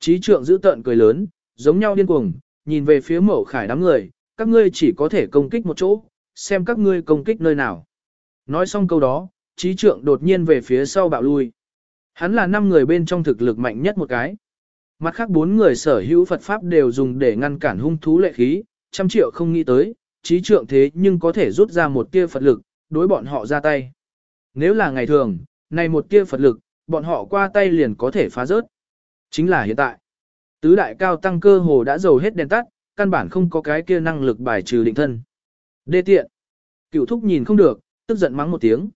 Trí trượng giữ tợn cười lớn, giống nhau điên cuồng, nhìn về phía mẫu khải đám người, các ngươi chỉ có thể công kích một chỗ, xem các ngươi công kích nơi nào. Nói xong câu đó, trí trượng đột nhiên về phía sau bạo lui. Hắn là năm người bên trong thực lực mạnh nhất một cái. Mặt khác bốn người sở hữu Phật Pháp đều dùng để ngăn cản hung thú lệ khí, trăm triệu không nghĩ tới, trí trượng thế nhưng có thể rút ra một tia Phật lực, đối bọn họ ra tay. Nếu là ngày thường, này một tia Phật lực, bọn họ qua tay liền có thể phá rớt. Chính là hiện tại. Tứ đại cao tăng cơ hồ đã dầu hết đèn tắt, căn bản không có cái kia năng lực bài trừ định thân. Đê tiện. Cửu thúc nhìn không được, tức giận mắng một tiếng.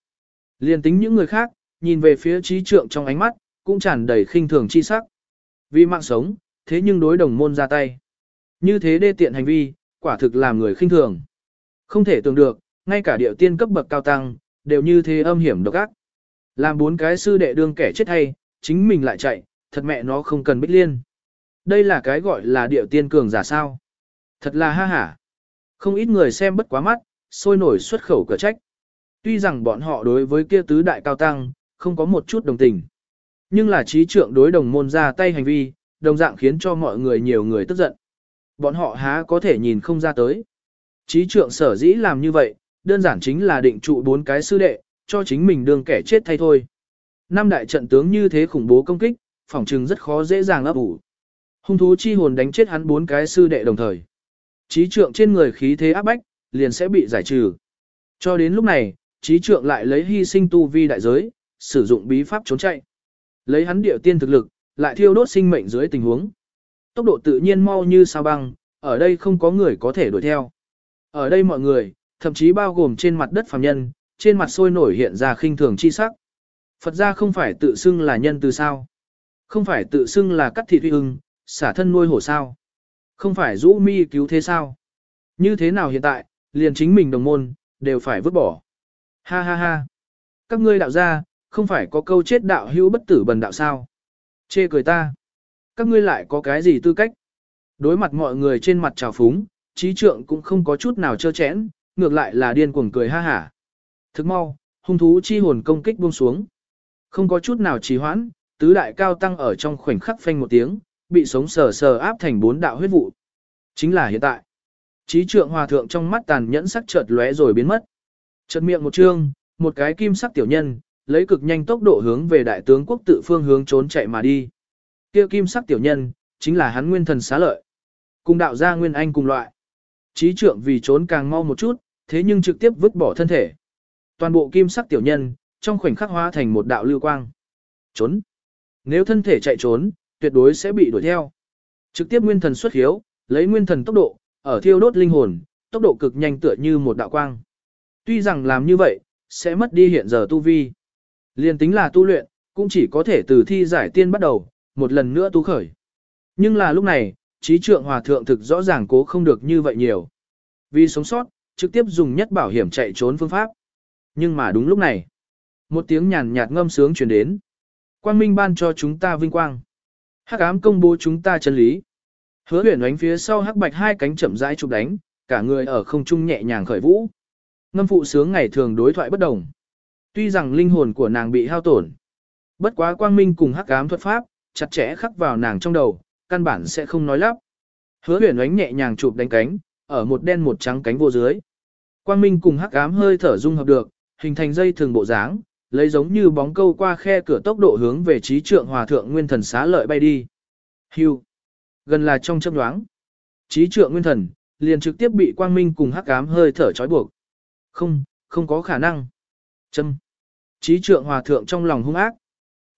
liền tính những người khác, nhìn về phía trí trượng trong ánh mắt, cũng tràn đầy khinh thường chi sắc. Vì mạng sống, thế nhưng đối đồng môn ra tay. Như thế đê tiện hành vi, quả thực làm người khinh thường. Không thể tưởng được, ngay cả điệu tiên cấp bậc cao tăng, đều như thế âm hiểm độc ác. Làm bốn cái sư đệ đương kẻ chết hay, chính mình lại chạy, thật mẹ nó không cần bích liên. Đây là cái gọi là điệu tiên cường giả sao. Thật là ha hả. Không ít người xem bất quá mắt, sôi nổi xuất khẩu cửa trách. Tuy rằng bọn họ đối với kia tứ đại cao tăng, không có một chút đồng tình. Nhưng là trí trượng đối đồng môn ra tay hành vi, đồng dạng khiến cho mọi người nhiều người tức giận. Bọn họ há có thể nhìn không ra tới. Trí trượng sở dĩ làm như vậy, đơn giản chính là định trụ bốn cái sư đệ, cho chính mình đương kẻ chết thay thôi. Năm đại trận tướng như thế khủng bố công kích, phỏng trừng rất khó dễ dàng ấp ủ. Hung thú chi hồn đánh chết hắn bốn cái sư đệ đồng thời. Trí trượng trên người khí thế áp bách, liền sẽ bị giải trừ. Cho đến lúc này, trí trượng lại lấy hy sinh tu vi đại giới, sử dụng bí pháp trốn chạy. Lấy hắn điệu tiên thực lực, lại thiêu đốt sinh mệnh dưới tình huống. Tốc độ tự nhiên mau như sao băng, ở đây không có người có thể đuổi theo. Ở đây mọi người, thậm chí bao gồm trên mặt đất phàm nhân, trên mặt sôi nổi hiện ra khinh thường chi sắc. Phật ra không phải tự xưng là nhân từ sao. Không phải tự xưng là cắt thịt huy ưng, xả thân nuôi hổ sao. Không phải rũ mi cứu thế sao. Như thế nào hiện tại, liền chính mình đồng môn, đều phải vứt bỏ. Ha ha ha. Các ngươi đạo gia, không phải có câu chết đạo hữu bất tử bần đạo sao. Chê cười ta. Các ngươi lại có cái gì tư cách? Đối mặt mọi người trên mặt trào phúng, trí trượng cũng không có chút nào trơ chẽn, ngược lại là điên cuồng cười ha hả. Thức mau, hung thú chi hồn công kích buông xuống. Không có chút nào trì hoãn, tứ đại cao tăng ở trong khoảnh khắc phanh một tiếng, bị sống sờ sờ áp thành bốn đạo huyết vụ. Chính là hiện tại. Trí trượng hòa thượng trong mắt tàn nhẫn sắc chợt lóe rồi biến mất. Chợt miệng một trương, một cái kim sắc tiểu nhân, lấy cực nhanh tốc độ hướng về đại tướng quốc tự phương hướng trốn chạy mà đi. Kia kim sắc tiểu nhân, chính là hắn nguyên thần xá lợi. Cùng đạo gia nguyên anh cùng loại. Trí trượng vì trốn càng mau một chút, thế nhưng trực tiếp vứt bỏ thân thể. Toàn bộ kim sắc tiểu nhân, trong khoảnh khắc hóa thành một đạo lưu quang. Trốn. Nếu thân thể chạy trốn, tuyệt đối sẽ bị đuổi theo. Trực tiếp nguyên thần xuất hiếu, lấy nguyên thần tốc độ, ở thiêu đốt linh hồn, tốc độ cực nhanh tựa như một đạo quang. Tuy rằng làm như vậy, sẽ mất đi hiện giờ tu vi. Liên tính là tu luyện, cũng chỉ có thể từ thi giải tiên bắt đầu, một lần nữa tu khởi. Nhưng là lúc này, trí trượng hòa thượng thực rõ ràng cố không được như vậy nhiều. Vì sống sót, trực tiếp dùng nhất bảo hiểm chạy trốn phương pháp. Nhưng mà đúng lúc này, một tiếng nhàn nhạt ngâm sướng truyền đến. Quang minh ban cho chúng ta vinh quang. Hắc ám công bố chúng ta chân lý. Hứa huyền ánh phía sau hắc bạch hai cánh chậm rãi chụp đánh, cả người ở không trung nhẹ nhàng khởi vũ. Ngâm phụ sướng ngày thường đối thoại bất đồng. Tuy rằng linh hồn của nàng bị hao tổn, bất quá quang minh cùng hắc ám thuật pháp, chặt chẽ khắc vào nàng trong đầu, căn bản sẽ không nói lắp. Hứa huyền ánh nhẹ nhàng chụp đánh cánh, ở một đen một trắng cánh vô dưới. Quang minh cùng hắc ám hơi thở dung hợp được, hình thành dây thường bộ dáng, lấy giống như bóng câu qua khe cửa tốc độ hướng về trí trượng hòa thượng nguyên thần xá lợi bay đi. Hưu. Gần là trong chớp nhoáng. Trí trượng nguyên thần, liền trực tiếp bị quang minh cùng hắc ám hơi thở trói buộc. Không, không có khả năng. Châm. Trí trượng hòa thượng trong lòng hung ác.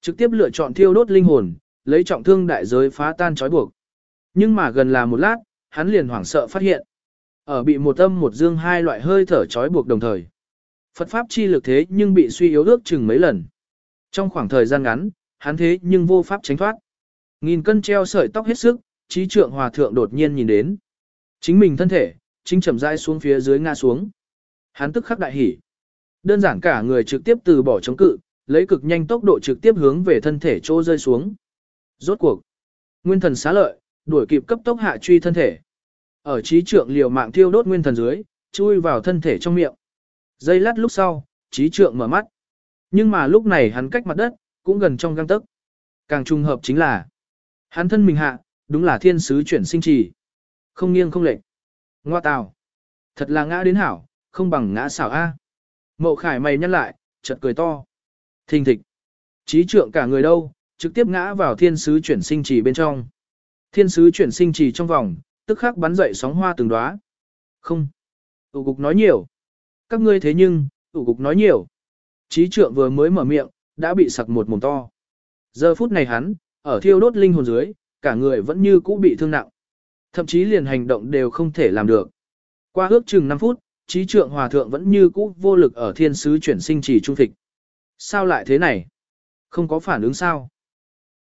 Trực tiếp lựa chọn thiêu đốt linh hồn, lấy trọng thương đại giới phá tan trói buộc. Nhưng mà gần là một lát, hắn liền hoảng sợ phát hiện. Ở bị một âm một dương hai loại hơi thở trói buộc đồng thời. Phật Pháp chi lực thế nhưng bị suy yếu ước chừng mấy lần. Trong khoảng thời gian ngắn, hắn thế nhưng vô pháp tránh thoát. Nghìn cân treo sợi tóc hết sức, trí trượng hòa thượng đột nhiên nhìn đến. Chính mình thân thể, chính chậm rãi xuống phía dưới ngã xuống. Hắn tức khắc đại hỉ. Đơn giản cả người trực tiếp từ bỏ chống cự, lấy cực nhanh tốc độ trực tiếp hướng về thân thể chỗ rơi xuống. Rốt cuộc, nguyên thần xá lợi, đuổi kịp cấp tốc hạ truy thân thể. Ở trí trượng liều mạng thiêu đốt nguyên thần dưới, chui vào thân thể trong miệng. Giây lát lúc sau, trí trượng mở mắt. Nhưng mà lúc này hắn cách mặt đất, cũng gần trong găng tấc. Càng trùng hợp chính là, hắn thân mình hạ, đúng là thiên sứ chuyển sinh trì. Không nghiêng không lệch. Ngoa tào. Thật là ngã đến hảo, không bằng ngã xảo A. Mậu khải mày nhăn lại, chợt cười to. Thình thịch. Trí trượng cả người đâu, trực tiếp ngã vào thiên sứ chuyển sinh trì bên trong. Thiên sứ chuyển sinh trì trong vòng, tức khắc bắn dậy sóng hoa từng đóa. Không. Tụ cục nói nhiều. Các ngươi thế nhưng, tụ cục nói nhiều. Trí trượng vừa mới mở miệng, đã bị sặc một mồm to. Giờ phút này hắn, ở thiêu đốt linh hồn dưới, cả người vẫn như cũ bị thương nặng. Thậm chí liền hành động đều không thể làm được. Qua ước chừng 5 phút, trí trượng hòa thượng vẫn như cũ vô lực ở thiên sứ chuyển sinh trì trung thịch. Sao lại thế này? Không có phản ứng sao?